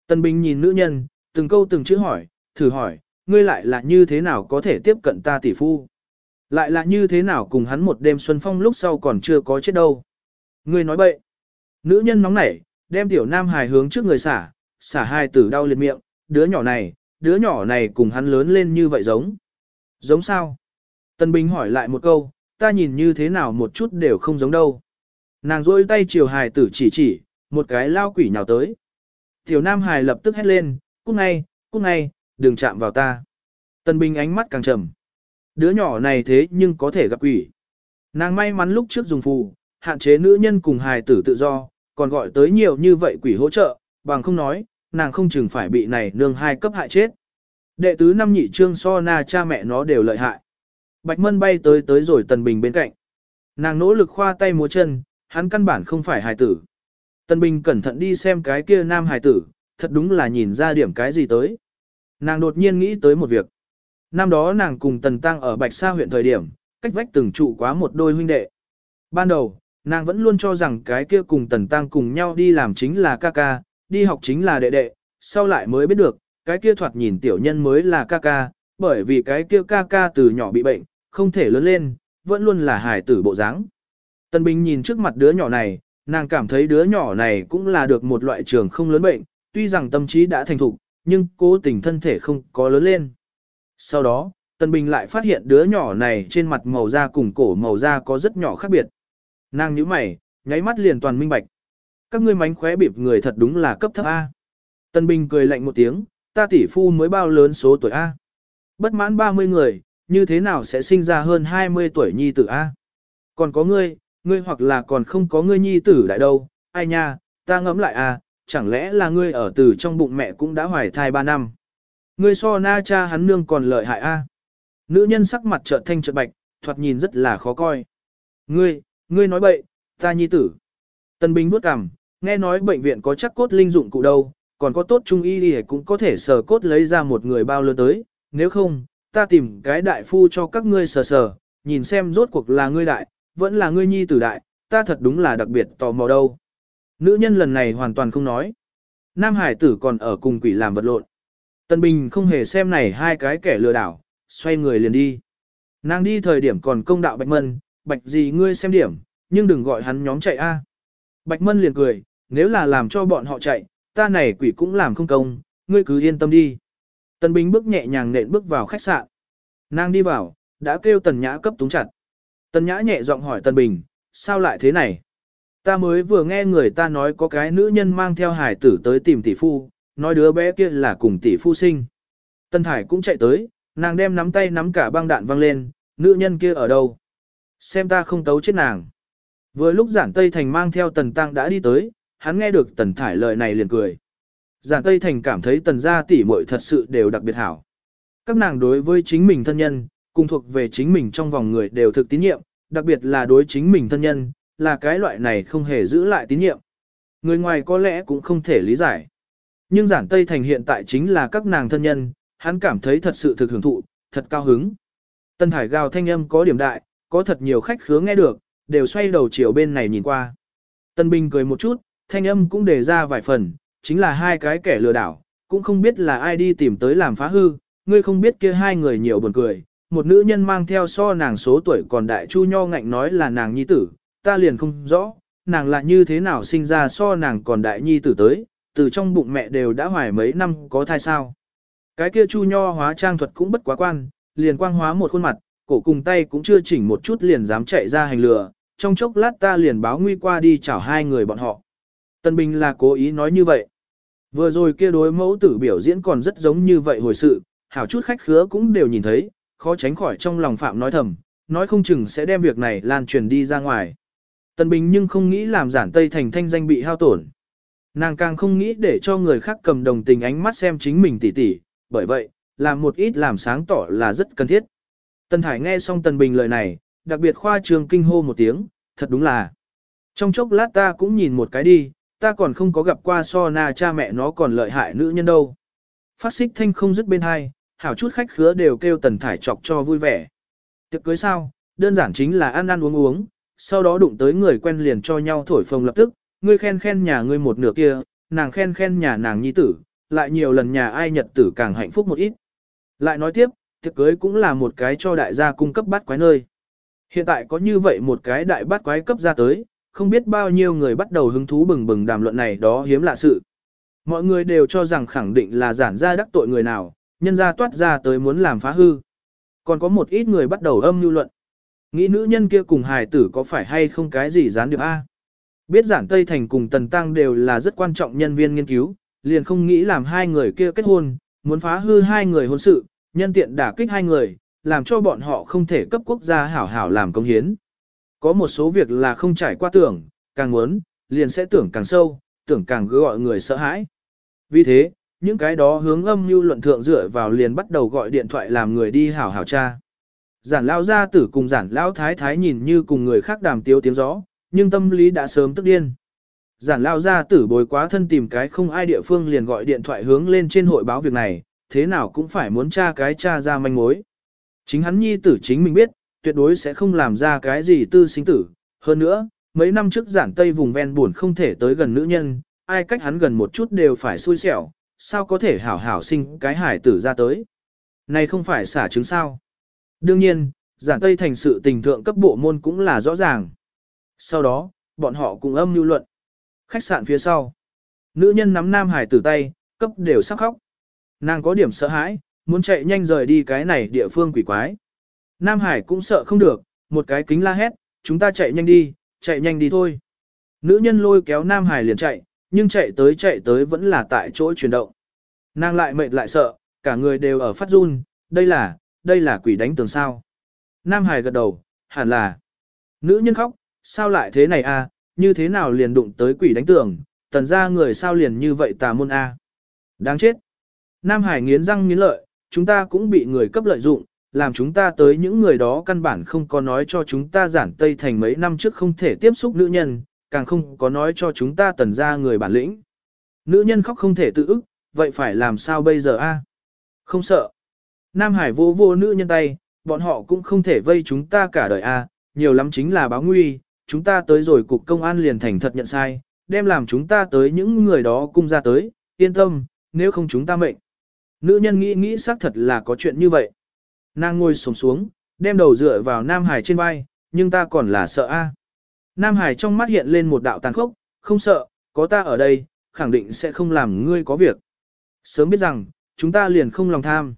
Tân Bình nhìn nữ nhân, từng câu từng chữ hỏi, thử hỏi, ngươi lại là như thế nào có thể tiếp cận ta tỷ phu? Lại là như thế nào cùng hắn một đêm xuân phong lúc sau còn chưa có chết đâu? Ngươi nói bậy. Nữ nhân nóng nảy, đem tiểu nam hài hướng trước người xả, xả hai tử đau liệt miệng, đứa nhỏ này, đứa nhỏ này cùng hắn lớn lên như vậy giống. Giống sao? Tân Bình hỏi lại một câu, ta nhìn như thế nào một chút đều không giống đâu. Nàng rôi tay chiều hài tử chỉ chỉ, một cái lao quỷ nhào tới. Tiểu nam hài lập tức hét lên, cút ngay, cút ngay, đừng chạm vào ta. Tân Bình ánh mắt càng trầm. Đứa nhỏ này thế nhưng có thể gặp quỷ. Nàng may mắn lúc trước dùng phù, hạn chế nữ nhân cùng hài tử tự do, còn gọi tới nhiều như vậy quỷ hỗ trợ, bằng không nói, nàng không chừng phải bị này nương hai cấp hại chết. Đệ tứ năm nhị trương so na cha mẹ nó đều lợi hại. Bạch Mân bay tới tới rồi Tần Bình bên cạnh. Nàng nỗ lực khoa tay múa chân, hắn căn bản không phải hài tử. Tần Bình cẩn thận đi xem cái kia nam hài tử, thật đúng là nhìn ra điểm cái gì tới. Nàng đột nhiên nghĩ tới một việc. Năm đó nàng cùng Tần Tăng ở Bạch Sa huyện thời điểm, cách vách từng trụ quá một đôi huynh đệ. Ban đầu, nàng vẫn luôn cho rằng cái kia cùng Tần Tăng cùng nhau đi làm chính là ca ca, đi học chính là đệ đệ, sau lại mới biết được, cái kia thoạt nhìn tiểu nhân mới là ca ca, bởi vì cái kia ca ca từ nhỏ bị bệnh, không thể lớn lên, vẫn luôn là hài tử bộ dáng. Tân Bình nhìn trước mặt đứa nhỏ này, nàng cảm thấy đứa nhỏ này cũng là được một loại trường không lớn bệnh, tuy rằng tâm trí đã thành thục, nhưng cố tình thân thể không có lớn lên. Sau đó, Tân Bình lại phát hiện đứa nhỏ này trên mặt màu da cùng cổ màu da có rất nhỏ khác biệt. Nàng nhíu mày, nháy mắt liền toàn minh bạch. Các ngươi mánh khóe bịp người thật đúng là cấp thấp A. Tân Bình cười lạnh một tiếng, ta tỷ phu mới bao lớn số tuổi A. Bất mãn 30 người, như thế nào sẽ sinh ra hơn 20 tuổi nhi tử A. Còn có ngươi, ngươi hoặc là còn không có ngươi nhi tử đại đâu, ai nha, ta ngẫm lại A, chẳng lẽ là ngươi ở từ trong bụng mẹ cũng đã hoài thai 3 năm. Ngươi so na cha hắn nương còn lợi hại A. Nữ nhân sắc mặt trợn thanh trợn bạch, thoạt nhìn rất là khó coi. Ngươi, ngươi nói bậy, ta nhi tử. Tân Bình bước cằm, nghe nói bệnh viện có chắc cốt linh dụng cụ đâu, còn có tốt trung y thì cũng có thể sờ cốt lấy ra một người bao lớn tới, nếu không, ta tìm cái đại phu cho các ngươi sờ sờ, nhìn xem rốt cuộc là ngươi đại, vẫn là ngươi nhi tử đại, ta thật đúng là đặc biệt tò mò đâu. Nữ nhân lần này hoàn toàn không nói. Nam Hải tử còn ở cùng quỷ làm vật lộn. Tân Bình không hề xem này hai cái kẻ lừa đảo, xoay người liền đi. Nàng đi thời điểm còn công đạo Bạch Mân, Bạch gì ngươi xem điểm, nhưng đừng gọi hắn nhóm chạy a. Bạch Mân liền cười, nếu là làm cho bọn họ chạy, ta này quỷ cũng làm không công, ngươi cứ yên tâm đi. tân Bình bước nhẹ nhàng nện bước vào khách sạn. Nàng đi vào, đã kêu Tần Nhã cấp túng chặt. Tần Nhã nhẹ giọng hỏi Tần Bình, sao lại thế này? Ta mới vừa nghe người ta nói có cái nữ nhân mang theo hải tử tới tìm tỷ phu, nói đứa bé kia là cùng tỷ phu sinh. Tần Thải cũng chạy tới, nàng đem nắm tay nắm cả băng đạn văng lên, nữ nhân kia ở đâu? Xem ta không tấu chết nàng. Vừa lúc giản Tây Thành mang theo Tần Tăng đã đi tới, hắn nghe được Tần Thải lời này liền cười. Giản Tây Thành cảm thấy Tần gia tỷ muội thật sự đều đặc biệt hảo. Các nàng đối với chính mình thân nhân, cùng thuộc về chính mình trong vòng người đều thực tín nhiệm, đặc biệt là đối chính mình thân nhân, là cái loại này không hề giữ lại tín nhiệm. Người ngoài có lẽ cũng không thể lý giải. Nhưng giản Tây Thành hiện tại chính là các nàng thân nhân, hắn cảm thấy thật sự thực hưởng thụ, thật cao hứng. Tân thải gào thanh âm có điểm đại, có thật nhiều khách khứa nghe được, đều xoay đầu chiều bên này nhìn qua. Tân Bình cười một chút, thanh âm cũng đề ra vài phần, chính là hai cái kẻ lừa đảo, cũng không biết là ai đi tìm tới làm phá hư, ngươi không biết kia hai người nhiều buồn cười, một nữ nhân mang theo so nàng số tuổi còn đại chu nho ngạnh nói là nàng nhi tử, ta liền không rõ, nàng là như thế nào sinh ra so nàng còn đại nhi tử tới, từ trong bụng mẹ đều đã hoài mấy năm có thai sao. Cái kia chu nho hóa trang thuật cũng bất quá quan, liền quang hóa một khuôn mặt, cổ cùng tay cũng chưa chỉnh một chút liền dám chạy ra hành lừa, trong chốc lát ta liền báo nguy qua đi chào hai người bọn họ. Tân Bình là cố ý nói như vậy. Vừa rồi kia đối mẫu tử biểu diễn còn rất giống như vậy hồi sự, hảo chút khách khứa cũng đều nhìn thấy, khó tránh khỏi trong lòng phạm nói thầm, nói không chừng sẽ đem việc này lan truyền đi ra ngoài. Tân Bình nhưng không nghĩ làm giản Tây Thành thanh danh bị hao tổn. Nàng càng không nghĩ để cho người khác cầm đồng tình ánh mắt xem chính mình tỉ tỉ, bởi vậy, làm một ít làm sáng tỏ là rất cần thiết. Tân Thải nghe xong Tần Bình lời này, đặc biệt khoa trường kinh hô một tiếng, thật đúng là. Trong chốc lát ta cũng nhìn một cái đi, ta còn không có gặp qua so na cha mẹ nó còn lợi hại nữ nhân đâu. Phát xích thanh không dứt bên hai, hảo chút khách khứa đều kêu Tần Thải chọc cho vui vẻ. Tiệc cưới sao, đơn giản chính là ăn ăn uống uống, sau đó đụng tới người quen liền cho nhau thổi phồng lập tức, ngươi khen khen nhà ngươi một nửa kia, nàng khen khen nhà nàng nhi tử, lại nhiều lần nhà ai nhật tử càng hạnh phúc một ít. Lại nói tiếp, tiệc cưới cũng là một cái cho đại gia cung cấp bát quái nơi. Hiện tại có như vậy một cái đại bát quái cấp ra tới, không biết bao nhiêu người bắt đầu hứng thú bừng bừng đàm luận này đó hiếm lạ sự. Mọi người đều cho rằng khẳng định là giản ra đắc tội người nào, nhân ra toát ra tới muốn làm phá hư. Còn có một ít người bắt đầu âm lưu luận. Nghĩ nữ nhân kia cùng hài tử có phải hay không cái gì gián điệp A. Biết giản Tây Thành cùng Tần Tăng đều là rất quan trọng nhân viên nghiên cứu, liền không nghĩ làm hai người kia kết hôn, muốn phá hư hai người hôn sự, nhân tiện đả kích hai người, làm cho bọn họ không thể cấp quốc gia hảo hảo làm công hiến. Có một số việc là không trải qua tưởng, càng muốn, liền sẽ tưởng càng sâu, tưởng càng gọi người sợ hãi. Vì thế, những cái đó hướng âm mưu luận thượng dựa vào liền bắt đầu gọi điện thoại làm người đi hảo hảo cha. Giản lao gia tử cùng giản lao thái thái nhìn như cùng người khác đàm tiếu tiếng gió, nhưng tâm lý đã sớm tức điên. Giản lao gia tử bồi quá thân tìm cái không ai địa phương liền gọi điện thoại hướng lên trên hội báo việc này, thế nào cũng phải muốn tra cái tra ra manh mối. Chính hắn nhi tử chính mình biết, tuyệt đối sẽ không làm ra cái gì tư sinh tử. Hơn nữa, mấy năm trước giản tây vùng ven buồn không thể tới gần nữ nhân, ai cách hắn gần một chút đều phải xui xẻo, sao có thể hảo hảo sinh cái hải tử ra tới. Này không phải xả trứng sao. Đương nhiên, giản tây thành sự tình thượng cấp bộ môn cũng là rõ ràng. Sau đó, bọn họ cùng âm mưu luận. Khách sạn phía sau. Nữ nhân nắm nam hải tử tay, cấp đều sắc khóc. Nàng có điểm sợ hãi, muốn chạy nhanh rời đi cái này địa phương quỷ quái. Nam Hải cũng sợ không được, một cái kính la hét, chúng ta chạy nhanh đi, chạy nhanh đi thôi. Nữ nhân lôi kéo Nam Hải liền chạy, nhưng chạy tới chạy tới vẫn là tại chỗ chuyển động. Nàng lại mệt lại sợ, cả người đều ở phát run, đây là, đây là quỷ đánh tường sao. Nam Hải gật đầu, hẳn là. Nữ nhân khóc, sao lại thế này a? À? như thế nào liền đụng tới quỷ đánh tường, tần ra người sao liền như vậy tà môn a? À? Đáng chết. Nam Hải nghiến răng nghiến lợi, chúng ta cũng bị người cấp lợi dụng, làm chúng ta tới những người đó căn bản không có nói cho chúng ta giản Tây Thành mấy năm trước không thể tiếp xúc nữ nhân, càng không có nói cho chúng ta tần ra người bản lĩnh. Nữ nhân khóc không thể tự ức, vậy phải làm sao bây giờ a? Không sợ. Nam Hải vô vô nữ nhân tay, bọn họ cũng không thể vây chúng ta cả đời a, nhiều lắm chính là báo nguy, chúng ta tới rồi cục công an liền thành thật nhận sai, đem làm chúng ta tới những người đó cung ra tới, yên tâm, nếu không chúng ta mệnh. Nữ nhân nghĩ nghĩ xác thật là có chuyện như vậy. Nàng ngồi sổng xuống, đem đầu dựa vào Nam Hải trên vai, nhưng ta còn là sợ a. Nam Hải trong mắt hiện lên một đạo tàn khốc, không sợ, có ta ở đây, khẳng định sẽ không làm ngươi có việc. Sớm biết rằng, chúng ta liền không lòng tham.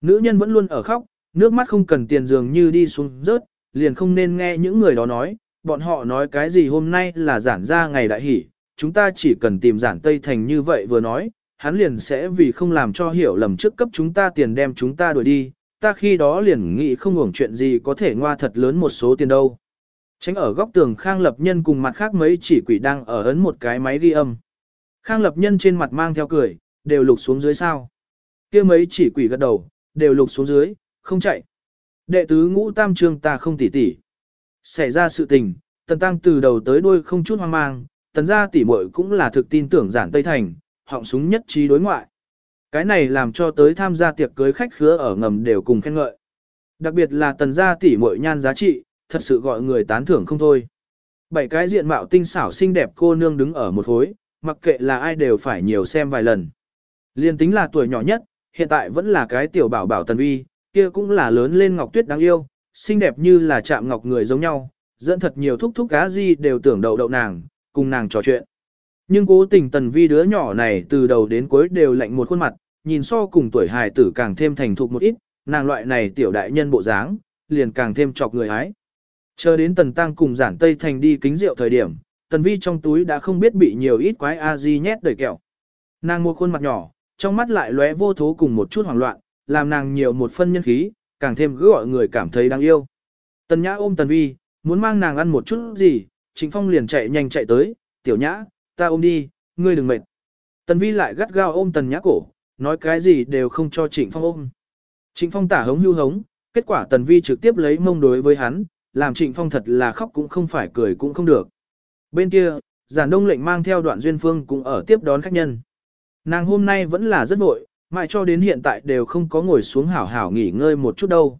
Nữ nhân vẫn luôn ở khóc, nước mắt không cần tiền dường như đi xuống rớt, liền không nên nghe những người đó nói, bọn họ nói cái gì hôm nay là giản ra ngày đại hỷ, chúng ta chỉ cần tìm giản Tây Thành như vậy vừa nói, hắn liền sẽ vì không làm cho hiểu lầm trước cấp chúng ta tiền đem chúng ta đuổi đi, ta khi đó liền nghĩ không hưởng chuyện gì có thể ngoa thật lớn một số tiền đâu. Tránh ở góc tường Khang Lập Nhân cùng mặt khác mấy chỉ quỷ đang ở ấn một cái máy ghi âm. Khang Lập Nhân trên mặt mang theo cười, đều lục xuống dưới sao. kia mấy chỉ quỷ gật đầu, đều lục xuống dưới, không chạy. Đệ tứ ngũ tam trương ta không tỉ tỉ. Xảy ra sự tình, tần tăng từ đầu tới đuôi không chút hoang mang, tần gia tỉ muội cũng là thực tin tưởng giản Tây Thành, họng súng nhất trí đối ngoại. Cái này làm cho tới tham gia tiệc cưới khách khứa ở ngầm đều cùng khen ngợi. Đặc biệt là tần gia tỷ muội nhan giá trị, thật sự gọi người tán thưởng không thôi. Bảy cái diện mạo tinh xảo xinh đẹp cô nương đứng ở một hối, mặc kệ là ai đều phải nhiều xem vài lần. Liên tính là tuổi nhỏ nhất, hiện tại vẫn là cái tiểu bảo bảo tần vi, kia cũng là lớn lên ngọc tuyết đáng yêu, xinh đẹp như là chạm ngọc người giống nhau, dẫn thật nhiều thúc thúc cá gì đều tưởng đậu đậu nàng, cùng nàng trò chuyện. Nhưng cố tình tần vi đứa nhỏ này từ đầu đến cuối đều lạnh một khuôn mặt, nhìn so cùng tuổi hài tử càng thêm thành thục một ít, nàng loại này tiểu đại nhân bộ dáng, liền càng thêm chọc người hái. Chờ đến tần tăng cùng giản tây thành đi kính rượu thời điểm, tần vi trong túi đã không biết bị nhiều ít quái a di nhét đầy kẹo. Nàng mua khuôn mặt nhỏ, trong mắt lại lóe vô thố cùng một chút hoảng loạn, làm nàng nhiều một phân nhân khí, càng thêm cứ gọi người cảm thấy đáng yêu. Tần nhã ôm tần vi, muốn mang nàng ăn một chút gì, Trịnh Phong liền chạy nhanh chạy tới, tiểu nhã, ta ôm đi, ngươi đừng mệt. Tần vi lại gắt gao ôm tần nhã cổ, nói cái gì đều không cho Trịnh Phong ôm. Trịnh Phong tả hống hưu hống, kết quả tần vi trực tiếp lấy mông đối với hắn, làm Trịnh Phong thật là khóc cũng không phải cười cũng không được. Bên kia, giản đông lệnh mang theo đoạn duyên phương cũng ở tiếp đón khách nhân. Nàng hôm nay vẫn là rất vội, mãi cho đến hiện tại đều không có ngồi xuống hảo hảo nghỉ ngơi một chút đâu.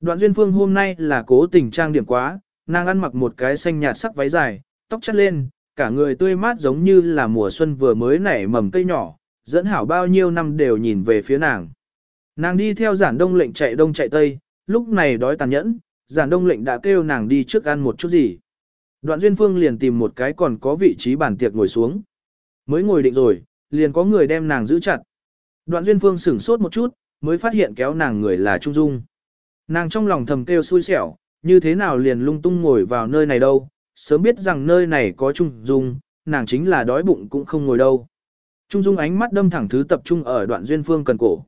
Đoạn duyên phương hôm nay là cố tình trang điểm quá, nàng ăn mặc một cái xanh nhạt sắc váy dài, tóc chắt lên, cả người tươi mát giống như là mùa xuân vừa mới nảy mầm cây nhỏ, dẫn hảo bao nhiêu năm đều nhìn về phía nàng. Nàng đi theo giản đông lệnh chạy đông chạy tây, lúc này đói tàn nhẫn, giản đông lệnh đã kêu nàng đi trước ăn một chút gì. Đoạn duyên phương liền tìm một cái còn có vị trí bàn tiệc ngồi xuống. Mới ngồi định rồi, liền có người đem nàng giữ chặt. Đoạn duyên phương sửng sốt một chút, mới phát hiện kéo nàng người là Trung Dung. Nàng trong lòng thầm kêu xui xẻo, như thế nào liền lung tung ngồi vào nơi này đâu, sớm biết rằng nơi này có Trung Dung, nàng chính là đói bụng cũng không ngồi đâu. Trung Dung ánh mắt đâm thẳng thứ tập trung ở đoạn duyên phương cần cổ.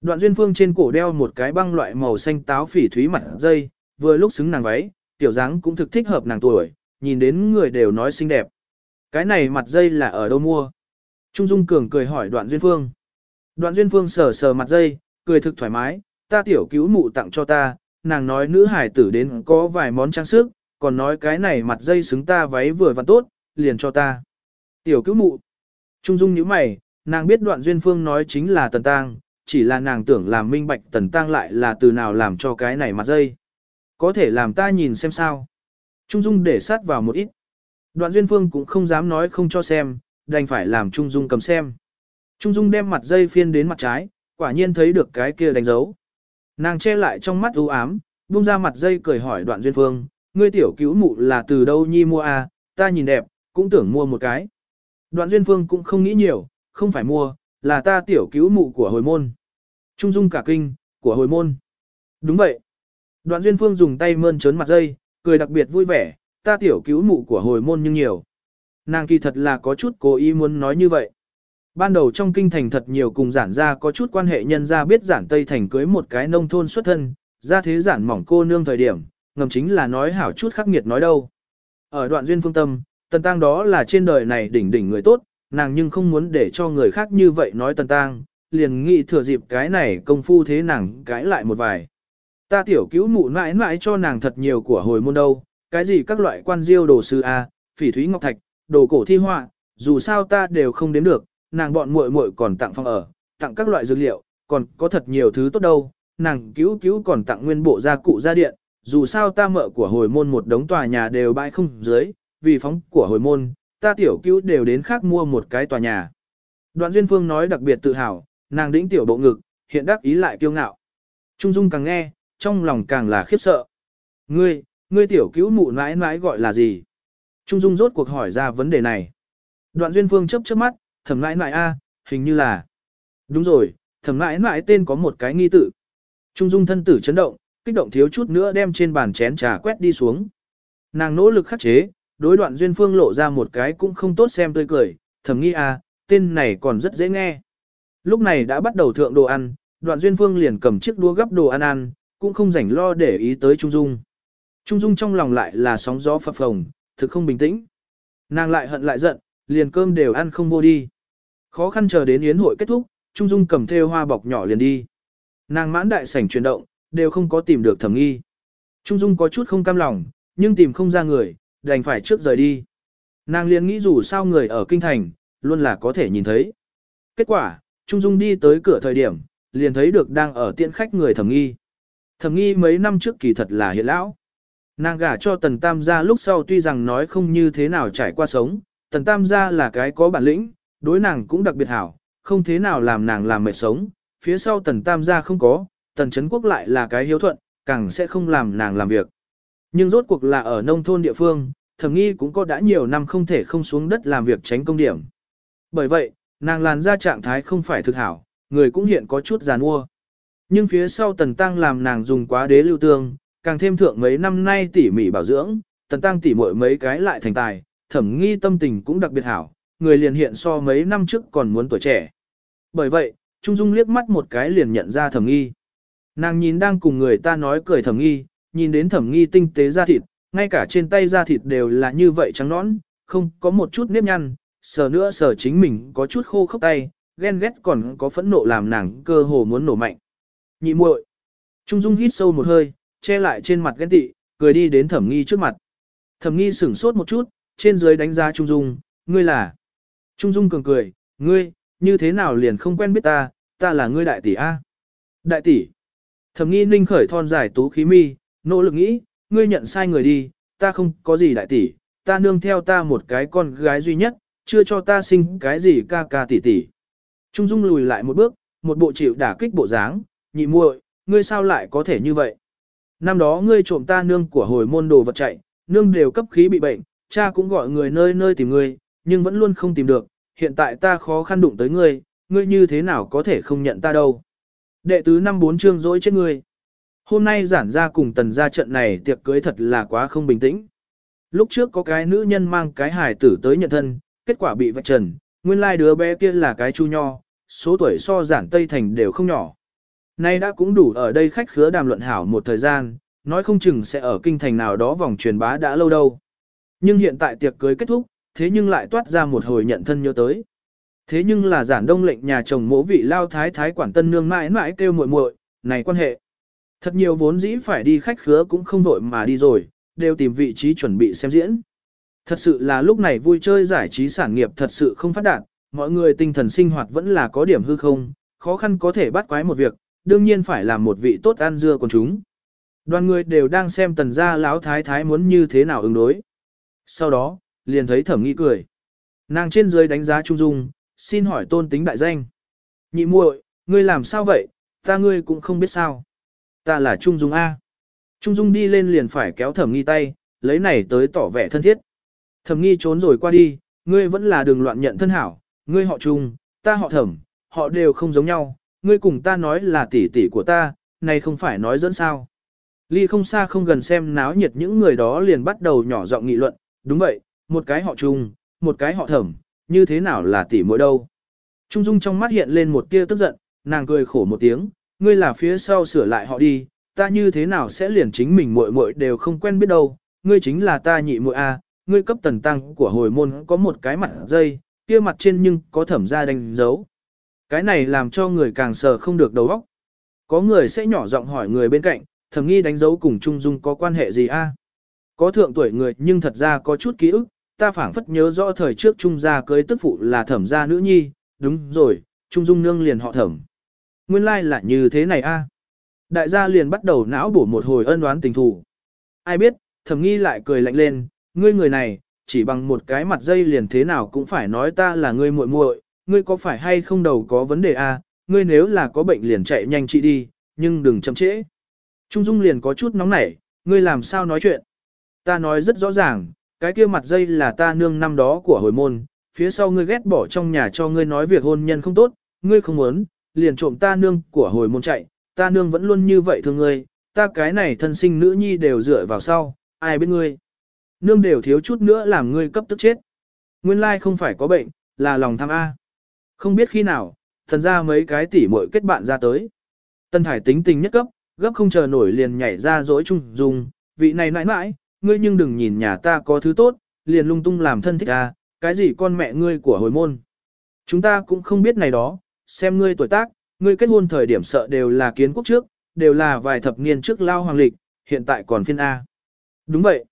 Đoạn duyên phương trên cổ đeo một cái băng loại màu xanh táo phỉ thúy mặt dây, vừa lúc xứng nàng váy, tiểu dáng cũng thực thích hợp nàng tuổi, nhìn đến người đều nói xinh đẹp. Cái này mặt dây là ở đâu mua? Trung Dung Cường cười hỏi đoạn duyên phương. Đoạn duyên phương sờ sờ mặt dây, cười thực thoải mái, ta tiểu cứu mụ tặng cho ta, nàng nói nữ hải tử đến có vài món trang sức, còn nói cái này mặt dây xứng ta váy vừa và tốt, liền cho ta. Tiểu cứu mụ. Trung Dung nhíu mày, nàng biết đoạn duyên phương nói chính là tần tang, chỉ là nàng tưởng làm minh bạch tần tang lại là từ nào làm cho cái này mặt dây. Có thể làm ta nhìn xem sao. Trung Dung để sát vào một ít. Đoạn duyên phương cũng không dám nói không cho xem, đành phải làm Trung Dung cầm xem. Trung Dung đem mặt dây phiên đến mặt trái, quả nhiên thấy được cái kia đánh dấu. Nàng che lại trong mắt u ám, buông ra mặt dây cười hỏi đoạn duyên phương, ngươi tiểu cứu mụ là từ đâu nhi mua à, ta nhìn đẹp, cũng tưởng mua một cái. Đoạn duyên phương cũng không nghĩ nhiều, không phải mua, là ta tiểu cứu mụ của hồi môn. Trung dung cả kinh, của hồi môn. Đúng vậy. Đoạn duyên phương dùng tay mơn trớn mặt dây, cười đặc biệt vui vẻ, ta tiểu cứu mụ của hồi môn nhưng nhiều. Nàng kỳ thật là có chút cố ý muốn nói như vậy. Ban đầu trong kinh thành thật nhiều cùng giản gia có chút quan hệ nhân gia biết giản Tây Thành cưới một cái nông thôn xuất thân, ra thế giản mỏng cô nương thời điểm, ngầm chính là nói hảo chút khắc nghiệt nói đâu. Ở đoạn duyên phương tâm, tần tăng đó là trên đời này đỉnh đỉnh người tốt, nàng nhưng không muốn để cho người khác như vậy nói tần tăng, liền nghĩ thừa dịp cái này công phu thế nàng cãi lại một vài. Ta tiểu cứu mụ mãi mãi cho nàng thật nhiều của hồi môn đâu, cái gì các loại quan diêu đồ sư A, phỉ thúy ngọc thạch, đồ cổ thi họa, dù sao ta đều không đếm được, nàng bọn muội muội còn tặng phòng ở, tặng các loại dược liệu, còn có thật nhiều thứ tốt đâu, nàng cứu cứu còn tặng nguyên bộ gia cụ gia điện, dù sao ta mợ của hồi môn một đống tòa nhà đều bãi không dưới, vì phóng của hồi môn, ta tiểu cứu đều đến khác mua một cái tòa nhà. Đoạn Duyên Phương nói đặc biệt tự hào, nàng đĩnh tiểu bộ ngực, hiện đắc ý lại kiêu ngạo. Trung Dung càng nghe, trong lòng càng là khiếp sợ. Ngươi, ngươi tiểu cứu mụ mãi mãi gọi là gì? Trung Dung rốt cuộc hỏi ra vấn đề này. Đoạn Duyên Phương chấp chớp mắt, thẩm mãi mãi a, hình như là. Đúng rồi, thẩm mãi mãi tên có một cái nghi tự. Trung Dung thân tử chấn động, kích động thiếu chút nữa đem trên bàn chén trà quét đi xuống. Nàng nỗ lực khắc chế, đối đoạn Duyên Phương lộ ra một cái cũng không tốt xem tươi cười, thẩm nghi a, tên này còn rất dễ nghe. Lúc này đã bắt đầu thượng đồ ăn, đoạn Duyên Phương liền cầm chiếc đũa gấp đồ ăn ăn, cũng không rảnh lo để ý tới Trung Dung. Trung Dung trong lòng lại là sóng gió phập phồng, thực không bình tĩnh. Nàng lại hận lại giận, liền cơm đều ăn không vô đi. Khó khăn chờ đến yến hội kết thúc, Trung Dung cầm theo hoa bọc nhỏ liền đi. Nàng mãn đại sảnh chuyển động, đều không có tìm được thẩm nghi. Trung Dung có chút không cam lòng, nhưng tìm không ra người, đành phải trước rời đi. Nàng liền nghĩ dù sao người ở kinh thành, luôn là có thể nhìn thấy. Kết quả, Trung Dung đi tới cửa thời điểm, liền thấy được đang ở tiện khách người thẩm nghi. Thẩm nghi mấy năm trước kỳ thật là hiện lão. Nàng gả cho Tần Tam gia lúc sau tuy rằng nói không như thế nào trải qua sống, Tần Tam gia là cái có bản lĩnh, đối nàng cũng đặc biệt hảo, không thế nào làm nàng làm mệt sống, phía sau Tần Tam gia không có, Tần Trấn Quốc lại là cái hiếu thuận, càng sẽ không làm nàng làm việc. Nhưng rốt cuộc là ở nông thôn địa phương, thẩm nghi cũng có đã nhiều năm không thể không xuống đất làm việc tránh công điểm. Bởi vậy, nàng làn ra trạng thái không phải thực hảo, người cũng hiện có chút giàn mua. Nhưng phía sau Tần Tăng làm nàng dùng quá đế lưu tương, càng thêm thượng mấy năm nay tỉ mỉ bảo dưỡng, Tần Tăng tỉ muội mấy cái lại thành tài, thẩm nghi tâm tình cũng đặc biệt hảo, người liền hiện so mấy năm trước còn muốn tuổi trẻ. Bởi vậy, Trung Dung liếc mắt một cái liền nhận ra thẩm nghi. Nàng nhìn đang cùng người ta nói cười thẩm nghi, nhìn đến thẩm nghi tinh tế da thịt, ngay cả trên tay da thịt đều là như vậy trắng nõn, không có một chút nếp nhăn, sờ nữa sờ chính mình có chút khô khốc tay, ghen ghét còn có phẫn nộ làm nàng cơ hồ muốn nổ mạnh. Nhị muội. Trung Dung hít sâu một hơi, che lại trên mặt ghen tị, cười đi đến thẩm nghi trước mặt. Thẩm nghi sửng sốt một chút, trên dưới đánh giá Trung Dung, ngươi là. Trung Dung cường cười, ngươi, như thế nào liền không quen biết ta, ta là ngươi đại tỷ A. Đại tỷ. Thẩm nghi ninh khởi thon dài tú khí mi, nỗ lực nghĩ, ngươi nhận sai người đi, ta không có gì đại tỷ, ta nương theo ta một cái con gái duy nhất, chưa cho ta sinh cái gì ca ca tỷ tỷ. Trung Dung lùi lại một bước, một bộ chịu đả kích bộ dáng, nhị muội, ngươi sao lại có thể như vậy? Năm đó ngươi trộm ta nương của hồi môn đồ vật chạy, nương đều cấp khí bị bệnh, cha cũng gọi người nơi nơi tìm ngươi, nhưng vẫn luôn không tìm được, hiện tại ta khó khăn đụng tới ngươi, ngươi như thế nào có thể không nhận ta đâu. Đệ tứ năm bốn chương dỗi chết ngươi. Hôm nay giản ra cùng tần ra trận này tiệc cưới thật là quá không bình tĩnh. Lúc trước có cái nữ nhân mang cái hài tử tới nhận thân, kết quả bị vạch trần, nguyên lai đứa bé kia là cái chu nho, số tuổi so giản Tây Thành đều không nhỏ. Nay đã cũng đủ ở đây khách khứa đàm luận hảo một thời gian, nói không chừng sẽ ở kinh thành nào đó vòng truyền bá đã lâu đâu. Nhưng hiện tại tiệc cưới kết thúc, thế nhưng lại toát ra một hồi nhận thân nhớ tới. Thế nhưng là giản đông lệnh nhà chồng mỗ vị lao thái thái quản tân nương mãi mãi kêu muội muội, này quan hệ. Thật nhiều vốn dĩ phải đi khách khứa cũng không vội mà đi rồi, đều tìm vị trí chuẩn bị xem diễn. Thật sự là lúc này vui chơi giải trí sản nghiệp thật sự không phát đạt, mọi người tinh thần sinh hoạt vẫn là có điểm hư không, khó khăn có thể bắt quái một việc, đương nhiên phải làm một vị tốt ăn dưa con chúng. Đoàn người đều đang xem tần gia lão thái thái muốn như thế nào ứng đối. Sau đó, liền thấy thẩm nghi cười. Nàng trên dưới đánh giá Trung Dung, xin hỏi tôn tính đại danh. Nhị muội, ngươi làm sao vậy, ta ngươi cũng không biết sao. Ta là Trung Dung A. Trung Dung đi lên liền phải kéo thẩm nghi tay, lấy này tới tỏ vẻ thân thiết. Thẩm nghi trốn rồi qua đi, ngươi vẫn là đường loạn nhận thân hảo, ngươi họ Trung, ta họ thẩm, họ đều không giống nhau, ngươi cùng ta nói là tỷ tỷ của ta, này không phải nói dẫn sao. Ly không xa không gần xem náo nhiệt những người đó liền bắt đầu nhỏ giọng nghị luận, đúng vậy, một cái họ Trung, một cái họ thẩm, như thế nào là tỷ mỗi đâu. Trung Dung trong mắt hiện lên một tia tức giận, nàng cười khổ một tiếng, ngươi là phía sau sửa lại họ đi, ta như thế nào sẽ liền chính mình muội muội đều không quen biết đâu, ngươi chính là ta nhị muội a, ngươi cấp tần tăng của hồi môn có một cái mặt dây, kia mặt trên nhưng có thẩm ra đánh dấu. Cái này làm cho người càng sờ không được đầu óc. Có người sẽ nhỏ giọng hỏi người bên cạnh, thầm nghi đánh dấu cùng Trung Dung có quan hệ gì a? Có thượng tuổi người nhưng thật ra có chút ký ức, ta phảng phất nhớ rõ thời trước Trung gia cưới tức phụ là thẩm gia nữ nhi, đúng rồi, Trung Dung nương liền họ thẩm. Nguyên lai like là như thế này a. Đại gia liền bắt đầu não bổ một hồi ân đoán tình thù. Ai biết, thầm nghi lại cười lạnh lên, ngươi người này, chỉ bằng một cái mặt dây liền thế nào cũng phải nói ta là ngươi muội muội, ngươi có phải hay không đầu có vấn đề a? ngươi nếu là có bệnh liền chạy nhanh trị đi, nhưng đừng chậm trễ. Trung Dung liền có chút nóng nảy, ngươi làm sao nói chuyện? Ta nói rất rõ ràng, cái kia mặt dây là ta nương năm đó của hồi môn, phía sau ngươi ghét bỏ trong nhà cho ngươi nói việc hôn nhân không tốt, ngươi không muốn, liền trộm ta nương của hồi môn chạy, ta nương vẫn luôn như vậy thương ngươi, ta cái này thân sinh nữ nhi đều dựa vào sau, ai biết ngươi. Nương đều thiếu chút nữa làm ngươi cấp tức chết. Nguyên lai không phải có bệnh, là lòng tham A. Không biết khi nào, thần ra mấy cái tỉ muội kết bạn ra tới. Tân thải tính tình nhất cấp, gấp không chờ nổi liền nhảy ra dỗi chung dùng, vị này nãi nãi, ngươi nhưng đừng nhìn nhà ta có thứ tốt, liền lung tung làm thân thích à, cái gì con mẹ ngươi của hồi môn. Chúng ta cũng không biết này đó, xem ngươi tuổi tác, ngươi kết hôn thời điểm sợ đều là kiến quốc trước, đều là vài thập niên trước lao hoàng lịch, hiện tại còn phiên A. Đúng vậy.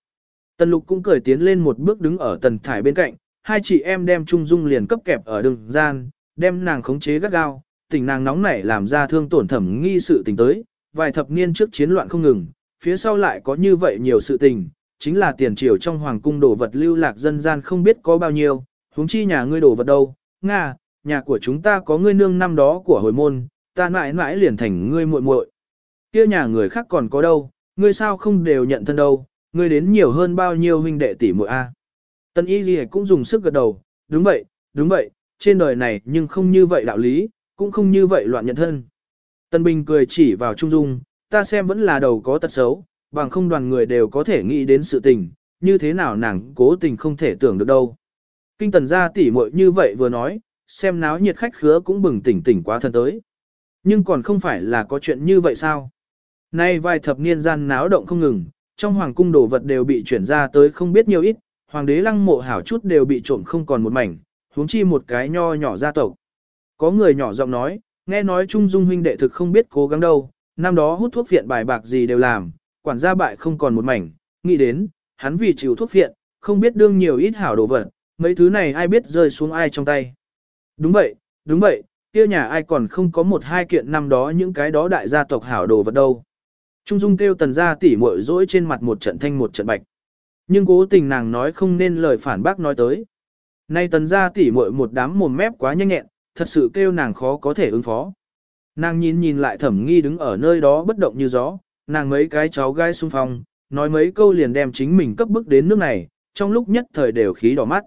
Tần lục cũng cười tiến lên một bước đứng ở tần thải bên cạnh, hai chị em đem Trung Dung liền cấp kẹp ở đường gian, đem nàng khống chế gắt gao, tình nàng nóng nảy làm ra thương tổn thẩm nghi sự tình tới, vài thập niên trước chiến loạn không ngừng, phía sau lại có như vậy nhiều sự tình, chính là tiền triều trong hoàng cung đồ vật lưu lạc dân gian không biết có bao nhiêu, huống chi nhà ngươi đồ vật đâu, Nga, nhà của chúng ta có ngươi nương năm đó của hồi môn, ta mãi mãi liền thành ngươi muội muội. Kia nhà người khác còn có đâu, ngươi sao không đều nhận thân đâu, ngươi đến nhiều hơn bao nhiêu huynh đệ tỷ muội a. Tân Y Ghi cũng dùng sức gật đầu, đúng vậy, đúng vậy, trên đời này nhưng không như vậy đạo lý, cũng không như vậy loạn nhận thân. Tân Bình cười chỉ vào Trung Dung, ta xem vẫn là đầu có tật xấu, bằng không đoàn người đều có thể nghĩ đến sự tình, như thế nào nàng cố tình không thể tưởng được đâu. Kinh tần gia tỉ muội như vậy vừa nói, xem náo nhiệt khách khứa cũng bừng tỉnh tỉnh quá thân tới. Nhưng còn không phải là có chuyện như vậy sao? Nay vài thập niên gian náo động không ngừng, trong hoàng cung đồ vật đều bị chuyển ra tới không biết nhiều ít, hoàng đế lăng mộ hảo chút đều bị trộm không còn một mảnh, huống chi một cái nho nhỏ gia tộc. Có người nhỏ giọng nói, nghe nói Trung Dung huynh đệ thực không biết cố gắng đâu, năm đó hút thuốc viện bài bạc gì đều làm, quản gia bại không còn một mảnh, nghĩ đến, hắn vì chịu thuốc viện, không biết đương nhiều ít hảo đồ vật, mấy thứ này ai biết rơi xuống ai trong tay. Đúng vậy, đúng vậy, kia nhà ai còn không có một hai kiện năm đó những cái đó đại gia tộc hảo đồ vật đâu. Trung Dung kêu tần gia tỉ muội dỗi trên mặt một trận thanh một trận bạch. Nhưng cố tình nàng nói không nên lời phản bác nói tới. Nay tần gia tỉ muội một đám mồm mép quá nhanh nhẹn, thật sự kêu nàng khó có thể ứng phó. Nàng nhìn nhìn lại thẩm nghi đứng ở nơi đó bất động như gió, nàng mấy cái cháu gai xung phong, nói mấy câu liền đem chính mình cấp bức đến nước này, trong lúc nhất thời đều khí đỏ mắt.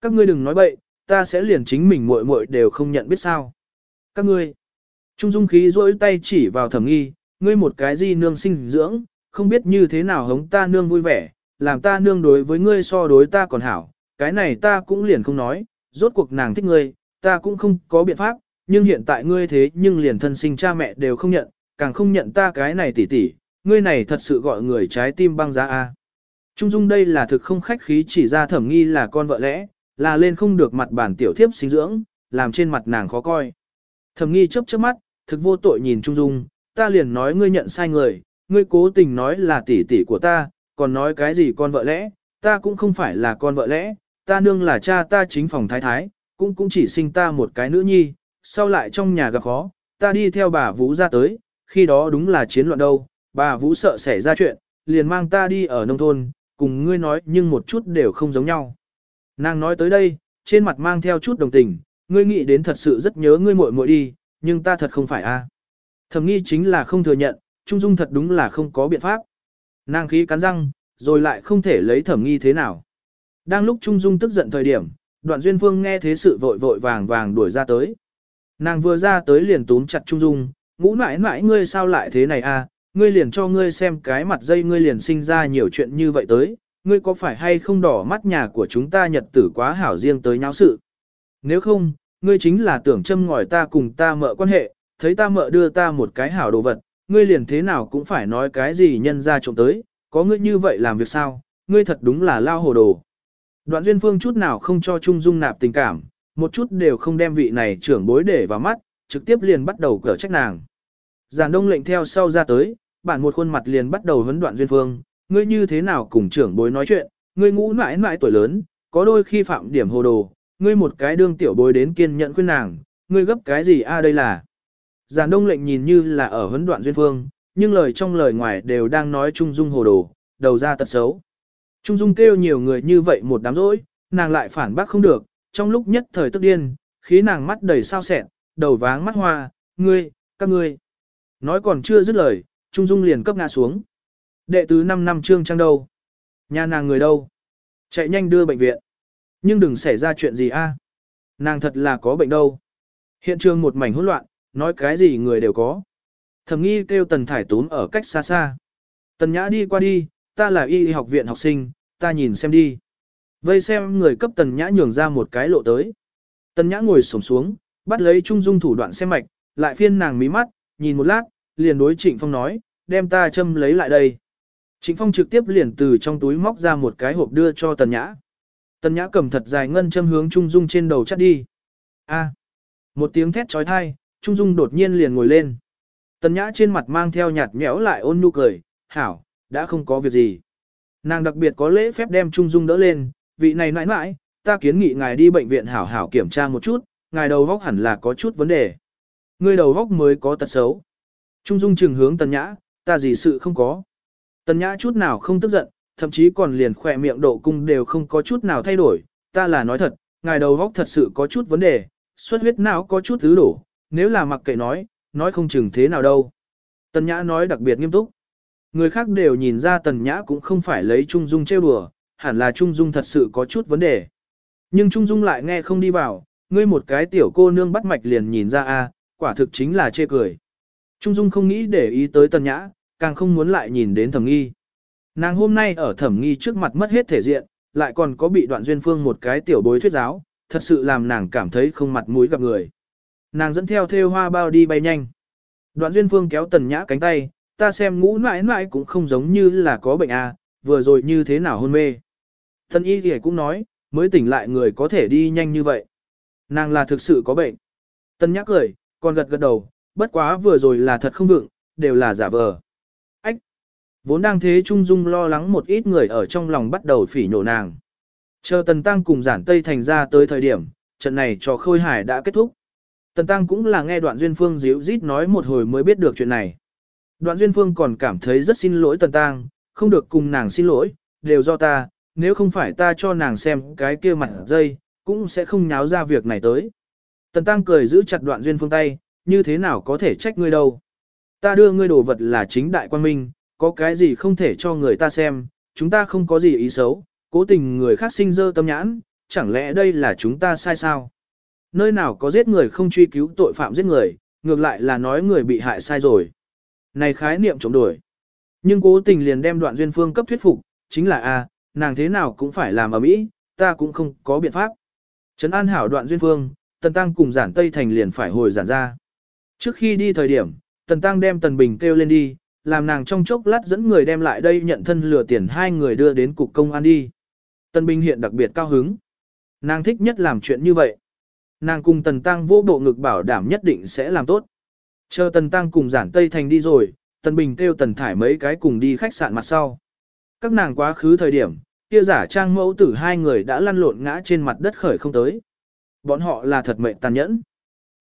Các ngươi đừng nói bậy, ta sẽ liền chính mình muội muội đều không nhận biết sao. Các ngươi, Trung Dung khí rỗi tay chỉ vào thẩm nghi, ngươi một cái gì nương sinh dưỡng, không biết như thế nào hống ta nương vui vẻ, làm ta nương đối với ngươi so đối ta còn hảo, cái này ta cũng liền không nói, rốt cuộc nàng thích ngươi, ta cũng không có biện pháp, nhưng hiện tại ngươi thế nhưng liền thân sinh cha mẹ đều không nhận, càng không nhận ta cái này tỷ tỷ, ngươi này thật sự gọi người trái tim băng giá a. Trung Dung đây là thực không khách khí chỉ ra thẩm nghi là con vợ lẽ, là lên không được mặt bản tiểu thiếp sinh dưỡng, làm trên mặt nàng khó coi. Thẩm nghi chớp chớp mắt, thực vô tội nhìn Trung Dung, ta liền nói ngươi nhận sai người, ngươi cố tình nói là tỷ tỷ của ta, còn nói cái gì con vợ lẽ, ta cũng không phải là con vợ lẽ, ta nương là cha ta chính phòng thái thái, cũng cũng chỉ sinh ta một cái nữ nhi, sau lại trong nhà gặp khó, ta đi theo bà Vũ ra tới, khi đó đúng là chiến loạn đâu, bà Vũ sợ xảy ra chuyện, liền mang ta đi ở nông thôn, cùng ngươi nói nhưng một chút đều không giống nhau. Nàng nói tới đây, trên mặt mang theo chút đồng tình, ngươi nghĩ đến thật sự rất nhớ ngươi muội muội đi, nhưng ta thật không phải a. Thẩm nghi chính là không thừa nhận, Trung Dung thật đúng là không có biện pháp. Nàng khí cắn răng, rồi lại không thể lấy thẩm nghi thế nào. Đang lúc Trung Dung tức giận thời điểm, đoạn duyên phương nghe thế sự vội vội vàng vàng đuổi ra tới. Nàng vừa ra tới liền túm chặt Trung Dung, ngũ mãi mãi ngươi sao lại thế này a? ngươi liền cho ngươi xem cái mặt dây ngươi liền sinh ra nhiều chuyện như vậy tới, ngươi có phải hay không đỏ mắt nhà của chúng ta nhật tử quá hảo riêng tới nháo sự. Nếu không, ngươi chính là tưởng châm ngòi ta cùng ta mợ quan hệ, thấy ta mợ đưa ta một cái hảo đồ vật, ngươi liền thế nào cũng phải nói cái gì nhân ra trộm tới, có ngươi như vậy làm việc sao, ngươi thật đúng là lao hồ đồ. Đoạn duyên phương chút nào không cho Trung Dung nạp tình cảm, một chút đều không đem vị này trưởng bối để vào mắt, trực tiếp liền bắt đầu cở trách nàng. Giản đông lệnh theo sau ra tới, bản một khuôn mặt liền bắt đầu huấn đoạn duyên phương, ngươi như thế nào cùng trưởng bối nói chuyện, ngươi ngũ mãi mãi tuổi lớn, có đôi khi phạm điểm hồ đồ, ngươi một cái đương tiểu bối đến kiên nhận khuyên nàng, ngươi gấp cái gì a đây là. Giản đông lệnh nhìn như là ở huấn đoạn duyên phương, nhưng lời trong lời ngoài đều đang nói Trung Dung hồ đồ, đầu ra tật xấu. Trung Dung kêu nhiều người như vậy một đám rỗi, nàng lại phản bác không được, trong lúc nhất thời tức điên, khí nàng mắt đầy sao sẹn, đầu váng mắt hoa, ngươi, các ngươi. Nói còn chưa dứt lời, Trung Dung liền cấp ngã xuống. Đệ tứ 5 năm trương trang đâu? Nhà nàng người đâu? Chạy nhanh đưa bệnh viện. Nhưng đừng xảy ra chuyện gì a. Nàng thật là có bệnh đâu. Hiện trường một mảnh hỗn loạn, nói cái gì người đều có. Thẩm nghi kêu tần thải tốn ở cách xa xa. Tần nhã đi qua đi, ta là y học viện học sinh, ta nhìn xem đi. Vây xem người cấp tần nhã nhường ra một cái lộ tới. Tần nhã ngồi xổm xuống, bắt lấy trung dung thủ đoạn xem mạch, lại phiên nàng mí mắt, nhìn một lát, liền đối trịnh phong nói, đem ta châm lấy lại đây. Trịnh phong trực tiếp liền từ trong túi móc ra một cái hộp đưa cho tần nhã. Tần nhã cầm thật dài ngân châm hướng trung dung trên đầu chắt đi. A. một tiếng thét trói thai, trung dung đột nhiên liền ngồi lên. Tần nhã trên mặt mang theo nhạt nhẽo lại ôn nhu cười, hảo, đã không có việc gì. Nàng đặc biệt có lễ phép đem Trung Dung đỡ lên, vị này nãi nãi, ta kiến nghị ngài đi bệnh viện hảo hảo kiểm tra một chút, ngài đầu vóc hẳn là có chút vấn đề. Người đầu vóc mới có tật xấu. Trung Dung trừng hướng Tần Nhã, ta gì sự không có. Tần Nhã chút nào không tức giận, thậm chí còn liền khỏe miệng độ cung đều không có chút nào thay đổi, ta là nói thật, ngài đầu vóc thật sự có chút vấn đề, xuất huyết não có chút thứ đổ, nếu là mặc kệ nói, nói không chừng thế nào đâu. Tần Nhã nói đặc biệt nghiêm túc. Người khác đều nhìn ra Tần Nhã cũng không phải lấy Trung Dung trêu đùa, hẳn là Trung Dung thật sự có chút vấn đề. Nhưng Trung Dung lại nghe không đi vào, ngươi một cái tiểu cô nương bắt mạch liền nhìn ra a, quả thực chính là chê cười. Trung Dung không nghĩ để ý tới Tần Nhã, càng không muốn lại nhìn đến Thẩm Nghi. Nàng hôm nay ở Thẩm Nghi trước mặt mất hết thể diện, lại còn có bị Đoạn Duyên Phương một cái tiểu bối thuyết giáo, thật sự làm nàng cảm thấy không mặt mũi gặp người. Nàng dẫn theo thêu hoa bao đi bay nhanh. Đoạn Duyên Phương kéo Tần Nhã cánh tay, ta xem ngũ mãi mãi cũng không giống như là có bệnh à, vừa rồi như thế nào hôn mê. Thân y thì cũng nói, mới tỉnh lại người có thể đi nhanh như vậy. Nàng là thực sự có bệnh. Tần nhắc cười, còn gật gật đầu, bất quá vừa rồi là thật không vượng, đều là giả vờ. Ách! Vốn đang thế Trung Dung lo lắng một ít người ở trong lòng bắt đầu phỉ nhổ nàng. Chờ Tần Tăng cùng giản Tây Thành ra tới thời điểm, trận này cho khôi hải đã kết thúc. Tần Tăng cũng là nghe đoạn duyên phương díu rít nói một hồi mới biết được chuyện này. Đoạn duyên phương còn cảm thấy rất xin lỗi Tần Tăng, không được cùng nàng xin lỗi, đều do ta, nếu không phải ta cho nàng xem cái kia mặt dây, cũng sẽ không nháo ra việc này tới. Tần Tăng cười giữ chặt đoạn duyên phương tay, như thế nào có thể trách ngươi đâu. Ta đưa ngươi đồ vật là chính đại quan minh, có cái gì không thể cho người ta xem, chúng ta không có gì ý xấu, cố tình người khác sinh dơ tâm nhãn, chẳng lẽ đây là chúng ta sai sao? Nơi nào có giết người không truy cứu tội phạm giết người, ngược lại là nói người bị hại sai rồi. Này khái niệm chống đổi. Nhưng cố tình liền đem đoạn duyên phương cấp thuyết phục, chính là a nàng thế nào cũng phải làm ở mỹ, ta cũng không có biện pháp. Trấn an hảo đoạn duyên phương, Tần Tăng cùng giản Tây Thành liền phải hồi giản ra. Trước khi đi thời điểm, Tần Tăng đem Tần Bình kêu lên đi, làm nàng trong chốc lát dẫn người đem lại đây nhận thân lừa tiền hai người đưa đến cục công an đi. Tần Bình hiện đặc biệt cao hứng. Nàng thích nhất làm chuyện như vậy. Nàng cùng Tần Tăng vô bộ ngực bảo đảm nhất định sẽ làm tốt. Chờ Tần Tăng cùng giản Tây Thành đi rồi, Tần Bình kêu Tần Thải mấy cái cùng đi khách sạn mặt sau. Các nàng quá khứ thời điểm, kia giả trang mẫu tử hai người đã lăn lộn ngã trên mặt đất khởi không tới. Bọn họ là thật mệnh tàn nhẫn.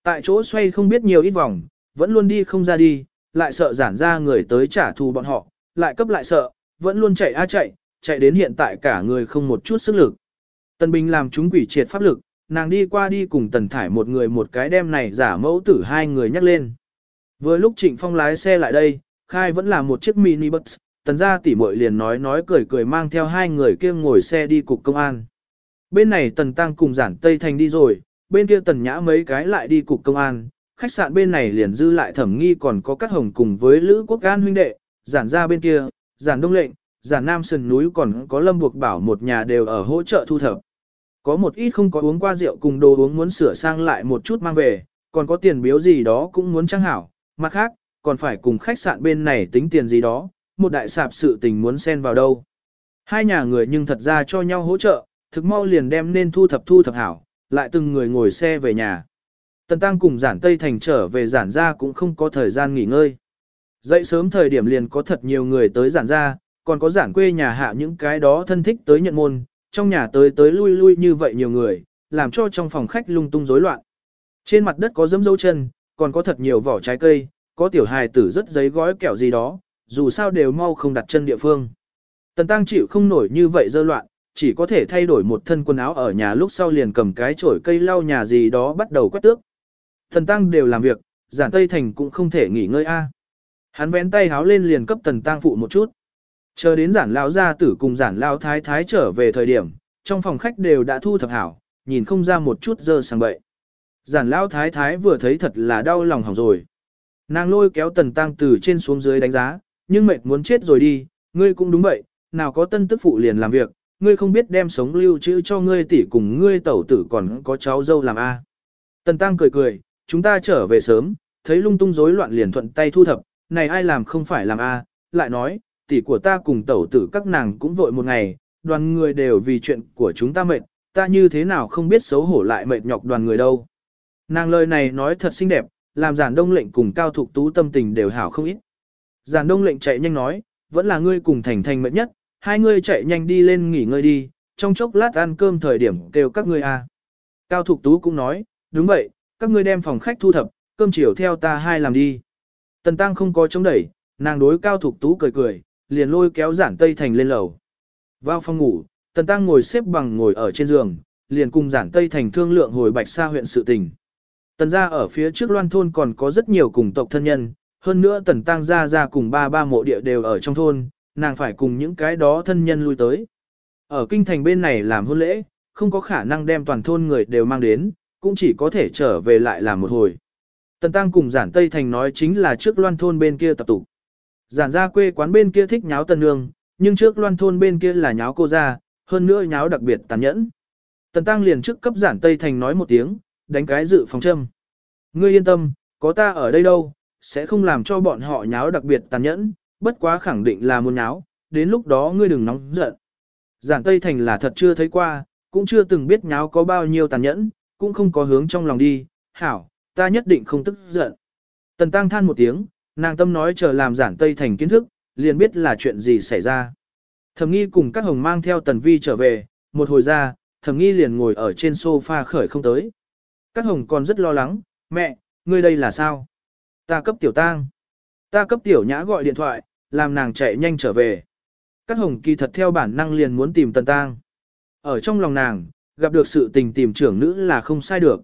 Tại chỗ xoay không biết nhiều ít vòng, vẫn luôn đi không ra đi, lại sợ giản ra người tới trả thù bọn họ, lại cấp lại sợ, vẫn luôn chạy a chạy, chạy đến hiện tại cả người không một chút sức lực. Tần Bình làm chúng quỷ triệt pháp lực, nàng đi qua đi cùng Tần Thải một người một cái đem này giả mẫu tử hai người nhắc lên. Vừa lúc Trịnh Phong lái xe lại đây, khai vẫn là một chiếc mini bus, tần gia tỷ muội liền nói nói cười cười mang theo hai người kia ngồi xe đi cục công an. Bên này tần tăng cùng giản Tây Thành đi rồi, bên kia tần nhã mấy cái lại đi cục công an, khách sạn bên này liền dư lại thẩm nghi còn có các hồng cùng với Lữ Quốc An huynh đệ, giản ra bên kia, giản đông lệnh, giản nam sườn núi còn có lâm buộc bảo một nhà đều ở hỗ trợ thu thập. Có một ít không có uống qua rượu cùng đồ uống muốn sửa sang lại một chút mang về, còn có tiền biếu gì đó cũng muốn trang hảo, mặt khác, còn phải cùng khách sạn bên này tính tiền gì đó, một đại sạp sự tình muốn xen vào đâu. Hai nhà người nhưng thật ra cho nhau hỗ trợ, thực mau liền đem nên thu thập thu thập hảo, lại từng người ngồi xe về nhà. Tần Tăng cùng giản Tây Thành trở về giản ra cũng không có thời gian nghỉ ngơi. Dậy sớm thời điểm liền có thật nhiều người tới giản ra, còn có giản quê nhà hạ những cái đó thân thích tới nhận môn, trong nhà tới tới lui lui như vậy nhiều người, làm cho trong phòng khách lung tung rối loạn. Trên mặt đất có dẫm dấu chân, còn có thật nhiều vỏ trái cây, có tiểu hài tử rất giấy gói kẹo gì đó, dù sao đều mau không đặt chân địa phương. Tần Tăng chịu không nổi như vậy dơ loạn, chỉ có thể thay đổi một thân quần áo ở nhà lúc sau liền cầm cái chổi cây lau nhà gì đó bắt đầu quét tước. Tần Tăng đều làm việc, giản Tây Thành cũng không thể nghỉ ngơi a. Hắn vén tay háo lên liền cấp Tần Tăng phụ một chút. Chờ đến giản lao gia tử cùng giản lao thái thái trở về thời điểm, trong phòng khách đều đã thu thập hảo, nhìn không ra một chút dơ sang bậy. Giản lao thái thái vừa thấy thật là đau lòng hỏng rồi. Nàng lôi kéo tần tăng từ trên xuống dưới đánh giá, nhưng mệt muốn chết rồi đi, ngươi cũng đúng vậy, nào có tân tức phụ liền làm việc, ngươi không biết đem sống lưu trữ cho ngươi tỷ cùng ngươi tẩu tử còn có cháu dâu làm a. Tần tăng cười cười, chúng ta trở về sớm, thấy lung tung rối loạn liền thuận tay thu thập, này ai làm không phải làm a, lại nói, tỷ của ta cùng tẩu tử các nàng cũng vội một ngày, đoàn người đều vì chuyện của chúng ta mệt, ta như thế nào không biết xấu hổ lại mệt nhọc đoàn người đâu. Nàng lời này nói thật xinh đẹp, làm giản đông lệnh cùng cao thục tú tâm tình đều hảo không ít. Giản đông lệnh chạy nhanh nói, vẫn là ngươi cùng thành thành mệnh nhất, hai ngươi chạy nhanh đi lên nghỉ ngơi đi, trong chốc lát ăn cơm thời điểm kêu các ngươi à. Cao thục tú cũng nói, đúng vậy, các ngươi đem phòng khách thu thập, cơm chiều theo ta hai làm đi. Tần tăng không có chống đẩy, nàng đối cao thục tú cười cười, liền lôi kéo giản tây thành lên lầu. Vào phòng ngủ, tần tăng ngồi xếp bằng ngồi ở trên giường, liền cùng giản tây thành thương lượng hồi bạch sa huyện sự tình. Tần gia ở phía trước loan thôn còn có rất nhiều cùng tộc thân nhân, hơn nữa tần tăng gia gia cùng ba ba mộ địa đều ở trong thôn, nàng phải cùng những cái đó thân nhân lui tới. Ở kinh thành bên này làm hôn lễ, không có khả năng đem toàn thôn người đều mang đến, cũng chỉ có thể trở về lại làm một hồi. Tần tăng cùng giản Tây Thành nói chính là trước loan thôn bên kia tập tụ. Giản gia quê quán bên kia thích nháo tần nương, nhưng trước loan thôn bên kia là nháo cô gia, hơn nữa nháo đặc biệt tàn nhẫn. Tần tăng liền trước cấp giản Tây Thành nói một tiếng, đánh cái dự phòng châm. Ngươi yên tâm, có ta ở đây đâu, sẽ không làm cho bọn họ nháo đặc biệt tàn nhẫn, bất quá khẳng định là muốn nháo, đến lúc đó ngươi đừng nóng giận. Giản Tây Thành là thật chưa thấy qua, cũng chưa từng biết nháo có bao nhiêu tàn nhẫn, cũng không có hướng trong lòng đi, hảo, ta nhất định không tức giận. Tần Tăng than một tiếng, nàng tâm nói chờ làm giản Tây Thành kiến thức, liền biết là chuyện gì xảy ra. Thẩm nghi cùng các hồng mang theo Tần Vi trở về, một hồi ra, thẩm nghi liền ngồi ở trên sofa khởi không tới. Các hồng còn rất lo lắng, mẹ, ngươi đây là sao? Ta cấp tiểu tang. Ta cấp tiểu nhã gọi điện thoại, làm nàng chạy nhanh trở về. Các hồng kỳ thật theo bản năng liền muốn tìm tần tang. Ở trong lòng nàng, gặp được sự tình tìm trưởng nữ là không sai được.